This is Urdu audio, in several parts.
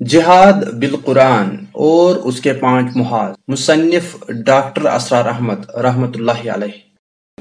جہاد بالقرآن اور اس کے پانچ محاذ۔ مصنف ڈاکٹر اسرار احمد رحمۃ اللہ علیہ۔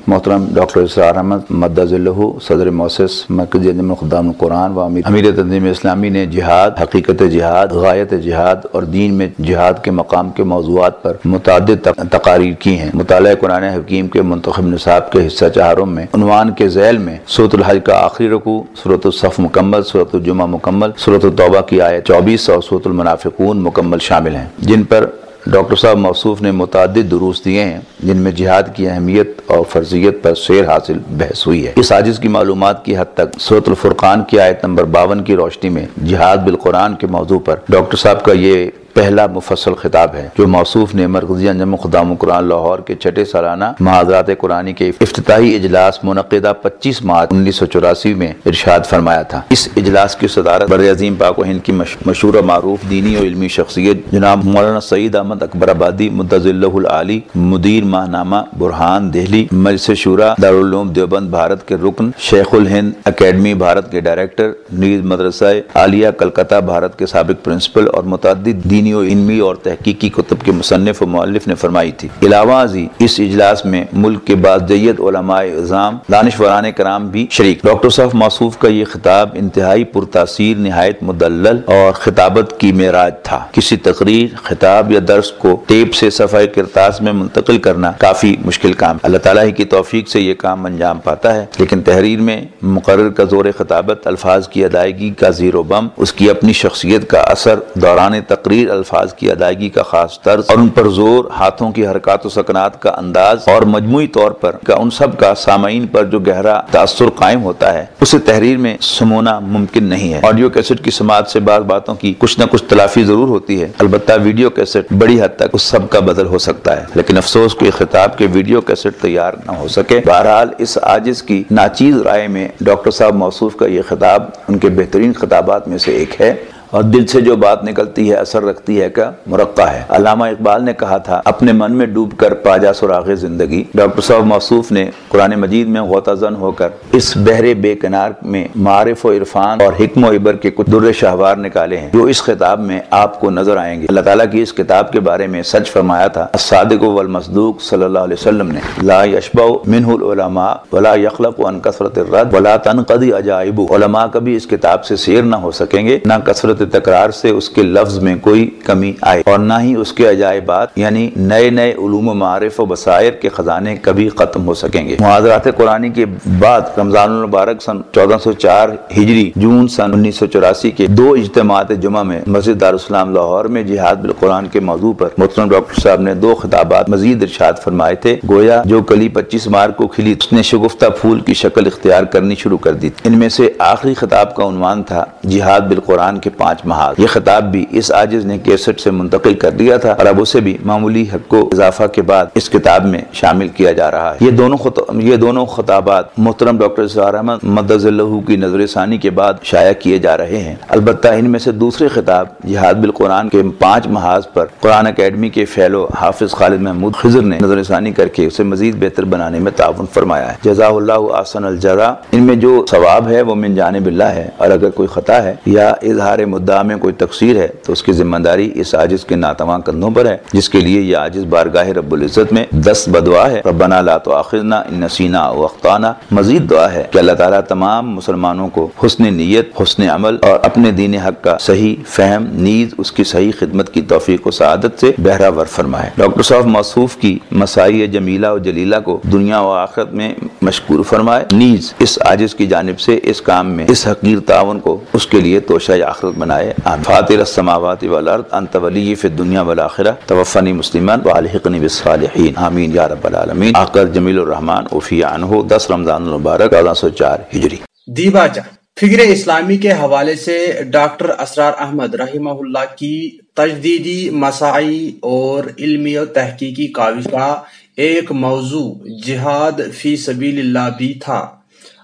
محترم ڈاکٹر اسرار احمد مدض اللہ صدر موسس مرکزی انجم خدام القرآن و امیر تنظیم اسلامی نے جہاد، حقیقت جہاد، غایت جہاد اور دین میں جہاد کے مقام کے موضوعات پر متعدد تقاریر کی ہیں۔ مطالعہ قرآن حکیم کے منتخب نصاب کے حصہ چہاروں میں عنوان کے ذیل میں صورت الحج کا آخری رکوع صورت الصف مکمل صورت الجمہ مکمل صورت الطبہ کی آیت چوبیس اور صورت المنافقون مکمل شامل ہیں۔ جن پر ڈاکٹر صاحب موصوف نے متعدد دروس دیے ہیں جن میں جہاد کی اہمیت اور فرضیت پر سیر حاصل بحث ہوئی ہے۔ اس عاجز کی معلومات کی حد تک صورت الفرقان کی آیت نمبر باون کی روشنی میں جہاد بالقرآن کے موضوع پر ڈاکٹر صاحب کا یہ پہلا مفصل خطاب ہے، جو موصوف نے مرکزی انجم خدام قرآن لاہور کے چھٹے سالانہ محاذرات قرآنی کے افتتاحی اجلاس منعقدہ پچیس مارچ انیس سو چوراسی میں ارشاد فرمایا تھا۔ اس اجلاس کی صدارت بر عظیم پاک و ہند کی مشہور و معروف دینی و علمی شخصیت جناب مولانا سعید احمد اکبر آبادی مدض اللہ العلی مدیر ماہنامہ برہان دہلی، مجلس شورا، دارالعلوم دیوبند بھارت کے رکن، شیخ الہند اکیڈمی بھارت کے ڈائریکٹر نیز مدرسہ عالیہ کلکتہ بھارت کے سابق پرنسپل اور متعدد دینی و علمی اور تحقیقی کتب کے مصنف و مؤلف نے فرمائی تھی۔ علاوہ ازی اس اجلاس میں ملک کے بعض علماء اعظام، دانشوران کرام بھی شریک۔ ڈاکٹر صاحب موصوف کا یہ خطاب انتہائی پرتاثیر، نہایت مدلل اور خطابت کی معراج تھا۔ کسی تقریر، خطاب یا درس کو ٹیپ سے صفحہ کرتاس میں منتقل کرنا کافی مشکل کام۔ اللہ تعالیٰ کی توفیق سے یہ کام انجام پاتا ہے۔ لیکن تحریر میں مقرر کا زور خطابت، الفاظ کی ادائیگی کا زیر و بم، اس کی اپنی شخصیت کا اثر، دوران تقریر الفاظ کی ادائیگی کا خاص طرز اور ان پر زور، ہاتھوں کی حرکات و سکنات کا انداز اور مجموعی طور پر کا ان سب کا سامعین پر جو گہرا تاثر قائم ہوتا ہے، اسے تحریر میں سمونا ممکن نہیں ہے۔ آڈیو کیسٹ کی سماعت سے بعض باتوں کی کچھ نہ کچھ تلافی ضرور ہوتی ہے۔ البتہ ویڈیو کیسٹ بڑی حد تک اس سب کا بدل ہو سکتا ہے۔ لیکن افسوس کے خطاب کے ویڈیو کیسٹ تیار نہ ہو سکے۔ بہرحال اس عاجز کی ناچیز رائے میں ڈاکٹر صاحب موصوف کا یہ خطاب ان کے بہترین خطابات میں سے ایک ہے۔ اور دل سے جو بات نکلتی ہے، اثر رکھتی ہے کا مرقع ہے۔ علامہ اقبال نے کہا تھا، اپنے من میں ڈوب کر پاجا سراغ زندگی۔ ڈاکٹر صاحب موصوف نے قرآن مجید میں غوطہ زن ہو کر اس بحر بے کنار میں معرف و عرفان اور حکم و عبر کے کچھ در شہوار نکالے ہیں، جو اس خطاب میں آپ کو نظر آئیں گے۔ اللہ تعالیٰ کی اس کتاب کے بارے میں سچ فرمایا تھا۔ الصادق والمصدوق صلی اللہ علیہ وسلم نے، لا یشبع منہ العلماء ولا یخلق عن کثرت الرد ولا تنقضی عجائب علماء کبھی اس کتاب سے سیر نہ ہو سکیں گے، نہ کثرت تکرار سے اس کے لفظ میں کوئی کمی آئے اور نہ ہی اس کے عجائبات یعنی نئے نئے علوم و معارف و بصائر کے خزانے کبھی ختم ہو سکیں گے۔ معاذرات قرآنی کے بعد رمضان المبارک سن چودہ سو چار ہجری، جون سن انیس سو چوراسی کے دو اجتماعات جمعہ میں مسجد دارالسلام لاہور میں جہاد بالقرآن کے موضوع پر محترم ڈاکٹر صاحب نے دو خطابات مزید ارشاد فرمائے تھے۔ گویا جو کلی پچیس مار کو کھلی، اس نے شگفتہ پھول کی شکل اختیار کرنی شروع کر دی۔ ان میں سے آخری خطاب کا عنوان تھا، جہاد بالقرآن کے پانچ محاذ یہ خطاب بھی اس عاجز نے کیسٹ سے منتقل کر دیا تھا اور اب اسے بھی معمولی حق کو اضافہ کے بعد اس کتاب میں شامل کیا جا رہا ہے۔ یہ دونوں خطاب یہ دونوں خطابات محترم ڈاکٹر سہار احمد مدض اللہ کی نظر ثانی کے بعد شائع کیے جا رہے ہیں۔ البتہ ان میں سے دوسرے خطاب جہاد بالقرآن کے پانچ محاذ پر قرآن اکیڈمی کے فیلو حافظ خالد محمود خضر نے نظر ثانی کر کے اسے مزید بہتر بنانے میں تعاون فرمایا ہے۔ جزا اللہ آسن الجزا ان میں جو ثواب ہے وہ من جانب اللہ ہے اور اگر کوئی خطا ہے یا اظہار مدعا میں کوئی تقصیر ہے تو اس کی ذمہ داری اس عاجز کے ناتواں کندھوں پر ہے، جس کے لیے یہ عاجز بارگاہ رب العزت میں دس بدعا ہے۔ ربنا لا تؤاخذنا ان نسینا او اخطانا۔ مزید دعا ہے کہ اللہ تعالیٰ تمام مسلمانوں کو حسن نیت، حسن عمل اور اپنے دین حق کا صحیح فہم، نیز اس کی صحیح خدمت کی توفیق و سعادت سے بہرا ور فرمائے۔ ڈاکٹر صاحب موصوف کی مسائی جمیلہ و جلیلہ کو دنیا و آخرت میں مشکور فرمائے۔ نیز اس عاجز کی جانب سے اس کام میں اس حقیر تعاون کو اس کے لیے توشہ آخرت بنائے۔ آمین فاطر السماوات والارض، انت ولی فی الدنیا والآخرہ۔ توفنی مسلمان والحقنی بالصالحین۔ آمین، یا رب العالمین۔ آقر جمیل الرحمن، وفی عنہ، دس رمضان المبارک، چودہ سو چار ہجری۔ دیباچہ فکر اسلامی کے حوالے سے ڈاکٹر اسرار احمد رحمہ اللہ کی تجدیدی مساعی اور علمی و تحقیقی کاوش کا ایک موضوع، جہاد فی سبیل اللہ بھی تھا۔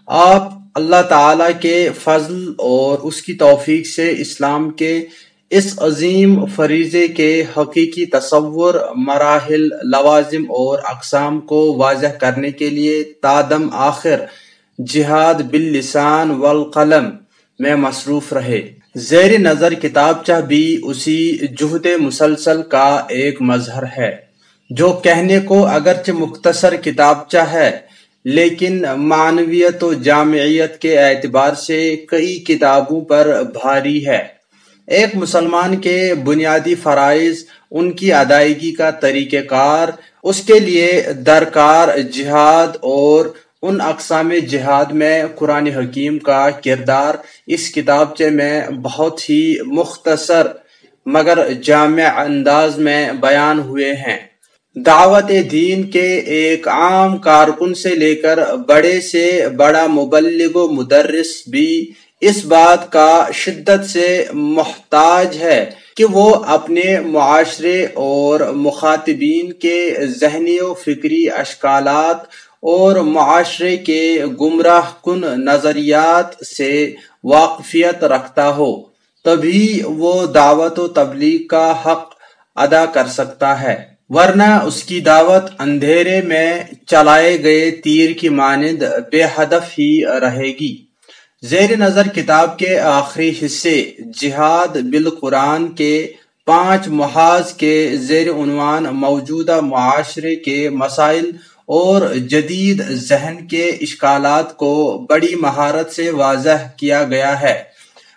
آپ اللہ تعالیٰ کے فضل اور اس کی توفیق سے اسلام کے اس عظیم فریضے کے حقیقی تصور، مراحل، لوازم اور اقسام کو واضح کرنے کے لیے تادم آخر جہاد باللسان والقلم میں مصروف رہے۔ زیر نظر کتابچہ بھی اسی جہد مسلسل کا ایک مظہر ہے، جو کہنے کو اگرچہ مختصر کتابچہ ہے۔ لیکن معنویت و جامعیت کے اعتبار سے کئی کتابوں پر بھاری ہے۔ ایک مسلمان کے بنیادی فرائض، ان کی ادائیگی کا طریقہ کار، اس کے لیے درکار جہاد اور ان اقسام جہاد میں قرآن حکیم کا کردار اس کتابچے میں بہت ہی مختصر مگر جامع انداز میں بیان ہوئے ہیں۔ دعوت دین کے ایک عام کارکن سے لے کر بڑے سے بڑا مبلغ و مدرس بھی اس بات کا شدت سے محتاج ہے کہ وہ اپنے معاشرے اور مخاطبین کے ذہنی و فکری اشکالات اور معاشرے کے گمراہ کن نظریات سے واقفیت رکھتا ہو، تبھی وہ دعوت و تبلیغ کا حق ادا کر سکتا ہے۔ ورنہ اس کی دعوت اندھیرے میں چلائے گئے تیر کی مانند بے ہدف ہی رہے گی۔ زیر نظر کتاب کے آخری حصے، جہاد بالقرآن کے پانچ محاذ کے زیر عنوان موجودہ معاشرے کے مسائل اور جدید ذہن کے اشکالات کو بڑی مہارت سے واضح کیا گیا ہے۔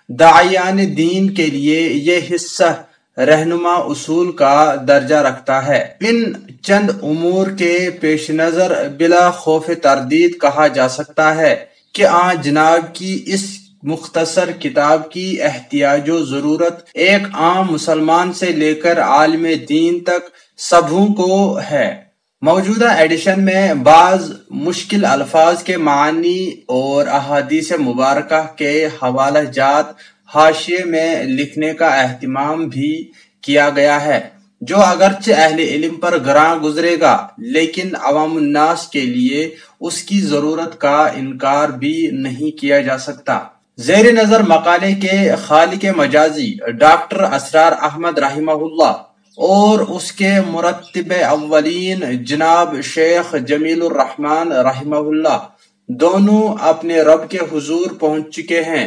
دعیان دین کے لیے یہ حصہ رہنما اصول کا درجہ رکھتا ہے۔ ان چند امور کے پیش نظر بلا خوف تردید کہا جا سکتا ہے کہ آ جناب کی اس مختصر کتاب کی احتیاج و ضرورت ایک عام مسلمان سے لے کر عالم دین تک سبھوں کو ہے۔ موجودہ ایڈیشن میں بعض مشکل الفاظ کے معنی اور احادیث مبارکہ کے حوالہ جات حاشیے میں لکھنے کا اہتمام بھی کیا گیا ہے، جو اگرچہ اہل علم پر گراں گزرے گا، لیکن عوام الناس کے لیے اس کی ضرورت کا انکار بھی نہیں کیا جا سکتا۔ زیر نظر مقالے کے خالق مجازی ڈاکٹر اسرار احمد رحمہ اللہ اور اس کے مرتب اولین جناب شیخ جمیل الرحمن رحمہ اللہ، دونوں اپنے رب کے حضور پہنچ چکے ہیں۔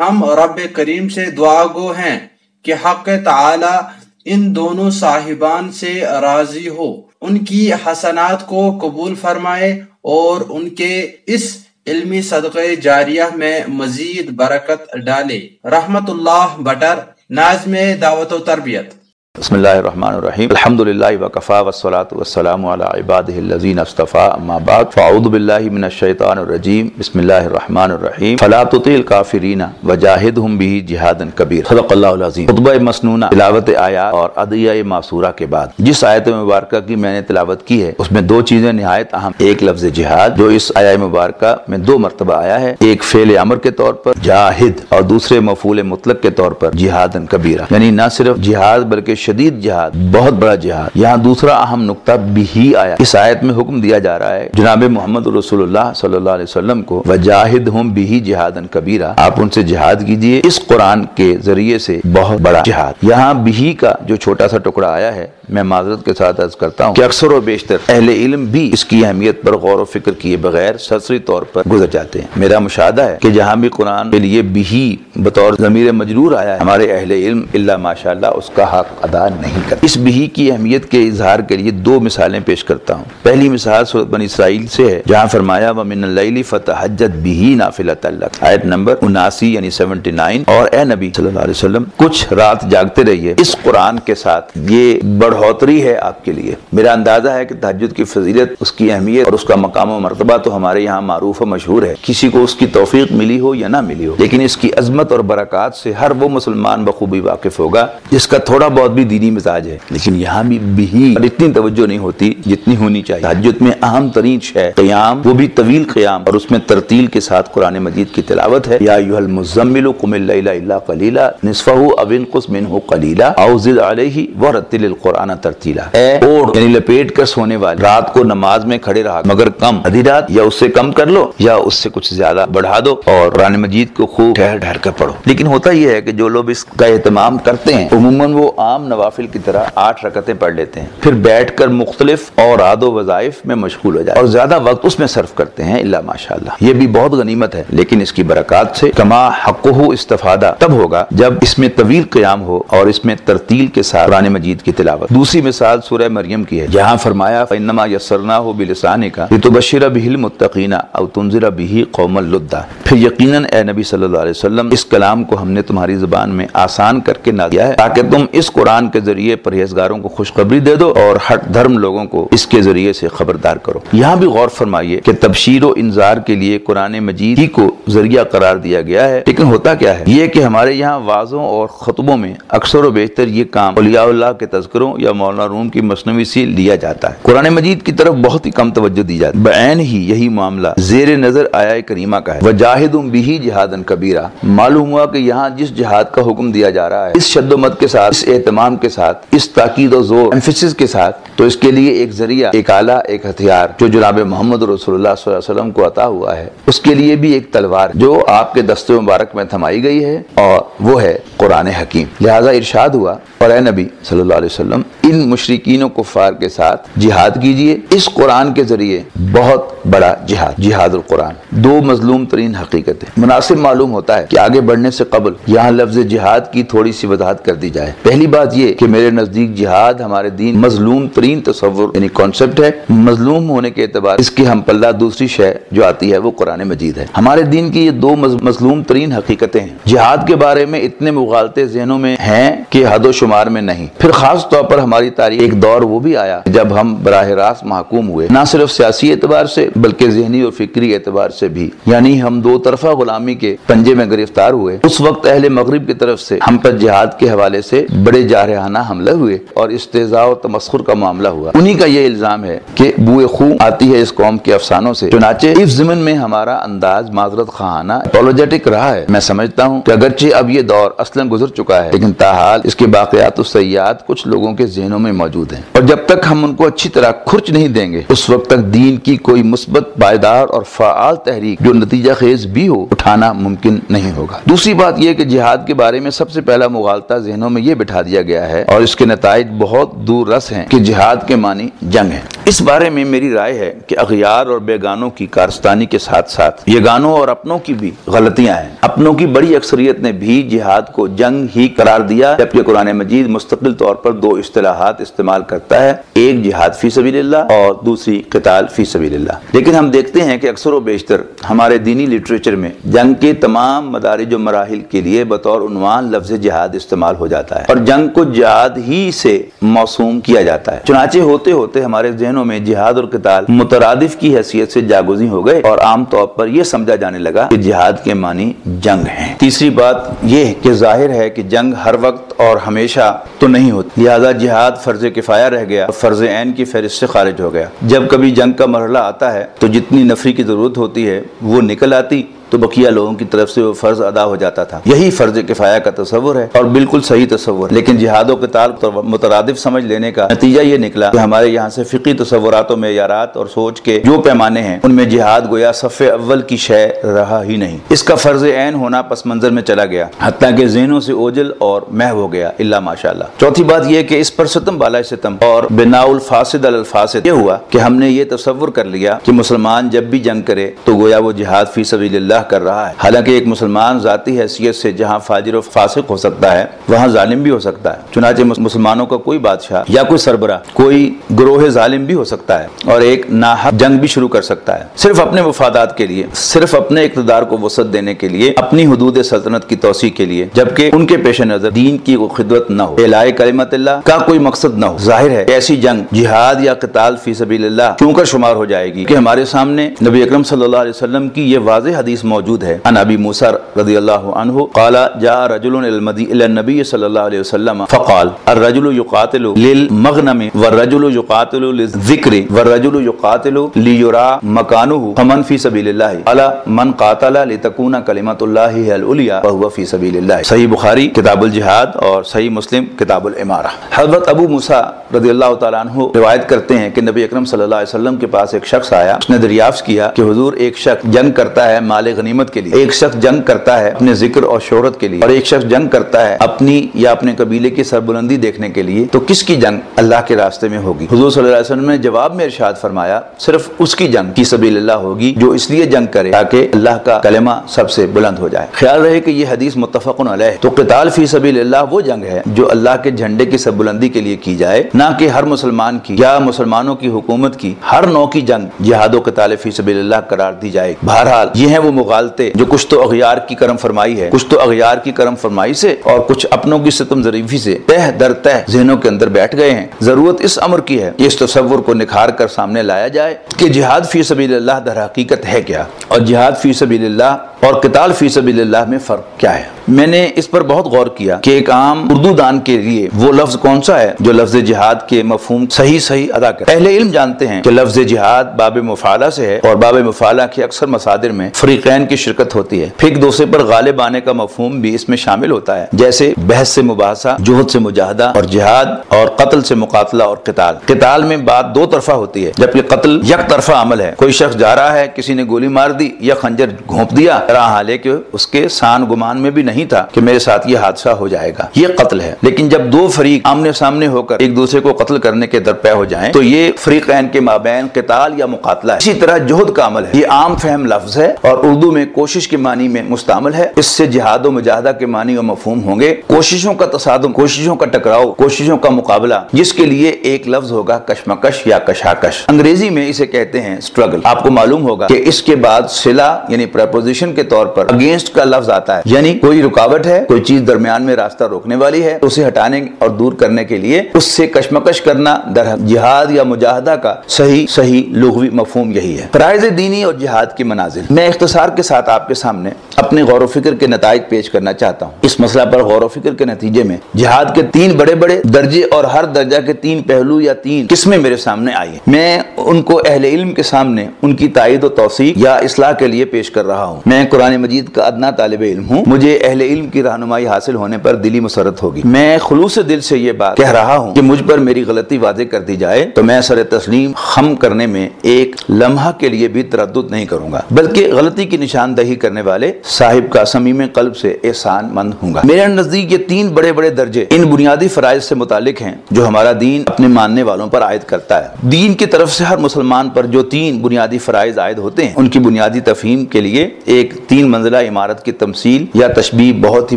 ہم رب کریم سے دعا گو ہیں کہ حق تعالی ان دونوں صاحبان سے راضی ہو، ان کی حسنات کو قبول فرمائے اور ان کے اس علمی صدقہ جاریہ میں مزید برکت ڈالے۔ رحمت اللہ بٹر نازم دعوت و تربیت۔ بسم اللہ الرحمن الرحیم. الحمد للہ وقفا وسلاۃ والسلام علی عباد الذین اصطفى اما بعد، فاعوذ باللہ من الشیطان الرجیم. بسم اللہ الرحمن الرحیم. فلا تطیع الکافرین وجاہدہم به جہادا کبیر. صدق اللہ العظیم. خطبہ مسنونہ، تلاوت آیات اور ادعیہ معصورہ کے بعد. جس آیت مبارکہ کی میں نے تلاوت کی ہے، اس میں دو چیزیں نہایت اہم. ایک لفظ جہاد، جو اس آیہ مبارکہ میں دو مرتبہ آیا ہے. ایک فعل امر کے طور پر، جاہد، اور دوسرے مفعول مطلق کے طور پر، جہادا کبیرہ. یعنی نہ صرف جہاد، بلکہ شدید جہاد، بہت بڑا جہاد۔ یہاں دوسرا اہم نقطہ بھی ہی آیا۔ اس آیت میں حکم دیا جا رہا ہے، جناب محمد رسول اللہ صلی اللہ علیہ وسلم کو، وجاہد ہم بھی جہاد کبیرہ آپ ان سے جہاد کیجیے۔ اس قرآن کے ذریعے سے بہت بڑا جہاد۔ یہاں بھی کا جو چھوٹا سا ٹکڑا آیا ہے میں معذرت کے ساتھ عرض کرتا ہوں کہ اکثر و بیشتر اہل علم بھی اس کی اہمیت پر غور و فکر کیے بغیر سرسری طور پر گزر جاتے ہیں۔ میرا مشاہدہ ہے کہ جہاں بھی قرآن کے لیے بھی بطور ضمیر مجرور آیا ہے، ہمارے اہل علم اللہ ماشاء اللہ اس کا حق ادا نہیں کرتا اس بھی کی اہمیت کے اظہار کے لیے دو مثالیں پیش کرتا ہوں۔ پہلی مثال سورت بن اسرائیل سے ہے، جہاں فرمایا، ومن اللیل فتحجت بھی نافلۃ اللہ آیت نمبر اناسی یعنی سیونٹی نائن۔ اور اے نبی صلی اللہ علیہ وسلم، کچھ رات جاگتے رہیے، اس قرآن کے ساتھ یہ بڑھوتری ہے آپ کے لیے۔ میرا اندازہ ہے کہ تحجد کی فضیلت، اس کی اہمیت اور اس کا مقام و مرتبہ تو ہمارے یہاں معروف و مشہور ہے۔ کسی کو اس کی توفیق ملی ہو یا نہ ملی ہو، لیکن اس کی عظمت اور برکات سے ہر وہ مسلمان بخوبی واقف ہوگا جس کا تھوڑا بہت بھی دینی مزاج ہے۔ لیکن یہاں بھی بھی اتنی توجہ نہیں ہوتی جتنی ہونی چاہیے۔ تحجد میں اہم ترین شے قیام، وہ بھی طویل قیام اور اس میں ترتیل کے ساتھ قرآن مجید کی تلاوت ہے۔ یا ایھا المزمل قم اللیل الا قلیلا نصفه او انقص منه قلیلا او زد علیہ ورتل القرآن قرآن ترتیلا اے اوڑ یعنی لپیٹ کر سونے والے۔ رات کو نماز میں کھڑے رہا۔ مگر کم۔ ادھی رات یا اس سے کم کر لو یا اس سے کچھ زیادہ بڑھا دو اور قرآن مجید کو خوب ٹھہر ٹھہر کر پڑھو۔ لیکن ہوتا یہ ہے کہ جو لوگ اس کا اہتمام کرتے ہیں، عموماً وہ عام نوافل کی طرح آٹھ رکعتیں پڑھ لیتے ہیں۔ پھر بیٹھ کر مختلف اور عاد و وظائف میں مشغول ہو جائے اور زیادہ وقت اس میں صرف کرتے ہیں اللہ ماشاء اللہ یہ بھی بہت غنیمت ہے۔ لیکن اس کی برکات سے کما حق استفادہ تب ہوگا جب اس میں طویل قیام ہو اور اس میں ترتیل کے ساتھ قرآن مجید کی تلاوت۔ دوسری مثال سورہ مریم کی ہے، جہاں فرمایا، فَإِنَّمَا يَسَّرْنَاهُ بِلِسَانِكَ لِتُبَشِّرَ بِهِ الْمُتَّقِينَ أَوْ تُنذِرَ بِهِ قَوْمًا لُدًّا۔ پھر یقیناً اے نبی صلی اللہ علیہ وسلم، اس کلام کو ہم نے تمہاری زبان میں آسان کر کے نہ دیا ہے، تاکہ تم اس قرآن کے ذریعے پرہیزگاروں کو خوشخبری دے دو اور ہٹ دھرم لوگوں کو اس کے ذریعے سے خبردار کرو۔ یہاں بھی غور فرمائیے کہ تبشیر و انذار کے لیے قرآن مجید ہی کو ذریعہ قرار دیا گیا ہے، لیکن ہوتا کیا ہے؟ یہ کہ ہمارے یہاں واضحوں اور خطبوں میں اکثر و بیشتر یہ کام اولیاء اللہ کے تذکروں یا مولانا روم کی مصنوعی سے لیا جاتا ہے۔ قرآن مجید کی طرف بہت ہی کم توجہ دی جاتی ہے۔ بعین ہی یہی معاملہ زیر نظر آیا کریمہ کا ہے۔ وجاہد بھی جہاد کبیرہ۔ معلوم ہوا کہ یہاں جس جہاد کا حکم دیا جا رہا ہے، اس شد و مت کے ساتھ، اس اہتمام کے ساتھ، اس تاکید و زور امفسس کے ساتھ، تو اس کے لیے ایک ذریعہ، ایک آلہ ایک ہتھیار، جو جناب محمد رسول اللہ صلی اللہ علیہ وسلم کو عطا ہوا ہے۔ اس کے لیے بھی ایک تلوار، جو آپ کے دستے مبارک میں تھمائی گئی ہے اور وہ ہے قرآن حکیم۔ لہٰذا ارشاد ہوا اور اے نبی صلی اللہ علیہ وسلم، ان مشرقین و کفار کے ساتھ جہاد کیجیے۔ اس قرآن کے ذریعے بہت بڑا جہاد جہاد القرآن۔ دو مظلوم ترین حقیقتیں مناسب معلوم ہوتا ہے کہ آگے بڑھنے سے قبل یہاں لفظ جہاد کی تھوڑی سی وضاحت کر دی جائے۔ پہلی بات یہ کہ میرے نزدیک جہاد ہمارے دین مظلوم ترین تصور یعنی کانسیپٹ ہے۔ مظلوم ہونے کے اعتبار اس کی ہم پلہ دوسری شے جو آتی ہے وہ قرآن مجید ہے۔ ہمارے دین کی یہ دو مظلوم ترین حقیقتیں ہیں۔ جہاد کے بارے میں اتنے مغالطے ذہنوں میں ہیں کہ حد و شمار شمار میں نہیں۔ پھر خاص طور پر ہماری تاریخ، ایک دور وہ بھی آیا جب ہم براہ راست محکوم ہوئے۔ نہ صرف سیاسی اعتبار سے، بلکہ ذہنی اور فکری اعتبار سے بھی۔ یعنی ہم دو طرفہ غلامی کے پنجے میں گرفتار ہوئے۔ اس وقت اہل مغرب کی طرف سے ہم پر جہاد کے حوالے سے بڑے جارحانہ حملے ہوئے اور استضاء و تمسخر کا معاملہ ہوا۔ انہی کا یہ الزام ہے کہ بوئے خون آتی ہے اس قوم کے افسانوں سے۔ چنانچہ اس زمن میں ہمارا انداز معذرت خواہانہ اپولوجیٹک رہا ہے۔ میں سمجھتا ہوں کہ اگرچہ اب یہ دور اصلا گزر چکا ہے، لیکن تاحال اس کے باقی باقیات و سیاد کچھ لوگوں کے ذہنوں میں موجود ہیں۔ اور جب تک ہم ان کو اچھی طرح کھرچ نہیں دیں گے، اس وقت تک دین کی کوئی مثبت پائیدار اور فعال تحریک جو نتیجہ خیز بھی ہو، اٹھانا ممکن نہیں ہوگا۔ دوسری بات یہ کہ جہاد کے بارے میں سب سے پہلا مغالطہ ذہنوں میں یہ بٹھا دیا گیا ہے اور اس کے نتائج بہت دور رس ہیں کہ جہاد کے معنی جنگ ہے اس بارے میں میری رائے ہے کہ اغیار اور بیگانوں کی کارستانی کے ساتھ ساتھ یہ گانوں اور اپنوں کی بھی غلطیاں ہیں۔ اپنوں کی بڑی اکثریت نے بھی جہاد کو جنگ ہی قرار دیا، جبکہ قرآن مجید مستقل طور پر دو اصطلاحات استعمال کرتا ہے، ایک جہاد فی سبیل اللہ اور دوسری قتال فی سبیل اللہ۔ لیکن ہم دیکھتے ہیں کہ اکثر و بیشتر ہمارے دینی لٹریچر میں جنگ کے تمام مدارج و مراحل کے لیے بطور عنوان لفظ جہاد استعمال ہو جاتا ہے اور جنگ کو جہاد ہی سے موسوم کیا جاتا ہے۔ چنانچہ ہوتے ہوتے ہمارے ذہنوں میں جہاد اور قتال مترادف کی حیثیت سے جاگوزی ہو گئے اور عام طور پر یہ سمجھا جانے لگا کہ جہاد کے معنی جنگ ہیں۔ تیسری بات یہ کہ ظاہر ہے کہ جنگ ہر وقت اور ہمیشہ تو نہیں ہوتی۔ لہذا جہاد فرض کفایہ رہ گیا، فرض عین کی فہرست سے خارج ہو گیا۔ جب کبھی جنگ کا مرحلہ آتا ہے تو جتنی نفری کی ضرورت ہوتی ہے وہ نکل آتی۔ تو بقیہ لوگوں کی طرف سے وہ فرض ادا ہو جاتا تھا۔ یہی فرض کفایہ کا تصور ہے اور بالکل صحیح تصور لیکن جہاد و قتال مترادف سمجھ لینے کا نتیجہ یہ نکلا کہ ہمارے یہاں سے فقی تصورات و معیارات اور سوچ کے جو پیمانے ہیں، ان میں جہاد گویا صف اول کی شے رہا ہی نہیں۔ اس کا فرض عین ہونا پس منظر میں چلا گیا۔ حتیٰ کہ ذہنوں سے اوجل اور مہ ہو گیا اللہ ماشاء اللہ چوتھی بات یہ کہ اس پر ستم بالا ستم اور بنا الفاسد الفاسد۔ یہ ہوا کہ ہم نے یہ تصور کر لیا کہ مسلمان جب بھی جنگ کرے تو گویا وہ جہاد فی سبیل اللہ کر رہا ہے۔ حالانکہ ایک مسلمان ذاتی حیثیت سے جہاں فاجر و فاسق ہو سکتا ہے، وہاں ظالم بھی ہو سکتا ہے۔ چنانچہ مسلمانوں کا کوئی بادشاہ یا کوئی سربراہ، کوئی گروہ ظالم بھی ہو سکتا ہے اور ایک ناحق جنگ بھی شروع کر سکتا ہے۔ صرف اپنے مفادات کے لیے، صرف اپنے اقتدار کو وسعت دینے کے لیے، اپنی حدود سلطنت کی توسیع کے لیے، جبکہ ان کے پیش نظر دین کی خدمت نہ ہو۔ الہ کلمت اللہ کا کوئی مقصد نہ ہو۔ ظاہر ہے، ایسی جنگ، جہاد یا قتال فی سبیل اللہ کیوں کر شمار ہو جائے گی؟ کہ ہمارے سامنے نبی اکرم صلی اللہ علیہ وسلم کی یہ واضح حدیث موجود ہے۔ ان ابی موسیٰ رضی اللہ عنہ قال جاء رجل الى النبی صلی اللہ علیہ وسلم فقال، الرجل يقاتل للمغنم والرجل يقاتل للذکر والرجل يقاتل ليرى مكانه فمن في سبيل الله قال من قاتل لتكون كلمة الله هي العليا فهو في سبيل الله صحیح بخاری کتاب الجہاد اور صحیح مسلم کتاب الامارہ۔ حضرت ابو موسیٰ رضی اللہ تعالیٰ عنہ روایت کرتے ہیں کہ نبی اکرم صلی اللہ علیہ وسلم کے پاس ایک شخص آیا، اس نے دریافت کیا کہ حضور ایک شخص جنگ کرتا ہے مال غنیمت کے لیے۔ ایک شخص جنگ کرتا ہے اپنے ذکر اور شہرت کے لیے اور ایک شخص جنگ کرتا ہے اپنی یا اپنے قبیلے کی سربلندی دیکھنے کے لیے، تو کس کی جنگ اللہ کے راستے میں ہوگی؟ حضور صلی اللہ علیہ وسلم نے جواب میں ارشاد فرمایا، صرف اس کی جنگ کی سبیل اللہ ہوگی جو اس لیے جنگ کرے تاکہ اللہ کا کلمہ سب سے بلند ہو جائے۔ خیال رہے کہ یہ حدیث متفق علیہ تو قتال فی سبیل اللہ وہ جنگ ہے جو اللہ کے جھنڈے کی سب بلندی کے لیے کی جائے، نہ کہ ہر مسلمان کی یا مسلمانوں کی حکومت کی، ہر نو کی جنگ جہاد و قتال فی سبیل اللہ قرار دی جائے۔ بہرحال، یہ ہیں وہ غالتے جو کچھ تو اغیار کی کرم فرمائی ہے، کچھ تو اغیار کی کرم فرمائی سے اور کچھ اپنوں کی ستم ظریفی سے تہ در تہ ذہنوں کے اندر بیٹھ گئے ہیں۔ ضرورت اس امر کی ہے، اس تصور کو نکھار کر سامنے لایا جائے کہ جہاد فی سبیل اللہ در حقیقت ہے کیا؟ اور جہاد فی سبیل اللہ اور قتال فی سبیل اللہ میں فرق کیا ہے؟ میں نے اس پر بہت غور کیا کہ ایک عام اردو دان کے لیے وہ لفظ کون سا ہے جو لفظ جہاد کے مفہوم صحیح صحیح ادا کرے اہل علم جانتے ہیں کہ لفظ جہاد باب مفالہ سے ہے اور باب مفالہ کے اکثر مسادر میں فریقین کی شرکت ہوتی ہے۔ پھر ایک دوسرے پر غالب آنے کا مفہوم بھی اس میں شامل ہوتا ہے۔ جیسے بحث سے مباحثہ جوہد سے مجاہدہ اور جہاد اور قتل سے مقاتلہ اور قتال۔ قتال میں بات دو طرفہ ہوتی ہے، جبکہ قتل یک طرفہ عمل ہے۔ کوئی شخص جا رہا ہے، کسی نے گولی مار دی یا خنجر گھونپ دیا حال ہے کہ اس کے سان گمان میں بھی نہیں تھا کہ میرے ساتھ یہ حادثہ ہو جائے گا۔ یہ قتل ہے۔ لیکن جب دو فریق آمنے سامنے ہو کر ایک دوسرے کو قتل کرنے کے درپے ہو جائیں، تو یہ فریقین کے مابین قتال یا مقاتلہ ہے۔ اسی طرح جہد کا عمل ہے۔ یہ عام فہم لفظ ہے اور اردو میں کوشش کے معنی میں مستعمل ہے۔ اس سے جہاد و مجاہدہ کے معنی و مفہوم ہوں گے۔ کوششوں کا تصادم، کوششوں کا ٹکراؤ، کوششوں کا مقابلہ، جس کے لیے ایک لفظ ہوگا کشمکش یا کشاکش۔ انگریزی میں اسے کہتے ہیں سٹرگل۔ آپ کو معلوم ہوگا کہ اس کے بعد سلا یعنی پریپوزیشن کے طور پر اگینسٹ کا لفظ آتا ہے۔ یعنی کوئی رکاوٹ ہے، کوئی چیز درمیان میں راستہ روکنے والی ہے، اسے ہٹانے اور دور کرنے کے لیے اس سے کشمکش کرنا در جہاد یا مجاہدہ کا صحیح صحیح لغوی مفہوم یہی ہے۔ فرائض دینی اور جہاد کی منازل۔ میں اختصار کے ساتھ آپ کے سامنے اپنے غور و فکر کے نتائج پیش کرنا چاہتا ہوں۔ اس مسئلہ پر غور و فکر کے نتیجے میں جہاد کے تین بڑے بڑے درجے اور ہر درجہ کے تین پہلو یا تین قسمیں میرے سامنے آئی ہیں۔ میں ان کو اہل علم کے سامنے ان کی تائید و توثیق یا اصلاح کے لیے پیش کر رہا ہوں۔ میں قرآن مجید کا ادنا طالب علم ہوں، مجھے اہل علم کی رہنمائی حاصل ہونے پر دلی مسرت ہوگی۔ میں خلوص دل سے یہ بات کہہ رہا ہوں کہ مجھ پر میری غلطی واضح کر دی جائے تو میں سر تسلیم خم کرنے میں ایک لمحہ کے لیے بھی تردد نہیں کروں گا، بلکہ غلطی کی نشاندہی کرنے والے صاحب کا سمیم قلب سے احسان مند ہوں گا۔ میرے نزدیک یہ تین بڑے بڑے درجے ان بنیادی فرائض سے متعلق ہیں جو ہمارا دین اپنے ماننے والوں پر عائد کرتا ہے۔ دین کی طرف سے ہر مسلمان پر جو تین بنیادی فرائض عائد ہوتے ہیں، ان کی بنیادی تفہیم کے لیے ایک تین منزلہ عمارت کی تمثیل یا تشبیح بہت ہی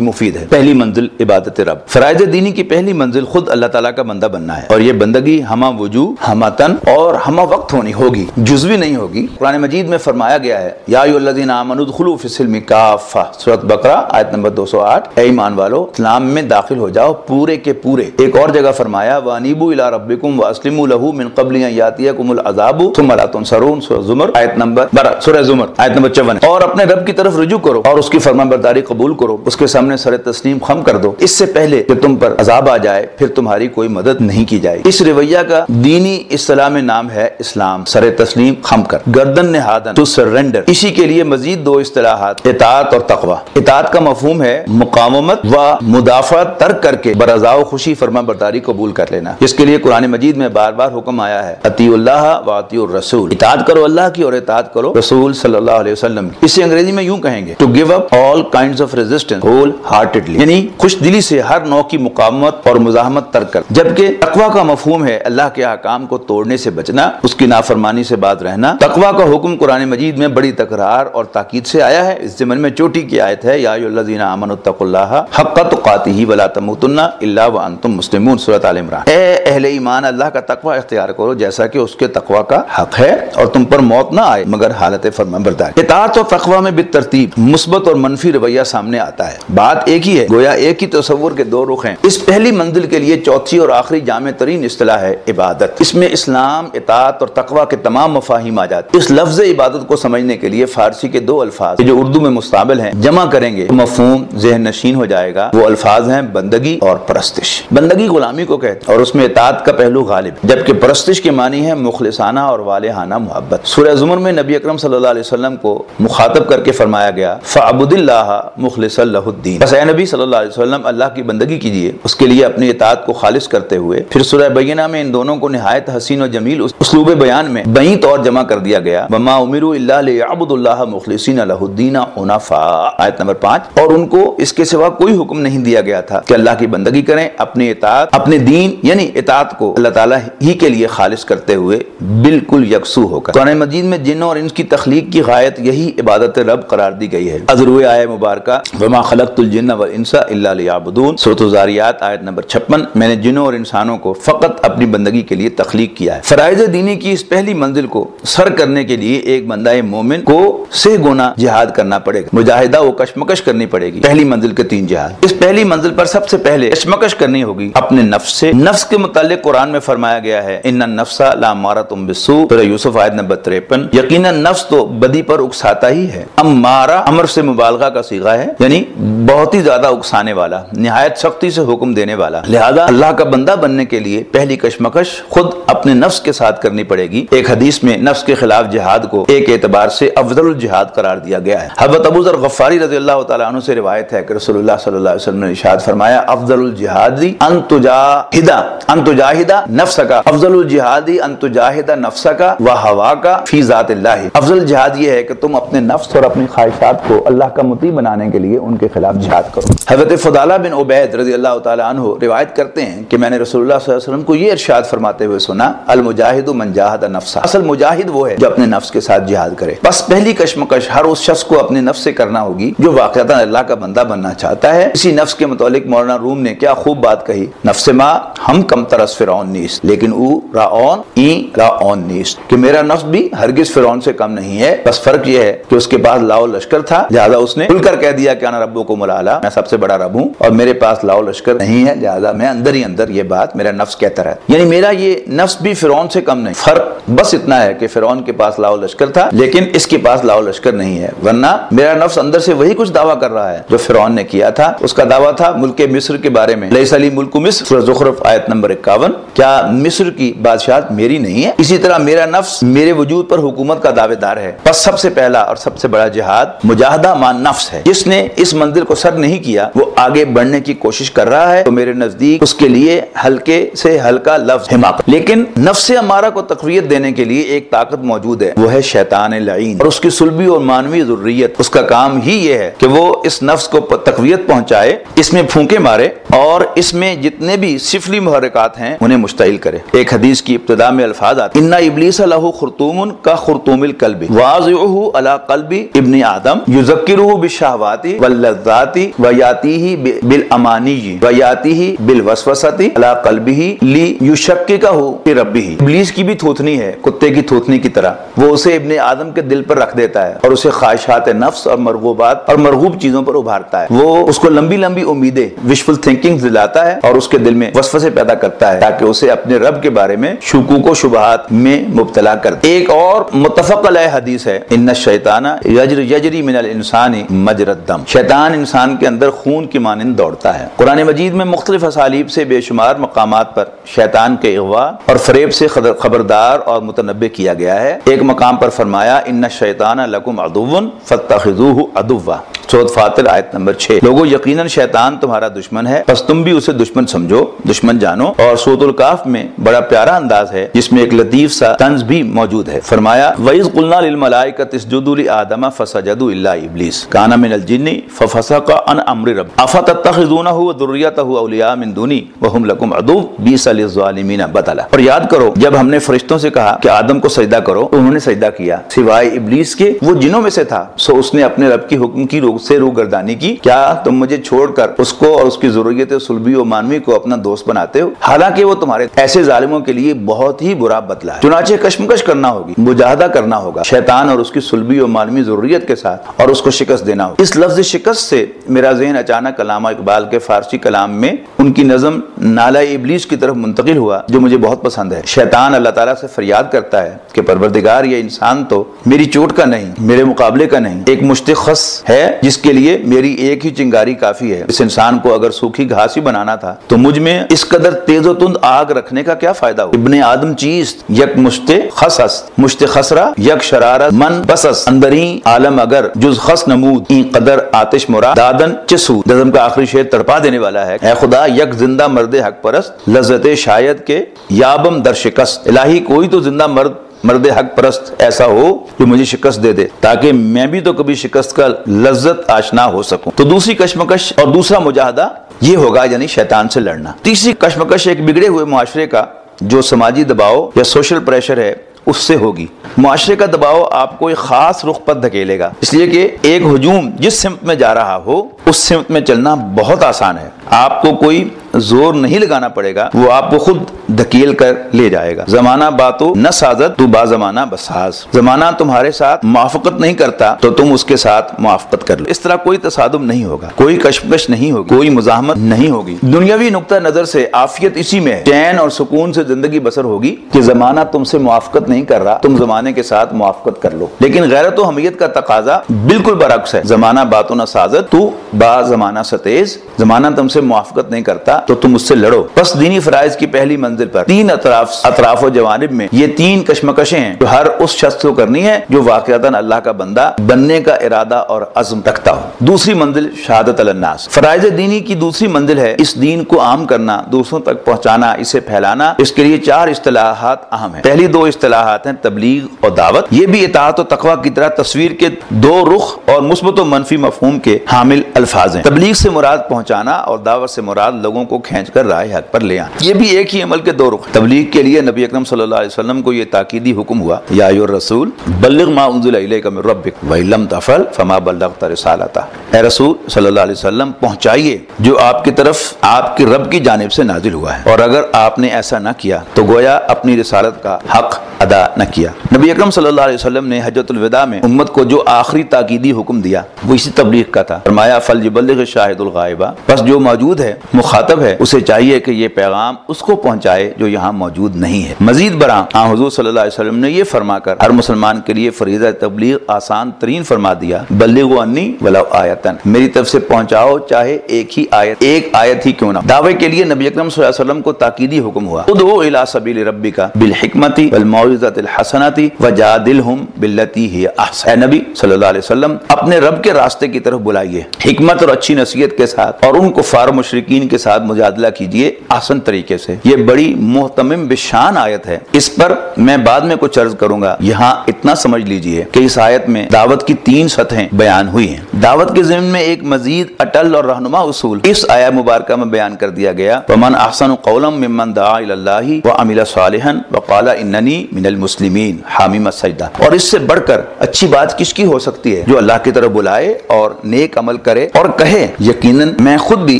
مفید ہے۔ پہلی منزل عبادت رب۔ فرائض دینی کی پہلی منزل خود اللہ تعالیٰ کا بندہ بننا ہے اور یہ بندگی ہما وجو ہما تن اور ہما وقت ہونی ہوگی، جزوی نہیں ہوگی۔ قرآن مجید میں فرمایا گیا ہے، یا الذین آمنوا ادخلوا فی السلم کافہ۔ سورۃ بقرہ، آیت نمبر 208 اے ایمان والو، اسلام میں داخل ہو جاؤ پورے کے پورے۔ ایک اور جگہ فرمایا وانیبوا الی ربکم واسلموا له من قبل ان یاتیکم العذاب ثم لا تنصرون۔ سورۃ زمر، آیت نمبر 12 سورۃ زمر، آیت نمبر 54 اور اپنے رب کی طرف رجوع کرو اور اس کی فرمانبرداری قبول کرو، اس کے سامنے سر تسلیم خم کر دو۔ اس سے پہلے کہ تم پر عذاب آ جائے، پھر تمہاری کوئی مدد نہیں کی جائے۔ اس رویہ کا دینی اصطلاح میں نام ہے اسلام۔ سر تسلیم خم کر۔ گردن نہادن۔ ٹو سرنڈر اسی کے لیے مزید دو اصطلاحات، اطاعت اور تقوی۔ اطاعت کا مفہوم ہے مقامت و مدافعت ترک کر کے برضا و خوشی فرما برداری قبول کر لینا۔ اس کے لیے قرآن مجید میں بار بار حکم آیا ہے اتی اللہ و اتی الرسول۔ اطاعت کرو اللہ کی اور اطاعت کرو رسول صلی اللہ علیہ وسلم اسے انگریزی میں میں یوں کہیں گے to give up all kinds of resistance whole heartedly یعنی خوش دلی سے ہر نو کی مقامت اور مزاحمت ترک کر۔ جبکہ تقوی کا مفہوم ہے اللہ کے احکام کو توڑنے سے بچنا، اس کی نافرمانی سے بات رہنا۔ تقوی کا حکم قرآن مجید میں بڑی تکرار اور تاکید سے آیا ہے۔ اس زمن میں چوٹی کی آیت ہے، یا الذین آمنوا اتقوا اللہ حق تقاتہ ولا تموتن الا وانتم مسلمون سورۃ ال عمران۔ اے اہل ایمان، اللہ کا تقوی اختیار کرو جیسا کہ اس کے تقوی کا حق ہے اور تم پر موت نہ آئے، مگر حالت فرما بردار اطاعت و تقوی میں بالترتیب مثبت اور منفی رویہ سامنے آتا ہے۔ بات ایک ہی ہے، گویا ایک ہی تصور کے دو رخ ہیں۔ اس پہلی منزل کے لیے چوتھی اور آخری جامع ترین اصطلاح ہے عبادت۔ اس میں اسلام، اطاعت اور تقوی کے تمام مفاہیم آ جاتے اس لفظ عبادت کو سمجھنے کے لیے فارسی کے دو الفاظ جو اردو میں مستقبل ہیں۔ جمع کریں گے، مفہوم ذہن نشین ہو جائے گا۔ وہ الفاظ ہیں بندگی اور پرستش۔ بندگی غلامی کو کہتے ہیں اور اس میں اطاعت کا پہلو غالب جبکہ پرستش کے معنی ہے مخلصانہ اور والہانہ محبت۔ سورہ زمر میں نبی اکرم صلی اللہ علیہ وسلم کو مخاطب کر کے فرمایا گیا فعبد اللہ مخلص اللہ الدین بس اے نبی صلی اللہ علیہ وسلم، اللہ کی بندگی کیجیے اس کے لیے اپنی اطاعت کو خالص کرتے ہوئے، پھر سورہ بینہ میں ان دونوں کو نہایت حسین و جمیل اسلوب بیان میں بئی طور جمع کر دیا گیا، وما امروا الا ليعبدوا الله مخلصین له الدین حنفاء آیت نمبر 5 اور ان کو اس کے سوا کوئی حکم نہیں دیا گیا تھا کہ اللہ کی بندگی کریں، اپنی اطاعت، اپنے دین یعنی اطاعت کو اللہ تعالی ہی کے لیے خالص کرتے ہوئے بالکل یکسو ہو کر۔ قرآن مجید میں جنوں اور ان کی تخلیق کی غایت، یہی عبادت رب طلب قرار دی گئی ہے۔ ازرو آئے مبارکہ، وما خلقت الجن والانس الا ليعبدون۔ سورۃ الزاریات، آیت نمبر 56 میں نے جنوں اور انسانوں کو فقط اپنی بندگی کے لیے تخلیق کیا ہے۔ فرائض دینی کی اس پہلی منزل کو سر کرنے کے لیے ایک بندہ مومن کو سے گنا جہاد کرنا پڑے گا۔ مجاہدہ وہ کشمکش کرنی پڑے گی۔ پہلی منزل کے تین جہاد۔ اس پہلی منزل پر سب سے پہلے کشمکش کرنی ہوگی۔ اپنے نفس سے۔ نفس کے متعلق قرآن میں فرمایا گیا ہے، ان النفس لا مارتم بالسوء سورہ یوسف، آیت نمبر 53 یقینا نفس تو بدی پر اکساتا ہی ہے۔ امارا امر سے مبالغہ کا سیغہ ہے یعنی بہت ہی زیادہ اکسانے والا، نہایت سختی سے حکم دینے والا۔ لہذا اللہ کا بندہ بننے کے لیے پہلی کشمکش خود اپنے نفس کے ساتھ کرنی پڑے گی۔ ایک حدیث میں نفس کے خلاف جہاد کو ایک اعتبار سے افضل الجہاد قرار دیا گیا ہے۔ حضرت ابو ذر غفاری رضی اللہ تعالیٰ عنہ سے روایت ہے کہ رسول اللہ صلی اللہ علیہ وسلم نے ارشاد فرمایا، افضل الجہادی ان تجاہدہ ان تجاہدہ نفس کا افضل الجہادی ان تجاہدہ نفس کا و ہوا کا فی ذات اللہ۔ افضل جہاد یہ ہے کہ تم اپنے نفس اور اپنے اپنی خواہشات کو اللہ کا مطیع بنانے کے لیے ان کے خلاف جہاد کرو۔ حضرت فضالہ بن عبید رضی اللہ تعالیٰ عنہ روایت کرتے ہیں کہ میں نے رسول اللہ صلی اللہ علیہ وسلم کو یہ ارشاد فرماتے ہوئے سنا، المجاہد من جاہد نفسہ۔ اصل مجاہد وہ ہے جو اپنے نفس کے ساتھ جہاد کرے۔ بس پہلی کشمکش ہر اس شخص کو اپنے نفس سے کرنا ہوگی جو واقعتا اللہ کا بندہ بننا چاہتا ہے۔ اسی نفس کے متعلق مولانا روم نے کیا خوب بات کہی، نفس ما ہم کم ترس فرعون نیست، لیکن او راون ای راون نیست۔ کہ میرا نفس بھی ہرگز فرعون سے کم نہیں ہے، بس فرق یہ ہے کہ اس کے پاس لاؤ لشکر تھا۔ لہذا اس نے کھل کر کہہ دیا کہ انا ربو کو ملالا میں سب سے بڑا رب ہوں اور میرے پاس لاؤ لشکر نہیں ہے۔ لہذا میں اندر ہی اندر یہ بات میرا نفس کہتا رہا یعنی میرا یہ نفس بھی فرعون سے کم نہیں، فرق بس اتنا ہے کہ فرعون کے پاس لاؤ لشکر تھا، لیکن اس کے پاس لاؤ لشکر نہیں ہے۔ ورنہ میرا نفس اندر سے وہی کچھ دعویٰ کر رہا ہے جو فرعون نے کیا تھا۔ اس کا دعویٰ تھا ملک مصر کے بارے میں۔ لیس علی ملک مصر، سورہ زخرف، آیت نمبر 51 کیا مصر کی بادشاہت میری نہیں ہے؟ اسی طرح میرا نفس میرے وجود پر حکومت کا دعوے دار ہے۔ بس سب سے پہلا اور سب سے بڑا جہاد مجاہدہ مان نفس ہے۔ جس نے اس منزل کو سر نہیں کیا، وہ آگے بڑھنے کی کوشش کر رہا ہے۔ تو میرے نزدیک اس کے لیے ہلکے سے ہلکا لفظ حماقت۔ لیکن نفس ہمارا کو تقویت دینے کے لیے ایک طاقت موجود ہے۔ وہ ہے شیطان لعین۔ اور اس کی سلبی اور مانوی ضروریت۔ اس کا کام ہی یہ ہے کہ وہ اس نفس کو تقویت پہنچائے، اس میں پھونکے مارے اور اس میں جتنے بھی سفلی محرکات ہیں، انہیں مشتعل کرے۔ ایک حدیث کی ابتدا میں الفاظ آتے انا ابلیس له خرطوم کا خرطوم القلب واضعه على قلب ابن ابن آدم يذكره بالشهوات واللذات وياتيه بالاماني وياتيه بالوسوسه على قلبه ليشككه في ربه۔ ابلیس کی بھی تھوتنی ہے، کتے کی تھوتنی کی طرح۔ وہ اسے ابن آدم کے دل پر رکھ دیتا ہے اور اسے خواہشات نفس اور مرغوبات اور مرغوب چیزوں پر ابھارتا ہے۔ وہ اس کو لمبی لمبی امیدیں وشفل تھنکنگ دلاتا ہے اور اس کے دل میں وسوسے پیدا کرتا ہے تاکہ اسے اپنے رب کے بارے میں شکوک و شبہات میں مبتلا کر ایک اور متفق علیہ حدیث ہے، ان الشیطان یجر یجری من الانسان مجرد دم۔ شیطان انسان کے اندر خون کی مانند دوڑتا ہے۔ قرآن مجید میں مختلف اسالیب سے بے شمار مقامات پر شیطان کے اغوا اور فریب سے خبردار اور متنبع کیا گیا ہے۔ ایک مقام پر فرمایا، ان الشیطان لکم عدو فتخذوه عدوا۔ سورۃ فاطر، آیت نمبر 6 لوگو، یقینا شیطان تمہارا دشمن ہے بس تم بھی اسے دشمن سمجھو، دشمن جانو۔ اور سورۃ الکاف میں بڑا پیارا انداز ہے، جس میں ایک لطیف سا طنز بھی موجود ہے۔ فرمایا، وَإِذْ قُلْنَا لِلْمَلَائِكَةِ اسْجُدُوا لِآدَمَ فَسَجَدُوا إِلَّا إِبْلِيسَ. كَانَ مِنَ الْجِنِّ فَفَسَقَ عَنْ أَمْرِ رَبِّهِ. أَفَتَتَّخِذُونَهُ وَذُرِّيَّتَهُ أَوْلِيَاءَ مِن دُونِي وَهُمْ لَكُمْ عَدُوٌّ؟ بِئْسَ لِلظَّالِمِينَ بَدَلًا. اور یاد کرو، جب ہم نے فرشتوں سے کہا کہ آدم کو سجدہ کرو تو انہوں نے سجدہ کیا۔ سوائے ابلیس کے، وہ جنوں میں سے تھا۔ سو اس نے اپنے رب کی حکم کی روک مجھ سے رو گردانی کی۔ کیا تم مجھے چھوڑ کر اس کو اور اس کی ضروریت سلبی و مانوی کو اپنا دوست بناتے ہو؟ حالانکہ وہ تمہارے ایسے ظالموں کے لیے بہت ہی برا بدلا ہے۔ چنانچہ کشمکش کرنا ہوگی، مجاہدہ کرنا ہوگا، شیطان اور اس کی سلبی و مانوی ضروری ضروریت کے ساتھ اور اس کو شکست دینا ہوگا اس لفظ شکست سے میرا ذہن اچانک علامہ اقبال کے فارسی کلام میں ان کی نظم نالا ابلیس کی طرف منتقل ہوا، جو مجھے بہت پسند ہے۔ شیطان اللہ تعالیٰ سے فریاد کرتا ہے کہ پروردگار یہ انسان تو میری چوٹ کا نہیں، میرے مقابلے کا نہیں، ایک مشتخص ہے جس کے لیے میری ایک ہی چنگاری کافی ہے۔ اس انسان کو اگر سوکھی گھاس ہی بنانا تھا تو مجھ میں اس قدر تیز و تند آگ رکھنے کا کیا فائدہ ہو؟ ابن آدم چیز یک مشت خصص مشت خسرا یک شرارت من بسس اندرین عالم اگر جز خس نمود این قدر آتش مراد دادن چسو نظم کا آخری شعر تڑپا دینے والا ہے۔ اے خدا، یک زندہ مرد حق پرست، لذت شاید کے یابم در شکست۔ الہی کوئی تو زندہ مرد مرد حق پرست ایسا ہو جو مجھے شکست دے دے، تاکہ میں بھی تو کبھی شکست کا لذت آشنا ہو سکوں۔ تو دوسری کشمکش اور دوسرا مجاہدہ یہ ہوگا یعنی شیطان سے لڑنا۔ تیسری کشمکش ایک بگڑے ہوئے معاشرے کا جو سماجی دباؤ یا سوشل پریشر ہے۔ اس سے ہوگی۔ معاشرے کا دباؤ آپ کو ایک خاص رخ پر دھکیلے گا۔ اس لیے کہ ایک ہجوم جس سمت میں جا رہا ہو، اس سمت میں چلنا بہت آسان ہے۔ آپ کو کوئی زور نہیں لگانا پڑے گا، وہ آپ کو خود دھکیل کر لے جائے گا۔ زمانہ باتو نہ سازت، تو با زمانہ بساز۔ زمانہ تمہارے ساتھ موافقت نہیں کرتا، تو تم اس کے ساتھ موافقت کر لو۔ اس طرح کوئی تصادم نہیں ہوگا، کوئی کشمکش نہیں ہوگی، کوئی مزاحمت نہیں ہوگی۔ دنیاوی نقطہ نظر سے آفیت اسی میں چین اور سکون سے زندگی بسر ہوگی کہ زمانہ تم سے موافقت نہیں کر رہا، تم زمانے کے ساتھ موافقت کر لو۔ لیکن غیرت و حمیت کا تقاضا بالکل برعکس ہے۔ زمانہ باتوں نہ سازت، تو با زمانہ ستیز۔ زمانہ تم سے سے موافقت نہیں کرتا تو تم اس سے لڑو۔ بس دینی فرائض کی پہلی منزل پر تین اطراف اطراف و جوانب میں یہ تین کشمکشیں ہیں جو ہر اس شخص کو کرنی ہے جو واقعات اللہ کا بندہ بننے کا ارادہ اور عزم رکھتا ہو۔ دوسری منزل شہادت الناس۔ فرائض دینی کی دوسری منزل ہے اس دین کو عام کرنا، دوسروں تک پہنچانا، اسے پھیلانا۔ اس کے لیے چار اصطلاحات اہم ہیں۔ پہلی دو اصطلاحات ہیں، تبلیغ اور دعوت۔ یہ بھی اطاعت و تقوی کی طرح تصویر کے دو رخ اور مثبت و منفی مفہوم کے حامل الفاظ ہیں۔ تبلیغ سے مراد پہنچانا اور دعوت سے مراد لوگوں کو کھینچ کر رائے حق پر لے آنا۔ یہ بھی ایک ہی عمل کے دو رخ۔ تبلیغ کے لیے نبی اکرم صلی اللہ علیہ وسلم کو یہ تاکیدی حکم ہوا، یا ایو الرسول، بلغ ما انزل الیک من ربک و لم تفعل فما بلغت رسالتا۔ اے رسول صلی اللہ علیہ وسلم، پہنچائیے جو آپ کی طرف، آپ کی رب کی جانب سے نازل ہوا ہے۔ اور اگر آپ نے ایسا نہ کیا، تو گویا اپنی رسالت کا حق ادا نہ کیا۔ نبی اکرم صلی اللہ علیہ وسلم نے حجت الوداع میں امت کو جو آخری تاکیدی حکم دیا، وہ اسی تبلیغ کا تھا۔ فرمایا فل جبلغ شاہد الغائبہ۔ بس جو موجود ہے، مخاطب ہے، اسے چاہیے کہ یہ پیغام اس کو پہنچائے جو یہاں موجود نہیں ہے۔ مزید برآں ہاں حضور صلی اللہ علیہ وسلم نے یہ فرما کر ہر مسلمان کے لیے فریضہ تبلیغ آسان ترین فرما دیا بلغ انی ولو آیتن۔ میری طرف سے پہنچاؤ، چاہے ایک ہی آیت، ایک آیت ہی کیوں نہ۔ دعوے کے لیے نبی اکرم صلی اللہ علیہ وسلم کو تاکیدی حکم ہوا۔ ادعو الی سبیل ربک بالحکمت والموعظۃ الحسنۃ وجادلہم باللتی ہی احسن۔ اے نبی صلی اللہ علیہ وسلم، اپنے رب کے راستے کی طرف بلائیے، حکمت اور اچھی نصیحت کے ساتھ اور ان کفار و مشرقین کے ساتھ مجادلہ کیجیے آسن طریقے سے۔ یہ بڑی محتمم بشان آیت ہے۔ اس پر میں بعد میں کچھ عرض کروں گا۔ یہاں اتنا سمجھ لیجیے کہ اس آیت میں دعوت کی تین سطحیں بیان ہوئی ہیں۔ دعوت کے ضمن میں ایک مزید اٹل اور رہنما اصول اس آیا مبارکہ میں بیان کر دیا گیا۔ ومن احسن قولا ممن دعا الى اللہ وعمل صالحا وقال اننی من المسلمین حامیم السجدہ اور اس سے بڑھ کر اچھی بات کس کی ہو سکتی ہے؟ جو اللہ کی طرف بلائے اور نیک عمل کرے اور کہے۔ یقیناً میں خود بھی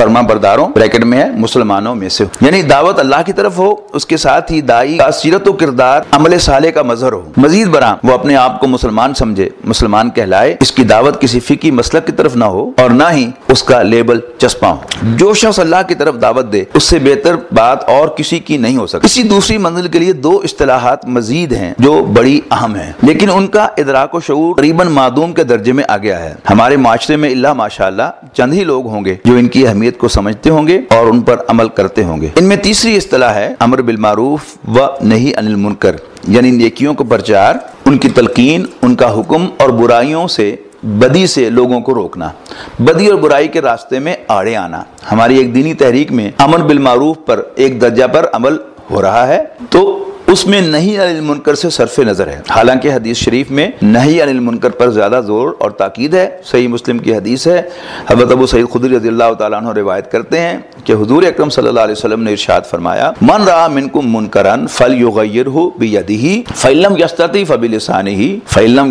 فرما برداروں بریکٹ میں ہے، مسلمانوں میں سے ہوں یعنی دعوت اللہ کی طرف ہو، اس کے ساتھ ہی دائی کا سیرت و کردار عمل صالح کا مظہر ہو۔ مزید برآں، وہ اپنے آپ کو مسلمان سمجھے، مسلمان کہلائے، اس کی دعوت کسی فقی مسلک کی طرف نہ ہو اور نہ ہی اس کا لیبل چسپاں ہو۔ جو شخص اللہ کی طرف دعوت دے، اس سے بہتر بات اور کسی کی نہیں ہو سکتی۔ اسی دوسری منزل کے لیے دو اصطلاحات مزید ہیں جو بڑی اہم ہیں۔ لیکن ان کا ادراک و شعور قریباً معدوم کے درجے میں آ گیا ہے۔ ہمارے معاشرے میں اللہ ماشاء اللہ چند ہی لوگ ہوں گے جو ان کی اہمیت شریعت کو سمجھتے ہوں گے اور ان پر عمل کرتے ہوں گے۔ ان میں تیسری اصطلاح ہے امر بالمعروف و نہیں انل منکر یعنی نیکیوں کو پرچار، ان کی تلقین، ان کا حکم اور برائیوں سے، بدی سے لوگوں کو روکنا۔ بدی اور برائی کے راستے میں آڑے آنا۔ ہماری ایک دینی تحریک میں امر بالمعروف پر ایک درجہ پر عمل ہو رہا ہے۔ تو اس میں نہیں عن المنکر سے صرف نظر ہے۔ حالانکہ حدیث شریف میں نہیں عن المنکر پر زیادہ زور اور تاکید ہے۔ صحیح مسلم کی حدیث ہے۔ حضرت ابو سعید خدری رضی اللہ تعالیٰ عنہ روایت کرتے ہیں۔ کہ حضور اکرم صلی اللہ علیہ وسلم نے ارشاد فرمایا، من رہا منکم منکرن فل یغیر ہو بیدہی فعلم یستطی فبی لسانی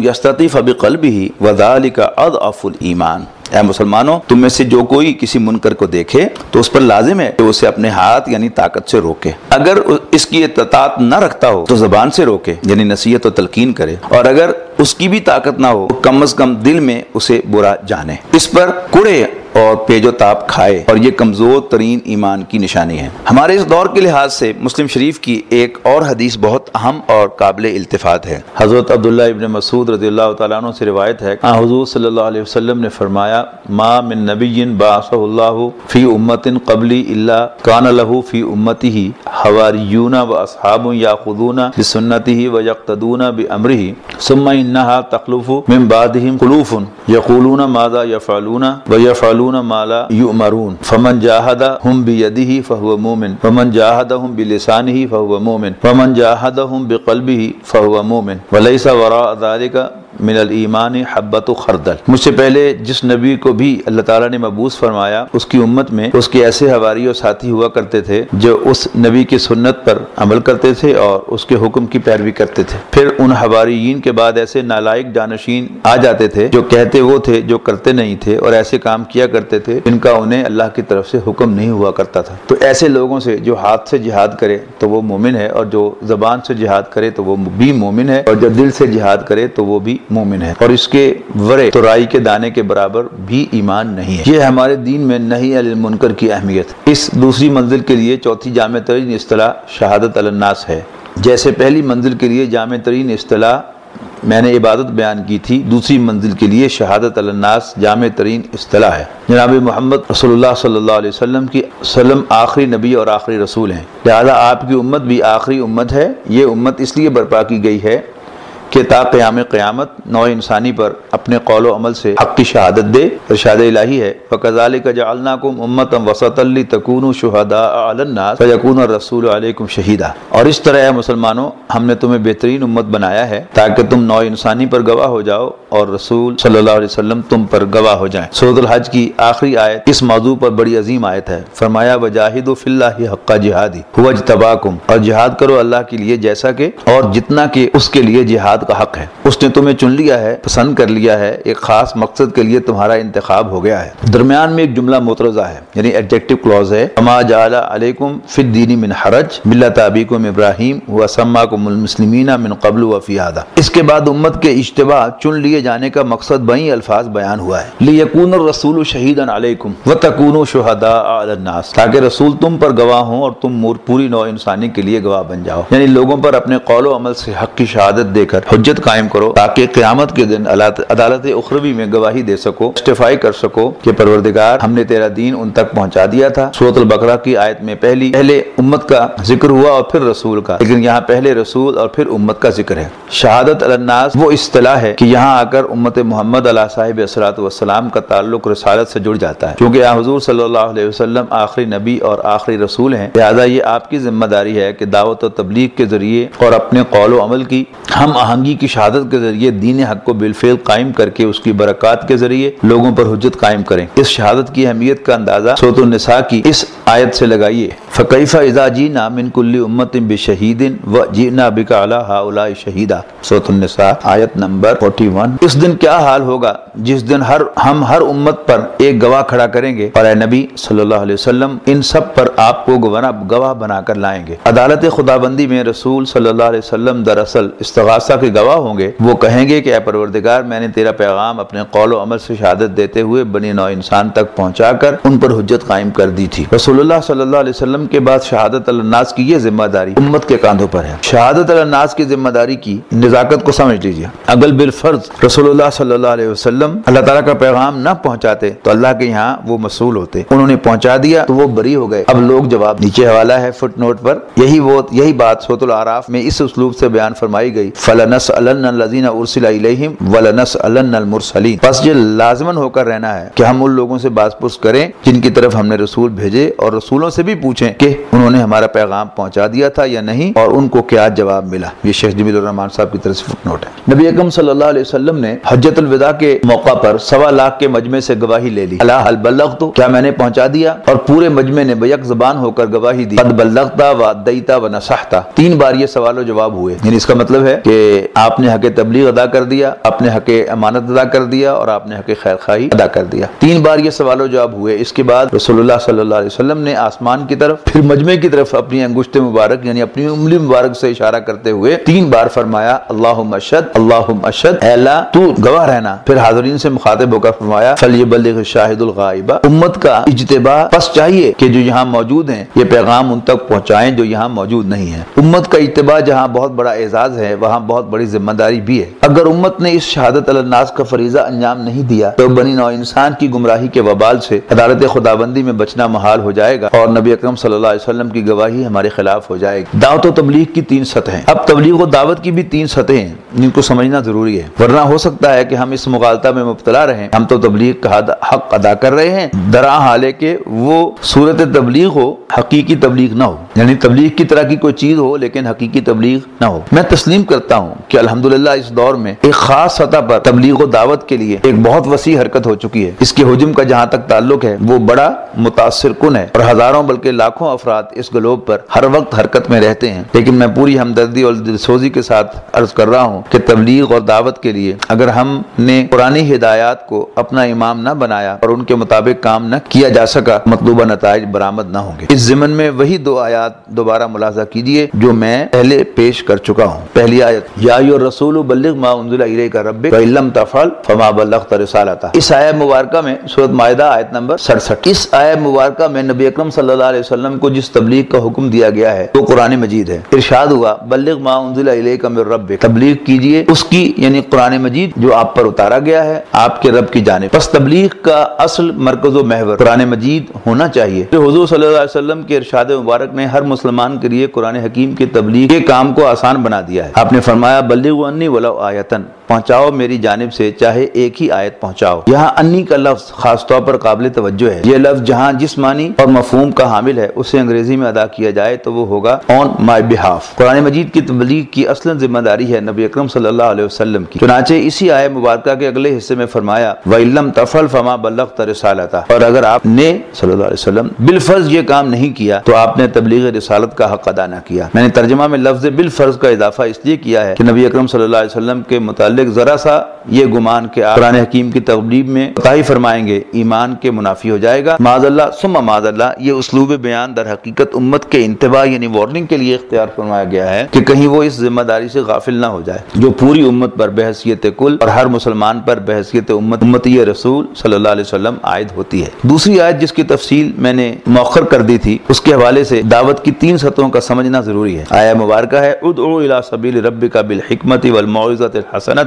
یستطی فبی وذالک اضعف الایمان. اے مسلمانوں، تم میں سے جو کوئی کسی منکر کو دیکھے تو اس پر لازم ہے کہ اسے اپنے ہاتھ یعنی طاقت سے روکے۔ اگر اس کی اطاعت نہ رکھتا ہو تو زبان سے روکے یعنی نصیحت و تلقین کرے۔ اور اگر اس کی بھی طاقت نہ ہو تو کم از کم دل میں اسے برا جانے۔ اس پر کوڑے اور پیج و تاپ کھائے اور یہ کمزور ترین ایمان کی نشانی ہے۔ ہمارے اس دور کے لحاظ سے مسلم شریف کی ایک اور حدیث بہت اہم اور قابل التفات ہے۔ حضرت عبداللہ ابن مسعود رضی اللہ تعالیٰ عنہ سے روایت ہے حضور صلی اللہ علیہ وسلم نے فرمایا، ما من نبی باص اللہ فی امت قبلی اللہ کان له فی امتی ہی حواریون و اصحاب یاخذون بسنته و یقتدون بامره ثم انها تخلف من بعدهم خلوف یقولون ماذا یفعلون و یفعلون يفعلون ويفعلون ما لا يؤمرون فمن جاهدهم بيده فهو مؤمن ومن جاهدهم بلسانه فهو مؤمن ومن جاهدهم بقلبه فهو مؤمن وليس وراء ذلك من الایمان حبت و خردل۔ مجھ سے پہلے جس نبی کو بھی اللہ تعالیٰ نے مبوس فرمایا، اس کی امت میں اس کے ایسے ہواری اور ساتھی ہوا کرتے تھے جو اس نبی کی سنت پر عمل کرتے تھے اور اس کے حکم کی پیروی کرتے تھے۔ پھر ان حواریین کے بعد ایسے نالائق جانشین آ جاتے تھے جو کہتے وہ تھے جو کرتے نہیں تھے اور ایسے کام کیا کرتے تھے ان کا انہیں اللہ کی طرف سے حکم نہیں ہوا کرتا تھا۔ تو ایسے لوگوں سے جو ہاتھ سے جہاد کرے تو وہ مومن ہے اور جو زبان سے جہاد کرے تو وہ بھی مومن ہے اور جو دل سے جہاد کرے تو وہ بھی مومن ہے اور اس کے ورے تو رائی کے دانے کے برابر بھی ایمان نہیں ہے۔ یہ ہمارے دین میں نہیں المنکر کی اہمیت۔ اس دوسری منزل کے لیے چوتھی جامع ترین اصطلاح شہادت الناس ہے۔ جیسے پہلی منزل کے لیے جامع ترین اصطلاح میں نے عبادت بیان کی تھی، دوسری منزل کے لیے شہادت الناس جامع ترین اصطلاح ہے۔ جناب محمد رسول اللہ صلی اللہ علیہ وسلم کی سلم آخری نبی اور آخری رسول ہیں۔ لہذا آپ کی امت بھی آخری امت ہے، یہ امت اس لیے برپا کی گئی ہے کہ تا قیام قیامت نو انسانی پر اپنے قول و عمل سے حق کی شہادت دے، ارشاد الہی ہے۔ فَقَذَلِكَ جَعَلْنَاكُمْ أُمَّةً وَسَطًا لِتَكُونُوا شُهَدَاءَ عَلَى النَّاسِ فَيَكُونَ الرَّسُولُ عَلَيْكُمْ شَهِيدًا اور اس طرح ہے مسلمانوں، ہم نے تمہیں بہترین امت بنایا ہے تاکہ تم نو انسانی پر گواہ ہو جاؤ اور رسول صلی اللہ علیہ وسلم تم پر گواہ ہو جائیں۔ سورۃ الحج کی آخری آیت اس موضوع پر بڑی عظیم آیت ہے۔ فرمایا، وجاہدوا فی اللہ حق جہادی هو اجتباکم۔ اور جہاد کرو اللہ کے لیے جیسا کہ اور جتنا کہ اس کے لیے جہاد جہاد کا حق ہے۔ اس نے تمہیں چن لیا ہے، پسند کر لیا ہے، ایک خاص مقصد کے لیے تمہارا انتخاب ہو گیا ہے۔ درمیان میں ایک جملہ مترزہ ہے یعنی ایڈجیکٹو کلوز ہے۔ اما جعل علیکم فی الدین من حرج ملت ابیکم ابراہیم و سماکم المسلمین من قبل و فی هذا۔ اس کے بعد امت کے اجتباع چن لیے جانے کا مقصد بہی الفاظ بیان ہوا ہے۔ لیکون الرسول شہیدا علیکم وتکونوا شہداء علی الناس۔ تاکہ رسول تم پر گواہ ہوں اور تم پوری نوع انسانی کے لیے گواہ بن جاؤ۔ یعنی لوگوں پر اپنے قول و عمل سے حق کی شہادت دے کر حجت قائم کرو تاکہ قیامت کے دن عدالت اخروی میں گواہی دے سکو اسٹیفائی کر سکو کہ پروردگار ہم نے تیرا دین ان تک پہنچا دیا تھا۔ سورت البقرہ کی آیت میں پہلی پہلے امت کا ذکر ہوا اور پھر رسول کا۔ لیکن یہاں پہلے رسول اور پھر امت کا ذکر ہے۔ شہادت الناس وہ اصطلاح ہے کہ یہاں آ کر امت محمد علیہ صاحب اسرات والسلام کا تعلق رسالت سے جڑ جاتا ہے۔ کیونکہ حضور صلی اللہ علیہ وسلم آخری نبی اور آخری رسول ہیں، لہٰذا یہ آپ کی ذمہ داری ہے کہ دعوت و تبلیغ کے ذریعے اور اپنے قول و عمل کی ہم آہنگی کی شہادت کے ذریعے دین حق کو بالفعل قائم کر کے اس کی برکات کے ذریعے لوگوں پر حجت قائم کریں۔ اس شہادت کی اہمیت کا اندازہ سوت النساء کی اس آیت سے لگائیے۔ فقیفہ اذا جینا من کل امت بشہید و جینا بکا علی ہاؤلاء شہیدہ سوت النساء آیت نمبر 41 اس دن کیا حال ہوگا جس دن ہر ہم ہر امت پر ایک گواہ کھڑا کریں گے اور اے نبی صلی اللہ علیہ وسلم ان سب پر آپ کو گواہ بنا کر لائیں گے۔ عدالت خدابندی میں رسول صلی اللہ علیہ وسلم دراصل استغاثہ کے کے گواہ ہوں گے۔ وہ کہیں گے کہ اے پروردگار، میں نے تیرا پیغام اپنے قول و عمل سے شہادت دیتے ہوئے بنی نو انسان تک پہنچا کر ان پر حجت قائم کر دی تھی۔ رسول اللہ صلی اللہ علیہ وسلم کے بعد شہادت الناس کی یہ ذمہ داری امت کے کاندھوں پر ہے۔ شہادت الناس کی ذمہ داری کی نزاکت کو سمجھ لیجیے۔ اگل بالفرض رسول اللہ صلی اللہ علیہ وسلم اللہ تعالیٰ کا پیغام نہ پہنچاتے، تو اللہ کے یہاں وہ مسئول ہوتے۔ انہوں نے پہنچا دیا تو وہ بری ہو گئے۔ اب لوگ جواب، نیچے حوالہ ہے فٹ نوٹ پر، یہی وہ، یہی بات سوت العراف میں اس اسلوب سے بیان فرمائی گئی۔ فلاں فلنس الذین ارسل الیہم ولنس المرسلین پس یہ لازمن ہو کر رہنا ہے کہ ہم ان لوگوں سے باز پرس کریں جن کی طرف ہم نے رسول بھیجے اور رسولوں سے بھی پوچھیں کہ انہوں نے ہمارا پیغام پہنچا دیا تھا یا نہیں اور ان کو کیا جواب ملا۔ یہ شیخ جمیل الرحمان صاحب کی طرف سے فٹ نوٹ ہے۔ نبی اکم صلی اللہ علیہ وسلم نے حجت الوداع کے موقع پر سوا لاکھ کے مجمع سے گواہی لے لی۔ اللہ حل بلغ تو کیا میں نے پہنچا دیا؟ اور پورے مجمع نے بیک زبان ہو کر گواہی دی۔ قد بلغتا و دیتا و نصحتا تین بار یہ سوال و جواب ہوئے۔ یعنی اس کا مطلب ہے کہ آپ نے حق تبلیغ ادا کر دیا اپنے حق امانت ادا کر دیا اور آپ نے حق خیر خواہی ادا کر دیا۔ تین بار یہ سوال و جواب ہوئے۔ اس کے بعد رسول اللہ صلی اللہ علیہ وسلم نے آسمان کی طرف، پھر مجمع کی طرف اپنی انگشت مبارک یعنی اپنی انگلی مبارک سے اشارہ کرتے ہوئے تین بار فرمایا اللہ اشد اللہ اشد اے اللہ، تو گواہ رہنا۔ پھر حاضرین سے مخاطب ہو کر فرمایا، فلیبلغ شاہد الغائبہ امت کا اجتباع پس چاہیے کہ جو یہاں موجود ہیں، یہ پیغام ان تک پہنچائیں جو یہاں موجود نہیں ہیں۔ امت کا اتباع جہاں بہت بڑا اعزاز ہے، وہاں بہت بڑی ذمہ داری بھی ہے۔ اگر امت نے اس شہادت الناس کا فریضہ انجام نہیں دیا، تو بنی نو انسان کی گمراہی کے وبال سے عدالت خداوندی میں بچنا محال ہو جائے گا اور نبی اکرم صلی اللہ علیہ وسلم کی گواہی ہمارے خلاف ہو جائے گی۔ دعوت و تبلیغ کی تین سطح اب تبلیغ و دعوت کی بھی تین سطح ہیں، جن کو سمجھنا ضروری ہے۔ ورنہ ہو سکتا ہے کہ ہم اس مغالطہ میں مبتلا رہیں۔ ہم تو تبلیغ کا حق ادا کر رہے ہیں۔ درا حالے کہ وہ صورت تبلیغ ہو، حقیقی تبلیغ نہ ہو۔ یعنی تبلیغ کی طرح کی کوئی چیز ہو، لیکن حقیقی تبلیغ نہ ہو۔ میں تسلیم کرتا ہوں کہ الحمدللہ اس دور میں ایک خاص سطح پر تبلیغ و دعوت کے لیے ایک بہت وسیع حرکت ہو چکی ہے۔ اس کے حجم کا جہاں تک تعلق ہے، وہ بڑا متاثر کن ہے اور ہزاروں بلکہ لاکھوں افراد اس گلوب پر ہر وقت حرکت میں رہتے ہیں۔ لیکن میں پوری ہمدردی اور دلسوزی کے ساتھ عرض کر رہا ہوں کہ تبلیغ اور دعوت کے لیے اگر ہم نے پرانی ہدایات کو اپنا امام نہ بنایا اور ان کے مطابق کام نہ کیا جا سکا، مطلوبہ نتائج برآمد نہ ہوں گے۔ اس ضمن میں وہی دو آیات دوبارہ ملاحظہ کیجیے جو میں پہلے پیش کر چکا ہوں۔ پہلی آیت یا رسول بلغ ما انزل الیک ربک فإن تفعل فما بلغت رسالتہ اس آیت مبارکہ میں سورۃ مائدہ آیت نمبر 67 اس آیت مبارکہ میں نبی اکرم صلی اللہ علیہ وسلم کو جس تبلیغ کا حکم دیا گیا ہے، وہ قرآن مجید ہے۔ ارشاد ہوا، بلغ ما انزل الیک من ربک۔ تبلیغ کیجیے اس کی یعنی قرآن مجید جو آپ پر اتارا گیا ہے، آپ کے رب کی جانب۔ پس تبلیغ کا اصل مرکز و محور قرآن مجید ہونا چاہیے۔ حضور صلی اللہ علیہ وسلم کے ارشاد مبارک نے ہر مسلمان کے لیے قرآن حکیم کے تبلیغ کے کام کو آسان بنا دیا ہے۔ آپ نے فرمایا بلغ انی ولو آیتن پہنچاؤ میری جانب سے، چاہے ایک ہی آیت پہنچاؤ۔ یہاں انی کا لفظ خاص طور پر قابل توجہ ہے۔ یہ لفظ جہاں جس معنی اور مفہوم کا حامل ہے، اسے انگریزی میں ادا کیا جائے تو وہ ہوگا آن مائی بہاف قرآن مجید کی تبلیغ کی اصل ذمہ داری ہے نبی اکرم صلی اللہ علیہ وسلم کی۔ چنانچہ اسی آئے مبارکہ کے اگلے حصے میں فرمایا وَإِلَّمْ تَفَلْ فَمَا بَلَّغْتَ رِسَالَتَا اور اگر آپ نے صلی اللہ علیہ وسلم بالفرض یہ کام نہیں کیا، تو آپ نے تبلیغ رسالت کا حق ادا نہ کیا۔ میں نے ترجمہ میں لفظ بالفرض کا اضافہ اس لیے کیا ہے کہ نبی اکرم صلی اللہ علیہ وسلم کے متعلق متعلق ذرا سا یہ گمان کہ قرآن حکیم کی تقلیب میں فتحی فرمائیں گے، ایمان کے منافی ہو جائے گا۔ معذ اللہ، ثم معذ اللہ، یہ اسلوب بیان در حقیقت امت کے انتباہ یعنی وارننگ کے لیے اختیار فرمایا گیا ہے کہ کہیں وہ اس ذمہ داری سے غافل نہ ہو جائے۔ جو پوری امت پر بحثیت کل اور ہر مسلمان پر بحثیت امت، امتی رسول صلی اللہ علیہ وسلم عائد ہوتی ہے۔ دوسری آیت جس کی تفصیل میں نے مؤخر کر دی تھی، اس کے حوالے سے دعوت کی تین سطحوں کا سمجھنا ضروری ہے۔ آیا مبارکہ ہے، ادعو الى سبیل ربک بالحکمت والموعظۃ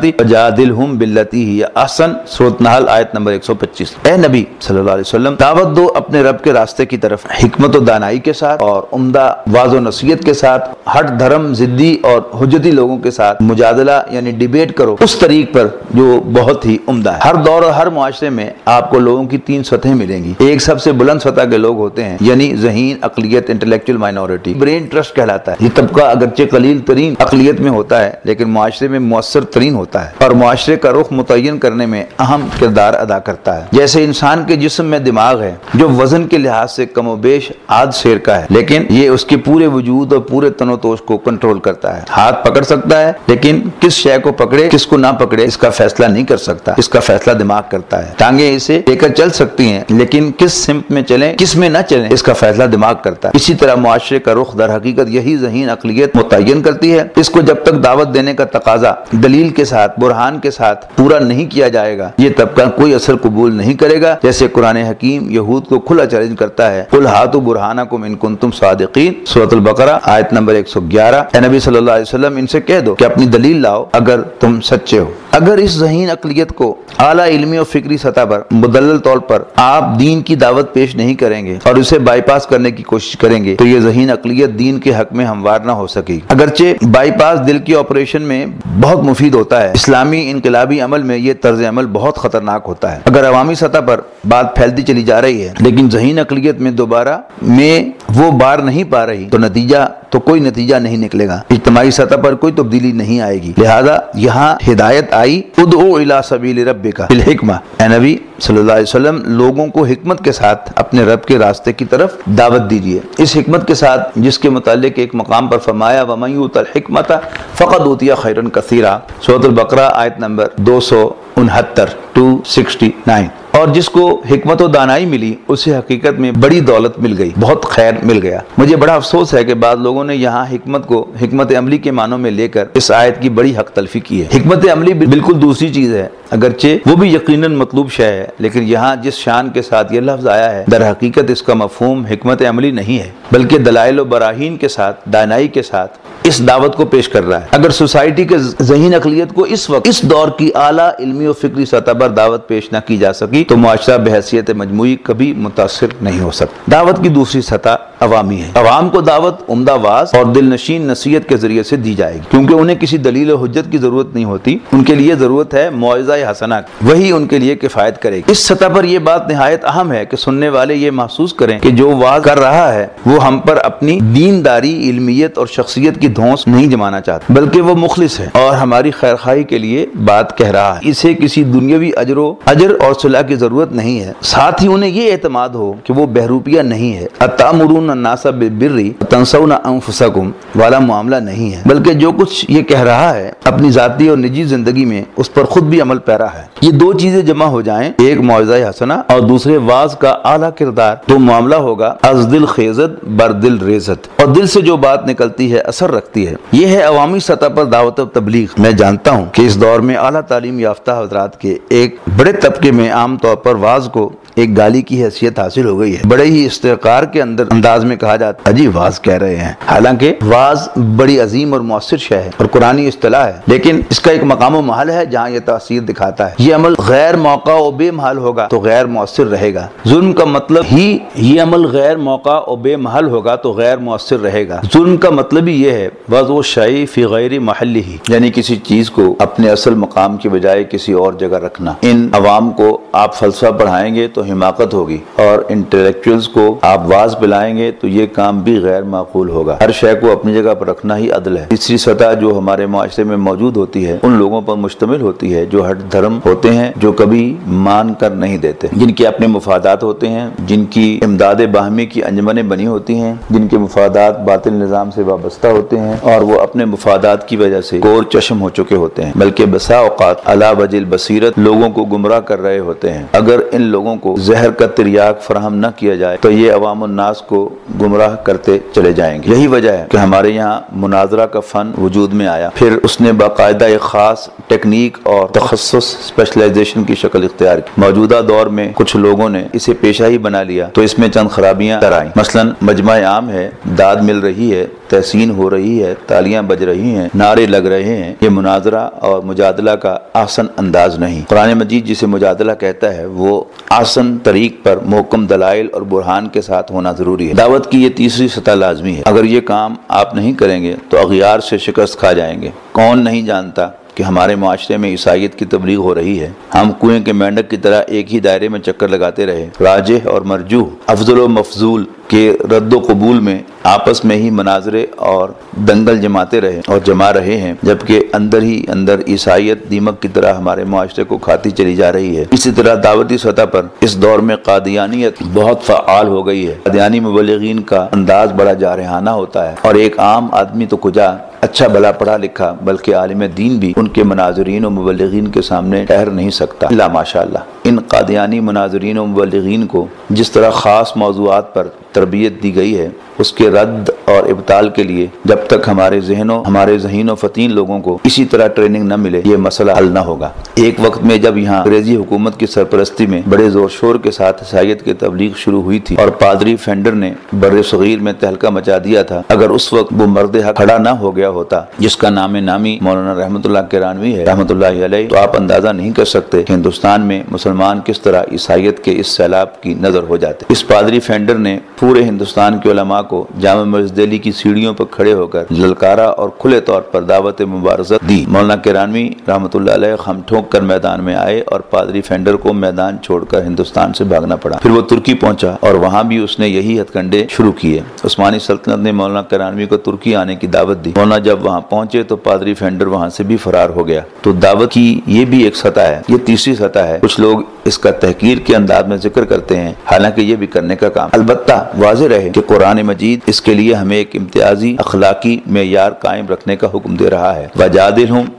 الحسنۃ وجادلهم باللتی ہی احسن سورۃ نحل، آیت نمبر 125 اے نبی صلی اللہ علیہ وسلم، دعوت دو اپنے رب کے راستے کی طرف، حکمت و دانائی کے ساتھ اور عمدہ واض و نصیحت کے ساتھ ہٹ دھرم زدی اور حجتی لوگوں کے ساتھ مجادلہ یعنی ڈیبیٹ کرو۔ اس طریق پر جو بہت ہی عمدہ ہے۔ ہر دور اور ہر معاشرے میں آپ کو لوگوں کی تین سطحیں ملیں گی۔ ایک سب سے بلند سطح کے لوگ ہوتے ہیں یعنی ذہین اقلیت انٹلیکچل مائنورٹی برین ٹرسٹ کہلاتا ہے۔ یہ طبقہ اگرچہ قلیل ترین اقلیت میں ہوتا ہے، لیکن معاشرے میں مؤثر ترین ہوتا ہے۔ اور معاشرے کا رخ متعین کرنے میں اہم کردار ادا کرتا ہے۔ جیسے انسان کے جسم میں دماغ ہے، جو وزن کے لحاظ سے کم و بیش آدھ شیر کا ہے، لیکن یہ اس کے پورے وجود اور پورے تنوتوش کو کنٹرول کرتا ہے۔ ہاتھ پکڑ سکتا ہے، لیکن کس شے کو پکڑے، کس کو نہ پکڑے، اس کا فیصلہ نہیں کر سکتا۔ اس کا فیصلہ دماغ کرتا ہے۔ ٹانگیں اسے لے کر چل سکتی ہیں، لیکن کس سمت میں چلیں، کس میں نہ چلیں، اس کا فیصلہ دماغ کرتا ہے۔ اسی طرح معاشرے کا رخ در حقیقت یہی ذہین اقلیت متعین کرتی ہے۔ اس کو جب تک دعوت دینے کا تقاضا دلیل کے ساتھ برہان کے ساتھ پورا نہیں کیا جائے گا۔ یہ طبقہ کوئی اثر قبول نہیں کرے گا۔ جیسے قرآن حکیم یہود کو کھلا چیلنج کرتا ہے۔ کل ہاتھ برہانہ کو من کنتم صادقین سورت البقرہ، آیت نمبر 111 اے نبی صلی اللہ علیہ وسلم، ان سے کہہ دو کہ اپنی دلیل لاؤ اگر تم سچے ہو۔ اگر اس ذہین اقلیت کو اعلیٰ علمی اور فکری سطح پر مدلل طور پر آپ دین کی دعوت پیش نہیں کریں گے اور اسے بائی پاس کرنے کی کوشش کریں گے، تو یہ ذہین اقلیت دین کے حق میں ہموار نہ ہو سکے۔ اگرچہ بائی پاس دل کی آپریشن میں بہت مفید ہوتا ہے، اسلامی انقلابی عمل میں یہ طرز عمل بہت خطرناک ہوتا ہے۔ اگر عوامی سطح پر بات پھیلتی چلی جا رہی ہے، لیکن ذہین اقلیت میں دوبارہ میں وہ بار نہیں پا رہی، تو نتیجہ تو کوئی نتیجہ نہیں نکلے گا۔ اجتماعی سطح پر کوئی تبدیلی نہیں آئے گی۔ لہذا یہاں ہدایت آئی، ادعو الى سبیل ربک بالحکمہ۔ اے نبی صلی اللہ علیہ وسلم، لوگوں کو حکمت کے ساتھ اپنے رب کے راستے کی طرف دعوت دیجیے اس حکمت کے ساتھ جس کے متعلق ایک مقام پر فرمایا، وَمَن يُؤْتَ الْحِكْمَةَ فَقَدْ أُوتِيَ خَيْرًا كَثِيرًا سورۃ البقرہ، آیت نمبر دو سو انہتر ٹو سکسٹی نائن۔ اور جس کو حکمت و دانائی ملی، اسے حقیقت میں بڑی دولت مل گئی، بہت خیر مل گیا۔ مجھے بڑا افسوس ہے کہ بعض لوگوں نے یہاں حکمت کو، حکمت عملی کے معنوں میں لے کر اس آیت کی بڑی حق تلفی کی ہے۔ حکمت عملی بالکل دوسری چیز ہے۔ اگرچہ وہ بھی یقیناً مطلوب شے ہے، لیکن یہاں جس شان کے ساتھ یہ لفظ آیا ہے، در حقیقت اس کا مفہوم حکمت عملی نہیں ہے، بلکہ دلائل و براہین کے ساتھ، دانائی کے ساتھ اس دعوت کو پیش کر رہا ہے۔ اگر سوسائٹی کے ذہین اقلیت کو اس وقت، اس دور کی اعلیٰ علمی و فکری سطح پر دعوت پیش نہ کی جا سکی تو معاشرہ بحثیت مجموعی کبھی متاثر نہیں ہو سکتا۔ دعوت کی دوسری سطح عوامی ہے۔ عوام کو دعوت عمدہ واز اور دل نشین نصیحت کے ذریعے سے دی جائے گی۔ کیونکہ انہیں کسی دلیل و حجت کی ضرورت نہیں ہوتی، ان کے لیے ضرورت ہے معاوضہ حسنہ۔ وہی ان کے لیے کفایت کرے گی۔ اس سطح پر یہ بات نہایت اہم ہے کہ سننے والے یہ محسوس کریں کہ جو واز کر رہا ہے، وہ ہم پر اپنی دینداری، علمیت اور شخصیت کی دھونس نہیں جمانا چاہتا، بلکہ وہ مخلص ہے اور ہماری خیر خواہی کے لیے بات کہہ رہا ہے۔ اسے کسی دنیاوی اجر و اجر اور صلاح کی ضرورت نہیں ہے۔ ساتھ ہی انہیں یہ اعتماد ہو کہ وہ بہروپیہ نہیں ہے۔ اتامرون الناس بالبر تنسون انفسکم، والا معاملہ نہیں ہے۔ بلکہ جو کچھ یہ کہہ رہا ہے اپنی ذاتی اور نجی زندگی میں، اس پر خود بھی عمل پیرا ہے۔ یہ دو چیزیں جمع ہو جائیں، ایک معاوضہ حسنہ اور دوسرے واز کا اعلیٰ کردار۔ تو معاملہ ہوگا از دل خیزت، بر دل ریزت۔ اور دل سے جو بات نکلتی ہے، اثر رکھتی ہے۔ یہ ہے عوامی سطح پر دعوت و تبلیغ۔ میں جانتا ہوں کہ اس دور میں اعلیٰ تعلیم یافتہ حضرات کے ایک بڑے طبقے میں عام طور پر واز کو ایک گالی کی حیثیت حاصل ہو گئی ہے۔ بڑے ہی استحقار کے اندر انداز میں کہا جاتا ہے۔ جی واز کہہ رہے ہیں۔ حالانکہ واز بڑی عظیم اور مؤثر شے ہے اور قرآن اصطلاح ہے۔ لیکن اس کا ایک مقام و محل ہے جہاں یہ تاثیر دکھاتا ہے۔ یہ عمل غیر موقع و بے محل ہوگا تو غیر مؤثر رہے گا۔ ظلم کا مطلب ہی، یہ عمل غیر موقع و بے محل ہوگا تو غیر مؤثر رہے گا۔ ظلم کا مطلب ہی یہ ہے بس وہ شاعی فی غیر محل ہی یعنی کسی چیز کو اپنے اصل مقام کی بجائے کسی اور جگہ رکھنا۔ ان عوام کو آپ فلسفہ پڑھائیں گے تو حماقت ہوگی اور انٹلیکچوئلز کو آپ واز پلائیں گے تو یہ کام بھی غیر معقول ہوگا۔ ہر شے کو اپنی جگہ پر رکھنا ہی عدل ہے۔ تیسری سطح جو ہمارے معاشرے میں موجود ہوتی ہے، ان لوگوں پر مشتمل ہوتی ہے جو ہر دھرم ہوتے ہیں، جو کبھی مان کر نہیں دیتے۔ جن کے اپنے مفادات ہوتے ہیں، جن کی امداد باہمی کی انجمنیں بنی ہوتی ہیں، جن کے مفادات باطل نظام سے وابستہ ہوتے ہیں اور وہ اپنے مفادات کی وجہ سے کور چشم ہو چکے ہوتے ہیں۔ بلکہ بسا اوقات علا وجل بصیرت لوگوں کو گمراہ کر رہے ہوتے ہیں۔ اگر ان لوگوں کو زہر کا تریاق فراہم نہ کیا جائے تو یہ عوام الناس کو گمراہ کرتے چلے جائیں گے۔ یہی وجہ ہے کہ ہمارے یہاں مناظرہ کا فن وجود میں آیا۔ پھر اس نے باقاعدہ ایک خاص ٹیکنیک اور تخصص اسپیشلائزیشن کی شکل اختیار کی۔ موجودہ دور میں کچھ لوگوں نے اسے پیشہ ہی بنا لیا تو اس میں چند خرابیاں در آئیں۔ مثلا مجمع عام ہے، داد مل رہی ہے تحسین ہو رہی ہے، تالیاں بج رہی ہیں، نعرے لگ رہے ہیں۔ یہ مناظرہ اور مجادلہ کا آسن انداز نہیں۔ قرآن مجید جسے مجادلہ کہتا ہے، وہ آسن طریق پر محکم دلائل اور برہان کے ساتھ ہونا ضروری ہے۔ دعوت کی یہ تیسری سطح لازمی ہے۔ اگر یہ کام آپ نہیں کریں گے، تو اغیار سے شکست کھا جائیں گے۔ کون نہیں جانتا کہ ہمارے معاشرے میں عیسائیت کی تبلیغ ہو رہی ہے۔ ہم کنویں کے مینڈک کی طرح ایک ہی دائرے میں چکر لگاتے رہے۔ راجہ اور مرجو افضل و مفضول کے رد و قبول میں آپس میں ہی مناظرے اور دنگل جماتے رہے اور جما رہے ہیں، جبکہ اندر ہی اندر عیسائیت دیمک کی طرح ہمارے معاشرے کو کھاتی چلی جا رہی ہے۔ اسی طرح دعوتی سطح پر اس دور میں قادیانیت بہت فعال ہو گئی ہے۔ قادیانی مبلغین کا انداز بڑا جارحانہ ہوتا ہے اور ایک عام آدمی تو کجا اچھا بلا پڑھا لکھا بلکہ عالم دین بھی ان کے مناظرین و مبلغین کے سامنے ٹہر نہیں سکتا۔ اللہ ماشاء اللہ ان قادیانی مناظرین و مبلغین کو جس طرح خاص موضوعات پر تربیت دی گئی ہے اس کے رد اور ابتال کے لیے جب تک ہمارے ذہنوں، ہمارے ذہین و فتین لوگوں کو اسی طرح ٹریننگ نہ ملے، یہ مسئلہ حل نہ ہوگا۔ ایک وقت میں جب یہاں انگریزی حکومت کی سرپرستی میں بڑے زور شور کے ساتھ عیسائیت کی تبلیغ شروع ہوئی تھی اور پادری فینڈر نے بر صغیر میں تہلکہ مچا دیا تھا، اگر اس وقت وہ مرد حق کھڑا نہ ہو گیا ہوتا، جس کا نام نامی مولانا رحمت اللہ کرانوی ہے، رحمت اللہ علیہ، تو آپ اندازہ نہیں کر سکتے کہ ہندوستان میں مسلمان کس طرح عیسائیت کے اس سیلاب کی نظر ہو جاتے۔ اس پادری فینڈر نے پورے ہندوستان کے علماء کو جامع مسجد دہلی کی سیڑھیوں پر کھڑے ہو کر للکارا اور کھلے طور پر دعوت مبارزت دی۔ مولانا کرانوی رحمت اللہ علیہ خم ٹھوک کر میدان میں آئے اور پادری فینڈر کو میدان چھوڑ کر ہندوستان سے بھاگنا پڑا۔ پھر وہ ترکی پہنچا اور وہاں بھی اس نے یہی ہتھ کنڈے شروع کیے۔ عثمانی سلطنت نے مولانا کرانوی کو ترکی آنے کی دعوت دی۔ مولانا جب وہاں پہنچے تو پادری فینڈر وہاں سے بھی فرار ہو گیا۔ تو دعوت کی یہ بھی ایک سطح ہے، یہ تیسری سطح ہے۔ کچھ لوگ اس کا تحقیر کے انداز میں ذکر کرتے ہیں، حالانکہ یہ بھی کرنے کا کام۔ البتہ واضح رہے کہ قرآن مجید، اس کے لیے ہمیں ایک امتیازی اخلاقی معیار قائم رکھنے کا حکم دے رہا ہے۔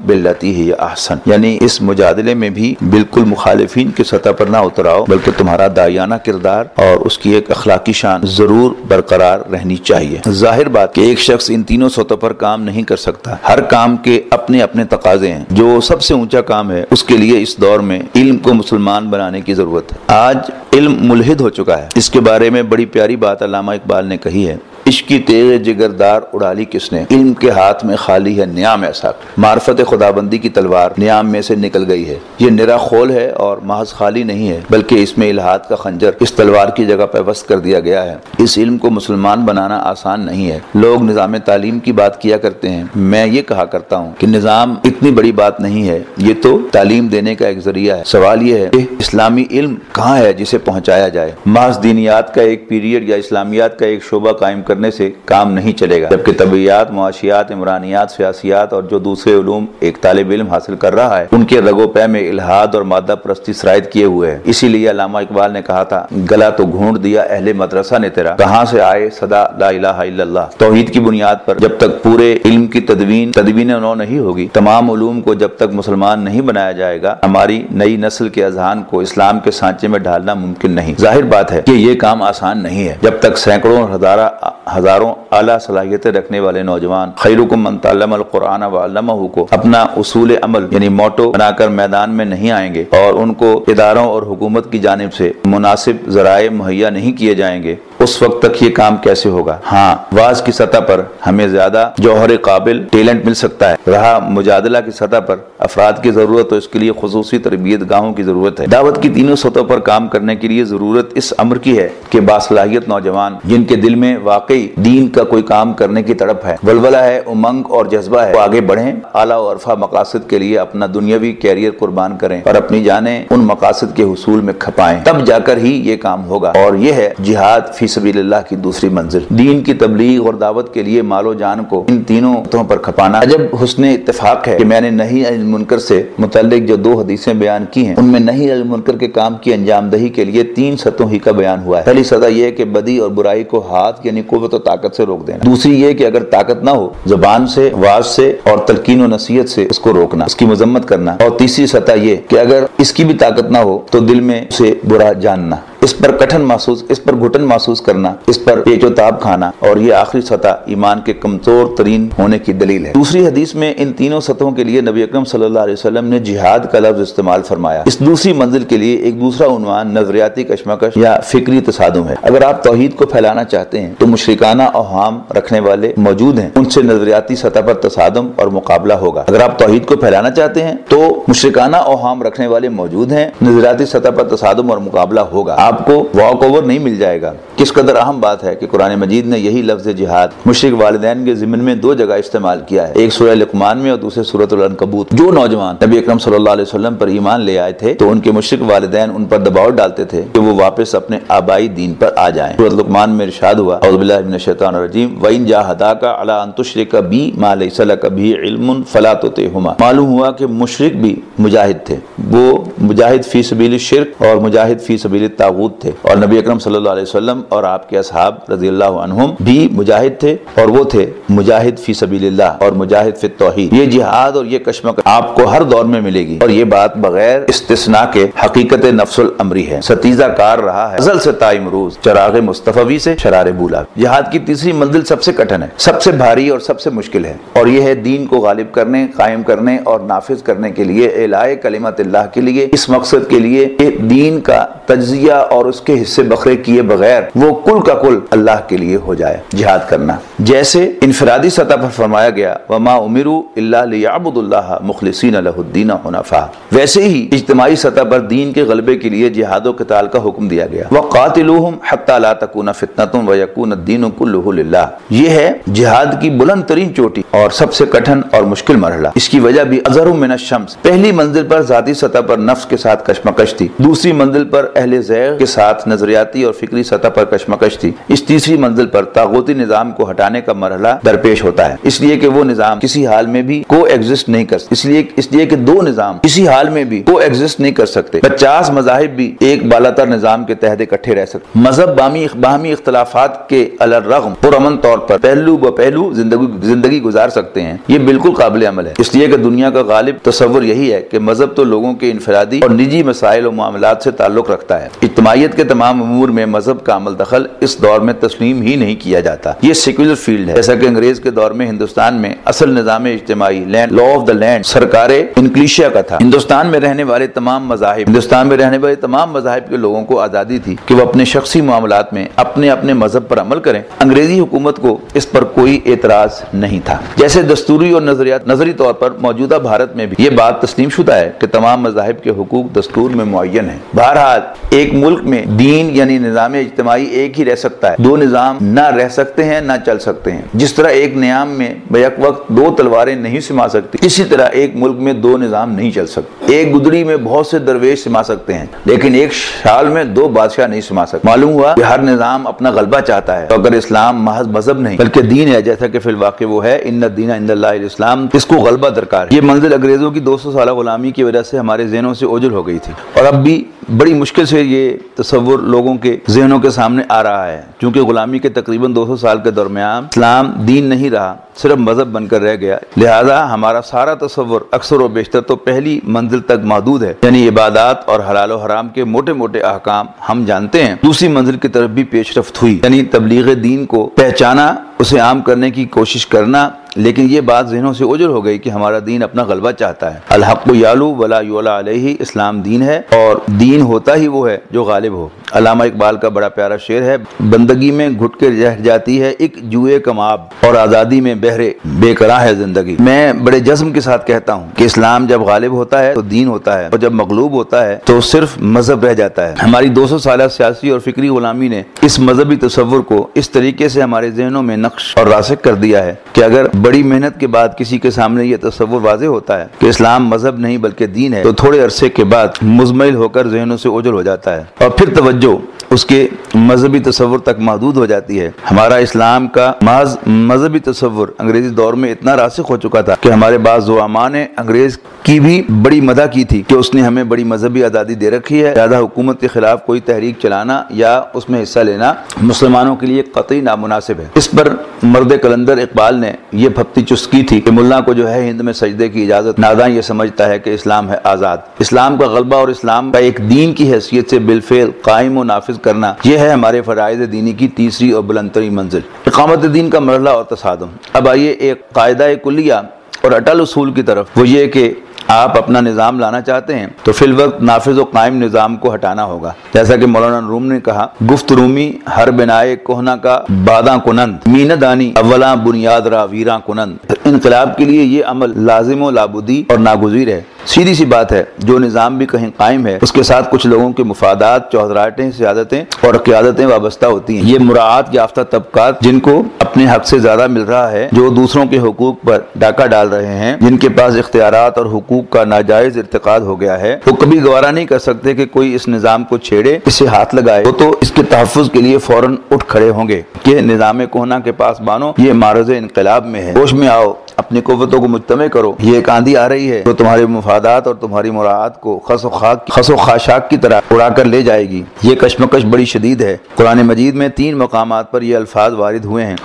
بلتی ہی احسن۔ یعنی اس مجادلے میں بھی بالکل مخالفین کی سطح پر نہ اتراؤ، بلکہ تمہارا دائیانہ کردار اور اس کی ایک اخلاقی شان ضرور برقرار رہنی چاہیے۔ ظاہر بات کہ ایک شخص ان تینوں سطح پر کام نہیں کر سکتا۔ ہر کام کے اپنے اپنے تقاضے ہیں۔ جو سب سے اونچا کام ہے، اس کے لیے اس دور میں علم کو مسلمان بنانے کی ضرورت ہے۔ آج علم ملحد ہو چکا ہے۔ اس کے بارے میں بڑی پیاری بات علامہ اقبال نے کہی ہے عشق کی تیغ جگردار اڑالی کس نے؟ علم کے ہاتھ میں خالی ہے نیام ایسا۔ معرفت خدا بندی کی تلوار نیام میں سے نکل گئی ہے۔ یہ نرا خول ہے اور محض خالی نہیں ہے، بلکہ اس میں الہاد کا خنجر اس تلوار کی جگہ پہ وسط کر دیا گیا ہے۔ اس علم کو مسلمان بنانا آسان نہیں ہے۔ لوگ نظام تعلیم کی بات کیا کرتے ہیں۔ میں یہ کہا کرتا ہوں کہ نظام اتنی بڑی بات نہیں ہے۔ یہ تو تعلیم دینے کا ایک ذریعہ ہے۔ سوال یہ ہے کہ اسلامی علم کہاں ہے جسے پہنچایا جائے؟ محض دینیات کا ایک پیریڈ یا اسلامیات کا ایک شعبہ قائم کر کرنے سے کام نہیں چلے گا۔ جبکہ طبیعیات، معاشیات، عمرانیات، سیاسیات اور جو دوسرے علوم ایک طالب علم حاصل کر رہا ہے، ان کے رگو پہ میں الہاد اور مادہ پرستی سرائد کیے ہوئے ہیں۔ اسی لیے علامہ اقبال نے کہا تھا، گلا تو گھونڈ دیا اہل مدرسہ نے تیرا، کہاں سے آئے صدا لا الہ الا اللہ؟ توحید کی بنیاد پر جب تک پورے علم کی تدوین تدوین نو نہیں ہوگی، تمام علوم کو جب تک مسلمان نہیں بنایا جائے گا، ہماری نئی نسل کے اذہان کو اسلام کے سانچے میں ڈالنا ممکن نہیں۔ ظاہر بات ہے کہ یہ کام آسان نہیں ہے۔ جب تک سینکڑوں ہزارہ ہزاروں اعلیٰ صلاحیتیں رکھنے والے نوجوان، خیرکم من تعلم القرآن و علمہ کو اپنا اصول عمل یعنی موٹو بنا کر میدان میں نہیں آئیں گے اور ان کو اداروں اور حکومت کی جانب سے مناسب ذرائع مہیا نہیں کیے جائیں گے۔ اس وقت تک یہ کام کیسے ہوگا؟ ہاں واز کی سطح پر ہمیں زیادہ جوہر قابل ٹیلنٹ مل سکتا ہے۔ رہا مجادلہ کی سطح پر افراد کی ضرورت تو اس کے لیے خصوصی تربیت گاہوں کی ضرورت ہے۔ دعوت کی تینوں سطح پر کام کرنے کے لیے ضرورت اس امر کی ہے کہ باصلاحیت نوجوان، جن کے دل میں واقعی دین کا کوئی کام کرنے کی تڑپ ہے، ولولہ ہے، امنگ اور جذبہ ہے، وہ آگے بڑھیں، اعلیٰ و عرفہ مقاصد کے لیے اپنا دنیاوی کیریئر قربان کریں اور اپنی جانیں ان مقاصد کے حصول میں کھپائیں۔ تب جا کر ہی یہ کام ہوگا۔ اور یہ ہے جہاد فی سبیل اللہ کی دوسری منزل۔ دین کی تبلیغ اور دعوت کے لیے مال و جان کو ان تینوں پر کھپانا عجب حسن اتفاق ہے کہ میں نے نہیں المنکر سے متعلق جو دو حدیثیں بیان کی ہیں، ان میں نہیں المنکر کے کام کی انجام دہی کے لیے تین سطحوں ہی کا بیان ہوا ہے۔ پہلی سطح یہ کہ بدی اور برائی کو ہاتھ یعنی قوت و طاقت سے روک دینا۔ دوسری یہ کہ اگر طاقت نہ ہو، زبان سے، واز سے اور تلقین و نصیحت سے اس کو روکنا، اس کی مذمت کرنا۔ اور تیسری سطح یہ کہ اگر اس کی بھی طاقت نہ ہو تو دل میں اسے برا جاننا۔ اس پر کٹھن محسوس، اس پر گھٹن محسوس کرنا، اس پر پیچ و تاب کھانا، اور یہ آخری سطح ایمان کے کمزور ترین ہونے کی دلیل ہے۔ دوسری حدیث میں ان تینوں سطحوں کے لیے نبی اکرم صلی اللہ علیہ وسلم نے جہاد کا لفظ استعمال فرمایا۔ اس دوسری منزل کے لیے ایک دوسرا عنوان نظریاتی کشمکش یا فکری تصادم ہے۔ اگر آپ توحید کو پھیلانا چاہتے ہیں تو مشرکانہ اوہام رکھنے والے موجود ہیں۔ ان سے نظریاتی سطح پر تصادم اور مقابلہ ہوگا۔ اگر آپ توحید کو پھیلانا چاہتے ہیں تو مشرکانہ اوہام رکھنے والے موجود ہیں۔ نظریاتی سطح پر تصادم اور مقابلہ ہوگا۔ آپ آپ کو واک اوور نہیں مل جائے گا۔ کس قدر اہم بات ہے کہ قرآن مجید نے یہی لفظ جہاد مشرق والدین کے ضمن میں دو جگہ استعمال کیا ہے۔ ایک سورہ لقمان میں اور دوسرے سورت العنکبوت۔ جو نوجوان نبی اکرم صلی اللہ علیہ وسلم پر ایمان لے آئے تھے، تو ان کے مشرق والدین ان پر دباؤ ڈالتے تھے کہ وہ واپس اپنے آبائی دین پر آ جائیں۔ سورت لقمان میں ارشاد ہوا، اعوذ باللہ من الشیطان الرجیم، وَإِن جَاهَدَاكَ عَلَىٰ أَن تُشْرِكَ بِي مَا لَيْسَ لَكَ بِهِ عِلْمٌ فَلَا تُطِعْهُمَا۔ معلوم ہوا کہ مشرق بھی مجاہد تھے۔ وہ مجاہد فی سبیل الشرک اور مجاہد فی سبیل الطاغوت تاغوت تھے اور نبی اکرم صلی اللہ علیہ وسلم اور آپ کے اصحاب رضی اللہ عنہم بھی مجاہد تھے اور وہ تھے مجاہد فی سبیل اللہ اور مجاہد فی توحید یہ جہاد اور یہ کشمک آپ کو ہر دور میں ملے گی اور یہ بات بغیر استثناء کے حقیقت نفس العمری ہے۔ ستیزہ کار رہا ہے۔ ازل سے تائم روز، چراغ مصطفی سے شرار بولا۔ جہاد کی تیسری منزل سب سے کٹھن ہے، سب سے بھاری اور سب سے مشکل ہے۔ اور یہ ہے دین کو غالب کرنے، قائم کرنے اور نافذ کرنے کے لیے اعلائے کلمت اللہ کے لیے، اس مقصد کے لیے کہ دین کا تجزیہ اور اس کے حصے بکرے کیے بغیر وہ کل کا کل اللہ کے لیے ہو جائے جہاد کرنا۔ جیسے انفرادی سطح پر فرمایا گیا، وما امروا الا ليعبدوا الله مخلصین له الدین حنفاء۔ ویسے ہی اجتماعی سطح پر دین کے غلبے کے لیے جہاد و قتال کا حکم دیا گیا۔ وقاتلوهم حتى لا تكون فتنه ويكون الدين كله یہ ہے جہاد کی بلند ترین چوٹی اور سب سے کٹھن اور مشکل مرحلہ۔ اس کی وجہ بھی ازر من الشمس۔ پہلی منزل پر ذاتی سطح پر نفس کے ساتھ کشمکش تھی۔ دوسری منزل پر اہل زیغ کے ساتھ نظریاتی اور فکری سطح پر کشمکش تھی۔ اس تیسری منزل پر تاغوتی نظام کو ہٹانے کا مرحلہ درپیش ہوتا ہے۔ اس لیے کہ وہ نظام کسی حال میں بھی کو ایگزسٹ نہیں کر اس لیے اس لیے کہ دو نظام کسی حال میں بھی کو ایگزسٹ نہیں کر سکتے۔ پچاس مذاہب بھی ایک بالاتر نظام کے تحت اکٹھے رہ سکتے۔ مذہب بامی باہمی اختلافات کے الرغم پرامن طور پر پہلو ب پہلو زندگی زندگی گزار سکتے ہیں۔ یہ بالکل قابل عمل ہے۔ اس لیے کہ دنیا کا غالب تصور یہی ہے کہ مذہب تو لوگوں کے انفرادی اور نجی مسائل و معاملات سے تعلق رکھتا ہے۔ اجتماعیت کے تمام امور میں مذہب کا عمل دخل اس دور میں تسلیم ہی نہیں کیا جاتا۔ یہ سیکولر فیلڈ ہے۔ جیسا کہ انگریز کے دور میں ہندوستان میں اصل نظام اجتماعی land law of the land سرکار انکلیشیا کا تھا۔ ہندوستان میں رہنے والے تمام مذاہب ہندوستان میں رہنے والے تمام مذاہب کے لوگوں کو آزادی تھی کہ وہ اپنے شخصی معاملات میں اپنے اپنے مذہب پر عمل کریں۔ انگریزی حکومت کو اس پر کوئی اعتراض نہیں تھا۔ جیسے دستوری اور نظریات نظری طور پر موجودہ بھارت میں بھی یہ بات تسلیم شدہ ہے کہ تمام مذاہب کے حقوق دستور میں معین ہیں۔ بہرحال، ایک ملک میں دین یعنی نظام اجتماعی ایک ہی رہ سکتا ہے۔ دو نظام نہ رہ سکتے ہیں، نہ چل سکتے ہیں۔ جس طرح ایک نیام میں بیک وقت دو تلواریں نہیں سما سکتی، اسی طرح ایک ملک میں دو نظام نہیں چل سکتے۔ ایک گدڑی میں بہت سے درویش سما سکتے ہیں، لیکن ایک شال میں دو بادشاہ نہیں سما سکتے۔ معلوم ہوا کہ ہر نظام اپنا غلبہ چاہتا ہے۔ تو اگر اسلام محض مذہب نہیں، بلکہ دین ہے، جیسا کہ فی الواقع وہ ہے، ان دین عند اللہ اسلام اس کو غلبہ درکار ہے۔ یہ منزل انگریزوں کی دو سو سالہ غلامی کی وجہ سے ہمارے ذہنوں سے اوجل ہو گئی تھی۔ اور اب بھی بڑی مشکل سے یہ تصور لوگوں کے ذہنوں کے سامنے آ رہا ہے۔ چونکہ غلامی کے تقریباً دو سو سال کے درمیان اسلام دین نہیں رہا، صرف مذہب بن کر رہ گیا۔ لہذا ہمارا سارا تصور اکثر و بیشتر تو پہلی منزل تک محدود ہے۔ یعنی عبادات اور حلال و حرام کے موٹے موٹے احکام ہم جانتے ہیں۔ دوسری منزل کی طرف بھی پیش رفت ہوئی۔ یعنی تبلیغ دین کو پہچانا، اسے عام کرنے کی کوشش کرنا لیکن یہ بات ذہنوں سے اجر ہو گئی کہ ہمارا دین اپنا غلبہ چاہتا ہے۔ الحق یالو ولا یولا علیہ، اسلام دین ہے اور دین ہوتا ہی وہ ہے جو غالب ہو۔ علامہ اقبال کا بڑا پیارا شعر ہے، بندگی میں گھٹ کے رہ جاتی ہے ایک جوئے کماب اور آزادی میں بہرے بے کرا ہے زندگی۔ میں بڑے جزم کے ساتھ کہتا ہوں کہ اسلام جب غالب ہوتا ہے تو دین ہوتا ہے اور جب مغلوب ہوتا ہے تو صرف مذہب رہ جاتا ہے۔ ہماری دو سو سالہ سیاسی اور فکری غلامی نے اس مذہبی تصور کو اس طریقے سے ہمارے ذہنوں میں نقش اور راسک کر دیا ہے کہ اگر بڑی محنت کے بعد کسی کے سامنے یہ تصور واضح ہوتا ہے کہ اسلام مذہب نہیں بلکہ دین ہے، تو تھوڑے عرصے کے بعد مزمل ہو کر ذہنوں سے اوجل ہو جاتا ہے۔ اور پھر توجہ اس کے مذہبی تصور تک محدود ہو جاتی ہے۔ ہمارا اسلام کا محض مذہبی تصور انگریزی دور میں اتنا راسخ ہو چکا تھا کہ ہمارے بعض زعما نے انگریز کی بھی بڑی مدح کی تھی کہ اس نے ہمیں بڑی مذہبی آزادی دے رکھی ہے۔ زیادہ حکومت کے خلاف کوئی تحریک چلانا یا اس میں حصہ لینا مسلمانوں کے لیے قطعی نامناسب ہے۔ اس پر مرد کلندر اقبال نے یہ پھپتی چست کی تھی کہ ملا کو جو ہے ہند میں سجدے کی اجازت، ناداں یہ سمجھتا ہے کہ اسلام ہے آزاد۔ اسلام کا غلبہ اور اسلام کا ایک دین کی حیثیت سے بالفعل قائم و نافذ کرنا۔ یہ ہے ہمارے فرائض دینی کی تیسری اور بلندری منزل۔ اقامت دین کا مرحلہ اور تصادم۔ اب آئیے ایک قاعدہ کلیہ اور اٹل اصول کی طرف۔ وہ یہ کہ آپ اپنا نظام لانا چاہتے ہیں تو فی الوقت نافذ و قائم نظام کو ہٹانا ہوگا۔ جیسا کہ مولانا روم نے کہا، گفت رومی ہر بنائے کوہنا کا باداں کنند مین دانی اولا بنیاد را ویراں کنند۔ انقلاب کے لیے یہ عمل لازم و لابودی اور ناگزیر ہے۔ سیدھی سی بات ہے، جو نظام بھی کہیں قائم ہے، اس کے ساتھ کچھ لوگوں کے مفادات چوہدراہٹیں سیادتیں اور قیادتیں وابستہ ہوتی ہیں۔ یہ مراعات، یافتہ طبقات جن کو اپنے حق سے زیادہ مل رہا ہے، جو دوسروں کے حقوق پر ڈاکہ ڈال رہے ہیں، جن کے پاس اختیارات اور حقوق کا ناجائز ارتقاد ہو گیا ہے۔ وہ کبھی گوارا نہیں کر سکتے کہ کوئی اس نظام کو چھیڑے، اسے ہاتھ لگائے۔ وہ تو اس کے تحفظ کے لیے فوراً اٹھ کھڑے ہوں گے۔ کہ نظام کوہنا کے پاس بانو، یہ معرض انقلاب میں ہے۔ ہوش میں آؤ، اپنی قوتوں کو مجتمع کرو۔ یہ ایک آندھی آ رہی ہے۔ جو تمہارے مفاد مفادات اور تمہاری مراعات کو خس و خاک خس و خاشاک کی طرح اڑا کر لے جائے گی۔ یہ کشمکش بڑی شدید ہے۔ قرآن مجید میں تین مقامات پر یہ الفاظ وارد ہوئے ہیں۔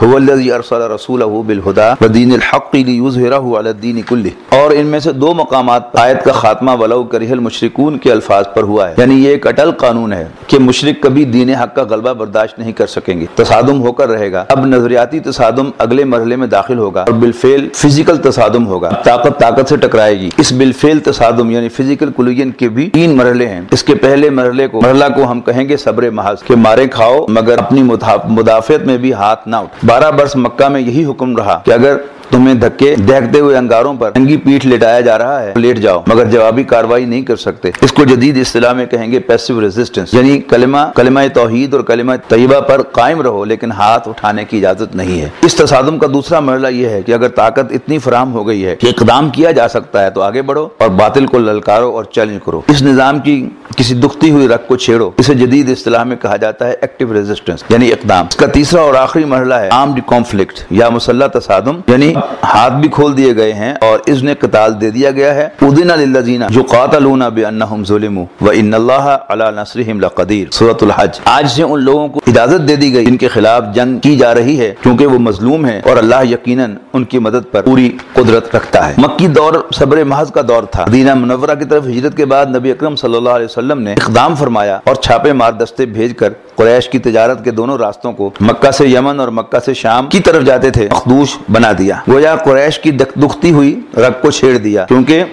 رسول بالہدا ودین الحق علی الدین کلہ۔ اور ان میں سے دو مقامات آیت کا خاتمہ ولو کرہ المشرکون کے الفاظ پر ہوا ہے۔ یعنی یہ ایک اٹل قانون ہے کہ مشرک کبھی دین حق کا غلبہ برداشت نہیں کر سکیں گے۔ تصادم ہو کر رہے گا۔ اب نظریاتی تصادم اگلے مرحلے میں داخل ہوگا اور بالفعل فزیکل تصادم ہوگا۔ طاقت طاقت سے ٹکرائے گی۔ اس بالفعل تصادم یعنی فزیکل کلوین کے بھی تین مرحلے ہیں۔ اس کے پہلے مرحلے کو، مرحلہ کو ہم کہیں گے صبر محض، کہ مارے کھاؤ مگر اپنی مدافعت میں بھی ہاتھ نہ اٹھ بارہ برس مکہ میں یہی حکم رہا کہ اگر تمہیں دھکے دیکھتے ہوئے انگاروں پر انگی پیٹ لٹایا جا رہا ہے۔ لیٹ جاؤ، مگر جوابی کاروائی نہیں کر سکتے۔ اس کو جدید اصطلاح میں کہیں گے پیسو ریزسٹنس یعنی کلمہ کلمہ توحید اور کلمہ طیبہ پر قائم رہو، لیکن ہاتھ اٹھانے کی اجازت نہیں ہے۔ اس تصادم کا دوسرا مرحلہ یہ ہے کہ اگر طاقت اتنی فراہم ہو گئی ہے کہ اقدام کیا جا سکتا ہے تو آگے بڑھو اور باطل کو للکارو اور چیلنج کرو۔ اس نظام کی کسی دکھتی ہوئی رکھ کو چھیڑو۔ اسے جدید اصطلاح میں کہا جاتا ہے ایکٹیو ریزسٹنس یعنی اقدام۔ اس کا تیسرا اور آخری مرحلہ ہے آرمڈ کانفلکٹ یا مسلح تصادم یعنی ہاتھ بھی کھول دیے گئے ہیں اور اس نے قتال دے دیا گیا ہے۔ ادین للذین جو قاتلون بانہم ظلموا وان اللہ علی نصرہم لقدیر سورۃ الحج۔ آج سے ان لوگوں کو اجازت دے دی گئی۔ ان کے خلاف جنگ کی جا رہی ہے کیونکہ وہ مظلوم ہیں اور اللہ یقیناً ان کی مدد پر پوری قدرت رکھتا ہے۔ مکی دور صبر محض کا دور تھا۔ مدینہ منورہ کی طرف ہجرت کے بعد نبی اکرم صلی اللہ علیہ وسلم نے اقدام فرمایا اور چھاپے مار دستے بھیج کر قریش کی تجارت کے دونوں راستوں کو مکہ سے یمن اور مکہ سے شام کی طرف جاتے تھے مخدوش بنا دیا۔ گویا قریش کی دکھتی ہوئی رگ کو چھیڑ دیا، کیونکہ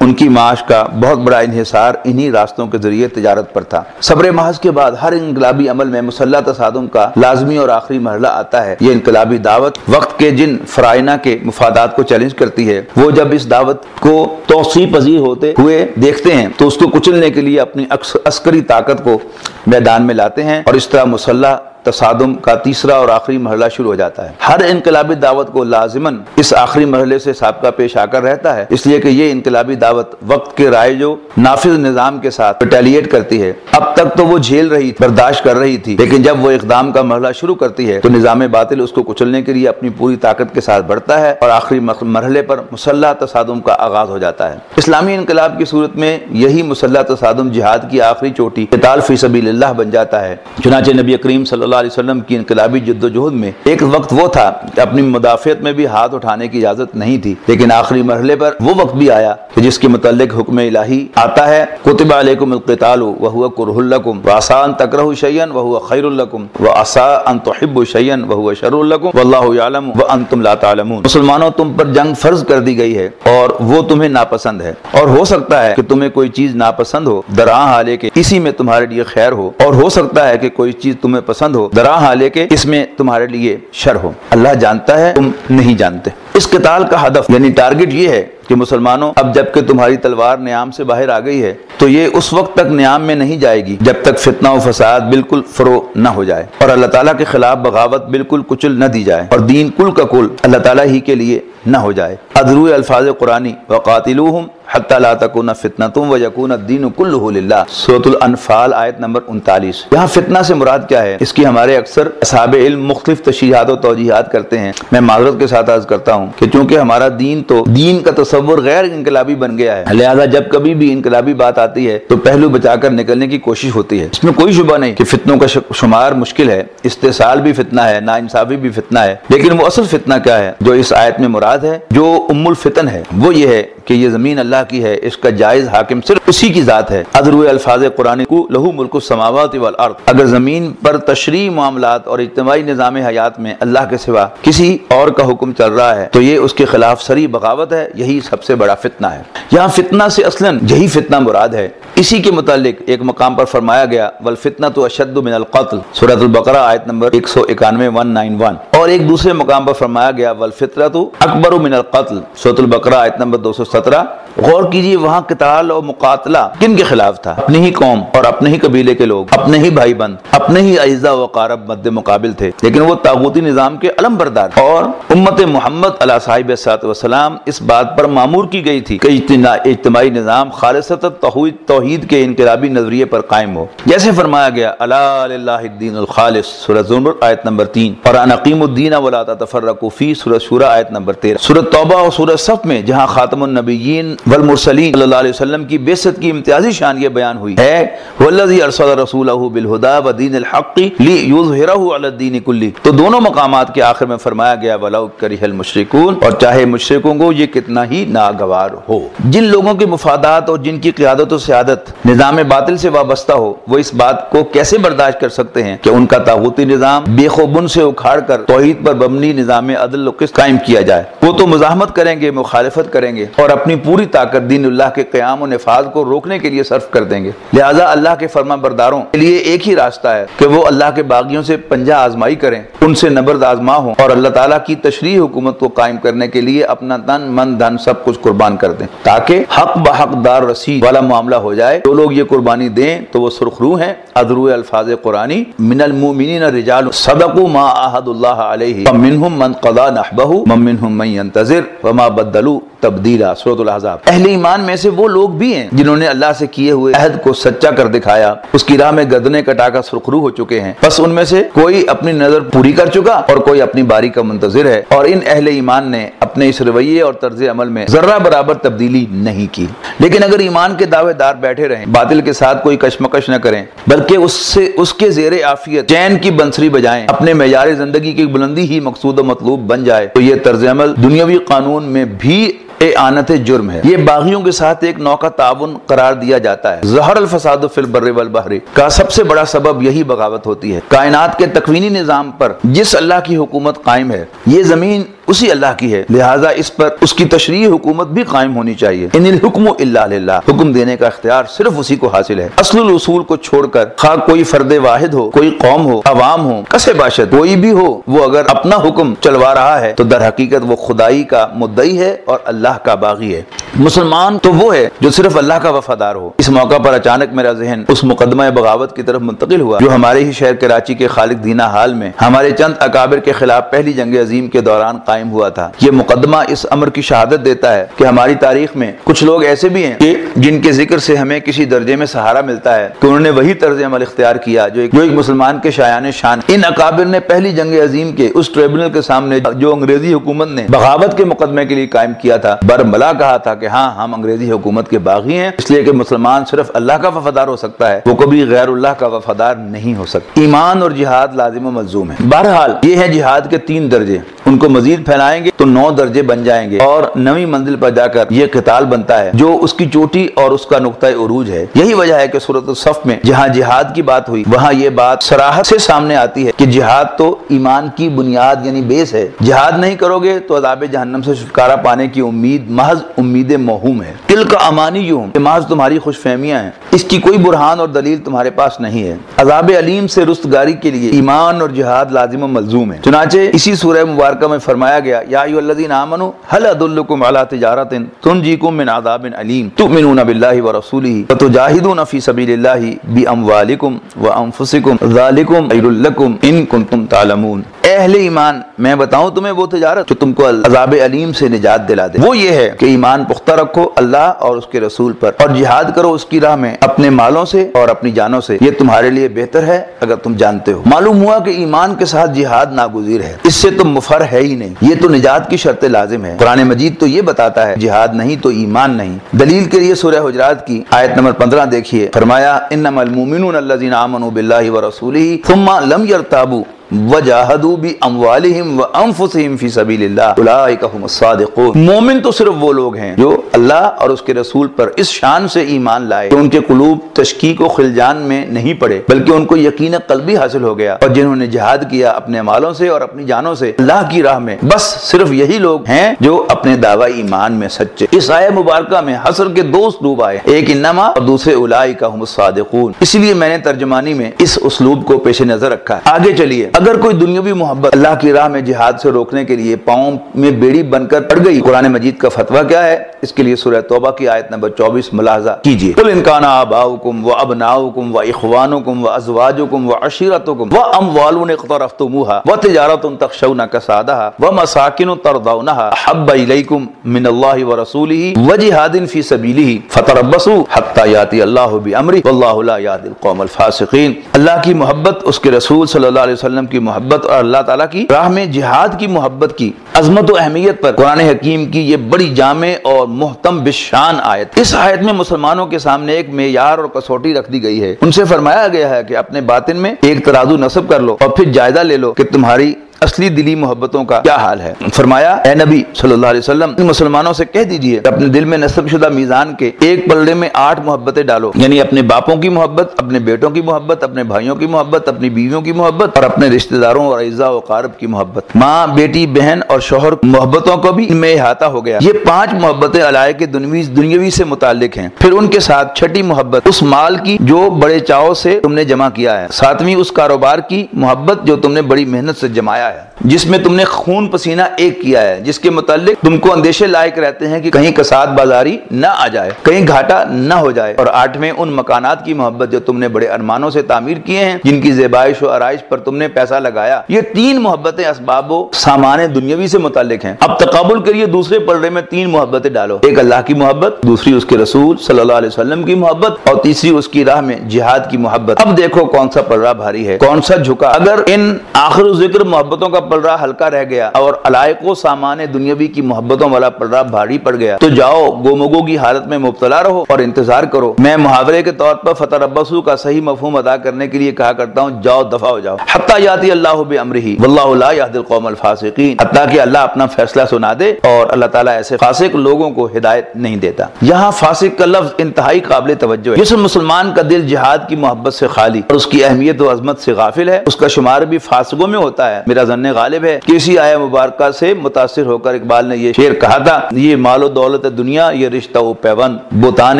ان کی معاش کا بہت بڑا انحصار انہی راستوں کے ذریعے تجارت پر تھا۔ صبر محض کے بعد ہر انقلابی عمل میں مسلح تصادم کا لازمی اور آخری مرحلہ آتا ہے۔ یہ انقلابی دعوت وقت کے جن فرائنہ کے مفادات کو چیلنج کرتی ہے، وہ جب اس دعوت کو توسیع پذیر ہوتے ہوئے دیکھتے ہیں، تو اس کو کچلنے کے لیے اپنی عسکری طاقت کو میدان میں لاتے ہیں اور اس طرح مسلح تصادم کا تیسرا اور آخری مرحلہ شروع ہو جاتا ہے۔ ہر انقلابی دعوت کو لازمن اس آخری مرحلے سے سابقہ پیش آ کر رہتا ہے۔ اس لیے کہ یہ انقلابی دعوت وقت کے رائے جو نافذ نظام کے ساتھ ریٹیلیٹ کرتی ہے، اب تک تو وہ جھیل رہی برداشت کر رہی تھی۔ لیکن جب وہ اقدام کا مرحلہ شروع کرتی ہے، تو نظام باطل اس کو کچلنے کے لیے اپنی پوری طاقت کے ساتھ بڑھتا ہے اور آخری مرحلے پر مسلح تصادم کا آغاز ہو جاتا ہے۔ اسلامی انقلاب کی صورت میں یہی مسلح تصادم جہاد کی آخری چوٹی قتال فی سبیل اللہ بن جاتا ہے۔ چنانچہ نبی کریم صلی اللہ اللہ علیہ وسلم کی انقلابی جد و جہد میں ایک وقت وہ تھا کہ اپنی مدافعت میں بھی ہاتھ اٹھانے کی اجازت نہیں تھی، لیکن آخری مرحلے پر وہ وقت بھی آیا کہ جس کے متعلق حکم الہی آتا ہے، کتب علیکم القتال وهو کرہ لکم وعسى ان تکرہوا شیئا وهو خیر لکم وعسى ان تحبوا شیئا وهو شر لکم والله يعلم وانتم لا تعلمون۔ مسلمانوں تم پر جنگ فرض کر دی گئی ہے اور وہ تمہیں ناپسند ہے۔ اور ہو سکتا ہے کہ تمہیں کوئی چیز ناپسند ہو درا حالے کہ اسی میں تمہارے لیے خیر ہو، اور ہو سکتا ہے کہ کوئی چیز تمہیں پسند ہو۔ درا حالے ہاں، کہ اس میں تمہارے لیے شر ہو۔ اللہ جانتا ہے، تم نہیں جانتے۔ اس قتال کا ہدف یعنی ٹارگٹ یہ ہے کہ مسلمانوں، اب جبکہ تمہاری تلوار نیام سے باہر آ گئی ہے، تو یہ اس وقت تک نیام میں نہیں جائے گی جب تک فتنہ و فساد بالکل فرو نہ ہو جائے اور اللہ تعالیٰ کے خلاف بغاوت بالکل کچل نہ دی جائے اور دین کل کا کل اللہ تعالیٰ ہی کے لیے نہ ہو جائے۔ ادرو الفاظ قرآنی وقاتلوہم حتی لا تکون فتنتم و یکون الدین کلہ للہ۔ سورة الانفال آیت نمبر انتالیس۔ یہاں فتنہ سے مراد کیا ہے؟ اس کی ہمارے اکثر اصحاب علم مختلف تشریحات و توجیحات کرتے ہیں۔ میں معذرت کے ساتھ عرض کرتا ہوں کہ چونکہ ہمارا دین تو دین کا تصور غیر انقلابی بن گیا ہے، لہذا جب کبھی بھی انقلابی بات آتی ہے تو پہلو بچا کر نکلنے کی کوشش ہوتی ہے۔ اس میں کوئی شبہ نہیں کہ فتنوں کا شمار مشکل ہے، استحصال بھی فتنہ ہے نا انصافی بھی فتنہ ہے۔ لیکن وہ اصل فتنہ کیا ہے؟ جو اس آیت میں مراد ہے، جو ام الفتن ہے، وہ یہ ہے کہ یہ زمین اللہ کی ہے، اس کا جائز حاکم صرف اسی کی ذات ہے۔ ادرو الفاظ قرآن کو، لہو ملک السماوات والارض۔ اگر زمین پر تشریح معاملات اور اجتماعی نظام حیات میں اللہ کے سوا کسی اور کا حکم چل رہا ہے، تو یہ اس کے خلاف سری بغاوت ہے، یہی سب سے بڑا فتنہ ہے۔ یہاں فتنہ سے اصلا یہی فتنہ مراد ہے۔ اسی کے متعلق ایک مقام پر فرمایا گیا والفتنہ تو اشد من القتل۔ سورۃ البقرہ، آیت نمبر 191 191 اور ایک دوسرے مقام پر فرمایا گیا والفطرہ تو اکبر من القتل۔ سورۃ البقرہ، آیت نمبر 217 غور کیجیے وہاں قتال اور مقاتلہ کن کے خلاف تھا؟ اپنی ہی قوم اور اپنے ہی قبیلے کے لوگ، اپنے ہی بھائی بند، اپنے ہی اعزا و قارب مد مقابل تھے۔ لیکن وہ تاغوتی نظام کے علم بردار اور امت محمد علیہ صاحب وسلام اس بات پر معمور کی گئی تھی کہ اجتماعی نظام خالص توحید توحید توحید کے انقلابی نظریے پر قائم ہو۔ جیسے فرمایا گیا اللہ الدین الخالص سورت زمر آیت نمبر تین۔ اور انقیم الدین ولا تفرقوا فی سورت شورا آیت نمبر تیرہ۔ سورت توبہ اور سورت صف میں، جہاں خاتم النبیین والمرسلین صلی اللہ علیہ وسلم کی بیست کی امتیازی شان یہ بیان ہوئی ہے، والذی ارسل رسولہ بالہدا ودین الحق لیظہرہ علی الدین کلی تو دونوں مقامات کے آخر میں فرمایا گیا، ولو کرہ المشرکون اور چاہے مشرکوں کو یہ کتنا ہی ناگوار ہو۔ جن لوگوں کے مفادات اور جن کی قیادت و سیادت نظام باطل سے وابستہ ہو، وہ اس بات کو کیسے برداشت کر سکتے ہیں کہ ان کا تاغوتی نظام بے خوبن سے اکھاڑ کر توحید پر مبنی نظام عدل و قسط قائم کیا جائے؟ وہ تو مزاحمت کریں گے، مخالفت کریں گے اور اپنی پوری طاقت دین اللہ کے قیام و نفاذ کو روکنے کے لیے صرف کر دیں گے۔ لہٰذا اللہ کے فرما برداروں کے لیے ایک ہی راستہ ہے کہ وہ اللہ کے باغیوں سے پنجہ آزمائی کریں، ان سے نبرد آزما ہوں اور اللہ تعالیٰ کی تشریح حکومت کو قائم کرنے کے لیے اپنا تن، من، دھن سب کچھ قربان کر دیں تاکہ حق بحق دار رسید والا معاملہ ہو جائے۔ جائے، جو لوگ یہ قربانی دیں تو وہ سرخرو ہیں۔ ادرو الفاظ قرآنی، من المؤمنین رجال صدقوا ما عہد اللہ علیہ منہم من قضا نحبہ، ومنہم من ينتظر وما بدلوا تبدیلا۔ سورۃ الاحزاب اہل ایمان میں سے وہ لوگ بھی ہیں جنہوں نے اللہ سے کیے ہوئے عہد کو سچا کر دکھایا۔ اس کی راہ میں گدنے کٹا کر سرخرو ہو چکے ہیں۔ بس ان میں سے کوئی اپنی نظر پوری کر چکا اور کوئی اپنی باری کا منتظر ہے۔ اور ان اہل ایمان نے اپنے اس رویے اور طرز عمل میں ذرہ برابر تبدیلی نہیں کی۔ لیکن اگر ایمان کے دعوے دار بیٹھ بیٹھے رہیں، باطل کے ساتھ کوئی کشمکش نہ کریں، بلکہ اس سے، اس کے زیر آفیت چین کی بنسری بجائیں، اپنے معیار زندگی کی بلندی ہی مقصود و مطلوب بن جائے۔ تو یہ طرز عمل دنیاوی قانون میں بھی اے آنت جرم ہے۔ یہ باغیوں کے ساتھ ایک نوکا تعاون قرار دیا جاتا ہے۔ زہر الفساد فی البر والبحر، کا سب سے بڑا سبب یہی بغاوت ہوتی ہے۔ کائنات کے تکوینی نظام پر جس اللہ کی حکومت قائم ہے، یہ زمین اسی اللہ کی ہے۔ لہٰذا اس پر اس کی تشریح حکومت بھی قائم ہونی چاہیے۔ ان الحکم اللہ للہ۔ حکم دینے کا اختیار صرف اسی کو حاصل ہے۔ اصل الاصول کو چھوڑ کر خواہ کوئی فرد واحد ہو، کوئی قوم ہو، عوام ہو کسے باشد، کوئی بھی ہو، وہ اگر اپنا حکم چلوا رہا ہے تو در حقیقت وہ خدائی کا مدعی ہے اور اللہ کا باغی ہے۔ مسلمان تو وہ ہے جو صرف اللہ کا وفادار ہو۔ اس موقع پر اچانک میرا ذہن اس مقدمہ بغاوت کی طرف منتقل ہوا جو ہمارے ہی شہر کراچی کے خالق دینا حال میں ہمارے چند اکابر کے خلاف پہلی جنگ عظیم کے دوران قائم ہوا تھا۔ یہ مقدمہ اس امر کی شہادت دیتا ہے کہ ہماری تاریخ میں کچھ لوگ ایسے بھی ہیں کہ جن کے ذکر سے ہمیں کسی درجے میں سہارا ملتا ہے کہ انہوں نے وہی طرز عمل اختیار کیا جو ایک, جو ایک مسلمان کے شایان شان۔ ان اکابر نے پہلی جنگ عظیم کے اس ٹریبونل کے سامنے جو انگریزی حکومت نے بغاوت کے مقدمے کے لیے قائم کیا تھا برملا کہا تھا کہ ہاں ہم انگریزی حکومت کے باغی ہیں اس لیے کہ مسلمان صرف اللہ کا وفادار ہو سکتا ہے وہ کبھی غیر اللہ کا وفادار نہیں ہو سکتا۔ ایمان اور جہاد لازم و ملزوم ہے۔ بہرحال یہ ہے جہاد کے تین درجے۔ ان کو مزید پھیلائیں گے تو نو درجے بن جائیں گے اور نوی منزل پر جا کر یہ قتال بنتا ہے جو اس کی چوٹی اور اس کا نقطۂ عروج ہے۔ یہی وجہ ہے کہ صورت الصف میں جہاں جہاد کی بات ہوئی، وہاں یہ بات سراحت سے سامنے آتی ہے کہ جہاد تو ایمان کی بنیاد یعنی بیس ہے۔ جہاد نہیں کرو گے تو عذاب جہنم سے چھٹکارا پانے کی امید، محض امید موہوم ہے۔ دل کا امانی یوں محض تمہاری خوش فہمیاں ہیں۔ اس کی کوئی برہان اور دلیل تمہارے پاس نہیں ہے۔ عذاب علیم سے رستگاری کے لیے ایمان اور جہاد لازم و ملزوم ہے چنانچہ اسی سورہ مبارکہ میں فرمایا فرمایا گیا، یا ایو الذین آمنوا هل ادلکم علی تجارت تنجیکم من عذاب علیم، تؤمنون باللہ ورسولہ وتجاہدون فی سبیل اللہ باموالکم وانفسکم ذالکم خیر لکم ان کنتم تعلمون۔ اہل ایمان، میں بتاؤں تمہیں وہ تجارت جو تم کو عذاب علیم سے نجات دلا دے۔ وہ یہ ہے کہ ایمان پختہ رکھو اللہ اور اس کے رسول پر، اور جہاد کرو اس کی راہ میں اپنے مالوں سے اور اپنی جانوں سے۔ یہ تمہارے لیے بہتر ہے اگر تم جانتے ہو۔ معلوم ہوا کہ ایمان کے ساتھ جہاد ناگزیر ہے، اس سے تم مفر ہے ہی نہیں۔ یہ تو نجات کی شرط لازم ہے قرآن مجید تو یہ بتاتا ہے، جہاد نہیں تو ایمان نہیں۔ دلیل کے لیے سورہ حجرات کی آیت نمبر پندرہ دیکھیے۔ فرمایا، انما المؤمنون الذين امنوا بالله ورسوله ثم لم يرتابوا وجاہدوا باموالہم وانفسہم فی سبیل اللہ اولئک هم الصادقون. مومن تو صرف وہ لوگ ہیں جو اللہ اور اس کے رسول پر اس شان سے ایمان لائے کہ ان کے قلوب تشکیق و خلجان میں نہیں پڑے، بلکہ ان کو یقین قلبی حاصل ہو گیا اور جنہوں نے جہاد کیا اپنے مالوں سے اور اپنی جانوں سے اللہ کی راہ میں۔ بس صرف یہی لوگ ہیں جو اپنے دعوی ایمان میں سچے۔ اس آئے مبارکہ میں حسر کے دو اسلوب آئے، ایک انما اور دوسرے اولئک هم الصادقون۔ اس لیے میں نے ترجمانی میں اس اسلوب کو پیش نظر رکھا آگے چلیے۔ اگر کوئی دنیاوی محبت اللہ کی راہ میں جہاد سے روکنے کے لیے پاؤں میں بیڑی بن کر پڑ گئی، قرآن مجید کا فتویٰ کیا ہے؟ اس کے لیے سورہ توبہ کی آیت نمبر چوبیس ملاحظہ کیجیے قل انکان آباؤکم و ابناؤکم و اخوانکم و ازواجکم و عشیرتکم و اموالون اقترفتموها و تجارت تخشون کسادها و مساکن ترضونها حب الیکم من اللہ و رسوله و جہاد فی سبیلہ فتربصوا حتی یاتی اللہ بی امری واللہ لا یاد القوم الفاسقین۔ اللہ کی محبت اس کے رسول صلی اللہ علیہ وسلم کی محبت اور اللہ تعالیٰ کی راہ میں جہاد کی محبت کی عظمت و اہمیت پر قرآن حکیم کی یہ بڑی جامع اور محتم بشان آیت۔ اس آیت میں مسلمانوں کے سامنے ایک معیار اور کسوٹی رکھ دی گئی ہے۔ ان سے فرمایا گیا ہے کہ اپنے باطن میں ایک ترازو نصب کر لو اور پھر جائزہ لے لو کہ تمہاری اصلی دلی محبتوں کا کیا حال ہے؟ فرمایا، اے نبی صلی اللہ علیہ وسلم مسلمانوں سے کہہ دیجیے، اپنے دل میں نصب شدہ میزان کے ایک پلڑے میں آٹھ محبتیں ڈالو یعنی اپنے باپوں کی محبت، اپنے بیٹوں کی محبت، اپنے بھائیوں کی محبت، اپنی بیویوں کی محبت، اور اپنے رشتہ داروں اور عزا و قارب کی محبت۔ ماں، بیٹی، بہن اور شوہر محبتوں کو بھی ان میں احاطہ ہو گیا۔ یہ پانچ محبتیں علائے کے دنیاوی سے متعلق ہیں۔ پھر ان کے ساتھ چھٹی محبت، اس مال کی جو بڑے چاؤ سے تم نے جمع کیا ہے۔ ساتویں اس کاروبار کی محبت جو تم نے بڑی محنت سے جمایا ہے۔ جس میں تم نے خون پسینہ ایک کیا ہے، جس کے متعلق تم کو اندیشے لائق رہتے ہیں کہ کہیں کساد بازاری نہ آ جائے، کہیں گھاٹا نہ ہو جائے۔ اور آٹھویں ان مکانات کی محبت جو تم نے بڑے ارمانوں سے تعمیر کیے ہیں، جن کی زیبائش و آرائش پر تم نے پیسہ لگایا۔ یہ تین محبتیں اسباب و سامان دنیاوی سے متعلق ہیں۔ اب تقابل کریے دوسرے پلڑے میں تین محبتیں ڈالو۔ ایک اللہ کی محبت، دوسری اس کے رسول صلی اللہ علیہ وسلم کی محبت، اور تیسری اس کی راہ میں جہاد کی محبت۔ اب دیکھو کون سا پلڑا بھاری ہے، کون سا جھکا۔ اگر ان آخر ذکر محبت محبتوں کا پلڑا ہلکا رہ گیا اور علائق و سامان دنیاوی کی محبتوں والا پلڑا بھاری پڑ گیا تو جاؤ گومگو کی حالت میں مبتلا رہو اور انتظار کرو۔ میں محاورے کے طور پر فتح ربسو کا صحیح مفہوم ادا کرنے کے لیے کہا کرتا ہوں، جاؤ دفع ہو جاؤ۔ حتیٰ یاتی اللہ بامرہ واللہ لا یہد القوم الفاسقین۔ حتیٰ کہ اللہ اپنا فیصلہ سنا دے اور اللہ تعالیٰ ایسے فاسق لوگوں کو ہدایت نہیں دیتا۔ یہاں فاسق کا لفظ انتہائی قابل توجہ ہے۔ جس مسلمان کا دل جہاد کی محبت سے خالی اور اس کی اہمیت و عظمت سے غافل ہے۔ اس کا شمار بھی فاسقوں میں ہوتا ہے۔ میرا ذن غالب ہے۔ کسی آیا مبارکہ سے متاثر ہو کر اقبال نے یہ شعر کہا تھا، یہ مال و دولت دنیا، یہ رشتہ و پیون بوتان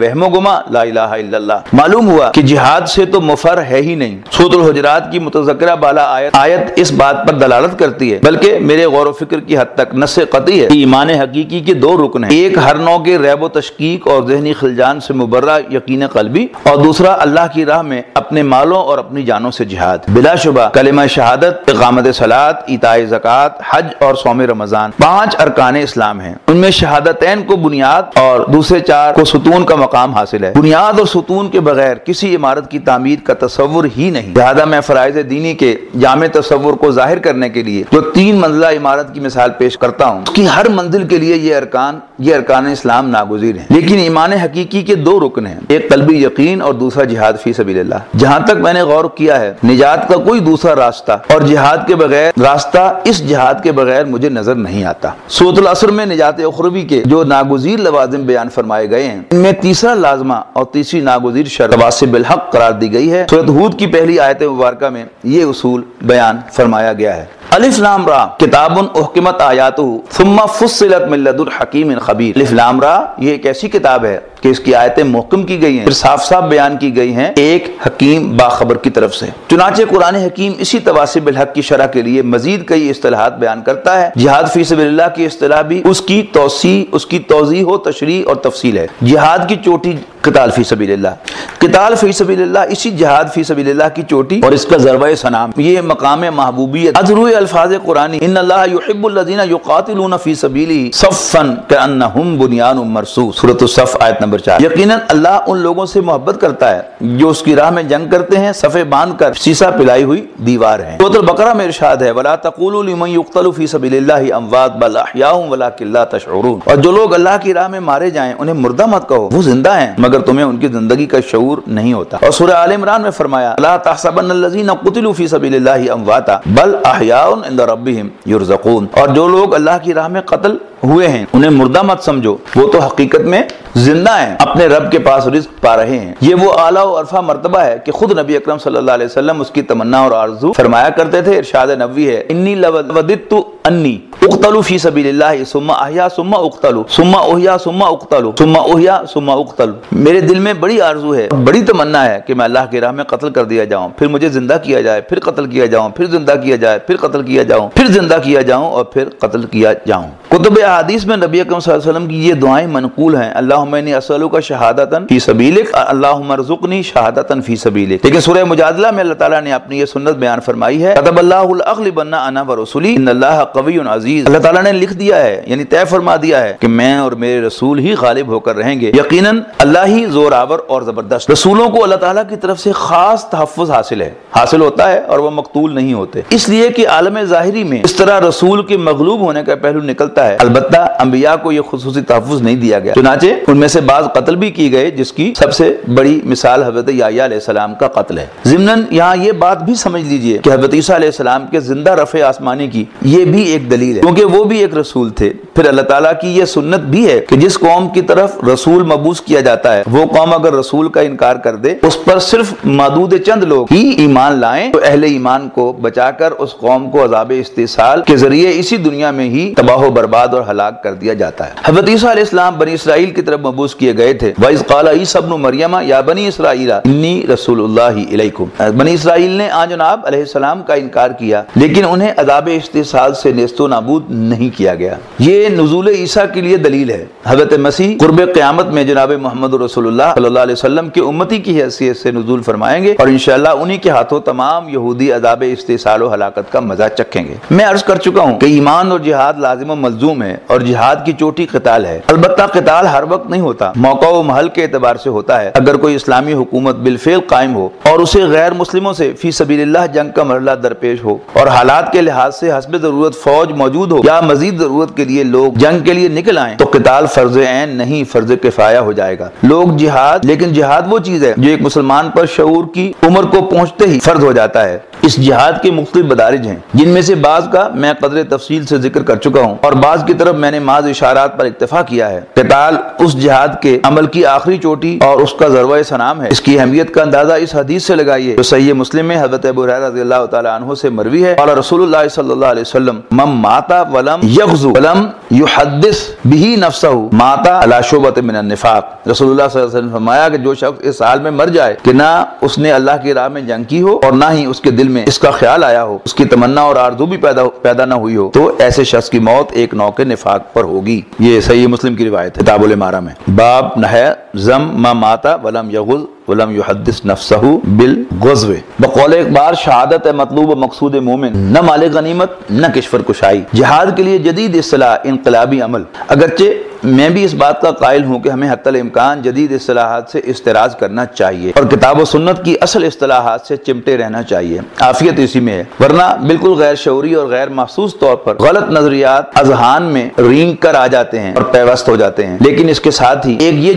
وہم و گما، لا الہ الا اللہ۔ معلوم ہوا کہ جہاد سے تو مفر ہے ہی نہیں۔ سوت الحجرات کی متذکرہ بالا آیت آیت اس بات پر دلالت کرتی ہے، بلکہ میرے غور و فکر کی حد تک نس قطعی ہے۔ ایمان حقیقی کے دو رکن ہیں۔ ایک ہر نو کے ریب و تشکیق اور ذہنی خلجان سے مبرہ یقین قلبی، اور دوسرا اللہ کی راہ میں اپنے مالوں اور اپنی جانوں سے جہاد۔ بلا شبہ کلمہ شہادت، اقامت صلاحات ایتائے زکات حج اور سوم رمضان۔ پانچ ارکان اسلام ہیں۔ ان میں شہادتین کو بنیاد اور دوسرے چار کو ستون کا مقام حاصل ہے۔ بنیاد اور ستون کے بغیر کسی عمارت کی تعمیر کا تصور ہی نہیں۔ لہذا میں فرائض دینی کے جامع تصور کو ظاہر کرنے کے لیے جو تین منزلہ عمارت کی مثال پیش کرتا ہوں، اس کی ہر منزل کے لیے یہ ارکان یہ ارکان اسلام ناگزیر ہیں۔ لیکن ایمان حقیقی کے دو رکن ہیں۔ ایک قلبی یقین اور دوسرا جہاد فی سبیل اللہ۔ جہاں تک میں نے غور کیا ہے، نجات کا کوئی دوسرا راستہ اور جہاد کے بغیر راستہ اس جہاد کے بغیر مجھے نظر نہیں آتا۔ سوت العصر میں نجات اخروی کے جو ناگزیر لوازم بیان فرمائے گئے ہیں، ان میں تیسرا لازمہ اور تیسری ناگزیر شرط بالحق قرار دی گئی ہے۔ سورت ہود کی پہلی آیت مبارکہ میں یہ اصول بیان فرمایا گیا ہے۔ الف لام را کتاب احکمت آیاتو ثم فصلت من لدن حکیم خبیر۔ الف لام را یہ ایک ایسی کتاب ہے کہ اس کی آیتیں محکم کی گئی ہیں، پھر صاف صاف بیان کی گئی ہیں ایک حکیم باخبر کی طرف سے۔ چنانچہ قرآن حکیم اسی تواسب الحق کی شرح کے لیے مزید کئی اصطلاحات بیان کرتا ہے۔ جہاد فی سبیل اللہ کی اصطلاح بھی اس کی توسیع، اس کی توضیح و تشریح اور تفصیل ہے۔ جہاد کی چوٹی قتال فی سبیل اللہ قتال فی سبیل اللہ اسی جہاد فی سبیل اللہ کی چوٹی اور اس کا ذروہ سنام یہ مقام محبوبیت۔ ادرو الفاظ قرآنی، ان اللہ یحب الذین یقاتلون فی سبیلی صفا کانہم بنیان مرصوص۔ سورۃ الصف آیت نمبر چار۔ یقینا اللہ ان لوگوں سے محبت کرتا ہے جو اس کی راہ میں جنگ کرتے ہیں صفے باندھ کر سیسا پلائی ہوئی دیوار ہے۔ سورۃ البقرہ میں ارشاد ہے، ولا تقولوا لمن يقتل فی سبیل اللہ اموات بل احیاء ولکن لا تشعرون۔ اور جو لوگ اللہ کی راہ میں مارے جائیں، انہیں مردہ مت کہو، وہ زندہ ہیں، مگر اگر تمہیں ان کی زندگی کا شعور نہیں ہوتا۔ اور سورہ آل عمران میں فرمایا، لا تحسبن الذين قتلوا فی سبیل اللہ امواتا، بل احیاء عند ربهم يرزقون اور جو لوگ اللہ کی راہ میں قتل ہوئے ہیں، انہیں مردہ مت سمجھو۔ وہ تو حقیقت میں زندہ ہیں، اپنے رب کے پاس رزق پا رہے ہیں۔ یہ وہ اعلیٰ و عرفہ مرتبہ ہے کہ خود نبی اکرم صلی اللہ علیہ وسلم اس کی تمنا اور آرزو فرمایا کرتے تھے۔ ارشاد نبوی ہے، انی لوددت انی اقتلو فی سبیل اللہ ثم احیا ثم اقتلو ثم احیا ثم اقتلو ثم احیا ثم اقتلو میرے دل میں بڑی آرزو ہے، بڑی تمنا ہے کہ میں اللہ کی راہ میں قتل کر دیا جاؤں۔ پھر مجھے زندہ کیا جائے، پھر قتل کیا جاؤں، پھر زندہ کیا جائے، پھر قتل کیا جاؤں، پھر زندہ کیا جاؤں اور پھر قتل کیا جاؤں۔ کتب احادیث میں نبی اکرم صلی اللہ علیہ وسلم کی یہ دعائیں منقول ہیں۔ اللہم انی اسألو کا شہادتاً فی سبیلک، اللہم ارزقنی شہادتاً فی سبیلک۔ لیکن سورہ مجادلہ میں اللہ تعالیٰ نے اپنی یہ سنت بیان فرمائی ہے قطب اللہ الاغلبن انا و رسولی ان اللہ قوی عزیز۔ اللہ تعالیٰ نے لکھ دیا ہے یعنی طے فرما دیا ہے کہ میں اور میرے رسول ہی غالب ہو کر رہیں گے۔ یقیناً اللہ ہی زور آور اور زبردست۔ رسولوں کو اللہ تعالیٰ کی طرف سے خاص تحفظ حاصل ہے۔ حاصل ہوتا ہے اور وہ مقتول نہیں ہوتے۔ اس لیے کہ عالم ظاہری میں اس طرح رسول کے مغلوب ہونے کا پہلو نکلتا ہے۔ البتہ انبیاء کو یہ خصوصی تحفظ نہیں دیا گیا۔ چنانچہ ان میں سے بعض قتل بھی کی گئے، جس کی سب سے بڑی مثال حضرت علیہ السلام کا قتل ہے۔ ضمن یہاں یہ بات بھی سمجھ لیجیے کہ حضرت عیسیٰ علیہ السلام کے زندہ رفع آسمانی کی یہ بھی ایک دلیل ہے۔ کیونکہ وہ بھی ایک رسول تھے۔ پھر اللہ تعالیٰ کی یہ سنت بھی ہے کہ جس قوم کی طرف رسول مبوس کیا جاتا ہے وہ قوم اگر رسول کا انکار کر دے، اس پر صرف مادود چند لوگ ہی ایمان لائیں، تو اہل ایمان کو بچا کر اس قوم کو عذاب استحصال کے ذریعے اسی دنیا میں ہی تباہ و برباد اور ہلاک کر دیا جاتا ہے۔ حضرت عیسیٰ علیہ السلام بنی اسرائیل کی طرف مبوس کیے گئے تھے۔ وَإِذْ قَالَ عِيسَى ابْنُ مَرْيَمَ، يَا بَنِي إِسْرَائِيلَ، إِنِّي رَسُولُ اللَّهِ إِلَيْكُمْ بنی اسرائیل نے آن جناب علیہ السلام کا انکار کیا، لیکن انہیں عذاب استحصال سے نیست و نابود نہیں کیا گیا۔ یہ نزول عیسیٰ کے لیے دلیل ہے۔ حضرت مسیح قرب قیامت میں جناب محمد رسول اللہ صلی اللہ علیہ وسلم کی امتی کی حیثیت سے نزول فرمائیں گے اور انشاءاللہ انہی کے ہاتھوں تمام یہودی عذاب استحصال و ہلاکت کا مزہ چکھیں گے۔ میں عرض کر چکا ہوں کہ ایمان اور جہاد لازم و ملزوم ہے اور جہاد کی چوٹی قتال ہے۔ البتہ قتال ہر وقت نہیں ہوتا، موقع و محل کے اعتبار سے ہوتا ہے۔ اگر کوئی اسلامی حکومت بالفعل قائم ہو اور اسے غیر مسلموں سے فی سبیل اللہ جنگ کا مرحلہ درپیش ہو اور حالات کے لحاظ سے حسب ضرورت فوج موجود ہو یا مزید ضرورت کے لیے لوگ جنگ کے لیے نکل آئیں تو قتال فرض عین نہیں، فرض کفایہ ہو جائے گا۔ لوگ جہاد، لیکن جہاد وہ چیز ہے جو ایک مسلمان پر شعور کی عمر کو پہنچتے ہی فرض ہو جاتا ہے۔ اس جہاد کے مختلف بدارج ہیں، جن میں سے بعض کا میں قدر تفصیل سے ذکر کر چکا ہوں اور بعض کی طرف میں نے بعض اشارات پر اکتفا کیا ہے۔ قتال اس جہاد کے عمل کی آخری چوٹی اور اس کا ذروہ سنام ہے۔ اس کی اہمیت کا اندازہ اس حدیث سے لگائیے جو صحیح مسلم میں حضرت ابو رضی اللہ تعالی عنہ سے مروی ہے۔ اور رسول اللہ صلی اللہ علیہ وسلم، من ماتا ولم یغزو ولم یحدث به نفسه ماتا علی شعبۃ من النفاق۔ رسول اللہ صلی اللہ علیہ وسلم فرمایا کہ جو شخص اس حال میں مر جائے کہ نہ اس نے اللہ کی راہ میں جنگ کی ہو اور نہ ہی اس کے دل میں اس کا خیال آیا ہو، اس کی تمنا اور آرزو بھی پیدا پیدا نہ ہوئی ہو، تو ایسے شخص کی موت ایک نو کے نفاق پر ہوگی۔ یہ صحیح مسلم کی روایت ہے، کتاب الامارہ میں باب نہ زم ما ماتا ولم یغز ولم یحدث نفسه بالغزو۔ بقول اقبال، شہادت ہے مطلوب و مقصود مومن، نہ مال غنیمت، نہ کشور کشائی۔ جہاد کے لیے جدید اصطلاح انقلابی عمل۔ اگرچہ میں بھی اس بات کا قائل ہوں کہ ہمیں حتی الامکان جدید اصطلاحات سے استراز کرنا چاہیے اور کتاب و سنت کی اصل اصطلاحات سے چمٹے رہنا چاہیے۔ عافیت اسی میں ہے۔ ورنہ بالکل غیر شعوری اور غیر محسوس طور پر غلط نظریات اذہان میں رینگ کر آ جاتے ہیں اور پیوست ہو جاتے ہیں۔ لیکن اس کے ساتھ ہی ایک یہ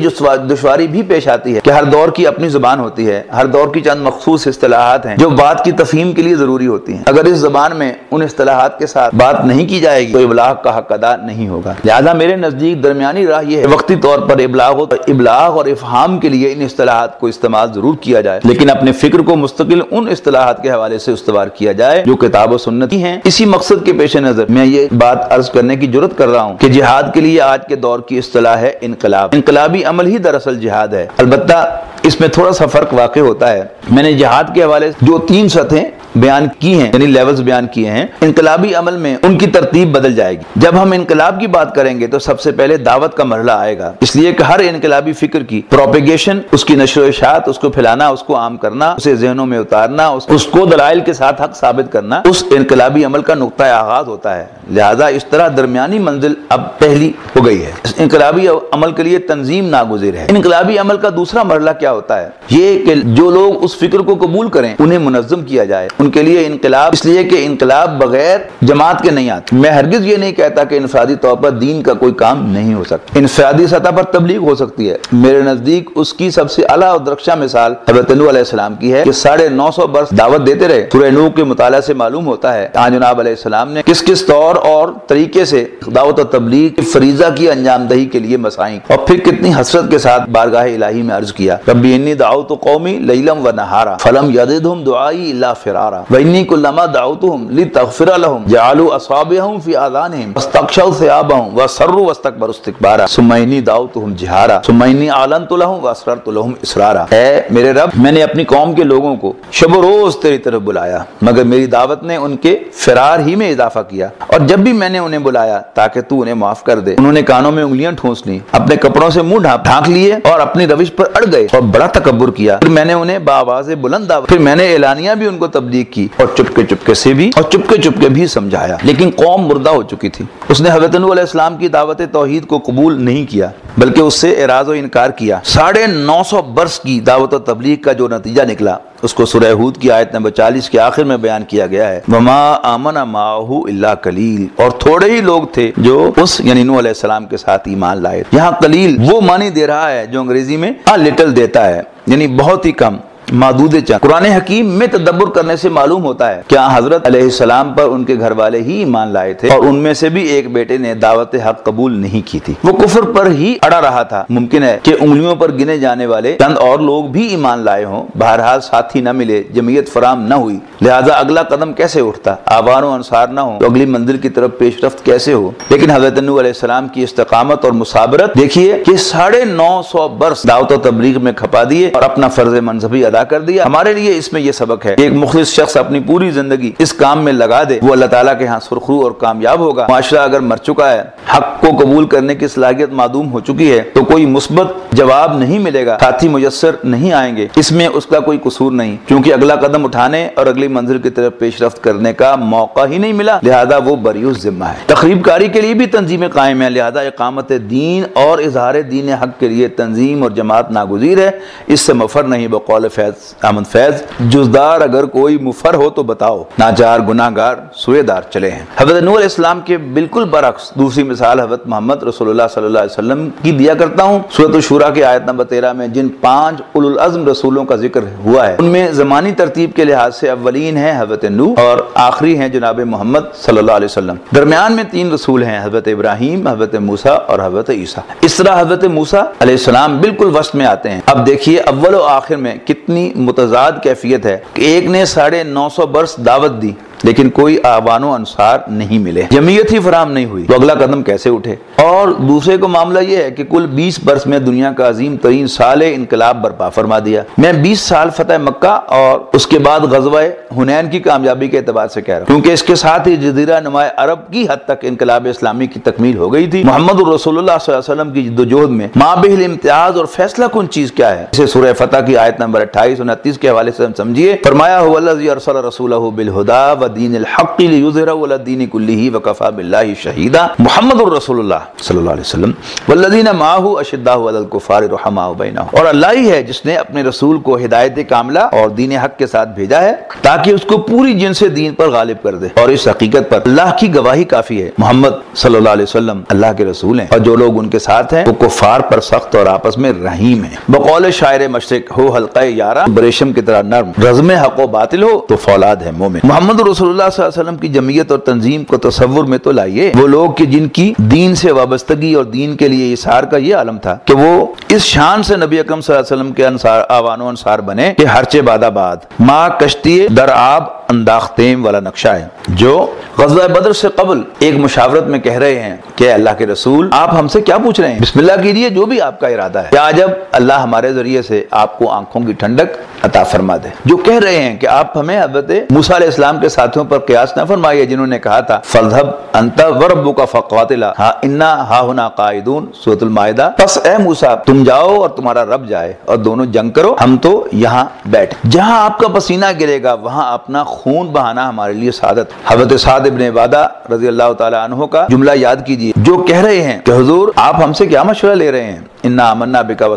دشواری بھی پیش آتی ہے کہ ہر دور کی اپنی زبان ہوتی ہے۔ ہر دور کی چند مخصوص اصطلاحات ہیں جو بات کی تفہیم کے لیے ضروری ہوتی ہیں۔ اگر اس زبان میں ان اصطلاحات کے ساتھ بات نہیں کی جائے گی تو ابلاغ کا حق ادا نہیں ہوگا۔ لہذا میرے نزدیک درمیانی راہ یہ ہے، وقتی طور پر ابلاغ ابلاغ اور افہام کے لیے ان اصطلاحات کو استعمال ضرور کیا جائے۔ لیکن اپنے فکر کو مستقل ان اصطلاحات کے حوالے سے استوار کیا جائے جو کتاب و سنتی ہیں۔ اسی مقصد کے پیش نظر میں یہ بات عرض کرنے کی جرت کر رہا ہوں کہ جہاد کے لیے آج کے دور کی اصطلاح ہے انقلاب۔ انقلابی عمل ہی دراصل جہاد ہے۔ البتہ اس میں تھوڑا سا فرق واقع ہوتا ہے۔ میں نے جہاد کے حوالے جو تین سطحیں بیان کی ہیں یعنی لیولز بیان کیے ہیں، انقلابی عمل میں ان کی ترتیب بدل جائے گی۔ جب ہم انقلاب کی بات کریں گے تو سب سے پہلے دعوت کا مرحلہ آئے گا۔ اس لیے کہ ہر انقلابی فکر کی پروپیگیشن اس کی نشر و اشاعت، اس کو پھیلانا، اس کو عام کرنا، اسے ذہنوں میں اتارنا اس کو دلائل کے ساتھ حق ثابت کرنا، اس انقلابی عمل کا نقطۂ آغاز ہوتا ہے۔ لہذا اس طرح درمیانی منزل اب پہلی ہو گئی ہے۔ انقلابی عمل کے لیے تنظیم ناگزیر ہے۔ انقلابی عمل کا دوسرا مرحلہ کیا ہوتا ہے؟ یہ کہ جو لوگ اس فکر کو قبول کریں، انہیں منظم کیا جائے۔ ان کے لیے انقلاب، اس لیے کہ انقلاب بغیر جماعت کے نہیں آتے۔ میں ہرگز یہ نہیں کہتا کہ انفرادی طور پر دین کا کوئی کام نہیں ہو سکتا۔ انفرادی سطح پر تبلیغ ہو سکتی ہے۔ میرے نزدیک اس کی سب سے اعلیٰ اور درخشا مثال حضرت نو علیہ السلام کی ہے کہ ساڑھے نو سو برس دعوت دیتے رہے۔ سورہ نو کے مطالعہ سے معلوم ہوتا ہے، آن جناب علیہ السلام نے کس کس طور اور طریقے سے دعوت و تبلیغ کی فریضہ کی انجام دہی کے لیے مسائیں اور پھر کتنی حسرت کے ساتھ بارگاہ الہی میں عرض کیا، رب ربی انی دعوت قومی لیلم و نہارا، فلم یددہم دعائی اللہ فرارا۔ انصارا وانی کلما دعوتهم لتغفر لهم جعلوا اصابعهم في اذانهم واستغشوا ثيابهم وسروا واستكبروا استكبارا ثم اني دعوتهم جهارا ثم اني اعلنت لهم واسررت لهم اسرارا۔ اے میرے رب، میں نے اپنی قوم کے لوگوں کو شب و روز تیری طرف بلایا، مگر میری دعوت نے ان کے فرار ہی میں اضافہ کیا۔ اور جب بھی میں نے انہیں بلایا، تاکہ تو انہیں معاف کر دے۔ انہوں نے کانوں میں انگلیاں ٹھونس لی اپنے کپڑوں سے منہ ڈھانک لیے اور اپنی روش پر اڑ گئے۔ اور بڑا تکبر کیا۔ پھر میں نے انہیں باواز بلند آواز پھر میں نے اعلانیہ بھی ان کو تبلیغ کی اور چپکے چپکے سے بھی اور چپکے چپکے بھی سمجھایا۔ لیکن قوم مردہ ہو چکی تھی۔ اس نے حضرت علیہ السلام کی دعوت توحید کو قبول نہیں کیا، بلکہ اس سے اعراض و انکار کیا۔ ساڑھے نو سو برس کی دعوت و تبلیغ کا جو نتیجہ نکلا اس کو سورہ ہود کی آیت نمبر چالیس کے آخر میں بیان کیا گیا ہے۔ وما آمن ماہو اللہ کلیل اور تھوڑے ہی لوگ تھے جو اس یعنی نو علیہ السلام کے ساتھ ایمان لائے۔ یہاں کلیل وہ معنی دے رہا ہے جو انگریزی میں لٹل دیتا ہے یعنی بہت ہی کم۔ محدود چند قرآن حکیم میں تدبر کرنے سے معلوم ہوتا ہے کہ حضرت علیہ السلام پر ان کے گھر والے ہی ایمان لائے تھے اور ان میں سے بھی ایک بیٹے نے دعوت حق قبول نہیں کی تھی۔ وہ کفر پر ہی اڑا رہا تھا۔ ممکن ہے کہ انگلیوں پر گنے جانے والے چند اور لوگ بھی ایمان لائے ہوں۔ بہرحال ساتھی نہ ملے، جمعیت فراہم نہ ہوئی۔ لہذا اگلا قدم کیسے اٹھتا؟ آبان و انصار نہ ہو تو اگلی منزل کی طرف پیش رفت کیسے ہو؟ لیکن حضرت نو علیہ السلام کی استقامت اور مسابرت دیکھیے کہ ساڑھے نو سو برس دعوت و تبلیغ میں کھپا دیے اور اپنا فرض منصبی ادا ادا کر دیا۔ ہمارے لیے اس میں یہ سبق ہے کہ ایک مخلص شخص اپنی پوری زندگی اس کام میں لگا دے، وہ اللہ تعالیٰ کے ہاں سرخرو اور کامیاب ہوگا۔ معاشرہ اگر مر چکا ہے، حق کو قبول کرنے کی صلاحیت معدوم ہو چکی ہے، تو کوئی مثبت جواب نہیں ملے گا۔ ساتھی میسر نہیں آئیں گے۔ اس میں اس کا کوئی قصور نہیں۔ کیونکہ اگلا قدم اٹھانے اور اگلی منزل کی طرف پیش رفت کرنے کا موقع ہی نہیں ملا، لہذا وہ بریوس ذمہ ہے۔ تقریب کاری کے لیے بھی تنظیمیں قائم ہیں لہذا اقامت دین اور اظہار دین حق کے لیے تنظیم اور جماعت ناگزیر ہے۔ اس سے مفر نہیں، بقول فیض احمد فیض، جزدار اگر کوئی مفر ہو تو بتاؤ۔ ناچار گناہ گار سوئے دار چلے ہیں۔ حضرت نور اسلام کے بالکل برعکس، دوسری مثال حضرت محمد رسول اللہ صلی اللہ علیہ وسلم کی دیا کرتا ہوں۔ سورت الشورہ کی آیت نمبر تیرہ میں جن پانچ اول العظم رسولوں کا ذکر ہوا ہے، ان میں زمانی ترتیب کے لحاظ سے اولین ہیں حضرت نو اور آخری ہیں جناب محمد صلی اللہ علیہ وسلم۔ درمیان میں تین رسول ہیں، حضرت ابراہیم، حضرت موسا اور حضرت عیسیٰ۔ اس طرح حضرت موسا علیہ السلام بالکل وسط میں آتے ہیں۔ اب دیکھیے اول و آخر میں کتنی متضاد کیفیت ہے کہ ایک نے ساڑھے نو سو برس دعوت دی۔ لیکن کوئی آبان و انصار نہیں ملے۔ جمعیت ہی فراہم نہیں ہوئی۔ تو اگلا قدم کیسے اٹھے؟ اور دوسرے کو معاملہ یہ ہے کہ کل بیس برس میں دنیا کا عظیم ترین سال انقلاب برپا فرما دیا۔ میں بیس سال فتح مکہ اور اس کے بعد غزوہ ہنین کی کامیابی کے اعتبار سے کہہ رہا ہوں۔ کیونکہ اس کے ساتھ ہی جزیرہ نمائے عرب کی حد تک انقلاب اسلامی کی تکمیل ہو گئی تھی۔ محمد الرسول اللہ صلی اللہ علیہ وسلم کی جد و جہد میں مابہل امتیاز اور فیصلہ کن چیز کیا ہے؟ اسے سورہ فتح کی آیت نمبر اٹھائیس انتیس کے حوالے سے ہم سمجھیے۔ فرمایا ہو اللہ ارسل رسولہ بالہدا و دین الحق لیظہرہ علی الدین کلہ وکفا باللہ شہیدا محمد الرسول اللہ صلی اللہ علیہ وسلم. والذین معه اشداء علی الکفار رحماء بینہم اور اللہ ہی ہے جس نے اپنے رسول کو ہدایت کاملہ اور دین حق کے ساتھ بھیجا ہے تاکہ اس کو پوری جن سے دین پر غالب کر دے اور اس حقیقت پر اللہ کی گواہی کافی ہے۔ محمد صلی اللہ علیہ وسلم اللہ کے رسول ہیں اور جو لوگ ان کے ساتھ ہیں وہ کفار پر سخت اور آپس میں رحیم ہیں۔ بقول شاعر مشرق ہو حلقہ یارہ، بریشم کی طرح نرم، رزم حق و باطل ہو تو فولاد ہے مومن۔ محمد رسول اللہ صلی اللہ علیہ وسلم کی جمعیت اور تنظیم کو تصور میں تو لائیے۔ وہ لوگ کہ جن کی دین سے وابستگی اور دین کے لیے اشار کا یہ عالم تھا کہ وہ اس شان سے نبی اکرم صلی اللہ علیہ وسلم کے انصار آوان و انصار بنے کہ ہرچے باد۔ آباد ماں کشتی در آب انداختیم والا نقشہ ہے۔ جو غزوہ بدر سے قبل ایک مشاورت میں کہہ رہے ہیں کہ اللہ کے رسول، آپ ہم سے کیا پوچھ رہے ہیں؟ بسم اللہ کیجیے جو بھی آپ کا ارادہ ہے۔ کیا جب اللہ ہمارے ذریعے سے آپ کو آنکھوں کی ٹھنڈک عطا فرما دے۔ جو کہہ رہے ہیں کہ آپ ہمیں حضرت موسیٰ علیہ السلام کے ساتھیوں پر قیاس نہ فرمائیے، جنہوں نے کہا تھا فلذب انت وربک فقاتلا ہا انا ہا ہنا قائدون، سورۃ المائدہ۔ پس اے موسیٰ، تم جاؤ اور تمہارا رب جائے اور دونوں جنگ کرو، ہم تو یہاں بیٹھ جہاں آپ کا پسینہ گرے گا، وہاں اپنا خون بہانا ہمارے لیے سعادت حضرت سعد ابن عبادہ رضی اللہ تعالی عنہ کا جملہ یاد کیجیے جو کہہ رہے ہیں کہ حضور آپ ہم سے کیا مشورہ لے رہے ہیں؟ انا امنا بکا و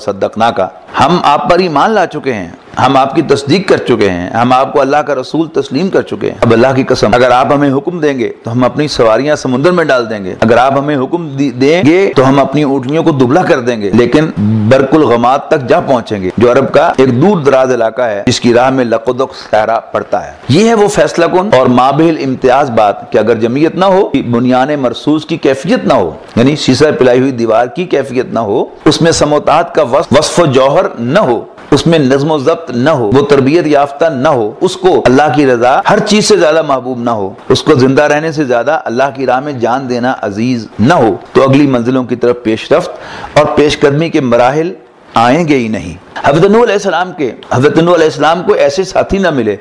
کا ہم آپ پر ایمان لا چکے ہیں، ہم آپ کی تصدیق کر چکے ہیں، ہم آپ کو اللہ کا رسول تسلیم کر چکے ہیں۔ اب اللہ کی قسم، اگر آپ ہمیں حکم دیں گے تو ہم اپنی سواریاں سمندر میں ڈال دیں گے۔ اگر آپ ہمیں حکم دیں گے تو ہم اپنی اونٹنیوں کو دبلا کر دیں گے۔ لیکن برک الغمات تک جا پہنچیں گے۔ جو عرب کا ایک دور دراز علاقہ ہے، جس کی راہ میں لقدق سہرا پڑتا ہے۔ یہ ہے وہ فیصلہ کن اور مابل امتیاز بات کہ اگر جمعیت نہ ہو، بنیان مرسوس کی کیفیت نہ ہو یعنی سیسا پلائی ہوئی دیوار کی کیفیت نہ ہو، اس میں سموتات کا وصف و جوہر نہ ہو، اس میں نظم و ضبط نہ ہو، وہ تربیت یافتہ نہ ہو، اس کو اللہ کی رضا ہر چیز سے زیادہ محبوب نہ ہو، اس کو زندہ رہنے سے زیادہ اللہ کی راہ میں جان دینا عزیز نہ ہو۔ تو اگلی منزلوں کی طرف پیش رفت اور پیش قدمی کے مراحل آئیں گے ہی نہیں۔ حضرت نو علیہ السلام کے حضرت نو علیہ السلام کو ایسے ساتھی نہ ملے،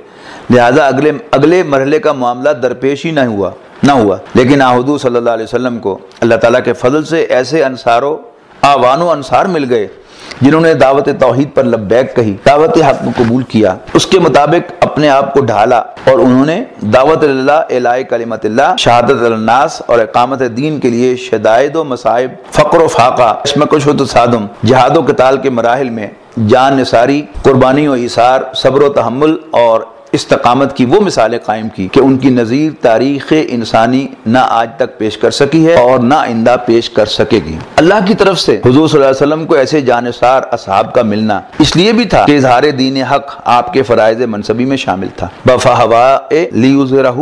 لہذا اگلے اگلے مرحلے کا معاملہ درپیش ہی نہ ہوا نہ ہوا۔ لیکن آحدو صلی اللہ علیہ وسلم کو اللہ تعالیٰ کے فضل سے ایسے انصار و آوان و انصار مل گئے، جنہوں نے دعوت توحید پر لبیک کہی، دعوت حق کو قبول کیا، اس کے مطابق اپنے آپ کو ڈھالا، اور انہوں نے دعوت اللہ، الہ کلمت اللہ، شہادت الناس اور اقامت دین کے لیے شدائد و مصائب، فقر و فاقہ اسمکش و تصادم جہاد و قتال کے مراحل میں، جان نثاری، قربانی و اثار صبر و تحمل اور استقامت کی وہ مثالیں قائم کی کہ ان کی نظیر تاریخ انسانی نہ آج تک پیش کر سکی ہے اور نہ آئندہ پیش کر سکے گی۔ اللہ کی طرف سے حضور صلی اللہ علیہ وسلم کو ایسے جانصار اصحاب کا ملنا اس لیے بھی تھا کہ اظہار دین حق آپ کے فرائض منصبی میں شامل تھا۔ بفا ہوا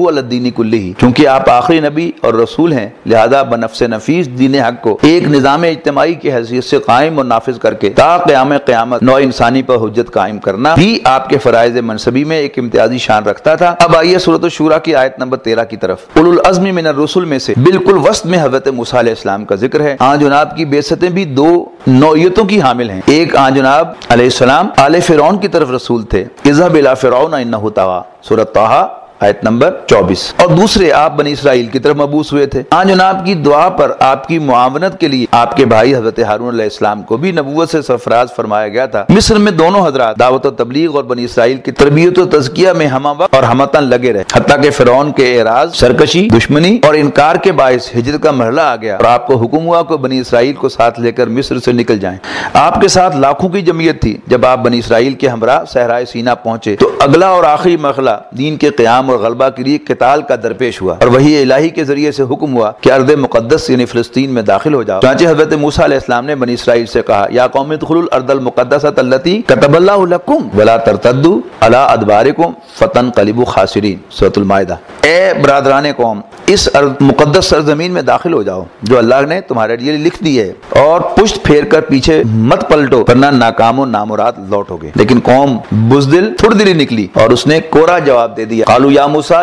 الدین کلی چونکہ آپ آخری نبی اور رسول ہیں، لہذا بنفس نفیس دین حق کو ایک نظام اجتماعی کی حیثیت سے قائم اور نافذ کر کے تا قیام قیامت نو انسانی پر حجت قائم کرنا بھی آپ کے فرائض منصبی میں ایک امتیاز امتیازی شان رکھتا تھا۔ اب آئیے صورت الشورا کی آیت نمبر تیرہ کی طرف۔ اول العزم من الرسل میں سے بالکل وسط میں حضرت موسیٰ علیہ السلام کا ذکر ہے۔ آن جناب کی بیستیں بھی دو نوعیتوں کی حامل ہیں۔ ایک آن جناب، علیہ السلام، آل فرعون کی طرف رسول تھے۔ اذهب الى فرعون انه طغى۔ سورۃ طه آیت نمبر چوبیس۔ اور دوسرے آپ بنی اسرائیل کی طرف مبوس ہوئے تھے۔ آن جناب کی دعا پر آپ کی معاونت کے لیے آپ کے بھائی حضرت ہارون علیہ السلام کو بھی نبوت سے سفراز فرمایا گیا تھا۔ مصر میں دونوں حضرات دعوت و تبلیغ اور بنی اسرائیل کی تربیت و تزکیہ میں ہما وقت اور ہمتن لگے رہے۔ حتیٰ کہ فرعون کے اعراض، سرکشی، دشمنی اور انکار کے باعث ہجرت کا مرحلہ آ گیا اور آپ کو حکم ہوا کہ بنی اسرائیل کو ساتھ لے کر مصر سے نکل جائیں۔ آپ کے ساتھ لاکھوں کی جمعیت تھی۔ جب آپ بنی اسرائیل کے ہمراہ صحرائے سینا پہنچے تو اگلا اور آخری مرحلہ دین کے قیام اور اور غلبہ کے لیے قتال کا درپیش ہوا اور وہی الہی کے ذریعے سے حکم ہوا کہ ارض مقدس یعنی فلسطین میں داخل ہو جاؤ۔ چانچہ حضرت موسیٰ علیہ السلام نے بنی اسرائیل سے کہا، یا قوم ادخلوا الارض المقدسہ التي كتب الله لكم ولا ترتدوا على ادباركم فتنقلبوا خاسرین۔ سورۃ المائدہ۔ اے برادران قوم، اس ارض، مقدس سرزمین میں داخل ہو جاؤ، جو اللہ نے تمہارے لیے لکھ دی ہے۔ اور پشت پھیر کر پیچھے مت پلٹو، ورنہ ناکام و نامراد لوٹو گے۔ لیکن قوم بزدل تھوڑ دلی نکلی اور اس نے کورا جواب دے دیا۔ قالوا یا موسیٰ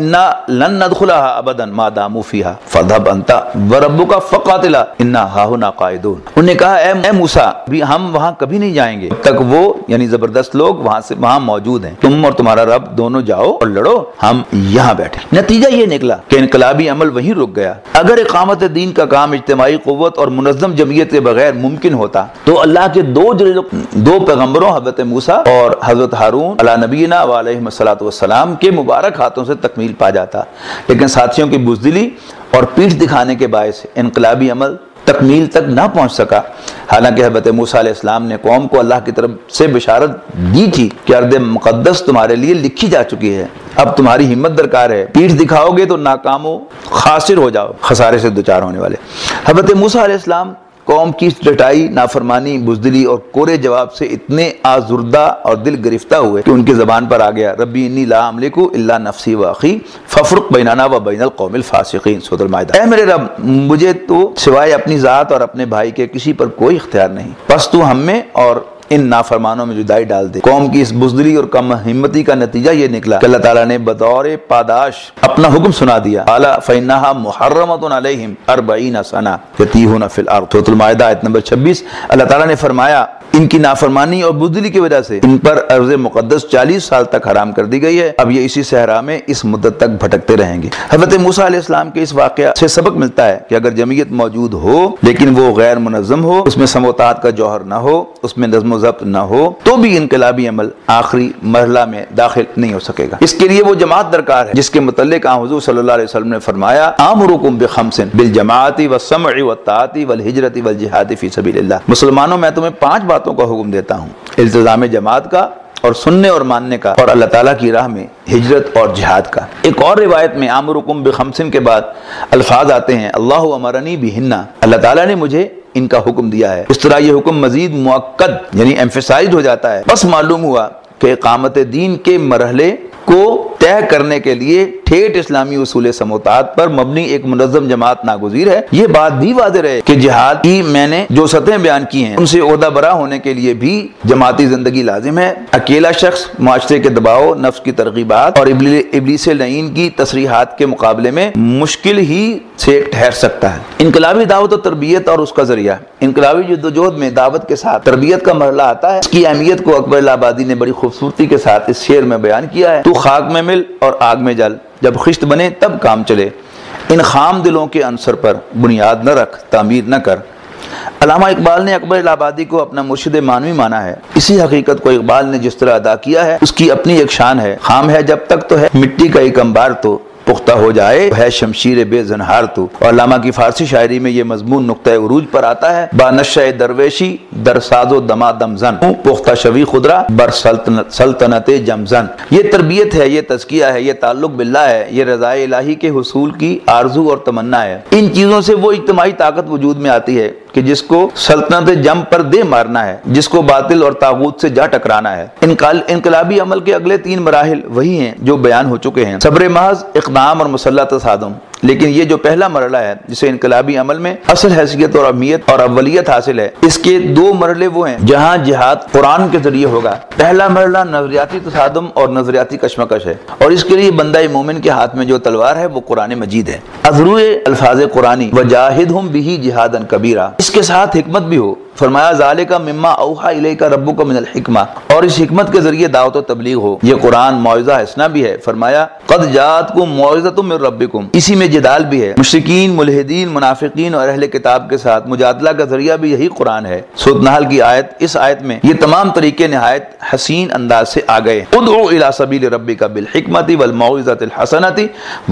انا لن ندخلها ابدا ما داموا فيها فذهب انت وربك فقاتلا انا ها هنا قائدون. انہوں نے کہا اے, اے موسیٰ بھی ہم وہاں کبھی نہیں جائیں گے تک وہ یعنی زبردست لوگ وہاں سے وہاں موجود ہیں. تم اور تمہارا رب دونوں جاؤ اور لڑو ہم یہاں بیٹھے نتیجہ یہ نکلا کہ انقلابی عمل وہیں رک گیا۔ اگر اقامت دین کا کام اجتماعی قوت اور منظم جمعیت کے بغیر ممکن ہوتا تو اللہ کے دو دو پیغمبروں حضرت موسیٰ اور حضرت ہارون علی نبینا علیہ السلام کے مبارک مبارک ہاتھوں سے تکمیل پا جاتا۔ لیکن ساتھیوں کی بزدلی اور پیٹھ دکھانے کے باعث انقلابی عمل تکمیل تک نہ پہنچ سکا۔ حالانکہ حضرت موسیٰ علیہ السلام نے قوم کو اللہ کی طرف سے بشارت دی تھی کہ ارد مقدس تمہارے لیے لکھی جا چکی ہے۔ اب تمہاری ہمت درکار ہے۔ پیٹھ دکھاؤ گے تو ناکام و خاصر ہو جاؤ، خسارے سے دوچار ہونے والے۔ حضرت موسیٰ علیہ السلام قوم کی ڈٹائی نافرمانی، بزدلی اور کورے جواب سے اتنے آزردہ اور دل گرفتہ ہوئے کہ ان کی زبان پر آ گیا۔ ربی انی لا املکو الا نفسی و ففرق بینانا و بین القوم الفاسقین۔ سود المائدہ۔ اے میرے رب، مجھے تو سوائے اپنی ذات اور اپنے بھائی کے کسی پر کوئی اختیار نہیں۔ بس تو ہم میں اور ان نافرمانوں میں جدائی ڈال دے۔ قوم کی اس بزدلی اور کم ہمتی کا نتیجہ یہ نکلا کہ اللہ تعالیٰ نے بطور پاداش اپنا حکم سنا دیا۔ اعلیٰ فینہا محرمت علیہم اربعین سنہ یتیہون فی الارض سورۃ المائدہ آیت نمبر 26 اللہ تعالیٰ نے فرمایا، ان کی نافرمانی اور بزدلی کی وجہ سے ان پر ارض مقدس چالیس سال تک حرام کر دی گئی ہے۔ اب یہ اسی صحرا میں اس مدت تک بھٹکتے رہیں گے۔ حضرت موسیٰ علیہ السلام کے اس واقعہ سے سبق ملتا ہے کہ اگر جمعیت موجود ہو، لیکن وہ غیر منظم ہو، اس میں سموتات کا جوہر نہ ہو، اس میں نظم و ضبط نہ ہو تو بھی انقلابی عمل آخری مرحلہ میں داخل نہیں ہو سکے گا۔ اس کے لیے وہ جماعت درکار ہے، جس کے متعلق آن حضور صلی اللہ علیہ وسلم نے فرمایا، آمرکم بخمسن بالجماعتی والسمع والطاعتی والہجرتی والجہاد فی سبیل اللہ۔ مسلمانوں، میں تمہیں پانچ باتوں کا حکم دیتا ہوں۔ التظام جماعت کا اور سننے اور ماننے کا اور اللہ تعالیٰ کی راہ میں ہجرت اور جہاد کا۔ ایک اور روایت میں عامر حکم بخمسن کے بعد الفاظ آتے ہیں، اللہ امرنی بہنا اللہ تعالیٰ نے مجھے ان کا حکم دیا ہے۔ اس طرح یہ حکم مزید موقع یعنی ایمفیسائز ہو جاتا ہے۔ بس معلوم ہوا کہ اقامت دین کے مرحلے کو طے کرنے کے لیے ٹھیٹ اسلامی اصول سموتات پر مبنی ایک منظم جماعت ناگزیر ہے۔ یہ بات بھی واضح رہے کہ جہاد کی میں نے جو سطح بیان کی ہیں، ان سے عہدہ برا ہونے کے لیے بھی جماعتی زندگی لازم ہے۔ اکیلا شخص معاشرے کے دباؤ، نفس کی ترغیبات اور ابلیس لعین کی تصریحات کے مقابلے میں مشکل ہی سے ٹھہر سکتا ہے۔ انقلابی دعوت و تربیت اور اس کا ذریعہ۔ انقلابی جدوجہد میں دعوت کے ساتھ تربیت کا مرحلہ آتا ہے۔ اس کی اہمیت کو اکبر آبادی نے بڑی خوبصورتی کے ساتھ اس شعر میں بیان کیا ہے۔ تو خاک میں مل اور آگ میں جل۔ جب خشت بنے تب کام چلے۔ ان خام دلوں کے عنصر پر بنیاد نہ رکھ، تعمیر نہ کر۔ علامہ اقبال نے اکبر آبادی کو اپنا مرشد مانوی مانا ہے۔ اسی حقیقت کو اقبال نے جس طرح ادا کیا ہے، اس کی اپنی ایک شان ہے۔ خام ہے جب تک تو ہے، مٹی کا ایک امبار تو۔ پختہ ہو جائے۔ ہے شمشیر بے زنہار تو۔ اور علامہ کی فارسی شاعری میں یہ مضمون نقطۂ عروج پر آتا ہے۔ بانشہ درویشی در ساز و دما دمزن پختہ شوی خدرہ بر سلطنت جمزن یہ تربیت ہے، یہ تزکیہ ہے، یہ تعلق باللہ ہے۔ یہ رضائے الہی کے حصول کی آرزو اور تمنا ہے۔ ان چیزوں سے وہ اجتماعی طاقت وجود میں آتی ہے۔ کہ جس کو سلطنت جم پر دے مارنا ہے، جس کو باطل اور تاغوت سے جا ٹکرانا ہے۔ انقلابی عمل کے اگلے تین مراحل وہی ہیں جو بیان ہو چکے ہیں۔ صبر محض اقدام اور مسلح تصادم لیکن یہ جو پہلا مرحلہ ہے، جسے انقلابی عمل میں اصل حیثیت اور اہمیت اور اولیت حاصل ہے، اس کے دو مرحلے وہ ہیں جہاں جہاد قرآن کے ذریعے ہوگا۔ پہلا مرحلہ نظریاتی تصادم اور نظریاتی کشمکش ہے۔ اور اس کے لیے بندہ مومن کے ہاتھ میں جو تلوار ہے، وہ قرآن مجید ہے۔ ازرو الفاظ قرآنی وجاہد ہم بھی جہاد کبیرہ۔ اس کے ساتھ حکمت بھی ہو۔ فرمایا، ذالک مما اوحا الیکا ربک من الحکمہ۔ اور اس حکمت کے ذریعے دعوت و تبلیغ ہو۔ یہ قرآن معاوضہ حسنہ بھی ہے۔ فرمایا، قد جاتکم معاوضۃ من ربکم۔ اسی میں جدال بھی ہے۔ مشرکین، ملحدین، منافقین اور اہل کتاب کے ساتھ مجادلہ کا ذریعہ بھی یہی قرآن ہے۔ سورۃ نحل کی آیت، اس آیت میں یہ تمام طریقے نہایت حسین انداز سے آ گئے ادعو الی سبیل ربک بالحکمت والموعظۃ الحسنۃ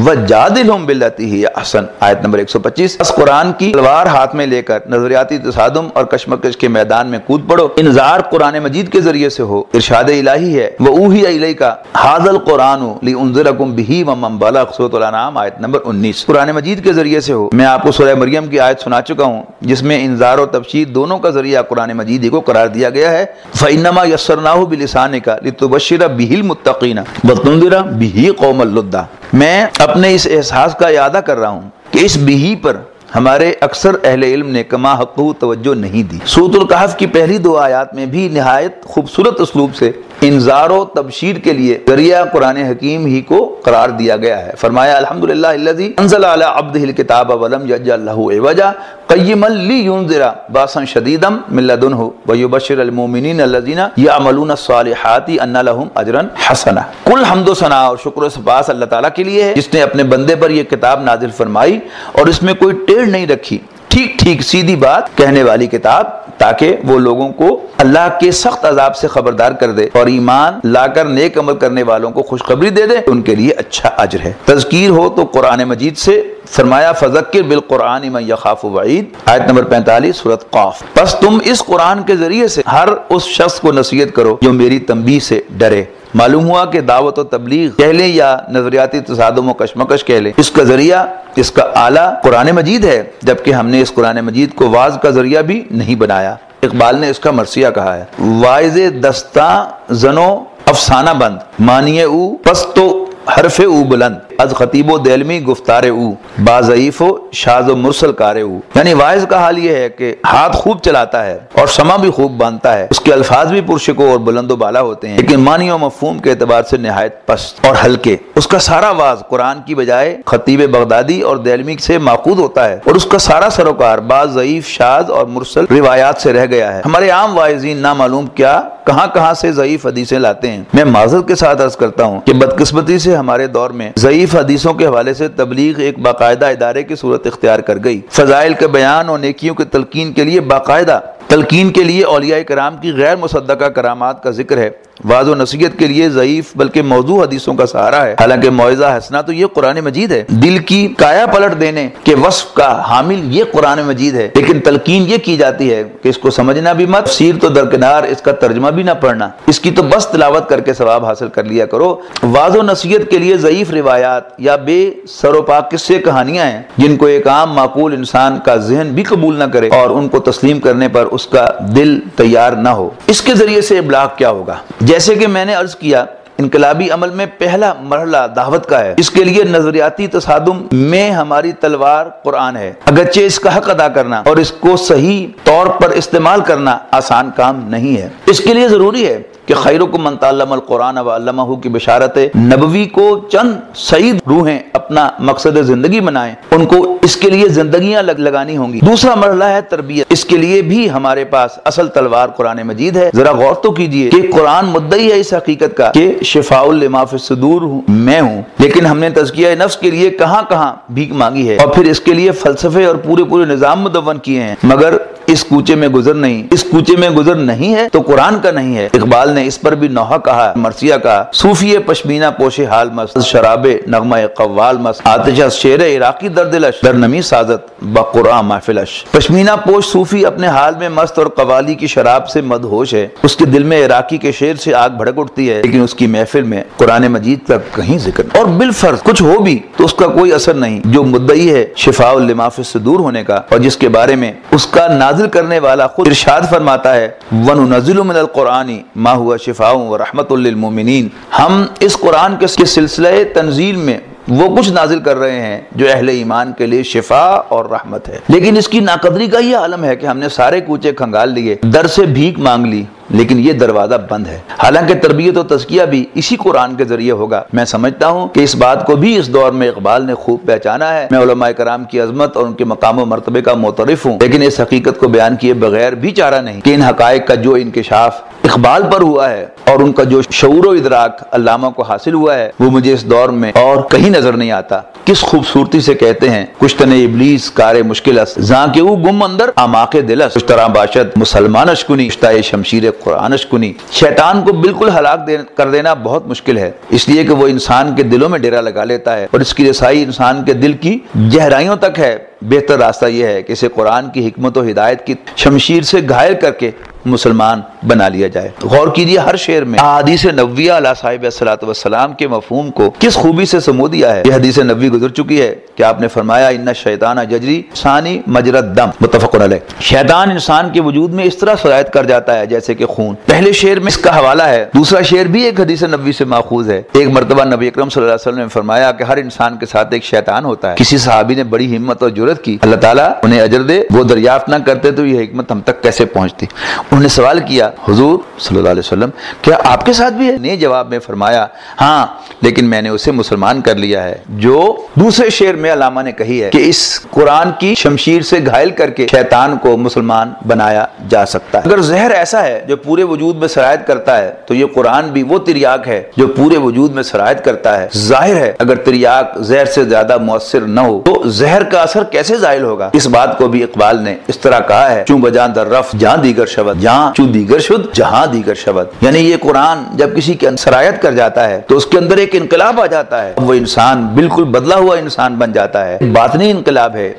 وجادلهم بالتي هي احسن۔ آیت نمبر 125 اس قرآن کی تلوار ہاتھ میں لے کر نظریاتی تصادم اور کشمکش کشمکش کے میدان میں کود پڑو۔ انذار قرآن مجید کے ذریعے سے ہو۔ ارشاد الہی ہے۔ وہ اوہی علیہ کا حاضل قرآن لی انذرکم بہی ومن بلغ سورۃ الانعام آیت نمبر 19 قرآن مجید کے ذریعے سے ہو۔ میں آپ کو سورہ مریم کی آیت سنا چکا ہوں، جس میں انذار و تبشیر دونوں کا ذریعہ قرآن مجید کو قرار دیا گیا ہے۔ فینما یسرناہ بلسانک لتبشر بہ المتقین وتنذر بہ قوم اللدہ میں اپنے اس احساس کا اعادہ کر رہا ہوں کہ اس بہی پر ہمارے اکثر اہل علم نے کما حقو توجہ نہیں دی۔ سوت القحف کی پہلی دو آیات میں بھی نہایت خوبصورت اسلوب سے انذار و تبشیر کے لیے ذریعہ قرآن حکیم ہی کو قرار دیا گیا ہے۔ فرمایا، الحمدللہ الذی انزل علی عبدہ الکتاب ولم یجعل له عوجا قیما لینذر باسا شدیدا من لدنه ویبشر المؤمنین الذین یعملون الصالحات ان لهم اجرا حسنا۔ کل حمد و ثنا اور شکر و سپاس اللہ تعالی کے لیے ہے۔ جس نے اپنے بندے پر یہ کتاب نازل فرمائی اور اس میں کوئی ٹیڑھ نہیں رکھی۔ ٹھیک ٹھیک سیدھی بات کہنے والی کتاب تاکہ وہ لوگوں کو اللہ کے سخت عذاب سے خبردار کر دے اور ایمان لا کر نیک عمل کرنے والوں کو خوشخبری دے دے، ان کے لیے اچھا اجر ہے۔ تذکیر ہو تو قرآن مجید سے فرمایا، فذکر بالقرآن من یخاف وعید، آیت نمبر 45 سورت قاف۔ پس تم اس قرآن کے ذریعے سے ہر اس شخص کو نصیحت کرو جو میری تنبیہ سے ڈرے۔ معلوم ہوا کہ دعوت و تبلیغ کہہ لیں یا نظریاتی تصادم و کشمکش کہہ لیں، اس کا ذریعہ، اس کا اعلیٰ قرآن مجید ہے، جبکہ ہم نے اس قرآن مجید کو واز کا ذریعہ بھی نہیں بنایا۔ اقبال نے اس کا مرثیہ کہا ہے وائز دستہ زنو افسانہ بند مانیے او پس تو حرف او بلند، از خطیب و دلمی گفتار او باضعیف و شاز و مرسل کار او۔ یعنی واعظ کا حال یہ ہے کہ ہاتھ خوب چلاتا ہے اور سما بھی خوب باندھتا ہے۔ اس کے الفاظ بھی پرشکو اور بلند و بالا ہوتے ہیں، لیکن معنی و مفہوم کے اعتبار سے نہایت پست اور ہلکے۔ اس کا سارا واز قرآن کی بجائے خطیب بغدادی اور دہلمی سے معقود ہوتا ہے اور اس کا سارا سروکار بعض ضعیف شاز اور مرسل روایات سے رہ گیا ہے۔ ہمارے عام واعظین نامعلوم کیا کہاں کہاں سے ضعیف حدیثیں لاتے ہیں۔ میں معذرت کے ساتھ عرض کرتا ہوں کہ بدقسمتی سے ہمارے دور میں ضعیف حدیثوں کے حوالے سے تبلیغ ایک باقاعدہ ادارے کی صورت اختیار کر گئی۔ فضائل کے بیان اور نیکیوں کے تلقین کے لیے باقاعدہ تلقین کے لیے اولیاء کرام کی غیر مصدقہ کرامات کا ذکر ہے۔ واض و نصیحت کے لیے ضعیف بلکہ موضوع حدیثوں کا سہارا ہے۔ حالانکہ معاوضہ حسنا تو یہ قرآن مجید ہے۔ دل کی کایا پلٹ دینے کے وصف کا حامل یہ قرآن مجید ہے۔ لیکن تلقین یہ کی جاتی ہے کہ اس کو سمجھنا بھی مت، سیر تو درکنار اس کا ترجمہ بھی نہ پڑھنا۔ اس کی تو بس تلاوت کر کے ثواب حاصل کر لیا کرو۔ واض و نصیحت کے لیے ضعیف روایات یا بے سر و پاک قصے کہانیاں ہیں جن کو ایک عام معقول انسان کا ذہن بھی قبول نہ کرے اور ان کو تسلیم کرنے پر اس کا دل تیار نہ ہو۔ اس کے ذریعے سے ابلاغ کیا ہوگا؟ جیسے کہ میں نے عرض کیا انقلابی عمل میں پہلا مرحلہ دعوت کا ہے۔ اس کے لیے نظریاتی تصادم میں ہماری تلوار قرآن ہے۔ اگرچہ اس کا حق ادا کرنا اور اس کو صحیح طور پر استعمال کرنا آسان کام نہیں ہے۔ اس کے لیے ضروری ہے کہ خیرکم من تعلم القرآن و علمہ کی بشارت نبوی کو چند سعید روحیں اپنا مقصد زندگی بنائیں۔ ان کو اس کے لیے زندگیاں لگ لگانی ہوں گی۔ دوسرا مرحلہ ہے تربیت۔ اس کے لیے بھی ہمارے پاس اصل تلوار قرآن مجید ہے۔ ذرا غور تو کیجیے کہ قرآن مدعی ہے اس حقیقت کا کہ شفاء لما فی الصدور ہوں، میں ہوں۔ لیکن ہم نے تزکیہ نفس کے لیے کہاں کہاں بھیک مانگی ہے؟ اور پھر اس کے لیے فلسفے اور پورے پورے نظام مدون کیے ہیں۔ مگر اس کوچے میں گزر نہیں، اس کوچے میں گزر نہیں ہے تو قرآن کا نہیں ہے۔ اقبال نے اس پر بھی نوحہ کہا، مرثیہ کہا، صوفی پشمینہ پوش حال مست، شراب نغمہ قوال مست، آتشہ شیر عراقی دردلش در نمی سازت بقرآن محفلش پشمینہ پوش صوفی اپنے حال میں مست اور قوالی کی شراب سے مدہوش ہے۔ اس کے دل میں عراقی کے شیر سے آگ بھڑک اٹھتی ہے، لیکن اس کی محفل میں قرآن مجید کا کہیں ذکر نہیں۔ اور بالفرض کچھ ہو بھی تو اس کا کوئی اثر نہیں۔ جو مدعی ہے شفاء لماف سے دور ہونے کا، اور جس کے بارے میں اس کا نازل نازل کرنے والا خود ارشاد فرماتا ہے، وَنُنَزِلُ مِنَ الْقُرْآنِ مَا هُوَ شِفَاءٌ وَرَحْمَةٌ لِلْمُؤْمِنِينَ۔ ہم اس قرآن کے سلسلہ تنزیل میں وہ کچھ نازل کر رہے ہیں جو اہل ایمان کے لیے شفا اور رحمت ہے۔ لیکن اس کی ناقدری کا یہ عالم ہے کہ ہم نے سارے کوچے کھنگال لیے، در سے بھیک مانگ لی، لیکن یہ دروازہ بند ہے۔ حالانکہ تربیت و تزکیہ بھی اسی قرآن کے ذریعے ہوگا۔ میں سمجھتا ہوں کہ اس بات کو بھی اس دور میں اقبال نے خوب پہچانا ہے۔ میں علماء کرام کی عظمت اور ان کے مقام و مرتبے کا معترف ہوں، لیکن اس حقیقت کو بیان کیے بغیر بھی چارہ نہیں کہ ان حقائق کا جو انکشاف اقبال پر ہوا ہے اور ان کا جو شعور و ادراک علامہ کو حاصل ہوا ہے، وہ مجھے اس دور میں اور کہیں نظر نہیں آتا۔ کس خوبصورتی سے کہتے ہیں، کشتن ابلیس، کار مشکل زاں کے او گم اندر آماق دلس کچھ طرح باشد، مسلمان اشکنی اشتائے شمشیر قرآن اشکنی۔ شیطان کو بالکل ہلاک کر دینا بہت مشکل ہے۔ اس لیے کہ وہ انسان کے دلوں میں ڈیرا لگا لیتا ہے اور اس کی رسائی انسان کے دل کی گہرائیوں تک ہے۔ بہتر راستہ یہ ہے کہ اسے قرآن کی حکمت و ہدایت کی شمشیر سے گھائل کر کے مسلمان بنا لیا جائے۔ غور کیجیے ہر شعر میں حدیث نبویہ علیہ صاحب صلاحت وسلام کے مفہوم کو کس خوبی سے سمو دیا ہے۔ یہ حدیث نبوی گزر چکی ہے کہ آپ نے فرمایا، ان شیطان ججری ثانی مجرد دم متفق علیہ۔ شیطان انسان کے وجود میں اس طرح سرایت کر جاتا ہے جیسے کہ خون۔ پہلے شعر میں اس کا حوالہ ہے، دوسرا شعر بھی ایک حدیث نبوی سے ماخوذ ہے۔ ایک مرتبہ نبی اکرم صلی اللہ علیہ وسلم نے فرمایا کہ ہر انسان کے ساتھ ایک شیطان ہوتا ہے۔ کسی صحابی نے بڑی ہمت اور جرت کی۔ اللہ تعالیٰ انہیں اجر دے، وہ دریافت نہ کرتے تو یہ حکمت ہم تک کیسے پہنچتی؟ انہوں نے سوال کیا حضور صلی اللہ علیہ وسلم، کیا آپ کے ساتھ بھی ہے؟ نے جواب میں فرمایا ہاں لیکن میں نے اسے مسلمان کر لیا ہے۔ جو دوسرے شعر میں علامہ نے کہی ہے کہ اس قرآن کی شمشیر سے گھائل کر کے شیطان کو مسلمان بنایا جا سکتا ہے۔ اگر زہر ایسا ہے جو پورے وجود میں سرایت کرتا ہے، تو یہ قرآن بھی وہ تریاق ہے جو پورے وجود میں سرایت کرتا ہے۔ ظاہر ہے، اگر تریاق زہر سے زیادہ مؤثر نہ ہو، تو زہر کا اثر کیسے ظاہر ہوگا؟ اس بات کو بھی اقبال نے اس طرح کہا ہے چون بجان در رف جہاں دیگر شبد جہاں چون دیگر شد جہاں دیگر شبد یعنی یہ قرآن جب کسی کی سرایت کر جاتا ہے تو اس کے اندر ایک انقلاب آ جاتا ہے۔ وہ انسان بالکل بدلا ہوا انسان بن جاتا ہے۔ باطنی انقلاب ہے۔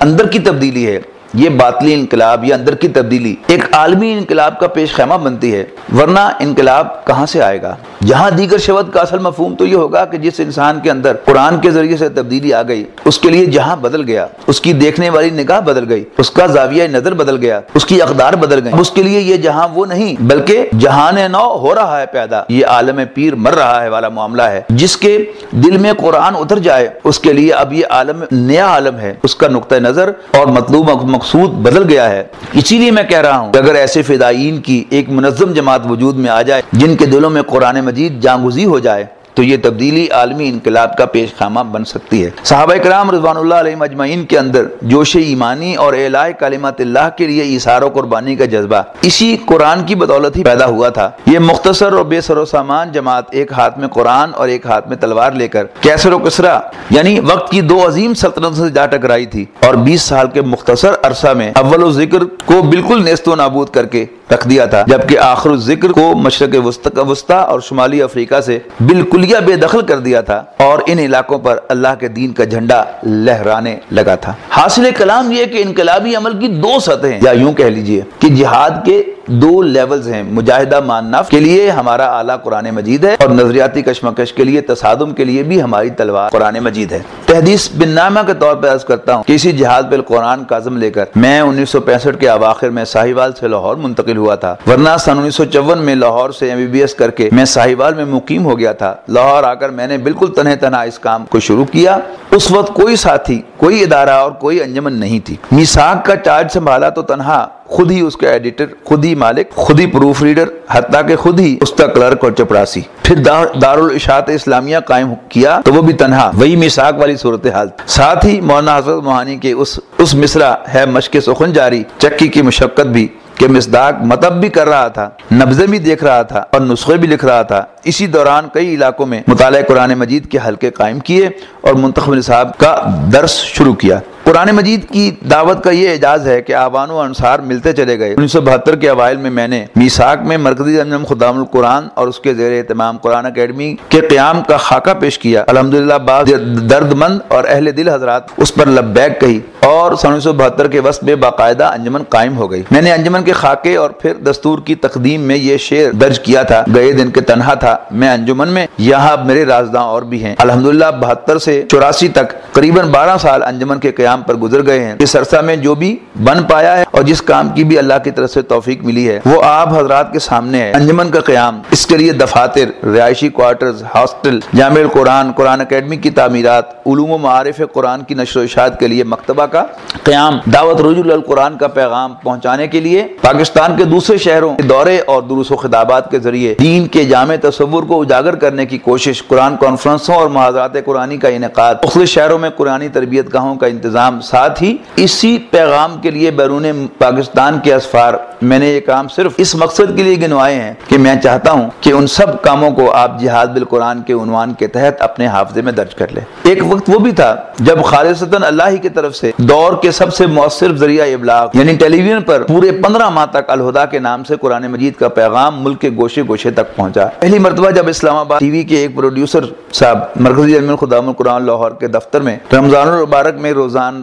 اندر کی تبدیلی ہے۔ یہ باطلی انقلاب یا اندر کی تبدیلی ایک عالمی انقلاب کا پیش خیمہ بنتی ہے۔ ورنہ انقلاب کہاں سے آئے گا؟ جہاں دیگر شبد کا اصل مفہوم تو یہ ہوگا کہ جس انسان کے اندر قرآن کے ذریعے سے تبدیلی آ گئی، اس کے لیے جہاں بدل گیا، اس کی دیکھنے والی نگاہ بدل گئی، اس کا زاویہ نظر بدل گیا، اس کی اقدار بدل گئی اس کے لیے یہ جہاں وہ نہیں، بلکہ جہان نو ہو رہا ہے پیدا۔ یہ عالم پیر مر رہا ہے والا معاملہ ہے۔ جس کے دل میں قرآن اتر جائے، اس کے لیے اب یہ عالم نیا عالم ہے۔ اس کا نقطۂ نظر اور مطلوب مقصود بدل گیا ہے۔ اسی لیے میں کہہ رہا ہوں کہ اگر ایسے فدائین کی ایک منظم جماعت وجود میں آ جائے، جن کے دلوں میں قرآن مجید جانگزی ہو جائے تو یہ تبدیلی عالمی انقلاب کا پیش خامہ بن سکتی ہے۔ صحابہ کرام رضوان اللہ علیہ مجمعین کے اندر جوش ایمانی اور اعلاء کلمات اللہ کے لیے اثار و قربانی کا جذبہ اسی قرآن کی بدولت ہی پیدا ہوا تھا۔ یہ مختصر اور بے سر و سامان جماعت ایک ہاتھ میں قرآن اور ایک ہاتھ میں تلوار لے کر کیسر و کسرا یعنی وقت کی دو عظیم سلطنت سے جا ٹکرائی تھی اور بیس سال کے مختصر عرصہ میں اول و ذکر کو بالکل نیست و نابود کر کے رکھ دیا تھا، جبکہ آخر ذکر کو مشرق وسطی اور شمالی افریقہ سے بالکلیہ بے دخل کر دیا تھا اور ان علاقوں پر اللہ کے دین کا جھنڈا لہرانے لگا تھا۔ حاصل کلام یہ کہ انقلابی عمل کی دو سطحیں، یا یوں کہہ لیجیے کہ جہاد کے دو لیولز ہیں، مجاہدہ مان نف کے لیے ہمارا اعلیٰ قرآن مجید ہے اور نظریاتی کشمکش کے لیے، تصادم کے لیے بھی ہماری تلوار قرآن مجید ہے۔ تحدیث بن نامہ کے طور پر عرض کرتا ہوں، کسی جہاد پر قرآن کا عزم لے کر، میں انیس سو پینسٹھ کے اواخر میں ساہیوال سے لاہور منتقل ہوا تھا۔ ورنہ سن انیس سو چون میں لاہور سے ایم بی بی ایس کر کے میں ساہیوال میں مقیم ہو گیا تھا۔ لاہور آ کر میں نے بالکل تنہ تنہا اس کام کو شروع کیا۔ اس وقت کوئی ساتھی، کوئی ادارہ اور کوئی انجمن نہیں تھی۔ میساک کا چارج سنبھالا تو تنہا۔ خود ہی اس کا ایڈیٹر، خود ہی مالک، خود ہی پروف ریڈر، حتیٰ کہ خود ہی اس کا کلرک اور چپراسی۔ پھر دارالاشاعت اسلامیہ قائم کیا تو وہ بھی تنہا، وہی میساک والی صورتحال۔ ساتھ ہی مولانا حضرت موہانی کے اس اس مصرع ہے مشق سخن جاری، چکی کی مشقت بھی کہ مصداق مطب بھی کر رہا تھا نبزے بھی دیکھ رہا تھا اور نسخے بھی لکھ رہا تھا۔ اسی دوران کئی علاقوں میں مطالعہ قرآن مجید کے حلقے قائم کیے اور منتخب نصاب کا درس شروع کیا۔ قرآن مجید کی دعوت کا یہ اعجاز ہے کہ آبان و انصار ملتے چلے گئے۔ انیس سو بہتر کے اوائل میں میں نے میساک میں مرکزی انجم خدام القرآن اور اس کے زیر اہتمام قرآن اکیڈمی کے قیام کا خاکہ پیش کیا۔ الحمدللہ بعض درد مند اور اہل دل حضرات اس پر لبیک کہی اور سن انیس سو بہتر کے وسط میں باقاعدہ انجمن قائم ہو گئی۔ میں نے انجمن کے خاکے اور پھر دستور کی تقدیم میں یہ شعر درج کیا تھا۔ گئے دن کے تنہا تھا۔ میں انجمن میں، یہاں میرے رازداں اور بھی ہیں۔ الحمدللہ، بہتر سے چوراسی تک قریباً بارہ سال انجمن کے قیام پر گزر گئے ہیں۔ اس عرصہ میں جو بھی بن پایا ہے اور جس کام کی بھی اللہ کی طرف سے توفیق ملی ہے، وہ آپ حضرات کے سامنے ہے۔ انجمن کا قیام، اس کے لیے دفاتر، رہائشی کوارٹرز، ہاسٹل، جامع القرآن، قرآن اکیڈمی کی تعمیرات، علوم و معارف قرآن کی نشر و اشاعت کے لیے مکتبہ کا قیام، دعوت رجول القرآن کا پیغام پہنچانے کے لیے۔ پاکستان کے دوسرے شہروں کے دورے اور دروس و خطابات کے ذریعے، دین کے جامع تصور کو اجاگر کرنے کی کوشش، قرآن کانفرنسوں اور محاذرات قرآنی کا انعقاد۔ مختلف شہروں میں قرآنی تربیت گاہوں کا انتظام۔ ساتھ ہی اسی پیغام کے لیے بیرون پاکستان کے اسفار۔ میں نے یہ کام صرف اس مقصد کے لیے گنوائے ہیں کہ میں چاہتا ہوں کہ ان سب کاموں کو آپ جہاد بالقرآن کے عنوان کے تحت اپنے حافظے میں درج کر لیں۔ ایک وقت وہ بھی تھا جب خالصتاً اللہ ہی کی طرف سے دور کے سب سے مؤثر ذریعہ ابلاغ یعنی ٹیلی ویژن پر پورے پندرہ ماہ تک الہدا کے نام سے قرآن مجید کا پیغام ملک کے گوشے گوشے تک پہنچا۔ پہلی مرتبہ جب اسلام آباد ٹی وی کے ایک پروڈیوسر صاحب مرکزی علم خدام القرآن لاہور کے دفتر میں رمضان المبارک میں روزان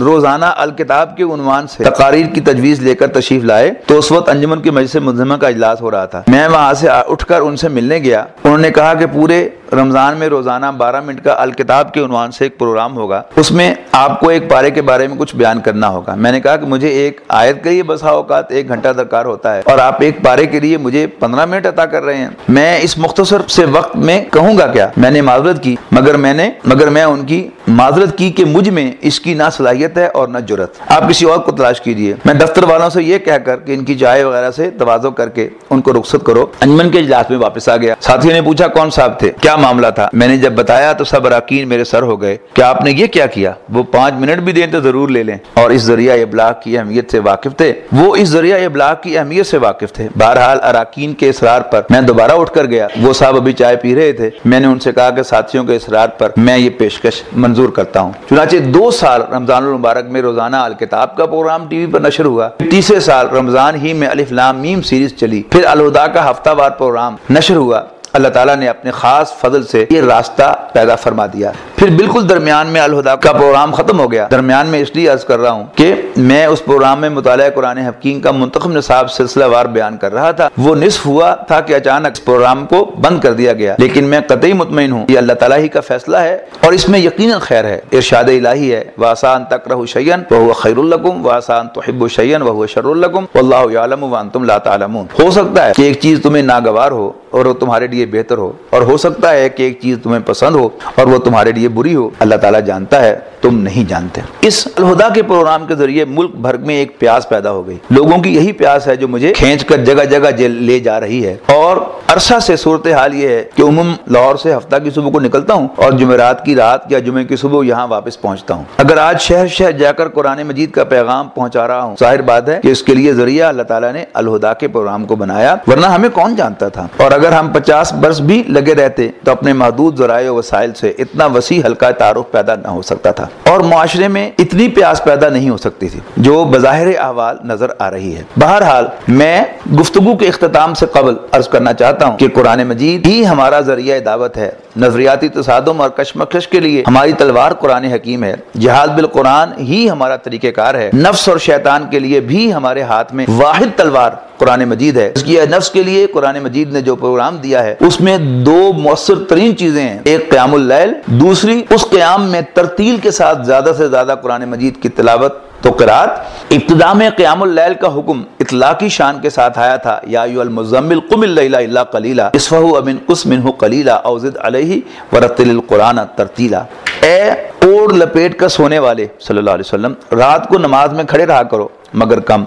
روزانہ الکتاب کے عنوان سے تقاریر کی تجویز لے کر تشریف لائے، تو اس وقت انجمن کی مجلس منظمہ کا اجلاس ہو رہا تھا۔ میں وہاں سے اٹھ کر ان سے ملنے گیا۔ انہوں نے کہا کہ پورے رمضان میں روزانہ بارہ منٹ کا الکتاب کے عنوان سے ایک پروگرام ہوگا۔ اس میں آپ کو ایک پارے کے بارے میں کچھ بیان کرنا ہوگا۔ میں نے کہا کہ مجھے ایک آیت کے لیے بسا اوقات ایک گھنٹہ درکار ہوتا ہے اور آپ ایک پارے کے لیے مجھے پندرہ منٹ عطا کر رہے ہیں۔ میں اس مختصر سے وقت میں کہوں گا کیا؟ میں نے معذرت کی، مگر میں نے، مگر میں ان کی معذرت کی کہ مجھ میں اس کی نہ صلاحیت ہے اور نہ جرت آپ کسی اور کو تلاش کیجیے میں دفتر والوں سے یہ کہہ کر کہ ان کی جائے وغیرہ سے توازو کر کے ان کو رخصت کرو۔ انجمن کے اجلاس میں واپس آ گیا۔ ساتھیوں نے پوچھا، کون صاحب تھے؟ کیا معاملہ تھا؟ میں نے جب بتایا تو سب اراکین میرے سر ہو گئے۔ کہ آپ نے یہ کیا کیا؟ وہ پانچ منٹ بھی دیں تو ضرور لے لیں۔ اور اس ذریعہ ابلاغ کی اہمیت سے واقف تھے۔ وہ اس ذریعہ ابلاغ کی اہمیت سے واقف تھے۔ بہرحال اراکین کے اصرار پر میں دوبارہ اٹھ کر گیا۔ وہ صاحب ابھی چائے پی رہے تھے۔ میں نے ان سے کہا کہ ساتھیوں کے اصرار پر میں یہ پیشکش منظور کرتا ہوں۔ چنانچہ دو سال رمضان المبارک میں روزانہ الکتاب کا پروگرام ٹی وی پر نشر ہوا۔ تیسرے سال رمضان ہی میں الف لام میم سیریز چلی۔ پھر الہدا کا ہفتہ وار پروگرام نشر ہوا۔ اللہ تعالیٰ نے اپنے خاص فضل سے یہ راستہ پیدا فرما دیا۔ پھر بالکل درمیان میں الہدا کا پروگرام ختم ہو گیا۔ درمیان میں اس لیے عرض کر رہا ہوں کہ میں اس پروگرام میں مطالعہ قرآن حکیم کا منتخب نصاب سلسلہ وار بیان کر رہا تھا۔ وہ نصف ہوا تھا کہ اچانک اس پروگرام کو بند کر دیا گیا۔ لیکن میں قطعی مطمئن ہوں، یہ اللہ تعالیٰ ہی کا فیصلہ ہے اور اس میں یقیناً خیر ہے۔ ارشاد الہی ہے واسان تک رہ شیئن وہ خیر القم واسان تو شیئن وہ شر القم اللہ عالم وانتم لا تعلمون۔ ہو سکتا ہے کہ ایک چیز تمہیں ناگوار ہو اور وہ تمہارے لیے بہتر ہو۔ اور ہو سکتا ہے کہ ایک چیز تمہیں پسند ہو اور وہ تمہارے لیے بری ہو۔ اللہ تعالیٰ جانتا ہے، تم نہیں جانتے۔ اس الہدا کے پروگرام کے ذریعے ملک بھر میں ایک پیاس پیدا ہو گئی۔ لوگوں کی یہی پیاس ہے جو مجھے کھینچ کر جگہ جگہ لے جا رہی ہے۔ اور عرصہ سے صورتحال یہ ہے کہ عموم لاہور سے ہفتہ کی صبح کو نکلتا ہوں اور جمعرات کی رات یا جمعے کی صبح یہاں واپس پہنچتا ہوں۔ اگر آج شہر شہر جا کر قرآن مجید کا پیغام پہنچا رہا ہوں، ظاہر بات ہے کہ اس کے لیے ذریعہ اللہ تعالیٰ نے الہدا کے پروگرام کو بنایا، ورنہ ہمیں کون جانتا تھا؟ اور اگر اگر ہم پچاس برس بھی لگے رہتے تو اپنے محدود ذرائع وسائل سے اتنا وسیع ہلکا تعارف پیدا نہ ہو سکتا تھا اور معاشرے میں اتنی پیاس پیدا نہیں ہو سکتی تھی جو بظاہر احوال نظر آ رہی ہے۔ بہرحال، میں گفتگو کے اختتام سے قبل عرض کرنا چاہتا ہوں کہ قرآن مجید ہی ہمارا ذریعہ دعوت ہے۔ نظریاتی تصادم اور کشمکش کے لیے ہماری تلوار قرآن حکیم ہے۔ جہاد بالقرآن ہی ہمارا طریقہ کار ہے۔ نفس اور شیطان کے لیے بھی ہمارے ہاتھ میں واحد تلوار قرآن مجید ہے۔ اس کی نفس کے لیے قرآن مجید نے جو پروگرام دیا ہے، اس میں دو مؤثر ترین چیزیں ہیں۔ ایک قیام اللیل، دوسری اس قیام میں ترتیل کے ساتھ زیادہ سے زیادہ قرآن مجید کی تلاوت۔ تو قرات ابتدا میں قیام اللیل کا حکم اطلاقی شان کے ساتھ آیا تھا، یا ایو المزمل، قم اللیلہ الا قلیلہ اسفہو امن قس منہ قلیلہ اوزد علیہ ورتل القرآن ترتیلہ اے اوڑ لپیٹ کا سونے والے؟ صلی اللہ علیہ وسلم، رات کو نماز میں کھڑے رہا کرو۔ مگر کم۔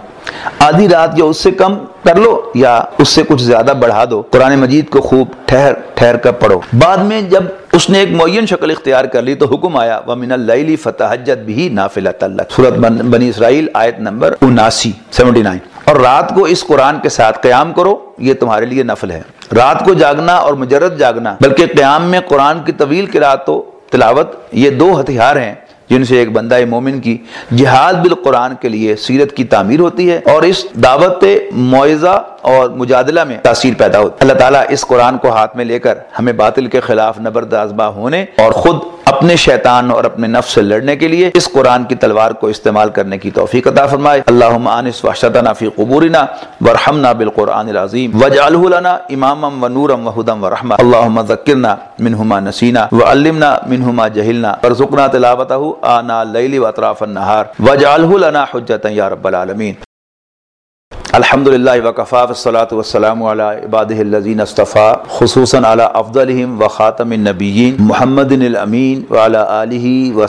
آدھی رات یا اس سے کم کر لو یا اس سے کچھ زیادہ بڑھا دو۔ قرآن مجید کو خوب ٹھہر ٹھہر کر پڑھو۔ بعد میں جب اس نے ایک معین شکل اختیار کر لی تو حکم آیا، وَمِنَ اللَّيْلِ فَتَحَجَّتْ بِهِ نَافِلَةً لَكَ سورت بنی اسرائیل آیت نمبر اناسی، سیونٹی نائن۔ اور رات کو اس قرآن کے ساتھ قیام کرو، یہ تمہارے لیے نفل ہے۔ رات کو جاگنا اور مجرد جاگنا، بلکہ قیام میں قرآن کی طویل قرآت و تلاوت، یہ دو ہتھیار ہیں۔ جن سے ایک بندہ مومن کی، جہاد بالقرآن کے لیے سیرت کی تعمیر ہوتی ہے اور اس دعوت معیزہ اور مجادلہ میں تاثیر پیدا ہوتی اللہ تعالیٰ اس قرآن کو ہاتھ میں لے کر ہمیں باطل کے خلاف نبردازبہ ہونے اور خود اپنے شیطان اور اپنے نفس سے لڑنے کے لیے اس قرآن کی تلوار کو استعمال کرنے کی توفیق عطا فرمائے۔ اللہم آنس وحشتنا فی قبورنا ورحمنا بالقرآن العظیم۔ وجعلہ لنا اماما و نورا و ہدم و رحمہ اللہم ذکرنا منہما نسینا وعلمنا منہما جہلنا۔ ورزقنا تلاوتہ آنا لیلی و اطراف النہار۔ لنا حجتا یا رب العالمین۔ الحمد للہ وقفاف الصلاۃ والسلام علی عباد الذین اصطفیٰ، خصوصاً علی افضلہم و خاتم النبیین محمد الامین وعلی آلہ و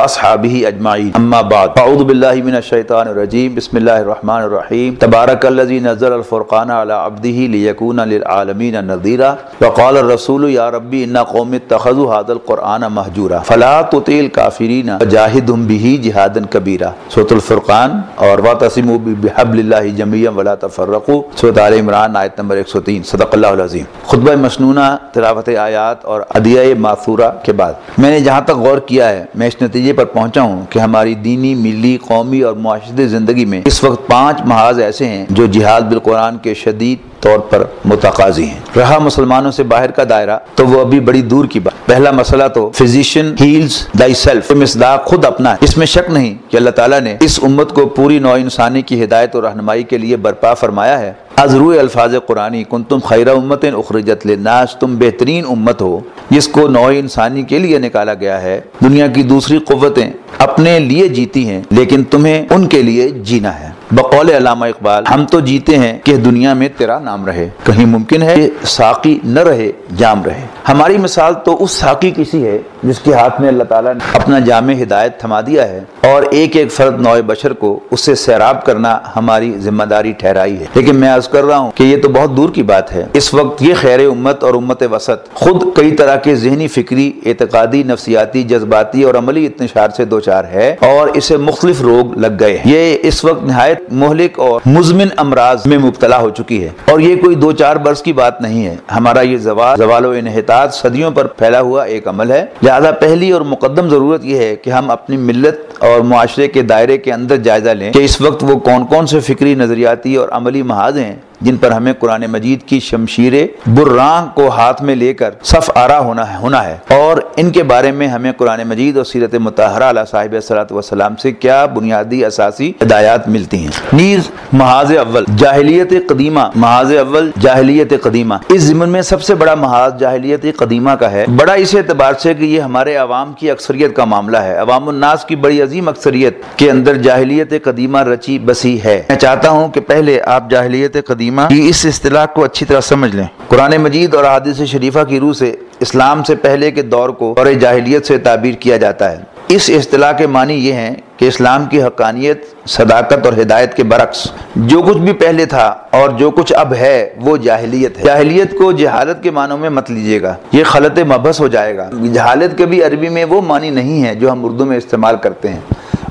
اصحابہ اجمعین. اما بعد، اعوذ باللہ من الشیطان الرجیم، بسم اللہ الرحمن الرحیم. تبارک الذی نزل الفرقان علی عبدہ لیکون للعالمین نذیرا. وقال الرسول، یا ربی، ان قوم اتخذوا هذا القرآن مہجورا. فلا تطیع الکافرین وجاہدہم به جہادا کبیرا. سورۃ الفرقان، اور واعتصموا بحبل اللہ جميعا جمعیم ولا تفرقو صورت عال عمران، آیت نمبر 103 صدق اللہ العظیم. خطبہ مسنونہ، تلاوت آیات اور ادیہ معصورہ کے بعد. میں نے جہاں تک غور کیا ہے، میں اس نتیجے پر پہنچا ہوں کہ ہماری دینی، ملی، قومی اور معاشرتی زندگی میں اس وقت پانچ محاذ ایسے ہیں جو جہاد بالقرآن کے شدید طور پر متقاضی ہیں۔ رہا مسلمانوں سے باہر کا دائرہ تو وہ ابھی بڑی دور کی بات۔ پہلا مسئلہ تو فزیشن ہیلز دائی سیلف مصداق خود اپنا ہے۔ اس میں شک نہیں کہ اللہ تعالیٰ نے اس امت کو پوری نو انسانی کی ہدایت اور رہنمائی کے لیے برپا فرمایا ہے۔ ازرو الفاظ قرآنی کن تم خیر امت اخرجت للناس، تم بہترین امت ہو۔ جس کو نو انسانی کے لیے نکالا گیا ہے۔ دنیا کی دوسری قوتیں اپنے لیے جیتی ہیں، لیکن تمہیں ان کے لیے جینا ہے۔ بقول علامہ اقبال، ہم تو جیتے ہیں کہ دنیا میں تیرا نام رہے۔ کہیں ممکن ہے کہ ساقی نہ رہے، جام رہے۔ ہماری مثال تو اس ساقی کسی ہے جس کے ہاتھ میں اللہ تعالیٰ نے اپنا جامع ہدایت تھما دیا ہے اور ایک ایک فرد نوع بشر کو اس سے سیراب کرنا ہماری ذمہ داری ٹھہرائی ہے۔ لیکن میں عرض کر رہا ہوں کہ یہ تو بہت دور کی بات ہے۔ اس وقت یہ خیر امت اور امت وسط خود کئی طرح کے ذہنی، فکری، اعتقادی، نفسیاتی، جذباتی اور عملی اتنشار سے دو چار ہے اور اسے مختلف روگ لگ گئے یہ اس وقت نہایت مہلک اور مزمن امراض میں مبتلا ہو چکی ہے۔ اور یہ کوئی دو چار برس کی بات نہیں ہے۔ ہمارا یہ زوال زوال و انحطاط صدیوں پر پھیلا ہوا ایک عمل ہے۔ لہذا پہلی اور مقدم ضرورت یہ ہے کہ ہم اپنی ملت اور معاشرے کے دائرے کے اندر جائزہ لیں کہ اس وقت وہ کون کون سے فکری نظریاتی اور عملی محاذ ہیں جن پر ہمیں قرآن مجید کی شمشیر برران کو ہاتھ میں لے کر صف آرا ہونا ہے ہونا ہے۔ اور ان کے بارے میں ہمیں قرآن مجید اور سیرت متحرہ علیہ صاحب صلاحت وسلام سے کیا بنیادی اساسی ہدایات ملتی ہیں؟ نیز محاذ اول، جاہلیت قدیمہ، محاذ اول، جاہلیت قدیمہ۔ اس ضمن میں سب سے بڑا محاذ جاہلیت قدیمہ کا ہے، بڑا اس اعتبار سے کہ یہ ہمارے عوام کی اکثریت کا معاملہ ہے۔ عوام الناس کی بڑی عظیم اکثریت کے اندر جاہلیت قدیمہ رچی بسی ہے۔ میں چاہتا ہوں کہ پہلے آپ جاہلیت قدیمہ کی اس اصطلاح کو اچھی طرح سمجھ لیں۔ قرآن مجید اور حادث شریفہ کی روح سے، اسلام سے پہلے کے دور کو اور جاہلیت سے تعبیر کیا جاتا ہے۔ اس اصطلاح کے معنی یہ ہیں کہ اسلام کی حقانیت، صداقت اور ہدایت کے برعکس جو کچھ بھی پہلے تھا اور جو کچھ اب ہے، وہ جاہلیت ہے۔ جاہلیت کو جہالت کے معنوں میں مت لیجیے گا۔ یہ خلط مبس ہو جائے گا۔ جہالت کے بھی عربی میں وہ معنی نہیں ہے جو ہم اردو میں استعمال کرتے ہیں۔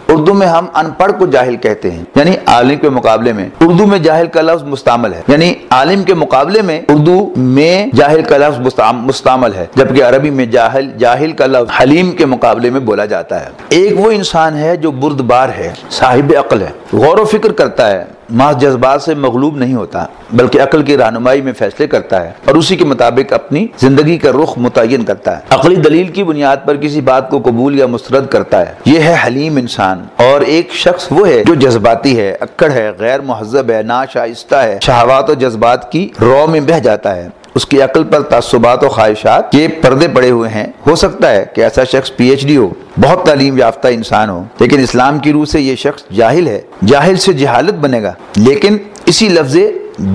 اردو میں ہم ان پڑھ کو جاہل کہتے ہیں۔ یعنی عالم کے مقابلے میں۔ اردو میں جاہل کا لفظ مستعمل ہے۔ یعنی عالم کے مقابلے میں اردو میں جاہل کا لفظ مستعمل ہے۔ جبکہ عربی میں جاہل جاہل کا لفظ حلیم کے مقابلے میں بولا جاتا ہے۔ ایک وہ انسان ہے جو بردبار ہے، صاحب عقل ہے۔ غور و فکر کرتا ہے، محض جذبات سے مغلوب نہیں ہوتا، بلکہ عقل کی رہنمائی میں فیصلے کرتا ہے اور اسی کے مطابق اپنی زندگی کا رخ متعین کرتا ہے۔ عقلی دلیل کی بنیاد پر کسی بات کو قبول یا مسترد کرتا ہے۔ یہ ہے حلیم انسان۔ اور ایک شخص وہ ہے جو جذباتی ہے، اکڑ ہے، غیر مہذب ہے نا شائستہ ہے، شہوات و جذبات کی رو میں بہ جاتا ہے۔ اس کی عقل پر تعصبات و خواہشات کے پردے پڑے ہوئے ہیں۔ ہو سکتا ہے کہ ایسا شخص پی ایچ ڈی ہو، بہت تعلیم یافتہ انسان ہو، لیکن اسلام کی روح سے یہ شخص جاہل ہے۔ جاہل سے جہالت بنے گا۔ لیکن اسی لفظ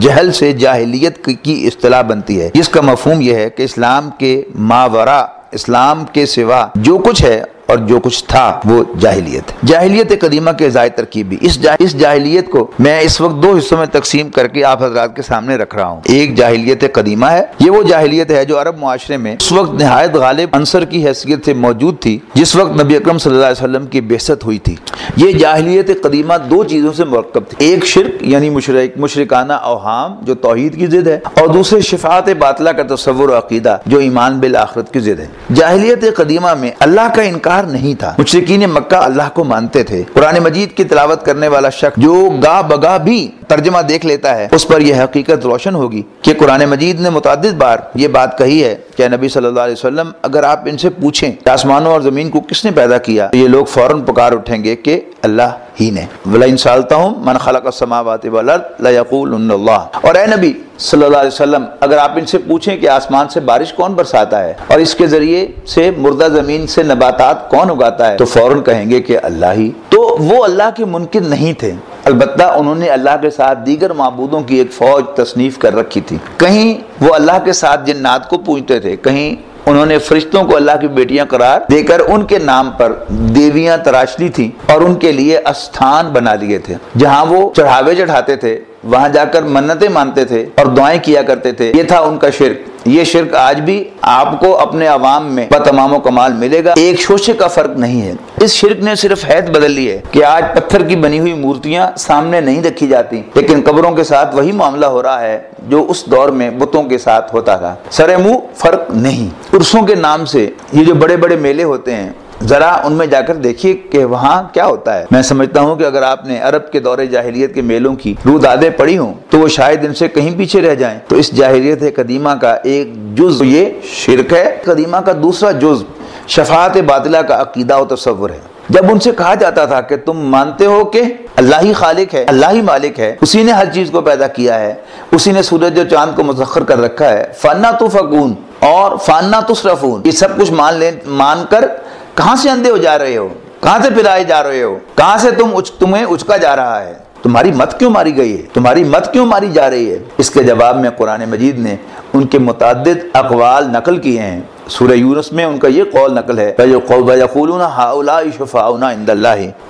جہل سے جاہلیت کی اصطلاح بنتی ہے۔ جس کا مفہوم یہ ہے کہ اسلام کے ماورا، اسلام کے سوا جو کچھ ہے اور جو کچھ تھا وہ جاہلیت جاہلیت قدیمہ کے ضائع ترکیبی اس اس جاہلیت کو میں اس وقت دو حصوں میں تقسیم کر کے آپ حضرات کے سامنے رکھ رہا ہوں۔ ایک جاہلیت قدیمہ ہے، یہ وہ جاہلیت ہے جو عرب معاشرے میں اس وقت نہایت غالب عنصر کی حیثیت سے موجود تھی، جس وقت نبی اکرم صلی اللہ علیہ وسلم کی بحثت ہوئی تھی۔ یہ جاہلیت قدیمہ دو چیزوں سے مرکب تھی۔ ایک شرک یعنی مشرک، مشرکانہ اوہام جو توحید کی ضد ہے، اور دوسرے شفاعت باطلہ کا تصور و عقیدہ جو ایمان بالآخرت کی ضد ہے۔ جاہلیت قدیمہ میں اللہ کا انکار انکار نہیں تھا۔ مشرقین مکہ اللہ کو مانتے تھے۔ قرآن مجید کی تلاوت کرنے والا شخص جو گا بگا بھی ترجمہ دیکھ لیتا ہے، اس پر یہ حقیقت روشن ہوگی کہ قرآن مجید نے متعدد بار یہ بات کہی ہے کہ نبی صلی اللہ علیہ وسلم، اگر آپ ان سے پوچھیں کہ آسمانوں اور زمین کو کس نے پیدا کیا، یہ لوگ فوراً پکار اٹھیں گے کہ اللہ ہی نے۔ وَلَئِن سَالْتَهُمْ مَنْ خَلَقَ السَّمَاوَاتِ وَالْأَرْضِ لَيَقُولُنَّ اللَّهُ اور اے نبی، صلی اللہ علیہ وسلم، اگر آپ ان سے پوچھیں کہ آسمان سے بارش کون برساتا ہے، اور اس کے ذریعے سے مردہ زمین سے نباتات کون اگاتا ہے، تو فوراً کہیں گے کہ اللہ ہی۔ تو وہ اللہ کے منکر نہیں تھے۔ البتہ انہوں نے اللہ کے ساتھ دیگر معبودوں کی ایک فوج تصنیف کر رکھی تھی۔ کہیں وہ اللہ کے ساتھ جنات کو پوچھتے تھے، کہیں انہوں نے فرشتوں کو اللہ کی بیٹیاں قرار دے کر ان کے نام پر دیویاں تراش لی تھی اور ان کے لیے استھان بنا لیے تھے۔ جہاں وہ چڑھاوے چڑھاتے تھے، وہاں جا کر منتیں مانتے تھے اور دعائیں کیا کرتے تھے۔ یہ تھا ان کا شرک۔ یہ شرک آج بھی آپ کو اپنے عوام میں تمام و کمال ملے گا۔ ایک شوشے کا فرق نہیں ہے۔ اس شرک نے صرف حید بدل لی ہے کہ آج پتھر کی بنی ہوئی مورتیاں سامنے نہیں رکھی جاتی، لیکن قبروں کے ساتھ وہی معاملہ ہو رہا ہے جو اس دور میں بتوں کے ساتھ ہوتا تھا۔ سر منہ فرق نہیں۔ عرصوں کے نام سے یہ جو بڑے بڑے میلے ہوتے ہیں ذرا ان میں جا کر دیکھیے کہ وہاں کیا ہوتا ہے۔ میں سمجھتا ہوں کہ اگر آپ نے عرب کے دور جاہلیت کے میلوں کی رو دادیں پڑھی ہوں تو وہ شاید ان سے کہیں پیچھے رہ جائیں۔ تو اس جاہلیت قدیمہ کا ایک جز، یہ شرک ہے۔ قدیمہ کا دوسرا جز، شفاعت باطلہ کا عقیدہ و تصور ہے۔ جب ان سے کہا جاتا تھا کہ تم مانتے ہو کہ اللہ ہی خالق ہے، اللہ ہی مالک ہے، اسی نے ہر چیز کو پیدا کیا ہے، اسی نے سورج و چاند کو مسخر کر رکھا ہے۔ فانا تو فکون اور فانا تصرفون۔ یہ سب کچھ مان لے، مان کر کہاں سے اندھے ہو جا رہے ہو؟ کہاں سے پلائے جا رہے ہو؟ کہاں سے تم اچ, تمہیں اچکا جا رہا ہے؟ تمہاری مت کیوں ماری گئی ہے؟ تمہاری مت کیوں ماری جا رہی ہے؟ اس کے جواب میں قرآن مجید نے ان کے متعدد اقوال نقل کیے ہیں۔ سورہ یونس میں ان کا یہ قول نقل ہے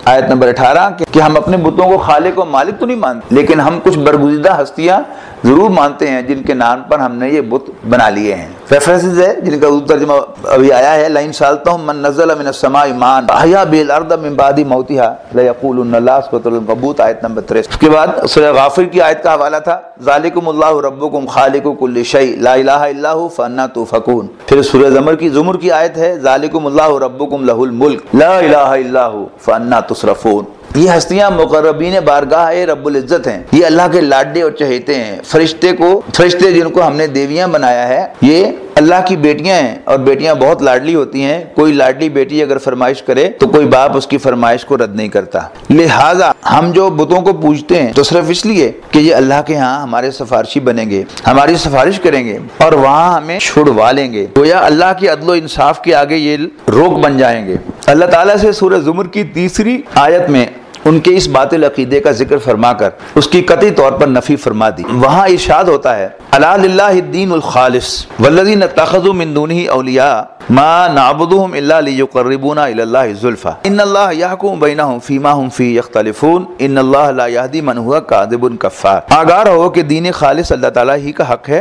آیت نمبر اٹھارہ کہ ہم اپنے بتوں کو خالق و مالک تو نہیں مانتے لیکن ہم کچھ برگزیدہ ہستیاں ضرور مانتے ہیں جن کے نام پر ہم نے یہ بت بنا لیے ہیں۔ ریفرنسز ہے جن کا ترجمہ ابھی آیا ہے۔ لائن سالتا ہوں من نزل من السماء ایمان احیا بالارض من بعد موتها لا يقولون الله سبحانه القبوت آیت نمبر 3 اس کے بعد سورہ غافر کی آیت کا حوالہ تھا۔ ذالکم اللہ ربکم خالق کل شیء لا الہ الا هو فانا تفكون پھر سورہ زمر کی زمر کی آیت ہے۔ ذالکم اللہ ربکم له الملک لا الہ الا هو فانا تصرفون یہ ہستیاں مقربین بارگاہ رب العزت ہیں۔ یہ اللہ کے لاڈے اور چہیتے ہیں۔ فرشتے کو، فرشتے جن کو ہم نے دیویاں بنایا ہے، یہ اللہ کی بیٹیاں ہیں اور بیٹیاں بہت لاڈلی ہوتی ہیں۔ کوئی لاڈلی بیٹی اگر فرمائش کرے تو کوئی باپ اس کی فرمائش کو رد نہیں کرتا۔ لہٰذا ہم جو بتوں کو پوچھتے ہیں تو صرف اس لیے کہ یہ اللہ کے ہاں ہمارے سفارشی بنیں گے، ہماری سفارش کریں گے اور وہاں ہمیں چھڑوا لیں گے۔ گویا اللہ کی عدل و انصاف کے آگے یہ روک بن جائیں گے۔ اللہ تعالیٰ سے سورہ زمر کی تیسری آیت میں ان کے اس باطل عقیدے کا ذکر فرما کر اس کی قطعی طور پر نفی فرما دی۔ وہاں ارشاد ہوتا ہے اللہ الدین الخالص والذین اتخذوا من دونه اولیاء ما نعبدهم الا ليقربونا الى الله زلفا۔ ان الله يحكم بينهم فيما هم فيه يختلفون ان الله لا يهدي من هو كاذب كفار آگاہ رہو کہ دین خالص اللہ تعالی ہی کا حق ہے۔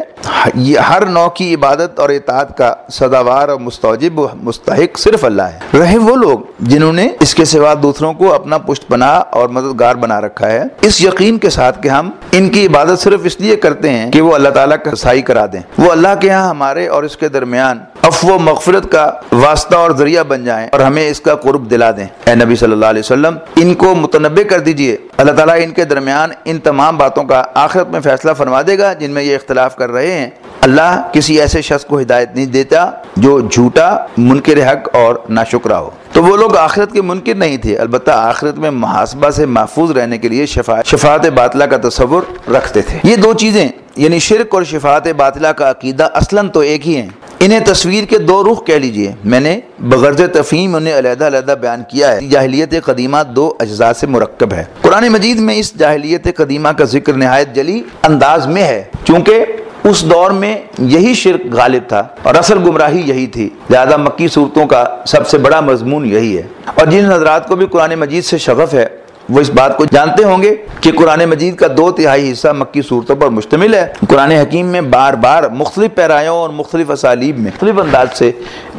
یہ ہر نوع کی عبادت اور اطاعت کا سزاوار اور مستوجب مستحق صرف اللہ ہے۔ رہے وہ لوگ جنہوں نے اس کے سوا دوسروں کو اپنا پشت پناہ بنا اور مددگار بنا رکھا ہے۔ اس یقین کے ساتھ کہ ہم ان کی عبادت صرف اس لیے کرتے ہیں کہ وہ اللہ تعالیٰ کا سائی کرا دیں۔ وہ اللہ کے ہاں ہمارے اور اس کے درمیان افو مغفرت کا واسطہ اور ذریعہ بن جائیں اور ہمیں اس کا قرب دلا دیں۔ اے نبی صلی اللہ علیہ وسلم، ان کو متنبع کر دیجیے۔ اللہ تعالیٰ ان کے درمیان ان تمام باتوں کا آخرت میں فیصلہ فرما دے گا، جن میں یہ اختلاف کر رہے ہیں۔ اللہ کسی ایسے شخص کو ہدایت نہیں دیتا جو جھوٹا، منکر حق اور ناشکرہ ہو۔ تو وہ لوگ آخرت کے منکر نہیں تھے، البتہ آخرت میں محاسبہ سے محفوظ رہنے کے لیے شفاعت باطلہ کا تصور رکھتے تھے۔ یہ دو چیزیں یعنی شرک اور شفاعت باطلہ کا عقیدہ اصلاً تو ایک ہی ہیں۔ انہیں تصویر کے دو رخ کہہ لیجیے۔ میں نے بغرض تفہیم انہیں علیحدہ علیحدہ بیان کیا ہے۔ جاہلیت قدیمہ دو اجزاء سے مرکب ہے۔ قرآن مجید میں اس جاہلیت قدیمہ کا ذکر نہایت جلی انداز میں ہے، چونکہ اس دور میں یہی شرک غالب تھا اور اصل گمراہی یہی تھی۔ لہذا مکی صورتوں کا سب سے بڑا مضمون یہی ہے۔ اور جن حضرات کو بھی قرآن مجید سے شغف ہے، وہ اس بات کو جانتے ہوں گے کہ قرآن مجید کا دو تہائی حصہ مکی صورتوں پر مشتمل ہے۔ قرآن حکیم میں بار بار مختلف پیرایوں اور مختلف اسالیب میں مختلف انداز سے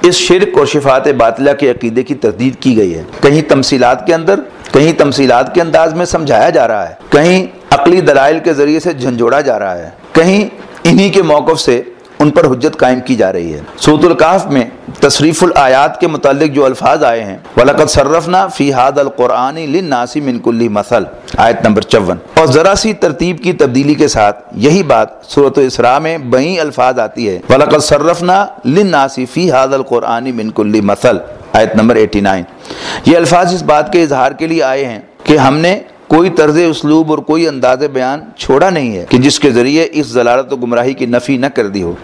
اس شرک اور شفاعت باطلہ کے عقیدے کی تردید کی گئی ہے۔ کہیں تمثیلات کے اندر، کہیں تمثیلات کے انداز میں سمجھایا جا رہا ہے۔ کہیں عقلی دلائل کے ذریعے سے جھنجھوڑا جا رہا ہے۔ کہیں انہی کے موقف سے ان پر حجت قائم کی جا رہی ہے۔ سوت القاف میں تصریف الآیات کے متعلق جو الفاظ آئے ہیں، وَلَقَدْ صَرَّفْنَا فِي هَذَا الْقُرْآنِ لِلنَّاسِ مِن كُلِّ مَثَل۔ آیت نمبر چون۔ اور ذرا سی ترتیب کی تبدیلی کے ساتھ یہی بات صورت اسراء میں بئی الفاظ آتی ہے۔ وَلَقَدْ صَرَّفْنَا لِلنَّاسِ فِي هَذَا الْقُرْآنِ مِن كُلِّ مَثَل۔ آیت نمبر 89 یہ الفاظ اس بات کے اظہار کے لیے آئے ہیں کہ ہم نے کوئی طرز اسلوب اور کوئی انداز بیان چھوڑا نہیں ہے کہ جس کے ذریعے اس ضلالت و گمراہی کی نفی نہ کر دی ہو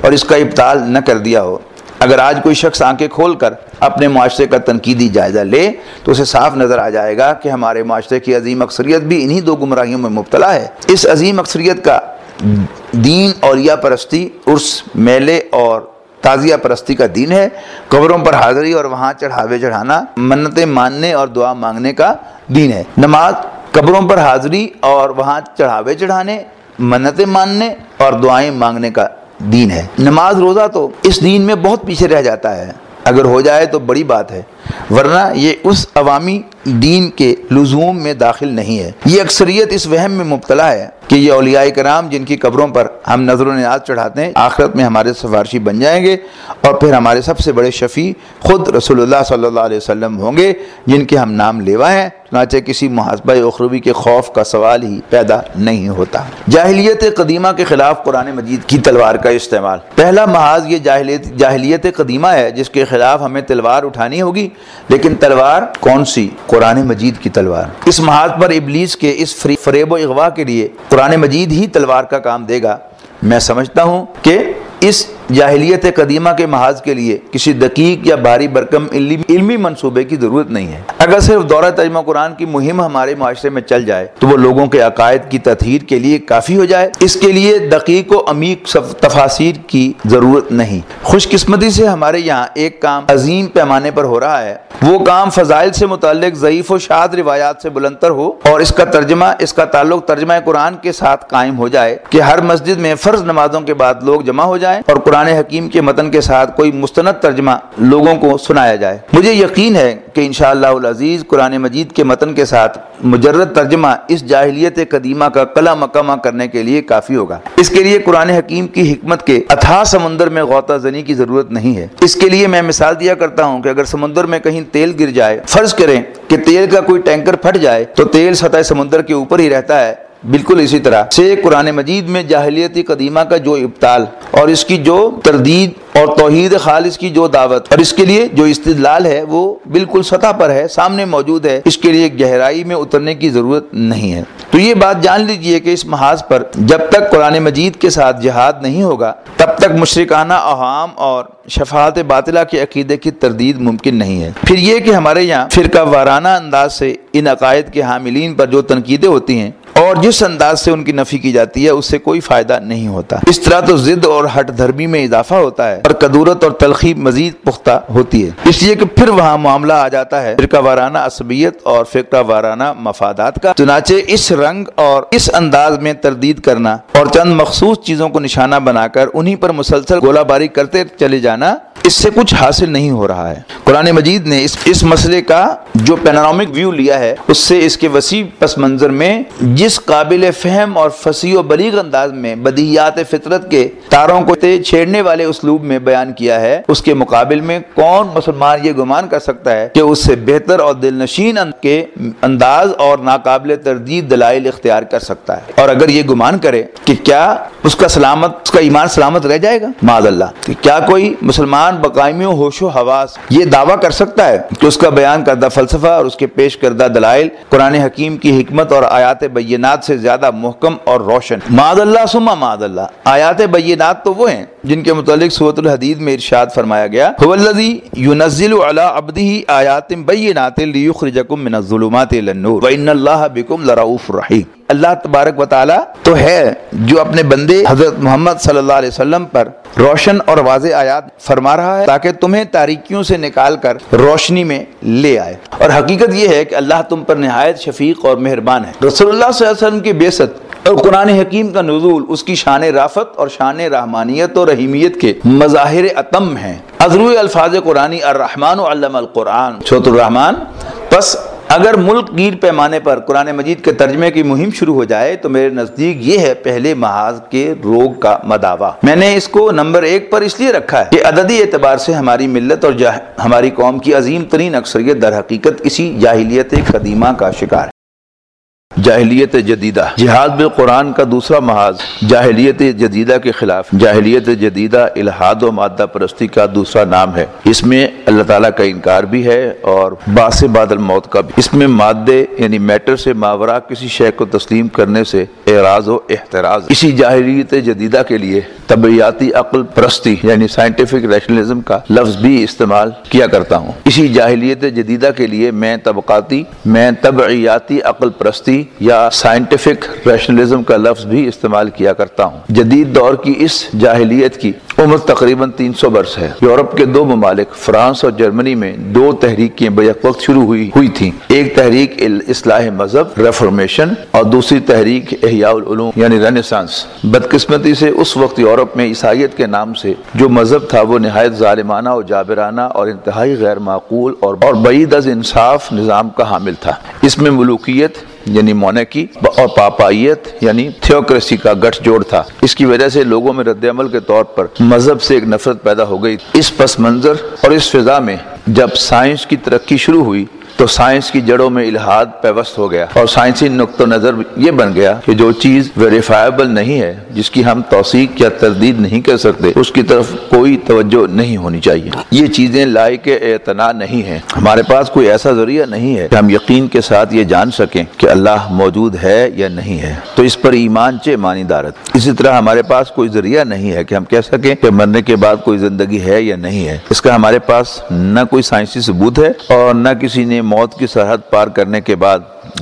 اور اس کا ابتال نہ کر دیا ہو۔ اگر آج کوئی شخص آنکھیں کھول کر اپنے معاشرے کا تنقیدی جائزہ لے تو اسے صاف نظر آ جائے گا کہ ہمارے معاشرے کی عظیم اکثریت بھی انہی دو گمراہیوں میں مبتلا ہے۔ اس عظیم اکثریت کا دین اور یا پرستی، عرس، میلے اور تازیہ پرستی کا دین ہے، قبروں پر حاضری اور وہاں چڑھاوے چڑھانا منتیں ماننے اور دعا مانگنے کا دین ہے۔ نماز قبروں پر حاضری اور وہاں چڑھاوے چڑھانے، منتیں ماننے اور دعائیں مانگنے کا دین ہے۔ نماز روزہ تو اس دین میں بہت پیچھے رہ جاتا ہے۔ اگر ہو جائے تو بڑی بات ہے، ورنہ یہ اس عوامی دین کے لزوم میں داخل نہیں ہے۔ یہ اکثریت اس وہم میں مبتلا ہے۔ کہ یہ اولیاء کرام جن کی قبروں پر ہم نظر و نیاز چڑھاتے ہیں، آخرت میں ہمارے سفارشی بن جائیں گے اور پھر ہمارے سب سے بڑے شفیع خود رسول اللہ صلی اللہ علیہ وسلم ہوں گے، جن کے ہم نام لیوا ہیں۔ چنانچہ کسی محاسبہ اخروی کے خوف کا سوال ہی پیدا نہیں ہوتا۔ جاہلیت قدیمہ کے خلاف قرآن مجید کی تلوار کا استعمال۔ پہلا محاذ یہ جاہلیت جاہلیت قدیمہ ہے جس کے خلاف ہمیں تلوار اٹھانی ہوگی، لیکن تلوار کون سی؟ قرآن مجید کی تلوار۔ اس محاذ پر ابلیس کے اس فریب و اغوا کے لیے قرآن مجید ہی تلوار کا کام دے گا۔ میں سمجھتا ہوں کہ اس جاہلیت قدیمہ کے محاذ کے لیے کسی دقیق یا بھاری برکم علمی منصوبے کی ضرورت نہیں ہے۔ اگر صرف دورہ ترجمہ قرآن کی مہم ہمارے معاشرے میں چل جائے تو وہ لوگوں کے عقائد کی تطہیر کے لیے کافی ہو جائے۔ اس کے لیے دقیق و عمیق تفاصیر کی ضرورت نہیں۔ خوش قسمتی سے ہمارے یہاں ایک کام عظیم پیمانے پر ہو رہا ہے۔ وہ کام فضائل سے متعلق ضعیف و شاد روایات سے بلندر ہو اور اس کا ترجمہ، اس کا تعلق ترجمہ قرآن کے ساتھ قائم ہو جائے کہ ہر مسجد میں فرض نمازوں کے بعد لوگ جمع ہو جائیں اور قرآن حکیم کے متن کے ساتھ کوئی مستند ترجمہ لوگوں کو سنایا جائے۔ مجھے یقین ہے کہ انشاءاللہ العزیز قرآن مجید کے متن کے ساتھ مجرد ترجمہ اس جاہلیت قدیمہ کا کلا مکمہ کرنے کے لیے کافی ہوگا۔ اس کے لیے قرآن حکیم کی حکمت کے اتھا سمندر میں غوطہ زنی کی ضرورت نہیں ہے۔ اس کے لیے میں مثال دیا کرتا ہوں کہ اگر سمندر میں کہیں تیل گر جائے، فرض کریں کہ تیل کا کوئی ٹینکر پھٹ جائے تو تیل سطح سمندر کے اوپر ہی رہتا ہے۔ بالکل اسی طرح سے قرآن مجید میں جاہلیتی قدیمہ کا جو ابتال اور اس کی جو تردید اور توحید خالص کی جو دعوت اور اس کے لیے جو استدلال ہے وہ بالکل سطح پر ہے، سامنے موجود ہے، اس کے لیے گہرائی میں اترنے کی ضرورت نہیں ہے۔ تو یہ بات جان لیجیے کہ اس محاذ پر جب تک قرآن مجید کے ساتھ جہاد نہیں ہوگا، تب تک مشرکانہ اہام اور شفاعت باطلہ کے عقیدے کی تردید ممکن نہیں ہے۔ پھر یہ کہ ہمارے یہاں فرقہ وارانہ انداز سے ان عقائد کے حاملین پر جو تنقیدیں ہوتی ہیں اور جس انداز سے ان کی نفی کی جاتی ہے، اس سے کوئی فائدہ نہیں ہوتا۔ اس طرح تو ضد اور ہٹ دھرمی میں اضافہ ہوتا ہے اور قدورت اور تلخی مزید پختہ ہوتی ہے۔ اس لیے کہ پھر وہاں معاملہ آ جاتا ہے۔ فرقہ وارانہ عصبیت اور فرقہ وارانہ مفادات کا۔ چنانچہ اس رنگ اور اس انداز میں تردید کرنا اور چند مخصوص چیزوں کو نشانہ بنا کر انہی پر مسلسل گولہ باری کرتے چلے جانا، اس سے کچھ حاصل نہیں ہو رہا ہے۔ قرآن مجید نے اس اس مسئلے کا جو پینارامک ویو لیا ہے، اس سے اس کے وسیع پس منظر میں جس قابل فہم اور فصیح و بلیغ انداز میں بدیہیات فطرت کے تاروں کو چھیڑنے والے اسلوب میں بیان کیا ہے، اس کے مقابل میں کون مسلمان یہ گمان کر سکتا ہے کہ اس سے بہتر اور دل نشین کے انداز اور ناقابل تردید دلائل اختیار کر سکتا ہے۔ اور اگر یہ گمان کرے کہ کیا اس کا سلامت اس کا ایمان سلامت رہ جائے گا؟ معذ اللہ۔ کہ کیا کوئی مسلمان بقائمی و ہوش و حواس یہ دعویٰ کر سکتا ہے کہ اس کا بیان کردہ فلسفہ اور اس کے پیش کردہ دلائل قرآن حکیم کی حکمت اور آیات بینات سے زیادہ محکم اور روشن۔ معذ اللہ سما معذ اللہ آیات بینات تو وہ ہیں جن کے متعلق صورت الحدید میں ارشاد فرمایا گیا۔ هو ينزل على عبده آیات بینات لیخرجکم من الظلمات الى النور۔ وان اللہ بكم لرؤوف رحیم۔ اللہ تبارک و تعالی تو ہے جو اپنے بندے حضرت محمد صلی اللہ علیہ وسلم پر روشن اور واضح آیات فرما رہا ہے تاکہ تمہیں تاریکیوں سے نکال کر روشنی میں لے آئے۔ اور حقیقت یہ ہے کہ اللہ تم پر نہایت شفیق اور مہربان ہے۔ رسول اللہ صلی اللہ علیہ وسلم کی بیست اور قرآن حکیم کا نزول اس کی شان رافت اور شان رحمانیت اور رحیمیت کے مظاہر اتم ہیں۔ ازرو الفاظ قرآنی الرحمن علم القرآن۔ چھوت الرحمن۔ پس اگر ملک گیر پیمانے پر قرآن مجید کے ترجمے کی مہم شروع ہو جائے تو میرے نزدیک یہ ہے پہلے محاذ کے روگ کا مداوع۔ میں نے اس کو نمبر ایک پر اس لیے رکھا ہے کہ عددی اعتبار سے ہماری ملت اور ہماری قوم کی عظیم ترین اکثریت در حقیقت اسی جاہلیت قدیمہ کا شکار ہے۔ جاہلیت جدیدہ۔ جہاد بالقرآن کا دوسرا محاذ، جاہلیت جدیدہ کے خلاف۔ جاہلیت جدیدہ الہاد و مادہ پرستی کا دوسرا نام ہے۔ اس میں اللہ تعالیٰ کا انکار بھی ہے اور باس بعد الموت کا بھی۔ اس میں مادے یعنی میٹر سے ماورا، کسی شے کو تسلیم کرنے سے اعراض و احتراز اسی جاہلیت جدیدہ کے لیے طبیعتی عقل پرستی یعنی سائنٹیفک ریشنلزم کا لفظ بھی استعمال کیا کرتا ہوں۔ اسی جاہلیت جدیدہ کے لیے میں طبقاتی، میں طبعیاتی عقل پرستی یا سائنٹیفک ریشنلزم کا لفظ بھی استعمال کیا کرتا ہوں۔ جدید دور کی اس جاہلیت کی عمر تقریباً تین سو برس ہے۔ یورپ کے دو ممالک، فرانس اور جرمنی میں دو تحریکیں بیک وقت شروع ہوئی ہوئی تھیں۔ ایک تحریک اصلاح مذہب ریفارمیشن اور دوسری تحریک احیاء العلوم یعنی رینیسانس بدقسمتی سے اس وقت یورپ میں عیسائیت کے نام سے جو مذہب تھا وہ نہایت ظالمانہ اور جابرانہ اور انتہائی غیر معقول اور بعید از انصاف نظام کا حامل تھا۔ اس میں ملوکیت یعنی مونیکی اور پاپائیت یعنی تھیوکریسی کا گٹھ جوڑ تھا۔ اس کی وجہ سے لوگوں میں رد عمل کے طور پر مذہب سے ایک نفرت پیدا ہو گئی۔ اس پس منظر اور اس فضا میں جب سائنس کی ترقی شروع ہوئی تو سائنس کی جڑوں میں الہاد پیوست ہو گیا اور سائنسی نقطہ نظر یہ بن گیا کہ جو چیز ویریفائبل نہیں ہے، جس کی ہم توثیق یا تردید نہیں کر سکتے، اس کی طرف کوئی توجہ نہیں ہونی چاہیے۔ یہ چیزیں لائق اعتنا نہیں ہیں۔ ہمارے پاس کوئی ایسا ذریعہ نہیں ہے کہ ہم یقین کے ساتھ یہ جان سکیں کہ اللہ موجود ہے یا نہیں ہے۔ تو اس پر ایمان چے مانی دارت۔ اسی طرح ہمارے پاس کوئی ذریعہ نہیں ہے کہ ہم کہہ سکیں کہ مرنے کے بعد کوئی زندگی ہے یا نہیں ہے۔ اس کا ہمارے پاس نہ کوئی سائنسی ثبوت ہے اور نہ کسی نے موت کی سرحد پار کرنے کے بعد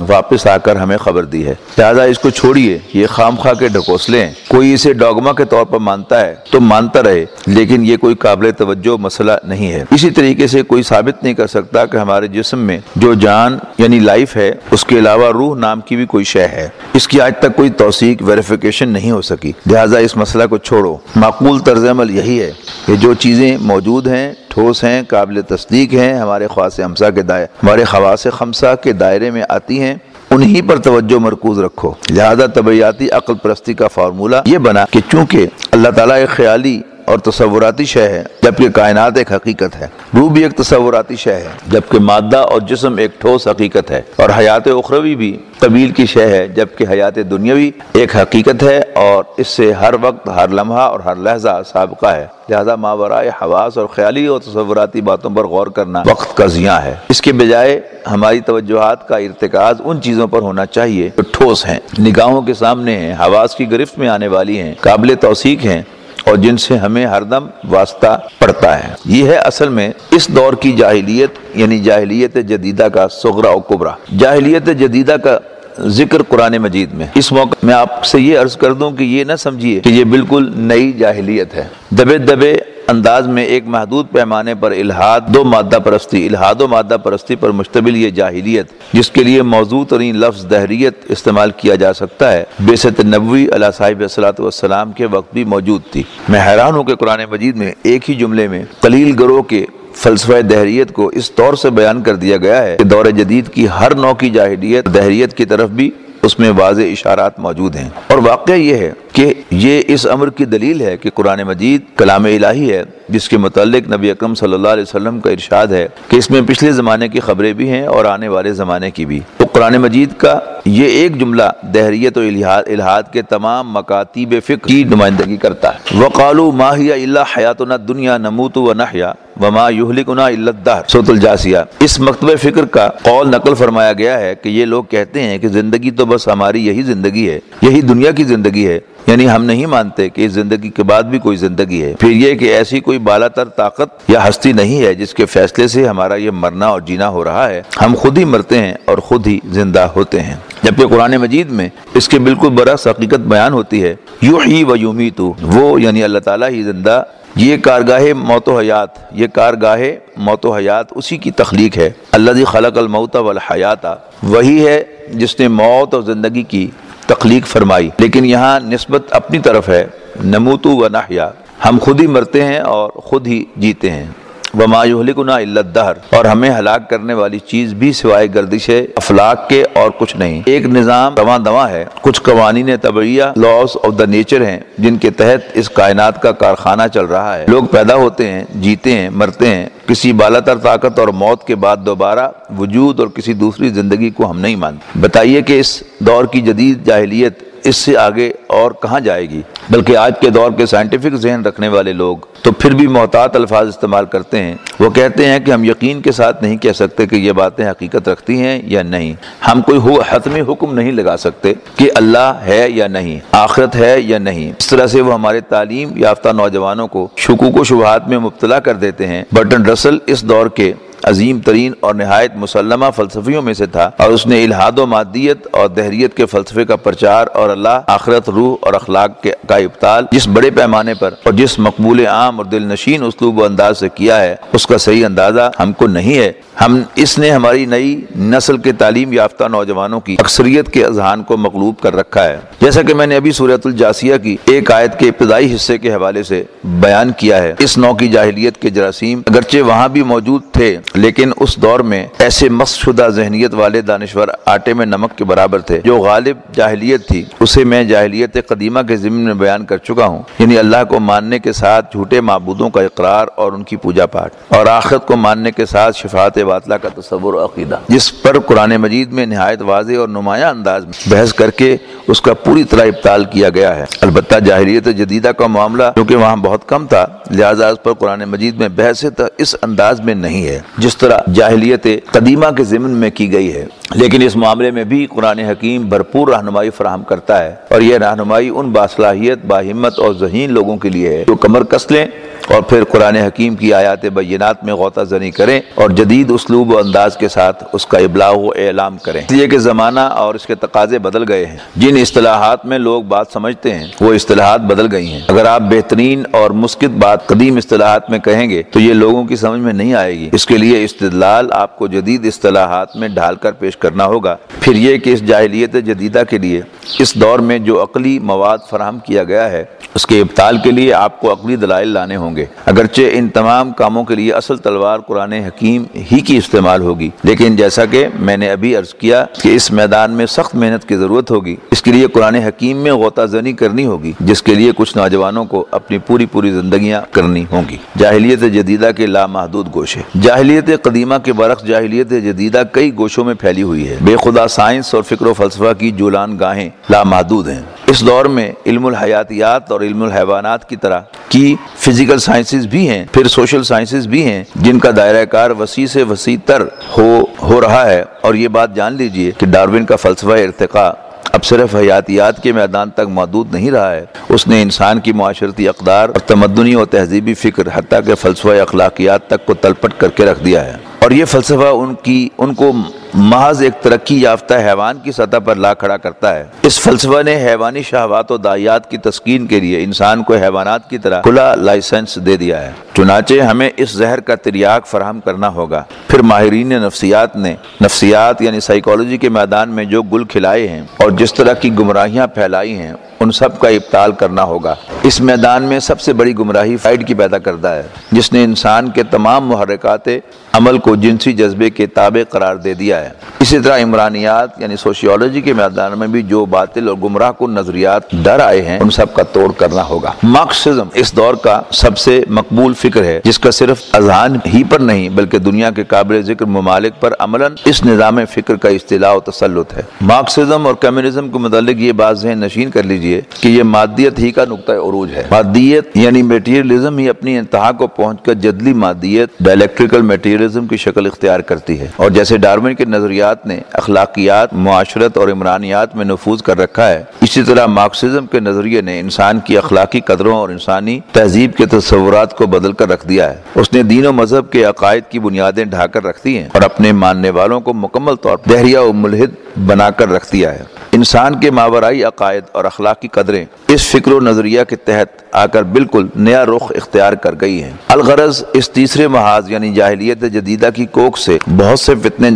واپس آ کر ہمیں خبر دی ہے۔ لہٰذا اس کو چھوڑیے، یہ خام خواہ کے ڈھکوسلے ہیں۔ کوئی اسے ڈوگما کے طور پر مانتا ہے تو مانتا رہے، لیکن یہ کوئی قابل توجہ مسئلہ نہیں ہے۔ اسی طریقے سے کوئی ثابت نہیں کر سکتا کہ ہمارے جسم میں جو جان یعنی لائف ہے، اس کے علاوہ روح نام کی بھی کوئی شے ہے۔ اس کی آج تک کوئی توثیق ویریفیکیشن نہیں ہو سکی۔ لہٰذا اس مسئلہ کو چھوڑو۔ معقول طرز عمل یہی ہے کہ جو چیزیں موجود ہیں ٹھوس ہیں، قابل تصدیق ہیں، ہمارے خواص خمسہ کے دائرے ہمارے خواص خمسہ کے دائرے میں آتی ہیں۔ انہی پر توجہ مرکوز رکھو۔ لہذا طبیعیاتی عقل پرستی کا فارمولہ یہ بنا کہ چونکہ اللہ تعالیٰ ایک خیالی اور تصوراتی شے ہے، جبکہ کائنات ایک حقیقت ہے۔ روح بھی ایک تصوراتی شے ہے، جبکہ مادہ اور جسم ایک ٹھوس حقیقت ہے۔ اور حیات اخروی بھی طویل کی شے ہے، جبکہ حیات دنیاوی ایک حقیقت ہے۔ اور اس سے ہر وقت، ہر لمحہ اور ہر لہجہ سابقہ ہے۔ لہذا ماورائے حواس اور خیالی اور تصوراتی باتوں پر غور کرنا وقت کا زیاں ہے۔ اس کے بجائے ہماری توجہات کا ارتکاز ان چیزوں پر ہونا چاہیے جو ٹھوس ہیں۔ نگاہوں کے سامنے ہیں، حواس کی گرفت میں آنے والی ہیں، قابل توثیق ہیں اور جن سے ہمیں ہر دم واسطہ پڑتا ہے۔ یہ ہے اصل میں اس دور کی جاہلیت یعنی جاہلیت جدیدہ کا سغرا و کبرا۔ جاہلیت جدیدہ کا ذکر قرآن مجید میں۔ اس موقع میں آپ سے یہ عرض کر دوں کہ یہ نہ سمجھیے کہ یہ بالکل نئی جاہلیت ہے۔ دبے دبے انداز میں ایک محدود پیمانے پر الہاد دو مادہ پرستی، الہاد و مادہ پرستی پر مشتمل یہ جاہلیت، جس کے لیے موضوع ترین لفظ دہریت استعمال کیا جا سکتا ہے بیست نبوی علیہ صاحب صلاحت والسلام کے وقت بھی موجود تھی۔ میں حیران ہوں کہ قرآن مجید میں ایک ہی جملے میں قلیل گروہ کے فلسفہ دہریت کو اس طور سے بیان کر دیا گیا ہے کہ دور جدید کی ہر نو کی جاہلیت دہریت کی طرف بھی اس میں واضح اشارات موجود ہیں۔ اور واقعہ یہ ہے کہ یہ اس امر کی دلیل ہے کہ قرآن مجید کلام الہی ہے، جس کے متعلق نبی اکرم صلی اللہ علیہ وسلم کا ارشاد ہے کہ اس میں پچھلے زمانے کی خبریں بھی ہیں اور آنے والے زمانے کی بھی۔ تو قرآن مجید کا یہ ایک جملہ دہریت و الہاد کے تمام مکاتیب فکر کی نمائندگی کرتا ہے۔ وقالو ماہیا اللہ حیات دنیا نموت و نحیا وما یہلکنا الا الدہر سوت الجاسیہ۔ اس مکتب فکر کا قول نقل فرمایا گیا ہے کہ یہ لوگ کہتے ہیں کہ زندگی تو بس ہماری یہی زندگی ہے، یہی دنیا کی زندگی ہے۔ یعنی ہم نہیں مانتے کہ اس زندگی کے بعد بھی کوئی زندگی ہے۔ پھر یہ کہ ایسی کوئی بالا تر طاقت یا ہستی نہیں ہے جس کے فیصلے سے ہمارا یہ مرنا اور جینا ہو رہا ہے۔ ہم خود ہی مرتے ہیں اور خود ہی زندہ ہوتے ہیں۔ جبکہ قرآن مجید میں اس کے بالکل برعکس حقیقت بیان ہوتی ہے یو ہی و یومی تو وہ یعنی اللہ تعالیٰ ہی زندہ۔ یہ کارگاہ موت و حیات، یہ کارگاہ موت و حیات اسی کی تخلیق ہے۔ اللہ خلق الموت والحیات وہی ہے جس نے موت اور زندگی کی تخلیق فرمائی لیکن یہاں نسبت اپنی طرف ہے نموتو و نحیا ہم خود ہی مرتے ہیں اور خود ہی جیتے ہیں وما یہلکنا الا الدہر، اور ہمیں ہلاک کرنے والی چیز بھی سوائے گردش افلاق کے اور کچھ نہیں۔ ایک نظام دواں دواں ہے، کچھ قوانین طبعیہ لاس آف دا نیچر ہیں، جن کے تحت اس کائنات کا کارخانہ چل رہا ہے۔ لوگ پیدا ہوتے ہیں، جیتے ہیں، مرتے ہیں۔ کسی بالا تر طاقت اور موت کے بعد دوبارہ وجود اور کسی دوسری زندگی کو ہم نہیں مانتے۔ بتائیے کہ اس دور کی جدید جاہلیت اس سے آگے اور کہاں جائے گی؟ بلکہ آج کے دور کے سائنٹیفک ذہن رکھنے والے لوگ تو پھر بھی محتاط الفاظ استعمال کرتے ہیں۔ وہ کہتے ہیں کہ ہم یقین کے ساتھ نہیں کہہ سکتے کہ یہ باتیں حقیقت رکھتی ہیں یا نہیں۔ ہم کوئی حتمی حکم نہیں لگا سکتے کہ اللہ ہے یا نہیں، آخرت ہے یا نہیں۔ اس طرح سے وہ ہمارے تعلیم یافتہ نوجوانوں کو شکوک و شبہات میں مبتلا کر دیتے ہیں۔ برٹن رسل اس دور کے عظیم ترین اور نہایت مسلمہ فلسفیوں میں سے تھا اور اس نے الہاد و مادیت اور دہریت کے فلسفے کا پرچار اور اللہ، آخرت، روح اور اخلاق کے کا ابتال جس بڑے پیمانے پر اور جس مقبول عام اور دل نشین اسلوب و انداز سے کیا ہے، اس کا صحیح اندازہ ہم کو نہیں ہے۔ ہم، اس نے ہماری نئی نسل کے تعلیم یافتہ نوجوانوں کی اکثریت کے اذہان کو مغلوب کر رکھا ہے۔ جیسا کہ میں نے ابھی صورت الجاسیہ کی ایک آیت کے ابتدائی حصے کے حوالے سے بیان کیا ہے۔ اس نو کی جاہلیت کے جراثیم اگرچہ وہاں بھی موجود تھے لیکن اس دور میں ایسے مست شدہ ذہنیت والے دانشور آٹے میں نمک کے برابر تھے۔ جو غالب جاہلیت تھی، اسے میں جاہلیت قدیمہ کے ضمن میں بیان کر چکا ہوں۔ یعنی اللہ کو ماننے کے ساتھ جھوٹے معبودوں کا اقرار اور ان کی پوجا پاٹ اور آخرت کو ماننے کے ساتھ شفاعت باطلہ کا تصور و عقیدہ۔ جس پر قرآن مجید میں نہایت واضح اور نمایاں انداز میں بحث کر کے اس کا پوری طرح ابتال کیا گیا ہے۔ البتہ جاہلیت جدیدہ کا معاملہ کیونکہ وہاں بہت کم تھا، لہٰذا اس پر قرآن مجید میں بحث اس انداز میں نہیں ہے۔ جس طرح جاہلیت قدیمہ کے ضمن میں کی گئی ہے، لیکن اس معاملے میں بھی قرآن حکیم بھرپور رہنمائی فراہم کرتا ہے اور یہ رہنمائی ان باصلاحیت، باہمت اور ذہین لوگوں کے لیے ہے جو کمر کس لیں اور پھر قرآن حکیم کی آیات بینات میں غوطہ زنی کریں اور جدید اسلوب و انداز کے ساتھ اس کا ابلاغ و اعلام کریں۔ اس لیے کہ زمانہ اور اس کے تقاضے بدل گئے ہیں۔ جن اصطلاحات میں لوگ بات سمجھتے ہیں، وہ اصطلاحات بدل گئی ہیں۔ اگر آپ بہترین اور مسکت بات قدیم اصطلاحات میں کہیں گے تو یہ لوگوں کی سمجھ میں نہیں آئے گی۔ اس کے لیے استدلال آپ کو جدید اصطلاحات میں ڈھال کر پیش کرنا ہوگا۔ پھر یہ کہ اس جاہلیت جدیدہ کے لیے اس دور میں جو عقلی مواد فراہم کیا گیا ہے، اس کے ابتال کے لیے آپ کو عقلی دلائل لانے ہوں گے۔ اگرچہ ان تمام کاموں کے لیے اصل تلوار قرآن حکیم ہی کی استعمال ہوگی، لیکن جیسا کہ میں نے ابھی عرض کیا کہ اس میدان میں سخت محنت کی ضرورت ہوگی۔ اس کے لیے قرآن حکیم میں غوطہ زنی کرنی ہوگی، جس کے لیے کچھ نوجوانوں کو اپنی پوری پوری زندگیاں کرنی ہوں گی۔ جاہلیت جدیدہ کے لامحدود گوشے۔ جاہلیت قدیمہ کے برعکس جاہلیت جدیدہ کئی گوشوں میں پھیلی ہوئی ہے۔ بے خدا سائنس اور فکر و فلسفہ کی جولان گاہیں لامحدود ہیں۔ اس دور میں علم الحیاتیات اور علم الحیوانات کی طرح کی فزیکل سائنسز بھی ہیں، پھر سوشل سائنسز بھی ہیں، جن کا دائرہ کار وسیع سے وسیع تر ہو ہو رہا ہے۔ اور یہ بات جان لیجیے کہ ڈاروین کا فلسفہ ارتقاء اب صرف حیاتیات کے میدان تک محدود نہیں رہا ہے۔ اس نے انسان کی معاشرتی اقدار اور تمدنی و تہذیبی فکر حتیٰ کہ فلسفہ اخلاقیات تک کو تلپٹ کر کے رکھ دیا ہے۔ اور یہ فلسفہ ان کی، ان کو محض ایک ترقی یافتہ حیوان کی سطح پر لا کھڑا کرتا ہے۔ اس فلسفہ نے حیوانی شہوات و دائیات کی تسکین کے لیے انسان کو حیوانات کی طرح کھلا لائسنس دے دیا ہے۔ چنانچہ ہمیں اس زہر کا تریاق فراہم کرنا ہوگا۔ پھر ماہرین نفسیات نے نفسیات یعنی سائیکالوجی کے میدان میں جو گل کھلائے ہیں اور جس طرح کی گمراہیاں پھیلائی ہیں ان سب کا ابتال کرنا ہوگا۔ اس میدان میں سب سے بڑی گمراہی فائڈ کی پیدا کرتا ہے، جس نے انسان کے تمام محرکات عمل کو جنسی جذبے کے تابع قرار دے دیا ہے۔ اسی طرح عمرانیات یعنی سوشیولوجی کے میدان میں بھی جو باطل اور گمراہ کو نظریات ڈر آئے ہیں، ان سب کا توڑ کرنا ہوگا۔ مارکسزم اس دور کا سب سے مقبول فکر ہے، جس کا صرف اذہان ہی پر نہیں، بلکہ دنیا کے قابل ذکر ممالک پر عملاً اس نظام فکر کا اصطلاح و تسلط ہے۔ مارکسزم اور کمیونزم کو متعلق یہ بات ذہن نشین کر لیجیے لیجیے کہ یہ مادیت ہی کا نقطۂ عروج ہے۔ مادیت یعنی میٹیریلزم ہی اپنی انتہا کو پہنچ کر جدلی مادیت ڈائلیکٹریکل میٹیریلزم کی شکل اختیار کرتی ہے۔ اور جیسے ڈارمن کے نظریات نے اخلاقیات، معاشرت اور عمرانیات میں نفوذ کر رکھا ہے، اسی طرح مارکسزم کے نظریے نے انسان کی اخلاقی قدروں اور انسانی تہذیب کے تصورات کو بدل کر رکھ دیا ہے۔ اس نے دین و مذہب کے عقائد کی بنیادیں ڈھا کر رکھ دی ہیں اور اپنے ماننے والوں کو مکمل طور پر دہریہ و ملحد بنا کر رکھ دیا ہے۔ انسان کے ماورائی عقائد اور اخلاقی قدریں اس فکر و نظریہ کے تحت آ کر بالکل نیا رخ اختیار کر گئی ہیں۔ الغرض اس تیسرے محاذ یعنی جاہلیت جدیدہ کی کوک سے بہت سے فتنے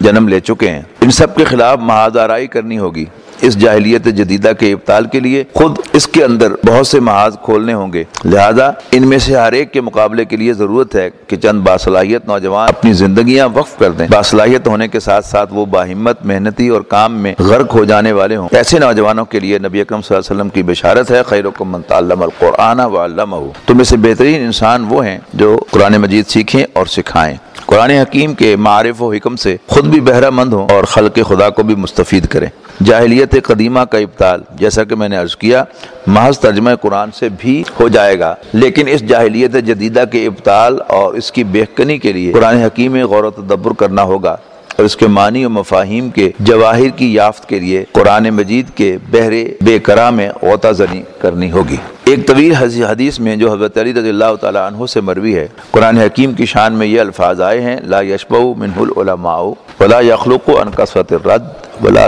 جنم لے چکے ہیں۔ ان سب کے خلاف محاذ آرائی کرنی ہوگی۔ اس جاہلیت جدیدہ کے ابتال کے لیے خود اس کے اندر بہت سے محاذ کھولنے ہوں گے۔ لہذا ان میں سے ہر ایک کے مقابلے کے لیے ضرورت ہے کہ چند باصلاحیت نوجوان اپنی زندگیاں وقف کر دیں۔ باصلاحیت ہونے کے ساتھ ساتھ وہ باہمت، محنتی اور کام میں غرق ہو جانے والے ہوں۔ ایسے نوجوانوں کے لیے نبی اکرم صلی اللہ علیہ وسلم کی بشارت ہے، خیر من تعلم القرآن و علمہ۔ تو میں سے بہترین انسان وہ ہیں جو قرآن مجید سیکھیں اور سکھائیں۔ قرآن حکیم کے معرف و حکم سے خود بھی بہرہ مند ہوں اور خلق خدا کو بھی مستفید کریں۔ جاہلیت قدیمہ کا ابتال جیسا کہ میں نے عرض کیا، محض ترجمہ قرآن سے بھی ہو جائے گا، لیکن اس جاہلیت جدیدہ کے ابتال اور اس کی بہکنی کے لیے قرآن حکیم غور و تدبر کرنا ہوگا اور اس کے معنی و مفاہیم کے جواہر کی یافت کے لیے قرآن مجید کے بہرے بے کرا میں غوطہ زنی کرنی ہوگی۔ ایک طویل حدیث میں جو حضرت علی رضی اللہ تعالیٰ عنہ سے مروی ہے، قرآن حکیم کی شان میں یہ الفاظ آئے ہیں، لا یشبہ منہ العلماء ولا یخلق ان قصوت الرد ولا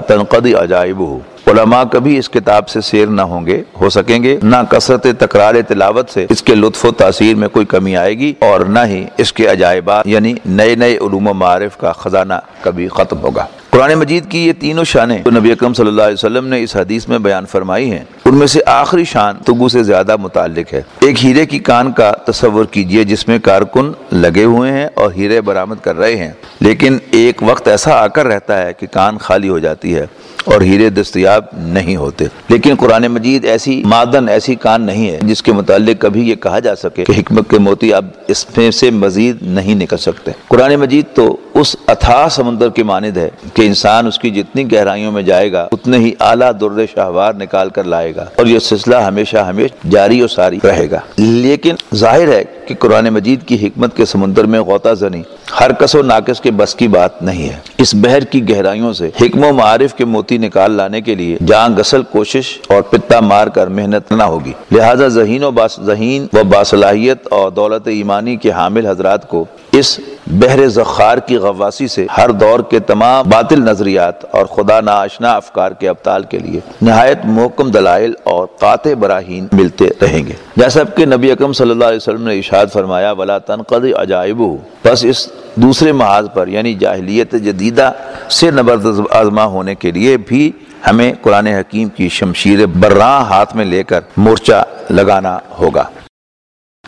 عجائب ہو علماء کبھی اس کتاب سے سیر نہ ہوں گے، ہو سکیں گے، نہ کثرت تکرار تلاوت سے اس کے لطف و تاثیر میں کوئی کمی آئے گی اور نہ ہی اس کے عجائبات یعنی نئے نئے علوم و معارف کا خزانہ کبھی ختم ہوگا۔ قرآن مجید کی یہ تینوں شانیں جو نبی اکرم صلی اللہ علیہ وسلم نے اس حدیث میں بیان فرمائی ہیں، ان میں سے آخری شان تگو سے زیادہ متعلق ہے۔ ایک ہیرے کی کان کا تصور کیجیے جس میں کارکن لگے ہوئے ہیں اور ہیرے برآمد کر رہے ہیں، لیکن ایک وقت ایسا آ کر رہتا ہے کہ کان خالی ہو جاتی ہے۔ اور ہیرے دستیاب نہیں ہوتے۔ لیکن قرآن مجید ایسی معدن، ایسی کان نہیں ہے جس کے متعلق کبھی یہ کہا جا سکے کہ حکمت کے موتی اب اس میں سے مزید نہیں نکل سکتے۔ قرآن مجید تو اس اتھا سمندر کی مانند ہے کہ انسان اس کی جتنی گہرائیوں میں جائے گا، اتنے ہی اعلیٰ درد شہوار نکال کر لائے گا اور یہ سلسلہ ہمیشہ ہمیشہ جاری و ساری رہے گا۔ لیکن ظاہر ہے کہ قرآن مجید کی حکمت کے سمندر میں غوطہ زنی، ہر کس و ناقص کے بس کی بات نہیں ہے۔ اس بحر کی گہرائیوں سے حکم و معارف کے موتی نکال لانے کے لیے جہاں گسل کوشش اور پتا مار کر محنت نہ ہوگی۔ لہٰذا ذہین و باس، ذہین و باصلاحیت اور دولت ایمانی کے حامل حضرات کو اس بحر زخار کی غواسی سے ہر دور کے تمام باطل نظریات اور خدا ناشنا افکار کے ابتال کے لیے نہایت محکم دلائل اور قاطع براہین ملتے رہیں گے۔ جیسا کہ نبی اکرم صلی اللہ علیہ وسلم نے اشاد فرمایا، ولا تنقض عجائب بس اس دوسرے محاذ پر یعنی جاہلیت جدیدہ سے نبرد آزما ہونے کے لیے بھی ہمیں قرآن حکیم کی شمشیر براں ہاتھ میں لے کر مورچہ لگانا ہوگا۔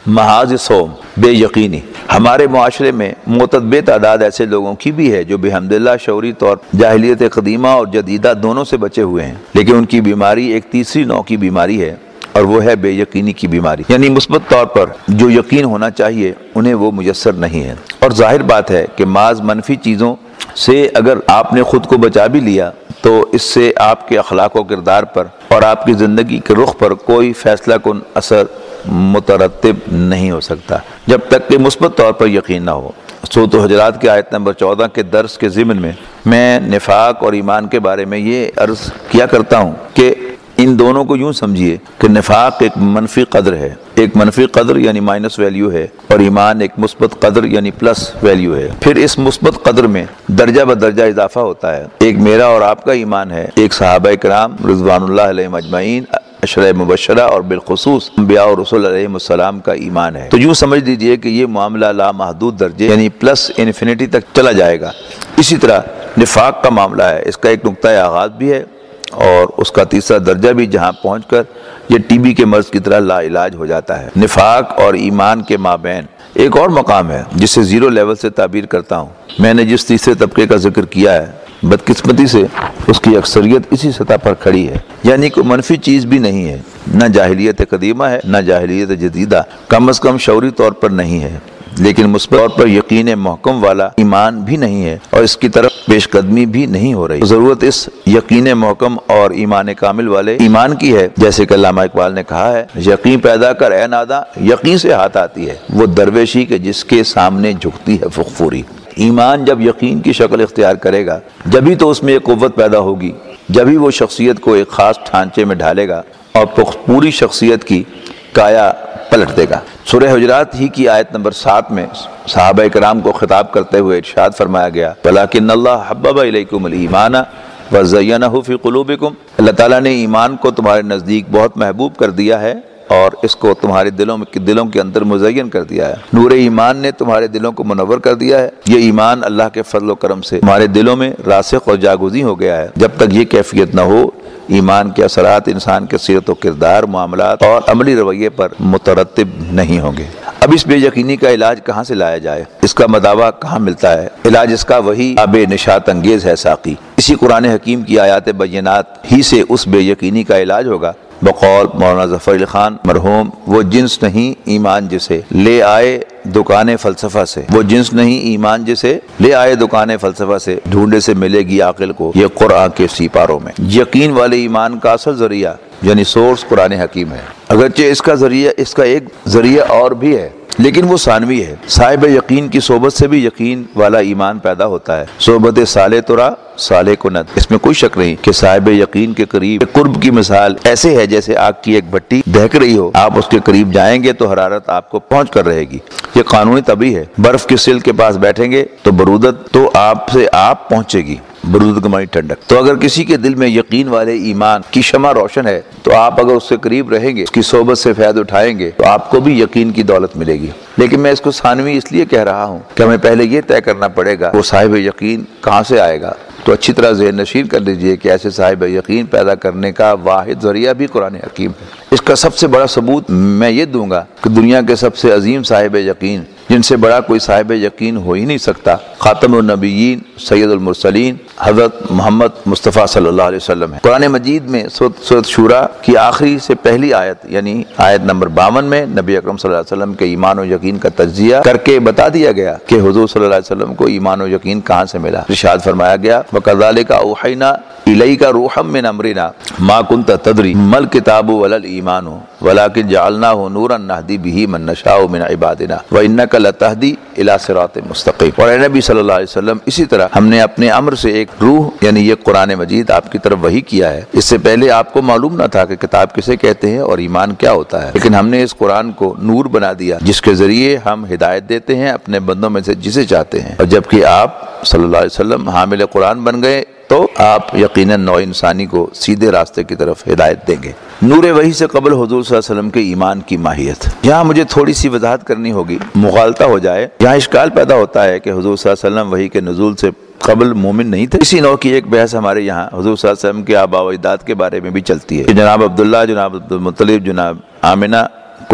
محاذ سوم بے یقینی۔ ہمارے معاشرے میں بے تعداد ایسے لوگوں کی بھی ہے جو بحمد اللہ شعوری طور جاہلیت قدیمہ اور جدیدہ دونوں سے بچے ہوئے ہیں، لیکن ان کی بیماری ایک تیسری نو کی بیماری ہے۔ اور وہ ہے بے یقینی کی بیماری۔ یعنی مثبت طور پر جو یقین ہونا چاہیے، انہیں وہ میسر نہیں ہے۔ اور ظاہر بات ہے کہ بعض منفی چیزوں سے اگر آپ نے خود کو بچا بھی لیا، تو اس سے آپ کے اخلاق و کردار پر اور آپ کی زندگی کے رخ پر کوئی فیصلہ کن اثر مترتب نہیں ہو سکتا۔ جب تک کہ مثبت طور پر یقین نہ ہو۔ سوت و حجرات کے آیت نمبر چودہ کے درس کے ضمن میں میں نفاق اور ایمان کے بارے میں یہ عرض کیا کرتا ہوں کہ ان دونوں کو یوں سمجھیے کہ نفاق ایک منفی قدر ہے، ایک منفی قدر یعنی مائنس ویلیو ہے اور ایمان ایک مثبت قدر یعنی پلس ویلیو ہے۔ پھر اس مثبت قدر میں درجہ بدرجہ اضافہ ہوتا ہے۔ ایک میرا اور آپ کا ایمان ہے۔ ایک صحابہ کرام رضوان اللہ علیہ مجمعین اشرح مبشرہ اور بالخصوص انبیاء اور رسول علیہ السلام کا ایمان ہے۔ تو یوں سمجھ لیجیے کہ یہ معاملہ لا محدود درجے یعنی پلس انفینٹی تک چلا جائے گا۔ اسی طرح نفاق کا معاملہ ہے۔ اس کا ایک نقطۂ آغاز بھی ہے۔ اور اس کا تیسرا درجہ بھی جہاں پہنچ کر یہ ٹی بی کے مرض کی طرح لا علاج ہو جاتا ہے۔ نفاق اور ایمان کے مابین۔ ایک اور مقام ہے جسے زیرو لیول سے تعبیر کرتا ہوں۔ میں نے جس تیسرے طبقے کا ذکر کیا ہے، بدقسمتی سے اس کی اکثریت اسی سطح پر کھڑی ہے۔ یعنی کوئی منفی چیز بھی نہیں ہے۔ نہ جاہلیت قدیمہ ہے، نہ جاہلیت جدیدہ۔ کم از کم شعوری طور پر نہیں ہے۔ لیکن مثبت طور پر یقین محکم والا ایمان بھی نہیں ہے اور اس کی طرف پیش قدمی بھی نہیں ہو رہی۔ ضرورت اس یقین محکم اور ایمان کامل والے ایمان کی ہے۔ جیسے کہ علامہ اقبال نے کہا ہے، یقین پیدا کر اے نادا، یقین سے ہاتھ آتی ہے۔ وہ درویشی کے جس کے سامنے جھکتی ہے فخفوری ایمان جب یقین کی شکل اختیار کرے گا، جبھی تو اس میں ایک قوت پیدا ہوگی۔ جبھی وہ شخصیت کو ایک خاص ٹھانچے میں ڈھالے گا اور پوری شخصیت کی کایا پلٹ دے گا۔ سورہ حجرات ہی کی آیت نمبر سات میں صحابہ کرام کو خطاب کرتے ہوئے ارشاد فرمایا گیا بلاکن اللہ حبب علیکم الایمان وزینہ فی قلوبکم۔ اللہ تعالیٰ نے ایمان کو تمہارے نزدیک بہت محبوب کر دیا ہے۔ اور اس کو تمہارے دلوں میں دلوں کے اندر مزین کر دیا ہے۔ نور ایمان نے تمہارے دلوں کو منور کر دیا ہے۔ یہ ایمان اللہ کے فضل و کرم سے تمہارے دلوں میں راسخ اور جاگوزی ہو گیا ہے۔ جب تک یہ کیفیت نہ ہو، ایمان کے اثرات، انسان کے سیرت و کردار، معاملات اور عملی رویے پر مترتب نہیں ہوں گے۔ اب اس بے یقینی کا علاج کہاں سے لایا جائے؟ اس کا مداوع کہاں ملتا ہے؟ علاج اس کا وہی آب نشات انگیز ہے ساقی۔ اسی قرآن حکیم کی آیات بینات ہی سے اس بے یقینی کا علاج ہوگا۔ بقول مولانا ظفر علی خان مرحوم، وہ جنس نہیں ایمان جسے لے آئے دکان فلسفہ سے۔ وہ جنس نہیں ایمان جسے لے آئے دکان فلسفہ سے ڈھونڈے سے ملے گی عقل کو یہ قرآن کے سیپاروں میں۔ یقین والے ایمان کا اصل ذریعہ یعنی سورس قرآن حکیم ہے۔ اگرچہ اس کا ذریعہ، اس کا ایک ذریعہ اور بھی ہے، لیکن وہ ثانوی ہے۔ صاحب یقین کی صحبت سے بھی یقین والا ایمان پیدا ہوتا ہے۔ صحبت سال ترا سال کنت۔ اس میں کوئی شک نہیں کہ صاحب یقین کے قریب قرب کی مثال ایسے ہے جیسے آگ کی ایک بٹی دہک رہی ہو۔ آپ اس کے قریب جائیں گے تو حرارت آپ کو پہنچ کر رہے گی۔ یہ قانونی طبی ہے۔ برف کے سل کے پاس بیٹھیں گے تو برودت تو آپ سے آپ پہنچے گی۔ برودت گمائی ٹھنڈک۔ تو اگر کسی کے دل میں یقین والے ایمان کی شمع روشن ہے تو آپ اگر اس سے قریب رہیں گے، اس کی صحبت سے فیض اٹھائیں گے تو آپ کو بھی یقین کی دولت ملے گی۔ لیکن میں اس کو ثانوی اس لیے کہہ رہا ہوں کہ ہمیں پہلے یہ طے کرنا پڑے گا، وہ صاحب یقین کہاں سے آئے گا؟ تو اچھی طرح ذہن نشین کر لیجیے کہ ایسے صاحب یقین پیدا کرنے کا واحد ذریعہ بھی قرآن حکیم۔ ہے اس کا سب سے بڑا ثبوت میں یہ دوں گا کہ دنیا کے سب سے عظیم صاحب یقین جن سے بڑا کوئی صاحب یقین ہو ہی نہیں سکتا۔ خاتم النبیین، سید المرسلین، حضرت محمد مصطفیٰ صلی اللہ علیہ وسلم ہے قرآن مجید میں سورت شورا کی آخری سے پہلی آیت یعنی آیت نمبر باون میں نبی اکرم صلی اللہ علیہ وسلم کے ایمان و یقین کا تجزیہ کر کے بتا دیا گیا کہ حضور صلی اللہ علیہ وسلم کو ایمان و یقین کہاں سے ملا۔ رشاد فرمایا گیا وَقَذَلِكَ أَوْحَيْنَا الی کا روحم من امرنا ما کنت تدری مل کتاب ولل ایمان ولکن جعلناه نورا نهدی به من نشاء من عبادنا وانك لتهدی الى صراط مستقیم۔ اور اے نبی صلی اللہ علیہ وسلم، اسی طرح ہم نے اپنے امر سے ایک روح یعنی یہ قرآن مجید آپ کی طرف وہی کیا ہے۔ اس سے پہلے آپ کو معلوم نہ تھا کہ کتاب کسے کہتے ہیں اور ایمان کیا ہوتا ہے۔ لیکن ہم نے اس قرآن کو نور بنا دیا، جس کے ذریعے ہم ہدایت دیتے ہیں اپنے بندوں میں سے جسے چاہتے ہیں۔ اور جبکہ آپ صلی اللہ علیہ وسلم حامل قرآن بن گئے، تو آپ یقیناً نو انسانی کو سیدھے راستے کی طرف ہدایت دیں گے۔ نور وحی سے قبل حضور صلی اللہ علیہ وسلم کے ایمان کی ماہیت۔ یہاں مجھے تھوڑی سی وضاحت کرنی ہوگی۔ مغالطہ ہو جائے، یہاں اشکال پیدا ہوتا ہے کہ حضور صلی اللہ علیہ وسلم وحی کے نزول سے قبل مومن نہیں تھے۔ اسی نو کی ایک بحث ہمارے یہاں حضور صلی اللہ علیہ وسلم کے آبا و اجداد کے بارے میں بھی چلتی ہے۔ جناب عبداللہ، جناب عبدالمطلب، جناب آمنہ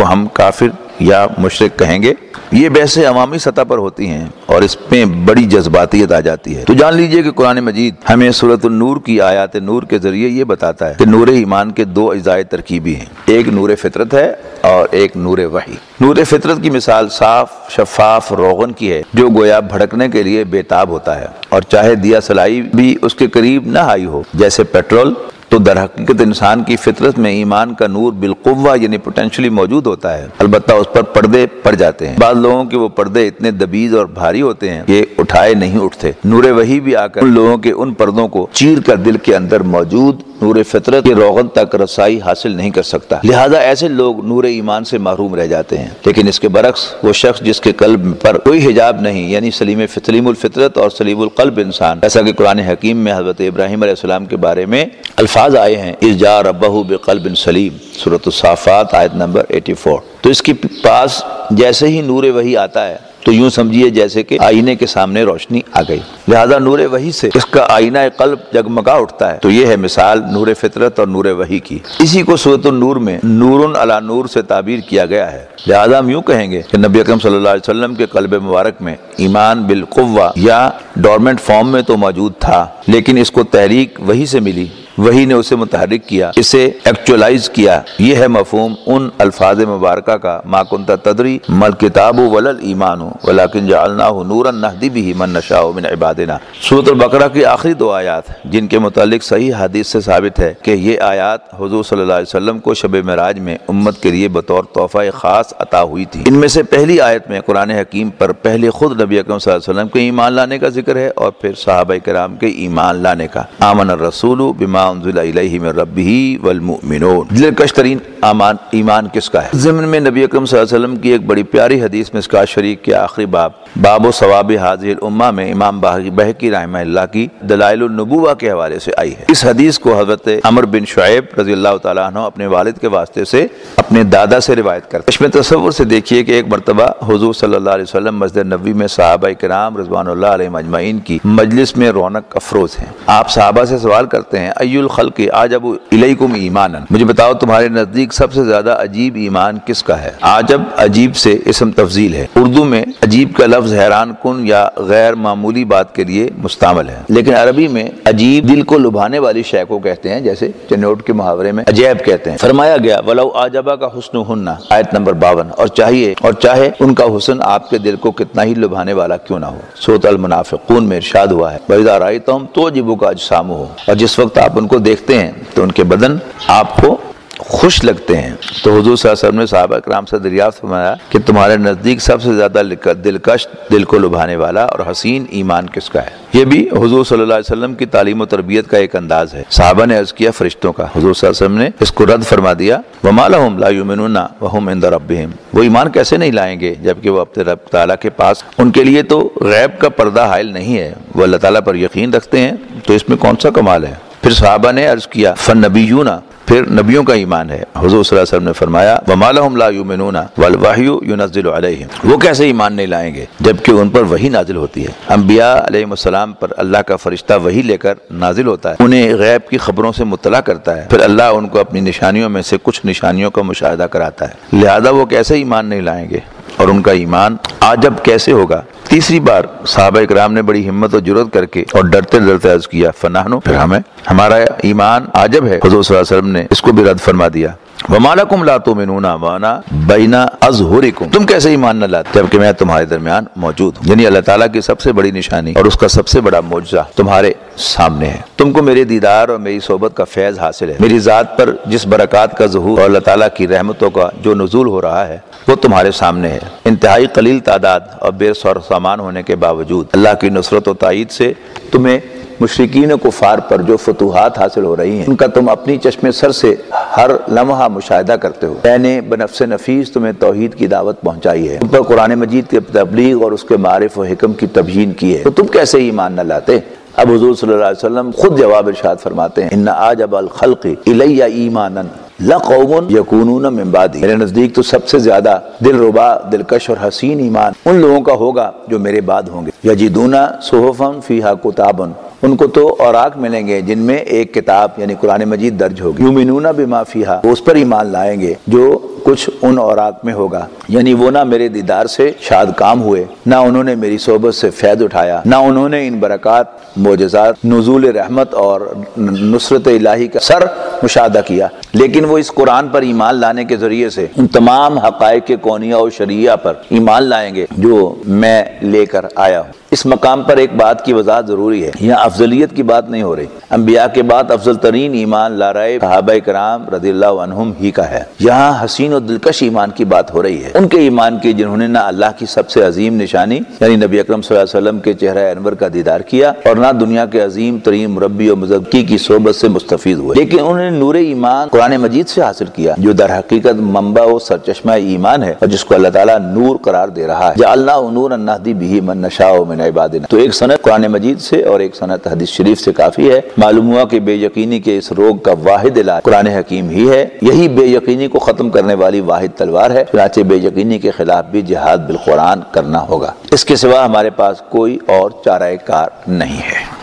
کو ہم کافر یا مشرق کہیں گے، یہ بحث عوامی سطح پر ہوتی ہیں اور اس میں بڑی جذباتیت آ جاتی ہے۔ تو جان لیجیے کہ قرآن مجید ہمیں صورت النور کی آیات نور کے ذریعے یہ بتاتا ہے کہ نور ایمان کے دو اجزاء ترکیبی ہیں۔ ایک نور فطرت ہے اور ایک نور وحی۔ نور فطرت کی مثال صاف، شفاف، روغن کی ہے، جو گویا بھڑکنے کے لیے بےتاب ہوتا ہے۔ اور چاہے دیا سلائی بھی اس کے قریب نہ آئی ہو، جیسے پیٹرول تو در حقیقت انسان کی فطرت میں ایمان کا نور بالقوہ یعنی پوٹینشلی موجود ہوتا ہے۔ البتہ اس پر پردے پڑ جاتے ہیں۔ بعض لوگوں کے وہ پردے اتنے دبیز اور بھاری ہوتے ہیں کہ اٹھائے نہیں اٹھتے۔ نور وہی بھی آ کر ان لوگوں کے ان پردوں کو چیر کر دل کے اندر موجود نور فطرت کے روغن تک رسائی حاصل نہیں کر سکتا۔ لہذا ایسے لوگ نور ایمان سے محروم رہ جاتے ہیں۔ لیکن اس کے برعکس وہ شخص جس کے قلب پر کوئی حجاب نہیں یعنی سلیم سلیم الفطرت اور سلیم القلب انسان۔ ایسا کہ قرآن حکیم میں حضرت ابراہیم علیہ السلام کے بارے میں الفاظ آئے ہیں ارجا ربہ بقلب سلیم صورت الصافات، آیت نمبر 84 تو اس کے پاس جیسے ہی نور وہی آتا ہے، تو یوں سمجھیے جیسے کہ آئینے کے سامنے روشنی آ گئی۔ لہذا نور وحی سے اس کا آئینہ قلب جگمگا اٹھتا ہے۔ تو یہ ہے مثال نور فطرت اور نور وحی کی۔ اسی کو صورت النور میں نور علا نور سے تعبیر کیا گیا ہے۔ لہذا ہم یوں کہیں گے کہ نبی اکرم صلی اللہ علیہ وسلم کے قلب مبارک میں ایمان بالقوہ یا ڈورمنٹ فارم میں تو موجود تھا، لیکن اس کو تحریک وہی سے ملی۔ وہی نے اسے متحرک کیا، اسے ایکچولائز کیا۔ یہ ہے مفہوم ان الفاظ مبارکہ کا، ما کنت تدری مل کتاب ولل ایمان ولیکن جعلناہ نورا نہدی بھی من نشاء من عبادنا۔ سورۃ البقرہ کی آخری دو آیات، جن کے متعلق صحیح حدیث سے ثابت ہے کہ یہ آیات حضور صلی اللہ علیہ وسلم کو شب معراج میں امت کے لیے بطور تحفہ خاص عطا ہوئی تھی۔ ان میں سے پہلی آیت میں قرآن حکیم پر پہلے خود نبی اکرم صلی اللہ علیہ وسلم کے ایمان لانے کا ذکر ہے اور پھر صحابہ کرام کے ایمان لانے کا۔ آمن الرسول بما انزل الیہ من ربہ والمؤمنون۔ دلکش ترین امان ایمان کس کا ہے؟ ضمن میں نبی اکرم صلی اللہ علیہ وسلم کی ایک بڑی پیاری حدیث مسکا شریک کے آخری باب باب و ثواب حاضر الامہ میں امام بہقی رحمہ اللہ کی دلائل النبوہ کے حوالے سے آئی ہے۔ اس حدیث کو حضرت عمر بن شعیب رضی اللہ تعالیٰ عنہ اپنے والد کے واسطے سے اپنے دادا سے روایت کرتے اس میں تصور سے دیکھیے کہ ایک مرتبہ حضور صلی اللہ علیہ وسلم مسجد نبی میں صحابہ کرام رضوان اللہ علیہ مجمعین کی مجلس میں رونق افروز ہیں۔ آپ صحابہ سے سوال کرتے ہیں ای الخلق آجب الیکم ایمانا۔ مجھے بتاؤ، تمہارے نزدیک سب سے زیادہ عجیب ایمان کس کا ہے؟ آجب عجیب سے اسم تفضیل ہے۔ اردو میں عجیب کا لفظ حیران کن یا غیر معمولی بات کے لیے مستعمل ہے۔ لیکن عربی میں عجیب دل کو لبھانے والی شے کو کہتے ہیں، جیسے چنوٹ کے محاورے میں عجیب کہتے ہیں۔ فرمایا گیا، ولو آجبا کا حسن ہننا آیت نمبر باون۔ اور چاہیے، اور چاہے ان کا حسن آپ کے دل کو کتنا ہی لبھانے والا کیوں نہ ہو۔ سوت المنافقون میں ارشاد ہوا ہے، وَإِذَا رَأَيْتَهُمْ تُعْجِبُكَ أَجْسَامُهُمْ اور جس وقت آپ ان کو دیکھتے ہیں تو ان کے بدن آپ کو خوش لگتے ہیں۔ تو حضور صلی اللہ علیہ وسلم نے صحابہ کرام سے دریافت فرمایا کہ تمہارے نزدیک سب سے زیادہ دلکش دل کو لبھانے والا اور حسین ایمان کس کا ہے؟ یہ بھی حضور صلی اللہ علیہ وسلم کی تعلیم و تربیت کا ایک انداز ہے۔ صحابہ نے عرض کیا فرشتوں کا۔ حضور صلی اللہ علیہ وسلم نے اس کو رد فرما دیا، وما لهم لا يؤمنون وهم عند ربهم وہ ایمان کیسے نہیں لائیں گے جبکہ وہ اپنے رب تعالیٰ کے پاس ان کے لیے تو غیب کا پردہ حائل نہیں ہے۔ وہ اللہ تعالیٰ پر یقین رکھتے ہیں۔ تو اس میں کون سا کمال ہے؟ پھر صحابہ نے عرض کیا فن نبیون پھر نبیوں کا ایمان ہے۔ حضور صلی اللہ علیہ وسلم نے فرمایا، وما لهم لا يؤمنون والوحي ينزل عليهم۔ وہ کیسے ایمان نہیں لائیں گے جبکہ ان پر وہی نازل ہوتی ہے؟ انبیاء علیہ السلام پر اللہ کا فرشتہ وہی لے کر نازل ہوتا ہے۔ انہیں غیب کی خبروں سے مطلع کرتا ہے۔ پھر اللہ ان کو اپنی نشانیوں میں سے کچھ نشانیوں کا مشاہدہ کراتا ہے۔ لہذا وہ کیسے ایمان نہیں لائیں گے؟ اور ان کا ایمان آجب کیسے ہوگا؟ تیسری بار صحابہ اکرام نے بڑی ہمت و جرت کر کے اور ڈرتے ڈرتے عرض کیا فنانو پھر ہمیں، ہمارا ایمان عجب ہے۔ حضور صلی اللہ علیہ وسلم نے اس کو بھی رد فرما دیا۔ وَمَالَكُمْ لَا تُؤْمِنُونَ وَأَنَا بَيْنَ أَظْهُرِكُمْ تم کیسے ایمان نہ لاتے جبکہ میں تمہارے درمیان موجود ہوں؟ یعنی اللہ تعالیٰ کی سب سے بڑی نشانی اور اس کا سب سے بڑا معجزہ تمہارے سامنے ہے۔ تم کو میرے دیدار اور میری صحبت کا فیض حاصل ہے۔ میری ذات پر جس برکات کا ظہور اور اللہ تعالیٰ کی رحمتوں کا جو نزول ہو رہا ہے، وہ تمہارے سامنے ہے۔ انتہائی قلیل تعداد اور بے سور سامان ہونے کے باوجود اللہ کی نصرت و تائید سے تمہیں مشرقین کفار پر جو فتوحات حاصل ہو رہی ہیں، ان کا تم اپنی چشم سر سے ہر لمحہ مشاہدہ کرتے ہو۔ میں نے بنفس نفیس تمہیں توحید کی دعوت پہنچائی ہے۔ تم پر قرآن مجید کی تبلیغ اور اس کے معرف و حکم کی تبہین کی ہے۔ تو تم کیسے ایمان نہ لاتے؟ اب حضور صلی اللہ علیہ وسلم خود جواب ارشاد فرماتے ہیں، ان آجب الخلق الیہ ایمانن لقوم یقون من میرے نزدیک تو سب سے زیادہ دل ربا دلکش اور حسین ایمان ان لوگوں کا ہوگا جو میرے بعد ہوں گے۔ یجدون صحفن فیہا کتابن ان کو تو اوراق ملیں گے جن میں ایک کتاب یعنی قرآن مجید درج ہوگی۔ یومنون بما فیہا، وہ اس پر ایمان لائیں گے جو کچھ ان اوراق میں ہوگا۔ یعنی وہ نہ میرے دیدار سے شاد کام ہوئے، نہ انہوں نے میری صحبت سے فیض اٹھایا، نہ انہوں نے ان برکات، معجزات، نزول رحمت اور نصرت الہی کا سر مشاہدہ کیا۔ لیکن وہ اس قرآن پر ایمان لانے کے ذریعے سے ان تمام حقائق کے کونیا اور شریعہ پر ایمان لائیں گے، جو میں لے کر آیا ہوں۔ اس مقام پر ایک بات کی وضاحت ضروری ہے۔ یہاں افضلیت کی بات نہیں ہو رہی۔ انبیاء کے بعد افضل ترین ایمان لارائے صحابہ کرام رضی اللہ عنہم ہی کا ہے۔ یہاں حسین و دلکش ایمان کی بات ہو رہی ہے۔ ان کے ایمان کی جنہوں نے نہ اللہ کی سب سے عظیم نشانی یعنی نبی اکرم صلی اللہ علیہ وسلم کے چہرہ انور کا دیدار کیا اور نہ دنیا کے عظیم ترین مربی و مذہبی کی صحبت سے مستفید ہوئے۔ لیکن انہوں نے نور ایمان قرآن مجید سے حاصل کیا، جو در حقیقت منبع و سرچشمہ ایمان ہے اور جس کو اللہ تعالیٰ نور قرار دے رہا ہے۔ یا اللہ نور النہدی بھی من نشاء من من عبادنا تو ایک سنت قرآن مجید سے اور ایک سنت حدیث شریف سے کافی ہے۔ معلوم ہوا کہ بے یقینی کے اس روگ کا واحد علاج قرآن حکیم ہی ہے۔ یہی بے یقینی کو ختم کرنے والی واحد تلوار ہے۔ چنانچہ بے یقینی کے خلاف بھی جہاد بالقرآن کرنا ہوگا۔ اس کے سوا ہمارے پاس کوئی اور چارہ کار نہیں ہے۔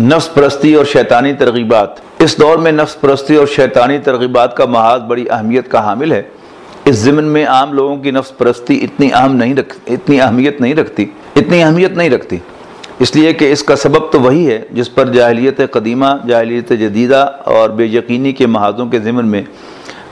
نفس پرستی اور شیطانی ترغیبات۔ اس دور میں نفس پرستی اور شیطانی ترغیبات کا محاذ بڑی اہمیت کا حامل ہے۔ اس ضمن میں عام لوگوں کی نفس پرستی اتنی اہم نہیں رکھ اتنی اہمیت نہیں رکھتی۔ اتنی اہمیت نہیں رکھتی۔ اس لیے کہ اس کا سبب تو وہی ہے جس پر جاہلیت قدیمہ، جاہلیت جدیدہ اور بے یقینی کے محاذوں کے ضمن میں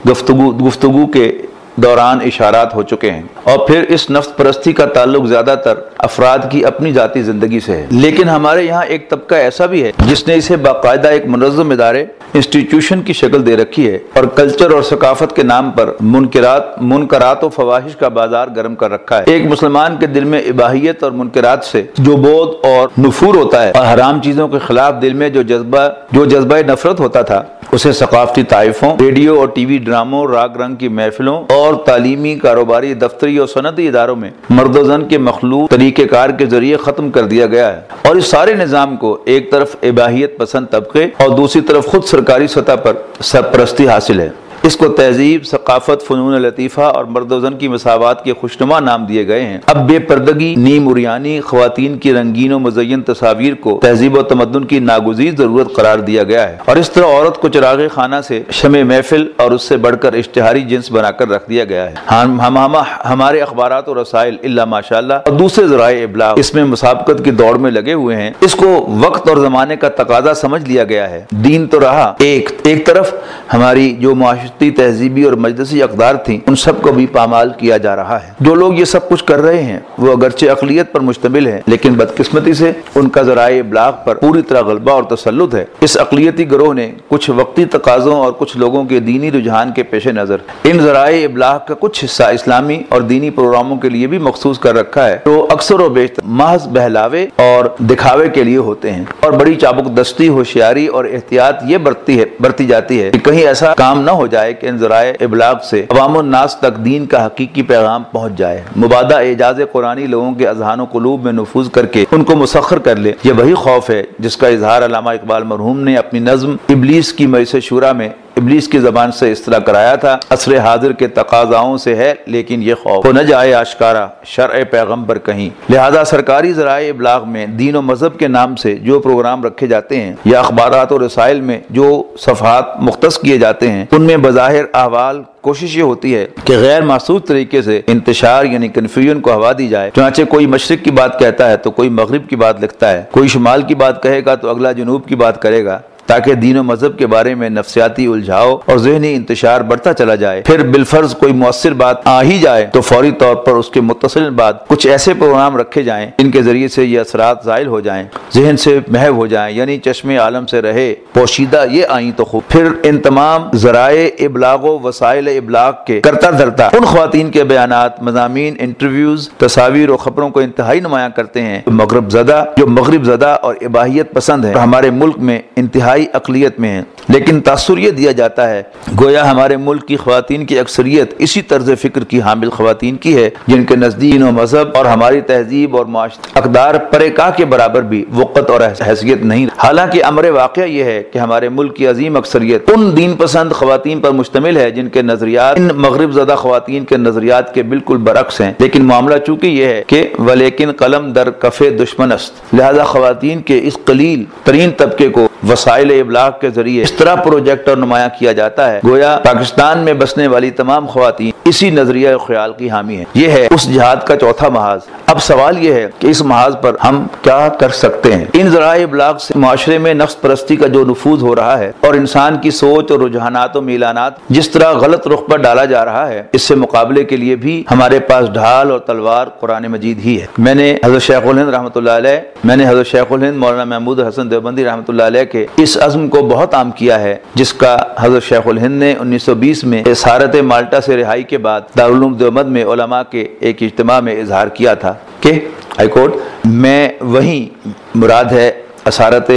گفتگو گفتگو کے دوران اشارات ہو چکے ہیں۔ اور پھر اس نفس پرستی کا تعلق زیادہ تر افراد کی اپنی ذاتی زندگی سے ہے۔ لیکن ہمارے یہاں ایک طبقہ ایسا بھی ہے جس نے اسے باقاعدہ ایک منظم ادارے انسٹیٹیوشن کی شکل دے رکھی ہے اور کلچر اور ثقافت کے نام پر منکرات منکرات و فواہش کا بازار گرم کر رکھا ہے۔ ایک مسلمان کے دل میں اباہیت اور منکرات سے جو بود اور نفور ہوتا ہے اور حرام چیزوں کے خلاف دل میں جو جذبہ جو جذبہ نفرت ہوتا تھا اسے ثقافتی طائفوں، ریڈیو اور ٹی وی ڈراموں، راگ رنگ کی محفلوں اور تعلیمی کاروباری دفتری اور صنعتی اداروں میں مرد و زن کے مخلوق طریقہ کار کے ذریعے ختم کر دیا گیا ہے۔ اور اس سارے نظام کو ایک طرف اباہیت پسند طبقے اور دوسری طرف خود سرکاری سطح پر سرپرستی حاصل ہے۔ اس کو تہذیب، ثقافت، فنون لطیفہ اور مرد و زن کی مساوات کے خوشنما نام دیے گئے ہیں۔ اب بے پردگی، نیم اریانی خواتین کی رنگین و مزین تصاویر کو تہذیب و تمدن کی ناگزیر ضرورت قرار دیا گیا ہے۔ اور اس طرح عورت کو چراغ خانہ سے شمع محفل اور اس سے بڑھ کر اشتہاری جنس بنا کر رکھ دیا گیا ہے۔ ہم ہم ہمارے اخبارات اور رسائل اللہ ماشاء اللہ اور دوسرے ذرائع ابلاغ اس میں مسابقت کی دوڑ میں لگے ہوئے ہیں۔ اس کو وقت اور زمانے کا تقاضا سمجھ لیا گیا ہے۔ دین تو رہا، ایک ایک طرف ہماری جو معاشرتی تہذیبی اور مجلسی اقدار تھیں، ان سب کو بھی پامال کیا جا رہا ہے۔ جو لوگ یہ سب کچھ کر رہے ہیں، وہ اگرچہ اقلیت پر مشتمل ہے لیکن بدقسمتی سے ان کا ذرائع ابلاغ پر پوری طرح غلبہ اور تسلط ہے۔ اس اقلیتی گروہ نے کچھ وقتی تقاضوں اور کچھ لوگوں کے دینی رجحان کے پیش نظر، ان ذرائع ابلاغ کا کچھ حصہ اسلامی اور دینی پروگراموں کے لیے بھی مخصوص کر رکھا ہے تو اکثر و بیشتر محض بہلاوے اور دکھاوے کے لیے ہوتے ہیں۔ اور بڑی چابک دستی، ہوشیاری اور احتیاط یہ برتی ہے، برتی جاتی ہے کہ کہیں ایسا کام نہ ہو جائے۔ جائے کہ ان ذرائع ابلاغ سے عوام الناس تک دین کا حقیقی پیغام پہنچ جائے۔ مبادہ اعجاز قرآنی لوگوں کے اذہان و قلوب میں نفوذ کر کے ان کو مسخر کر لے۔ یہ وہی خوف ہے جس کا اظہار علامہ اقبال مرحوم نے اپنی نظم ابلیس کی میس شورا میں ابلیس کی زبان سے اس طرح کرایا تھا۔ عصر حاضر کے تقاضاؤں سے ہے لیکن یہ خوف۔ ہو نہ جائے آشکارا، شرع پیغمبر کہیں۔ لہذا سرکاری ذرائع ابلاغ میں دین و مذہب کے نام سے جو پروگرام رکھے جاتے ہیں یا اخبارات و رسائل میں جو صفحات مختص کیے جاتے ہیں، ان میں بظاہر احوال کوشش یہ ہوتی ہے کہ غیر محسوس طریقے سے انتشار یعنی کنفیوژن کو ہوا دی جائے۔ چنانچہ کوئی مشرق کی بات کہتا ہے تو کوئی مغرب کی بات لکھتا ہے۔ کوئی شمال کی بات کہے گا تو اگلا جنوب کی بات کرے گا۔ تاکہ دین و مذہب کے بارے میں نفسیاتی الجھاؤ اور ذہنی انتشار بڑھتا چلا جائے۔ پھر بالفرض کوئی مؤثر بات آ ہی جائے تو فوری طور پر اس کے متصل بعد کچھ ایسے پروگرام رکھے جائیں جن کے ذریعے سے یہ اثرات زائل ہو جائیں، ذہن سے محو ہو جائیں یعنی چشم عالم سے رہے، پوشیدہ یہ آئیں تو خوب۔ پھر ان تمام ذرائع ابلاغ و وسائل ابلاغ کے کرتا دھرتا ان خواتین کے بیانات، مضامین، انٹرویوز، تصاویر و خبروں کو انتہائی نمایاں کرتے ہیں۔ مغرب زدہ، جو مغرب زدہ اور اباہیت پسند ہے ہمارے ملک میں انتہائی انتہائی اقلیت میں ہیں۔ لیکن تاثر یہ دیا جاتا ہے، گویا ہمارے ملک کی خواتین کی اکثریت اسی طرز فکر کی حامل خواتین کی ہے، جن کے نزدیک و مذہب اور ہماری تہذیب اور معاشرت اقدار پریکا کے برابر بھی وقت اور حیثیت نہیں۔ حالانکہ امر واقعہ یہ ہے کہ ہمارے ملک کی عظیم اکثریت ان دین پسند خواتین پر مشتمل ہے جن کے نظریات، ان مغرب زدہ خواتین کے نظریات کے بالکل برعکس ہیں۔ لیکن معاملہ چونکہ یہ ہے کہ ولیکن قلم در کفے دشمن است۔ لہذا خواتین کے اس قلیل ترین طبقے کو وسائل ابلاغ کے ذریعے اس طرح پروجیکٹ اور نمایاں کیا جاتا ہے۔ گویا پاکستان میں بسنے والی تمام خواتین اسی نظریہ خیال کی حامی ہیں یہ ہے اس جہاد کا چوتھا محاذ۔ اب سوال یہ ہے کہ اس محاذ پر ہم کیا کر سکتے ہیں؟ ان ذرائع ابلاغ سے معاشرے میں نفس پرستی کا جو نفوذ ہو رہا ہے اور انسان کی سوچ اور رجحانات و میلانات جس طرح غلط رخ پر ڈالا جا رہا ہے، اس سے مقابلے کے لیے بھی ہمارے پاس ڈھال اور تلوار قرآن مجید ہی ہے۔ میں نے حضرت شیخ الہند رحمۃ اللہ علیہ، میں نے حضرت شیخ الہند مولانا محمود حسن دیوبندی رحمۃ اللہ علیہ کے اس عزم کو بہت عام کیا ہے، جس کا حضرت شیخ الہند نے انیس سو بیس میں سارت مالٹا سے رہائی کے بعد دارالعلوم دیوبند میں علماء کے ایک اجتماع میں اظہار کیا تھا کہ، ہائی کورٹ، میں وہیں مراد ہے اسارت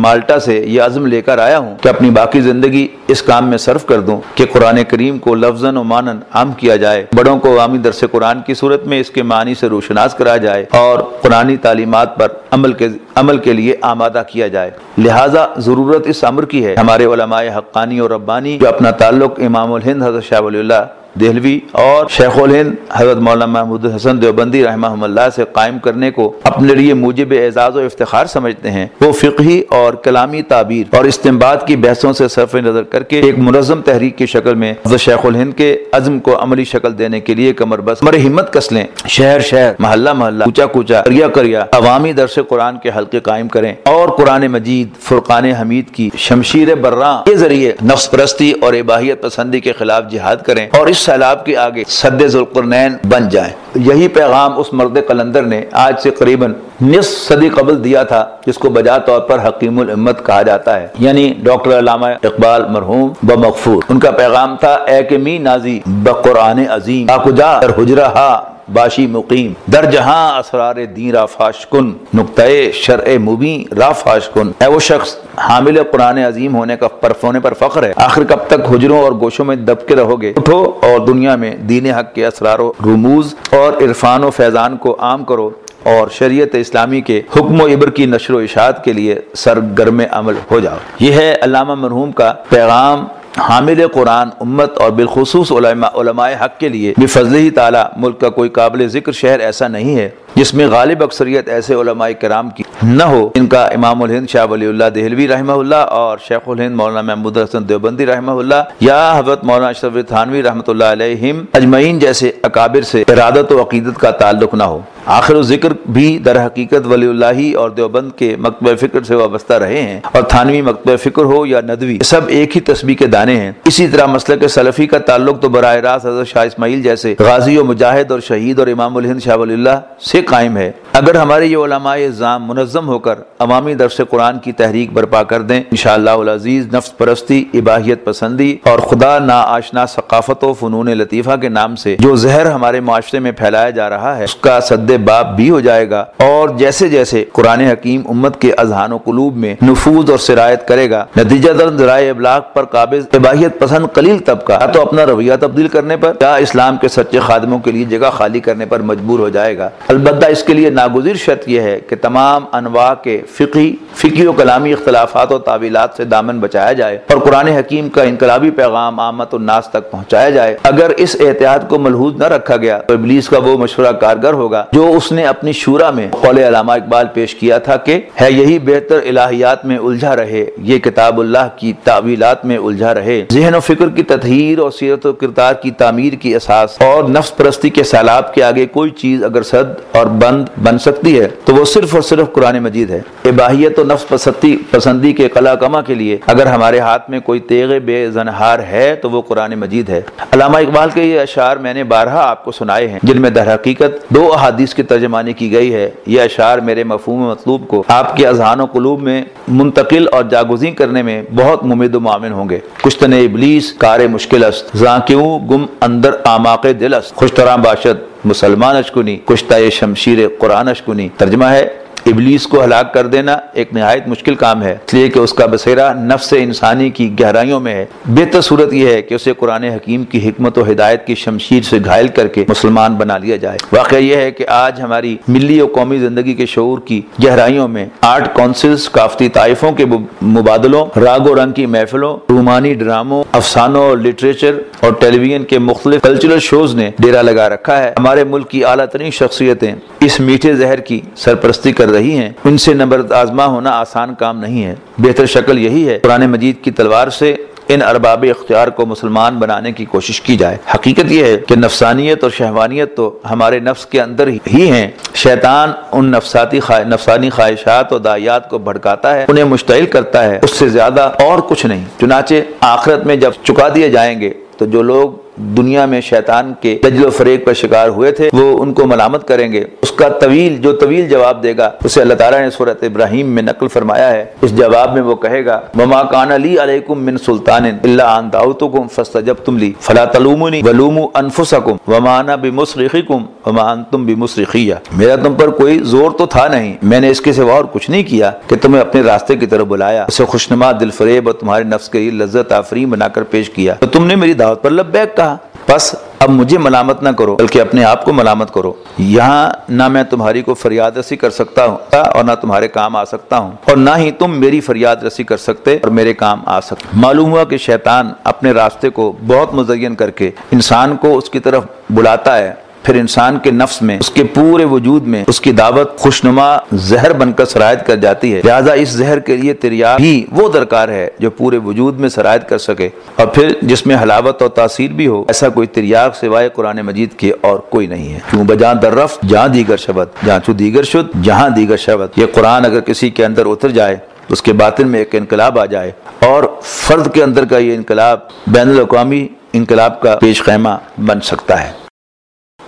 مالٹا سے یہ عزم لے کر آیا ہوں کہ اپنی باقی زندگی اس کام میں صرف کر دوں کہ قرآن کریم کو لفظ و مانن عام کیا جائے، بڑوں کو عوامی درس قرآن کی صورت میں اس کے معنی سے روشناس کرا جائے اور قرآنی تعلیمات پر عمل کے عمل کے لیے آمادہ کیا جائے۔ لہٰذا ضرورت اس امر کی ہے، ہمارے علماء حقانی اور ربانی جو اپنا تعلق امام الہند حضرت شاہ ولی اللہ دہلوی اور شیخ الہند حضرت مولانا محمود حسن دیوبندی رحمہ اللہ سے قائم کرنے کو اپنے لیے موجب اعزاز و افتخار سمجھتے ہیں۔ وہ فقہی اور کلامی تعبیر اور استعمال کی بحثوں سے صرف نظر کر کے ایک منظم تحریک کی شکل میں حضرت شیخ الہند کے عزم کو عملی شکل دینے کے لیے کمر بس مر ہمت کس لیں شہر شہر، محلہ محلہ کوچا کوچا کریا کریا عوامی درس قرآن کے حلقے قائم کریں اور قرآن مجید، فرقان حمید کی شمشیر براں کے ذریعے نفس پرستی اور اباہیت پسندی کے خلاف جہاد کریں اور اس سیلاب کے آگے سد ذوالقرنین بن جائیں۔ یہی پیغام اس مرد قلندر نے آج سے قریباً نصف صدی قبل دیا تھا، جس کو بجا طور پر حکیم الامت کہا جاتا ہے۔ یعنی ڈاکٹر علامہ اقبال مرحوم بمغفور۔ ان کا پیغام تھا، اے کہ می نازی بقرآن عظیم آکجا حجرہ باشی مقیم در جہاں اسرار دین را فاش کن، نقطۂ شرع مبین را فاش کن۔ اے وہ شخص حامل قرآن عظیم ہونے کا پرفونے پر فخر ہے۔ آخر کب تک حجروں اور گوشوں میں دب کے رہو گے؟ اٹھو اور دنیا میں دین حق کے اسرار و رموز اور عرفان و فیضان کو عام کرو اور شریعت اسلامی کے حکم و عبر کی نشر و اشاعت کے لیے سرگرم عمل ہو جاؤ۔ یہ ہے علامہ مرحوم کا پیغام حامل قرآن، امت اور بالخصوص علماء علماء حق کے لیے بفضل ہی تعالیٰ ملک کا کوئی قابل ذکر شہر ایسا نہیں ہے جس میں غالب اکثریت ایسے علماء کرام کی نہ ہو۔ ان کا امام الہند شاہ ولی اللہ دہلوی رحمہ اللہ اور شیخ الہند مولانا محمود حسن دیوبندی رحمہ اللہ یا حضرت مولانا اشرف تھانوی رحمۃ اللہ علیہم اجمعین جیسے اکابر سے ارادت و عقیدت کا تعلق نہ ہو۔ آخر و ذکر بھی در حقیقت ولی اللہ اور دیوبند کے مکتب فکر سے وابستہ رہے ہیں اور تھانوی مکتب فکر ہو یا ندوی، سب ایک ہی تسبیح کے جانے ہیں۔ اسی طرح مسئلہ کے سلفی کا تعلق تو براہ راست حضرت شاہ اسماعیل جیسے غازی و مجاہد اور شہید اور امام الہند شاہ ولی اللہ سے قائم ہے۔ اگر ہمارے یہ علماء اظام منظم ہو کر عوامی درس قرآن کی تحریک برپا کر دیں، انشاءاللہ العزیز نفس پرستی، اباہیت پسندی اور خدا نا آشنا ثقافت و فنون لطیفہ کے نام سے جو زہر ہمارے معاشرے میں پھیلایا جا رہا ہے، اس کا صد باب بھی ہو جائے گا اور جیسے جیسے قرآن حکیم امت کے اذہان و قلوب میں نفوذ اور سرایت کرے گا، نتیجہ در ذرائع ابلاغ پر قابض اباہیت پسند قلیل طبقہ یا تو اپنا رویہ تبدیل کرنے پر یا اسلام کے سچے خادموں کے لیے جگہ خالی کرنے پر مجبور ہو جائے گا۔ البتہ اس کے لیے ناگزیر شرط یہ ہے کہ تمام انواع کے فقی فقی و کلامی اختلافات و تعویلات سے دامن بچایا جائے اور قرآن حکیم کا انقلابی پیغام آمد الناس تک پہنچایا جائے۔ اگر اس احتیاط کو ملحوظ نہ رکھا گیا تو ابلیس کا وہ مشورہ کارگر ہوگا جو اس نے اپنی شورا میں قول علامہ اقبال پیش کیا تھا کہ ہے یہی بہتر الہیات میں الجھا رہے، یہ کتاب اللہ کی تعویلات میں الجھا رہے۔ ذہن و فکر کی تطہیر اور سیرت و کردار کی تعمیر کی اساس اور نفس پرستی کے سیلاب کے آگے کوئی چیز اگر صد اور بند بن سکتی ہے، تو وہ صرف اور صرف قرآن مجید ہے۔ اباہیت و نفس پسندی پسندی کے قلع کما کے لیے اگر ہمارے ہاتھ میں کوئی تیغ بے زنہار ہے، تو وہ قرآن مجید ہے۔ علامہ اقبال کے یہ اشعار میں نے بارہا آپ کو سنائے ہیں، جن میں در حقیقت دو احادیث کی ترجمانی کی گئی ہے۔ یہ اشعار میرے مفہوم مطلوب کو آپ کے اذہان و قلوب میں منتقل اور جاگزین کرنے میں بہت ممید و معامن ہوں گے۔ کشتن ابلیس، کار مشکل است کیوں گم اندر آماق دل است۔ خوش طرح باشد۔ مسلمان اشکنی کشتہ شمشیر قرآن اشکنی ترجمہ ہے ابلیس کو ہلاک کر دینا ایک نہایت مشکل کام ہے، اس لیے کہ اس کا بسیرا نفس انسانی کی گہرائیوں میں ہے۔ بہتر صورت یہ ہے کہ اسے قرآن حکیم کی حکمت و ہدایت کی شمشیر سے گھائل کر کے مسلمان بنا لیا جائے۔ واقعہ یہ ہے کہ آج ہماری ملی و قومی زندگی کے شعور کی گہرائیوں میں آرٹ کونسلز، کافتی طائفوں کے مبادلوں، راگ و رنگ کی محفلوں، رومانی ڈراموں، افسانوں اور لٹریچر اور ٹیلی ویژن کے مختلف کلچرل شوز نے ڈیرا لگا رکھا ہے۔ ہمارے ملک کی اعلیٰ ترین شخصیتیں اس میٹھے زہر کی سرپرستی کر رہی ہیں، ان سے نمبر آزما ہونا آسان کام نہیں ہے۔ بہتر شکل یہی ہے، قرآن مجید کی تلوار سے ان ارباب اختیار کو مسلمان بنانے کی کوشش کی جائے۔ حقیقت یہ ہے کہ نفسانیت اور شہوانیت تو ہمارے نفس کے اندر ہی ہیں۔ شیطان ان نفساتی نفسانی خواہشات اور دائیات کو بھڑکاتا ہے، انہیں مشتعل کرتا ہے، اس سے زیادہ اور کچھ نہیں۔ چنانچہ آخرت میں جب چکا دیے جائیں گے، تو جو لوگ دنیا میں شیطان کے دجل و فریق پر شکار ہوئے تھے، وہ ان کو ملامت کریں گے۔ اس کا طویل، جو طویل جواب دے گا، اسے اللہ تعالیٰ نے صورت ابراہیم میں نقل فرمایا ہے۔ اس جواب میں وہ کہے گا مما کان علی علیکم من سلطان اللہ ان دعوتکم فاستجبتم لی۔ فلا تلومونی ولوموا انفسکم وما انا بمصرخکم وما انتم بمصرخیہ۔ میرا تم پر کوئی زور تو تھا نہیں۔ میں نے اس کے سوا اور کچھ نہیں کیا کہ تمہیں اپنے راستے کی طرف بلایا۔ اسے خوشنما، دل فریب اور تمہارے نفس کے لیے لذت آفرین بنا کر پیش کیا۔ تو تم نے میری دعوت پر لبیک کہا۔ بس اب مجھے ملامت نہ کرو، بلکہ اپنے آپ کو ملامت کرو۔ یہاں نہ میں تمہاری کو فریاد رسی کر سکتا ہوں اور نہ تمہارے کام آ سکتا ہوں، اور نہ ہی تم میری فریاد رسی کر سکتے اور میرے کام آ سکتے۔ معلوم ہوا کہ شیطان اپنے راستے کو بہت مزین کر کے انسان کو اس کی طرف بلاتا ہے۔ پھر انسان کے نفس میں، اس کے پورے وجود میں اس کی دعوت خوشنما زہر بن کر سرایت کر جاتی ہے۔ لہٰذا اس زہر کے لیے تریا بھی وہ درکار ہے جو پورے وجود میں سرایت کر سکے۔ اور پھر جس میں حلاوت اور تاثیر بھی ہو، ایسا کوئی تریاق سوائے قرآن مجید کے اور کوئی نہیں ہے۔ کیوں؟ بجاں در رفت جہاں دیگر شبد جہاں چو دیگر شد، جہاں دیگر شبد یہ قرآن اگر کسی کے اندر اتر جائے، اس کے باطن میں ایک انقلاب آ جائے۔ اور فرد کے اندر کا یہ انقلاب بین الاقوامی انقلاب کا پیش خیمہ بن سکتا ہے۔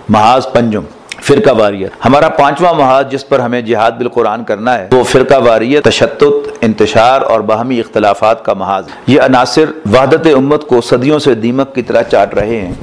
محاذ پنجم، فرقہ واریت۔ ہمارا پانچواں محاذ جس پر ہمیں جہاد بالقرآن کرنا ہے، وہ فرقہ واریت تشتت انتشار اور باہمی اختلافات کا محاذ یہ عناصر وحدت امت کو صدیوں سے دیمک کی طرح چاٹ رہے ہیں۔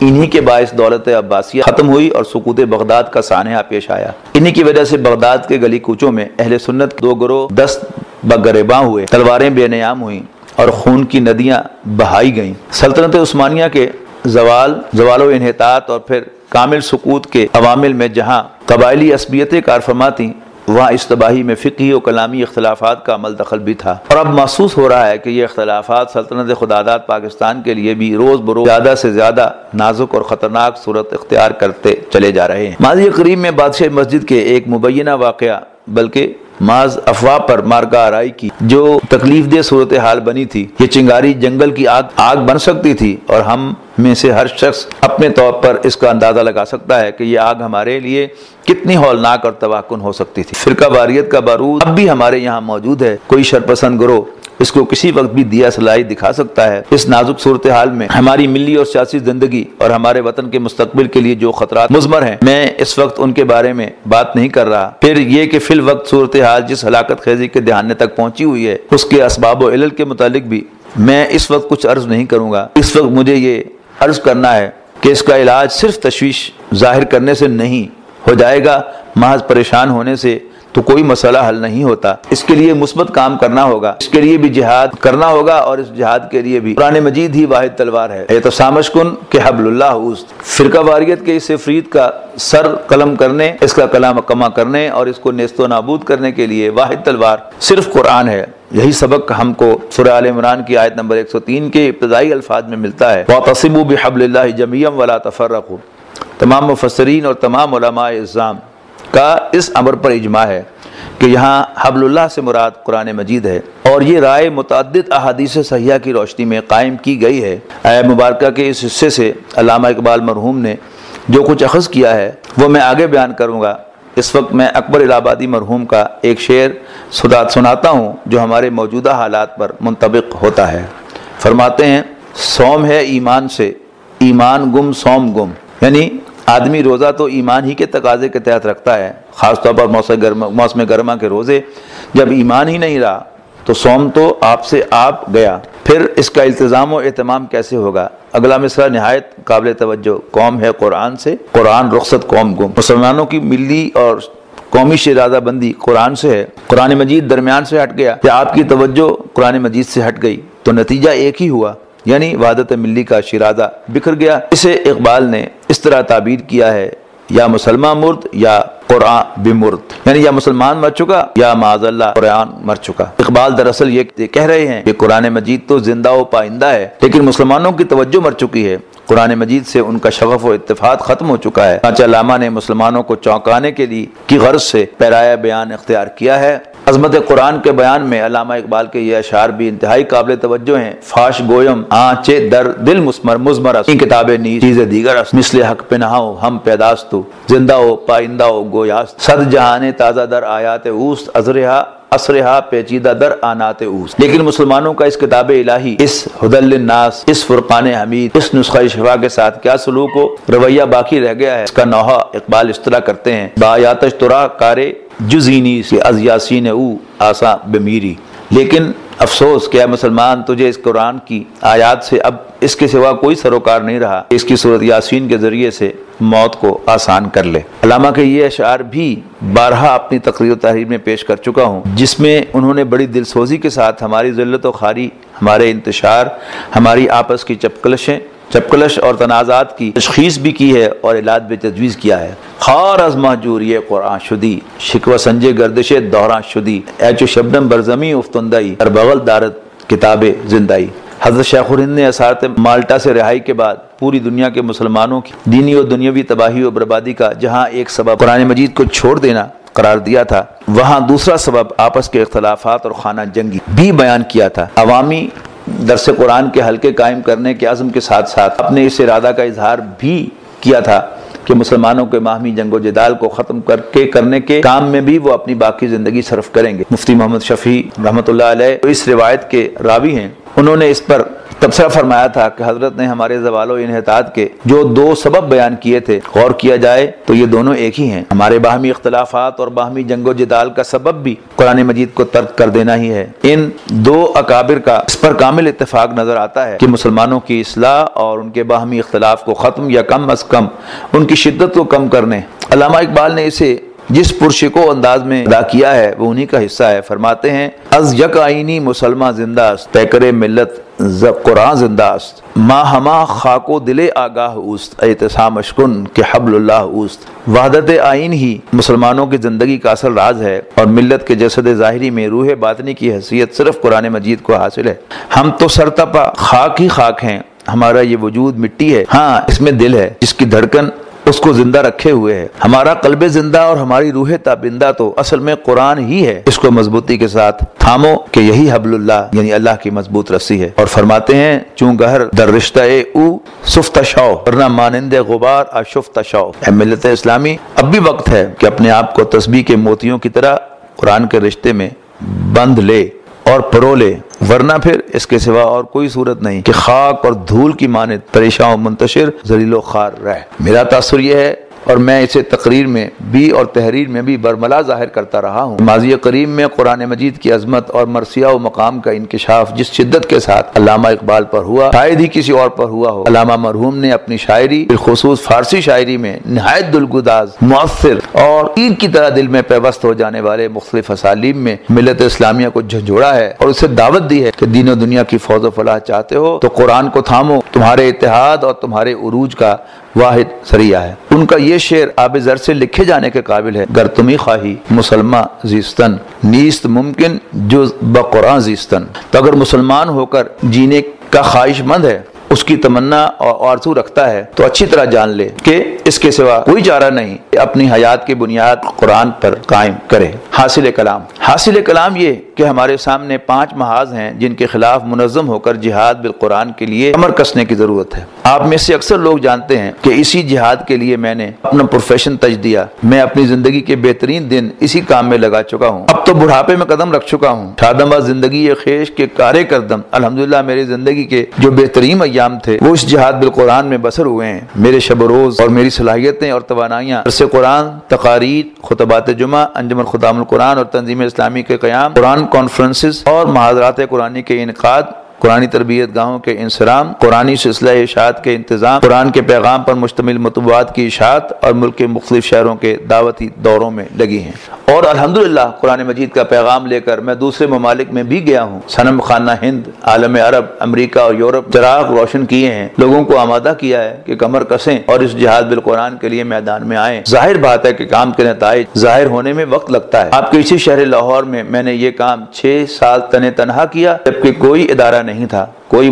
انہی کے باعث دولت عباسیہ ختم ہوئی اور سکوت بغداد کا سانحہ پیش آیا۔ انہی کی وجہ سے بغداد کے گلی کوچوں میں اہل سنت دو گروہ دست بگرباں ہوئے۔ تلواریں بے نیام ہوئیں اور خون کی ندیاں بہائی گئیں۔ سلطنت عثمانیہ کے زوال زوال و انحطاط اور پھر کامل سکوت کے عوامل میں جہاں قبائلی عصبیتیں کار فرماتی، وہاں اس تباہی میں فقہی و کلامی اختلافات کا عمل دخل بھی تھا۔ اور اب محسوس ہو رہا ہے کہ یہ اختلافات سلطنت خدادات پاکستان کے لیے بھی روز بروز زیادہ سے زیادہ نازک اور خطرناک صورت اختیار کرتے چلے جا رہے ہیں۔ ماضی قریب میں بادشاہ مسجد کے ایک مبینہ واقعہ، بلکہ ماز افواہ پر مارکا آرائی کی، جو تکلیف دہ صورتحال بنی تھی۔ یہ چنگاری جنگل کی آگ آگ بن سکتی تھی اور ہم میں سے ہر شخص اپنے طور پر اس کا اندازہ لگا سکتا ہے کہ یہ آگ ہمارے لیے کتنی ہولناک اور تواکن ہو سکتی تھی۔ فرقہ واریت کا بارود اب بھی ہمارے یہاں موجود ہے۔ کوئی شرپسند گروہ اس کو کسی وقت بھی دیا سلائی دکھا سکتا ہے۔ اس نازک صورتحال میں ہماری ملی اور سیاسی زندگی اور ہمارے وطن کے مستقبل کے لیے جو خطرات مضمر ہیں، میں اس وقت ان کے بارے میں بات نہیں کر رہا۔ پھر یہ کہ فی الوقت صورتحال جس ہلاکت خیزی کے دہانے تک پہنچی ہوئی ہے، اس کے اسباب و علل کے متعلق بھی میں اس وقت کچھ عرض نہیں کروں گا۔ اس وقت مجھے یہ عرض کرنا ہے کہ اس کا علاج صرف تشویش ظاہر کرنے سے نہیں ہو جائے گا، محض پریشان ہونے سے تو کوئی مسئلہ حل نہیں ہوتا۔ اس کے لیے مثبت کام کرنا ہوگا۔ اس کے لیے بھی جہاد کرنا ہوگا اور اس جہاد کے لیے بھی۔ قرآن مجید ہی واحد تلوار ہے۔ یہ تو سامش کن کہ حبل اللہ فرقہ واریت کے اس افرید کا سر قلم کرنے، اس کا کلام کما کرنے اور اس کو نیست و نابود کرنے کے لیے واحد تلوار صرف قرآن ہے۔ یہی سبق ہم کو سورہ عال عمران کی آیت نمبر 103 کے ابتدائی الفاظ میں ملتا ہے۔ وَاَتَصِبُوا بِحَبْلِ اللَّهِ جَمِيًا وَلَا تَفَرَّقُوا۔ تمام مفسرین اور تمام علماء اظام کا اس امر پر اجماع ہے کہ یہاں حبل اللہ سے مراد قرآن مجید ہے اور یہ رائے متعدد احادیث صحیحہ کی روشنی میں قائم کی گئی ہے۔ اے مبارکہ کے اس حصے سے علامہ اقبال مرحوم نے جو کچھ اخذ کیا ہے وہ میں آگے بیان کروں گا۔ اس وقت میں اکبر الہبادی مرحوم کا ایک شعر سناتا ہوں جو ہمارے موجودہ حالات پر منطبق ہوتا ہے۔ فرماتے ہیں، سوم ہے ایمان سے، ایمان گم، سوم گم۔ یعنی آدمی روزہ تو ایمان ہی کے تقاضے کے تحت رکھتا ہے، خاص طور پر موسم گرما موسم گرما کے روزے۔ جب ایمان ہی نہیں رہا، تو سوم تو آپ سے آپ گیا۔ پھر اس کا التظام و اہتمام کیسے ہوگا؟ اگلا مصرع نہایت قابل توجہ۔ قوم ہے قرآن سے، قرآن رخصت قوم گم۔ مسلمانوں کی ملی اور قومی شرادہ بندی قرآن سے ہے۔ قرآن مجید درمیان سے ہٹ گیا۔ یا آپ کی توجہ قرآن مجید سے ہٹ گئی؟ تو نتیجہ ایک ہی ہوا۔ یعنی وحدت ملی کا شرادہ بکھر گیا۔ اسے اقبال نے اس طرح تعبیر کیا ہے، یا مسلمان مرد یا قرآن بمرد یعنی یا مسلمان مر چکا یا معاذ اللہ قرآن مر چکا۔ اقبال دراصل یہ کہہ رہے ہیں کہ قرآن مجید تو زندہ و پائندہ ہے، لیکن مسلمانوں کی توجہ مر چکی ہے۔ قرآن مجید سے ان کا شغف و اتفاق ختم ہو چکا ہے۔ علامہ نے مسلمانوں کو چونکانے کے لیے کی غرض سے پیرایا بیان اختیار کیا ہے۔ عظمت قرآن کے بیان میں علامہ اقبال کے یہ اشعار بھی انتہائی قابل توجہ ہیں۔ فاش گویم، آنچے، در، دل مسمر، مزمر این کتابیں نیز چیز دیگر مثل حق پہ نہاؤ، ہم پیداستو زندہ ہو پائندہ ہو گویاست صد جہان تازہ در آیات اوست، ازرہا، اسرہا پیچیدہ در آنات اوس لیکن مسلمانوں کا اس کتاب الہی، اس حدل الناس اس فرقان حمید، اس نسخہ شفا کے ساتھ کیا سلوک ہو رویہ باقی رہ گیا ہے۔ اس کا نوحہ اقبال اس طرح کرتے ہیں۔ بایاتش ترا کارے جزینی سے از یاسین او آسا بمیری۔ لیکن افسوس کیا مسلمان تجھے اس قرآن کی آیات سے اب اس کے سوا کوئی سروکار نہیں رہا۔ اس کی صورت یاسین کے ذریعے سے موت کو آسان کر لے۔ علامہ کے یہ اشعار بھی بارہا اپنی تقریر و تحریر میں پیش کر چکا ہوں، جس میں انہوں نے بڑی دل سوزی کے ساتھ ہماری ذلت و خاری ہمارے انتشار، ہماری آپس کی چپکلشیں چپکلش اور تنازعات کی تشخیص بھی کی ہے اور علاج بھی تجویز کیا ہے۔ خار از محجور یہ قرآن شدی۔ شکوہ سنجے گردش دوران شدی۔ ایچو شبنم برزمی افتندائی۔ اور بغل دارت کتاب زندائی۔ حضرت شیخ الہند نے اسارت مالٹا سے رہائی کے بعد پوری دنیا کے مسلمانوں کی دینی و دنیاوی تباہی و بربادی کا جہاں ایک سبب قرآن مجید کو چھوڑ دینا قرار دیا تھا، وہاں دوسرا سبب آپس کے اختلافات اور خانہ جنگی بھی بیان کیا تھا۔ عوامی درس قرآن کے حلقے قائم کرنے کے عزم کے ساتھ ساتھ اپنے اس ارادہ کا اظہار بھی کیا تھا کہ مسلمانوں کے ماہمی جنگ و جدال کو ختم کر کے کرنے کے کام میں بھی وہ اپنی باقی زندگی صرف کریں گے۔ مفتی محمد شفیع رحمۃ اللہ علیہ اس روایت کے راوی ہیں۔ انہوں نے اس پر تبصرہ فرمایا تھا کہ حضرت نے ہمارے زوال و انحطاط کے جو دو سبب بیان کیے تھے غور کیا جائے تو یہ دونوں ایک ہی ہیں۔ ہمارے باہمی اختلافات اور باہمی جنگ و جدال کا سبب بھی قرآن مجید کو ترک کر دینا ہی ہے۔ ان دو اکابر کا اس پر کامل اتفاق نظر آتا ہے کہ مسلمانوں کی اصلاح اور ان کے باہمی اختلاف کو ختم یا کم از کم ان کی شدت کو کم کرنے۔ علامہ اقبال نے اسے جس پرشکو انداز میں ادا کیا ہے وہ انہی کا حصہ ہے۔ فرماتے ہیں، از یک آئینی مسلمہ زندہ است پیکر ملت قرآن زندہ است. ما ہما خاکو دل آگاہ اوست. اعتصام اشکن کہ حبل اللہ اوست. وحدت آئین ہی مسلمانوں کی زندگی کا اصل راز ہے اور ملت کے جسد ظاہری میں روح باطنی کی حیثیت صرف قرآن مجید کو حاصل ہے. ہم تو سرتپا خاک ہی خاک ہیں. ہمارا یہ وجود مٹی ہے. ہاں اس میں دل ہے. جس کی دھڑکن اس کو زندہ رکھے ہوئے ہے ہمارا قلب زندہ اور ہماری روح تابندہ تو اصل میں قرآن ہی ہے۔ اس کو مضبوطی کے ساتھ تھامو کہ یہی حبل اللہ یعنی اللہ کی مضبوط رسی ہے۔ اور فرماتے ہیں چون گہر در رشتہ او، سفت شو ورنہ مانند غبار اشفت شو اے ملت اسلامی، اب بھی وقت ہے کہ اپنے آپ کو تسبیح کے موتیوں کی طرح قرآن کے رشتے میں بند لے۔ اور پرو لے، ورنہ پھر اس کے سوا اور کوئی صورت نہیں کہ خاک اور دھول کی مانت پریشان و منتشر زلیل و خار رہ۔ میرا تاثر یہ ہے اور میں اسے تقریر میں بھی اور تحریر میں بھی برملا ظاہر کرتا رہا ہوں۔ ماضی کریم میں قرآن مجید کی عظمت اور مرثیہ و مقام کا انکشاف جس شدت کے ساتھ علامہ اقبال پر ہوا، شاید ہی کسی اور پر ہوا ہو۔ علامہ مرحوم نے اپنی شاعری، بالخصوص فارسی شاعری میں نہایت دلگداز، مؤثر اور عید کی طرح دل میں پیوست ہو جانے والے مختلف اسالیم میں ملت اسلامیہ کو جھنجھوڑا ہے اور اسے دعوت دی ہے کہ دین و دنیا کی فوج و فلاح چاہتے ہو تو قرآن کو تھامو، تمہارے اتحاد اور تمہارے عروج کا واحد ذریعہ ہے۔ ان کا یہ شعر آب زر سے لکھے جانے کے قابل ہے۔ گر تمی خواہی، مسلمہ زیستن۔ نیست ممکن جو بقرآن زیستن۔ تو اگر مسلمان ہو کر جینے کا خواہش مند ہے اس کی تمنا اور آرزو رکھتا ہے، تو اچھی طرح جان لے کہ اس کے سوا کوئی چارہ نہیں اپنی حیات کی بنیاد قرآن پر قائم کرے۔ حاصل کلام۔ حاصل کلام یہ کہ ہمارے سامنے پانچ محاذ ہیں جن کے خلاف منظم ہو کر جہاد بالقرآن کے لیے کمر کسنے کی ضرورت ہے۔ آپ میں سے اکثر لوگ جانتے ہیں کہ اسی جہاد کے لیے میں نے اپنا پروفیشن تج دیا۔ میں اپنی زندگی کے بہترین دن اسی کام میں لگا چکا ہوں۔ اب تو بڑھاپے میں قدم رکھ چکا ہوں۔ شادم زندگی خیش کے کارے کردم۔ الحمدللہ میری زندگی کے جو بہترین ایام تھے۔ وہ اس جہاد بالقرآن میں بسر ہوئے ہیں۔ میرے شب و روز اور میری صلاحیتیں اور توانائیاں۔ قرآن، تقاریر، خطبات جمعہ، انجمن خدام القرآن اور تنظیم اسلامی کے قیام، قرآن کانفرنسز اور محاذرات قرآن کے انعقاد قرآن تربیت گاہوں کے انسرام قرآن سلسلہ اشاعت کے انتظام، قرآن کے پیغام پر مشتمل مطبوعات کی اشاعت اور ملک کے مختلف شہروں کے دعوتی دوروں میں لگی ہیں۔ اور الحمدللہ قرآن مجید کا پیغام لے کر میں دوسرے ممالک میں بھی گیا ہوں۔ سنم خانہ ہند، عالم عرب، امریکہ اور یورپ چراغ روشن کیے ہیں۔ لوگوں کو آمادہ کیا ہے کہ کمر کسیں اور اس جہاد بالقرآن کے لیے میدان میں آئیں۔ ظاہر بات ہے کہ کام کے نتائج ظاہر ہونے میں وقت لگتا ہے۔ آپ کے اسی شہر لاہور میں میں نے یہ کام چھ سال تن تنہا کیا، جبکہ کوئی ادارہ نہیں تھا۔ کوئی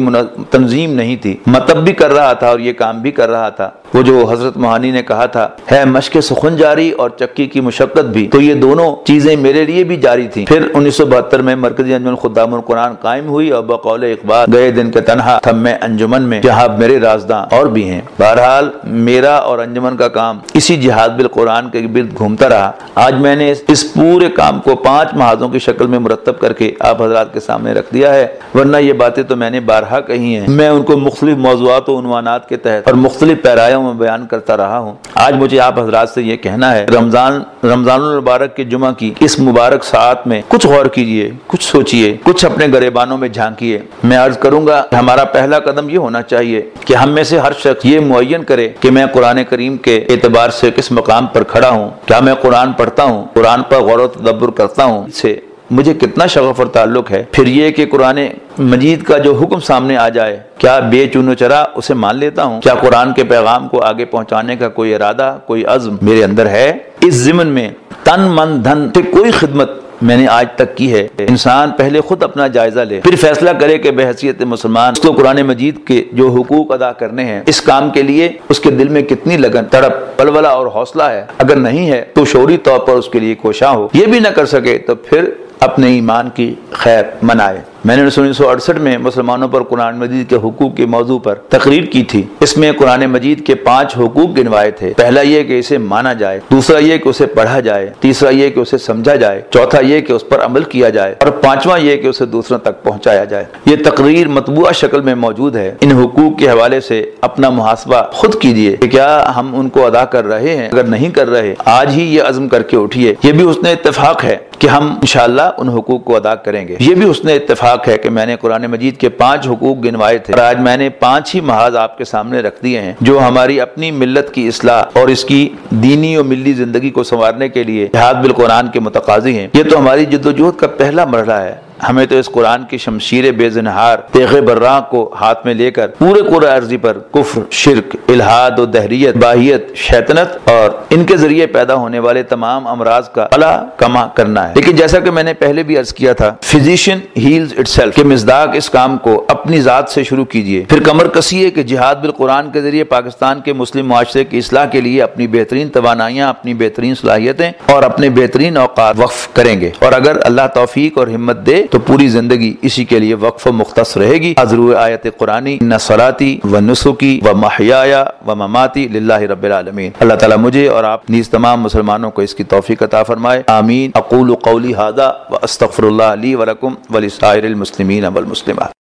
تنظیم نہیں تھی، مطب بھی کر رہا تھا اور یہ کام بھی کر رہا تھا۔ وہ جو حضرت مہانی نے کہا تھا، ہے مشق سخن جاری اور چکی کی مشقت بھی۔ تو یہ دونوں چیزیں میرے لیے بھی جاری تھی پھر انیس سو بہتر میں مرکزی انجمن خدام القرآن قائم ہوئی اور بقول اقبال گئے دن کے تنہا تھم میں انجمن میں، جہاں میرے رازداں اور بھی ہیں۔ بہرحال میرا اور انجمن کا کام اسی جہاد بالقرآن کے گرد گھومتا رہا۔ آج میں نے اس پورے کام کو پانچ محاذوں کی شکل میں مرتب کر کے آپ حضرات کے سامنے رکھ دیا ہے۔ ورنہ یہ باتیں تو میں نے بارہا کہی ہیں۔ میں ان کو مختلف موضوعات و عنوانات کے تحت اور مختلف پیرایوں میں بیان کرتا رہا ہوں۔ آج مجھے آپ حضرات سے یہ کہنا ہے، رمضان رمضان المبارک کے جمعہ کی اس مبارک ساعت میں کچھ غور کیجیے، کچھ سوچئے، کچھ اپنے گریبانوں میں جھانکیے۔ میں عرض کروں گا، ہمارا پہلا قدم یہ ہونا چاہیے کہ ہم میں سے ہر شخص یہ معین کرے کہ میں قرآن کریم کے اعتبار سے کس مقام پر کھڑا ہوں۔ کیا میں قرآن پڑھتا ہوں؟ قرآن پر غور و تدبر کرتا ہوں؟ سے مجھے کتنا شغف اور تعلق ہے۔ پھر یہ کہ قرآن مجید کا جو حکم سامنے آ جائے، کیا بے چون چرا اسے مان لیتا ہوں؟ کیا قرآن کے پیغام کو آگے پہنچانے کا کوئی ارادہ، کوئی عزم میرے اندر ہے؟ اس ضمن میں تن من دھن سے کوئی خدمت میں نے آج تک کی ہے۔ انسان پہلے خود اپنا جائزہ لے، پھر فیصلہ کرے کہ بحثیت مسلمان اس کو قرآن مجید کے جو حقوق ادا کرنے ہیں، اس کام کے لیے اس کے دل میں کتنی لگن، تڑپ پلولا اور حوصلہ ہے۔ اگر نہیں ہے تو شوری طور پر اس کے لیے کوشاں ہو۔ یہ بھی نہ کر سکے تو پھر اپنے ایمان کی خیر منائے۔ میں نے انیس سو اڑسٹھ میں مسلمانوں پر قرآن مجید کے حقوق کے موضوع پر تقریر کی تھی۔ اس میں قرآن مجید کے پانچ حقوق گنوائے تھے۔ پہلا یہ کہ اسے مانا جائے، دوسرا یہ کہ اسے پڑھا جائے، تیسرا یہ کہ اسے سمجھا جائے، چوتھا یہ کہ اس پر عمل کیا جائے، اور پانچواں یہ کہ اسے دوسروں تک پہنچایا جائے۔ یہ تقریر مطبوعہ شکل میں موجود ہے۔ ان حقوق کے حوالے سے اپنا محاسبہ خود کیجیے کہ کیا ہم ان کو ادا کر رہے ہیں۔ اگر نہیں کر رہے، آج ہی یہ عزم کر کے اٹھیے یہ بھی اس نے اتفاق ہے کہ ہم انشاءاللہ ان حقوق کو ادا کریں گے۔ یہ بھی اس نے اتفاق ہے کہ میں نے قرآن مجید کے پانچ حقوق گنوائے تھے اور آج میں نے پانچ ہی محاذ آپ کے سامنے رکھ دیے ہیں جو ہماری اپنی ملت کی اصلاح اور اس کی دینی اور ملی زندگی کو سنوارنے کے لیے جہاد بالقرآن کے متقاضی ہیں۔ یہ تو ہماری جد و جہد کا پہلا مرحلہ ہے۔ ہمیں تو اس قرآن کی شمشیر بے زنہار تیغ براں کو ہاتھ میں لے کر پورے قرآن عرضی پر کفر، شرک، الہاد و دہریت، باہیت، شیطنت اور ان کے ذریعے پیدا ہونے والے تمام امراض کا اللہ کما کرنا ہے۔ لیکن جیسا کہ میں نے پہلے بھی عرض کیا تھا فزیشین ہیلز اٹ سیلف کہ مزداق اس کام کو اپنی ذات سے شروع کیجیے۔ پھر کمر کسی ہے کہ جہاد بالقرآن کے ذریعے پاکستان کے مسلم معاشرے کی اصلاح کے لیے اپنی بہترین توانائیاں، اپنی بہترین صلاحیتیں اور اپنے بہترین اوقات وقف کریں گے۔ اور اگر اللہ توفیق اور ہمت دے تو پوری زندگی اسی کے لیے وقف و مختص رہے گی۔ حضر آیت قرآنی نسراتی و نسخی و محیا و مماتی للہ رب العالمین۔ اللہ تعالیٰ مجھے اور آپ نیز تمام مسلمانوں کو اس کی توفیق عطا فرمائے۔ آمین۔ اقول قولی حاضہ و استغفر اللہ علی ولکم ولی سائر المسلمین والمسلمات۔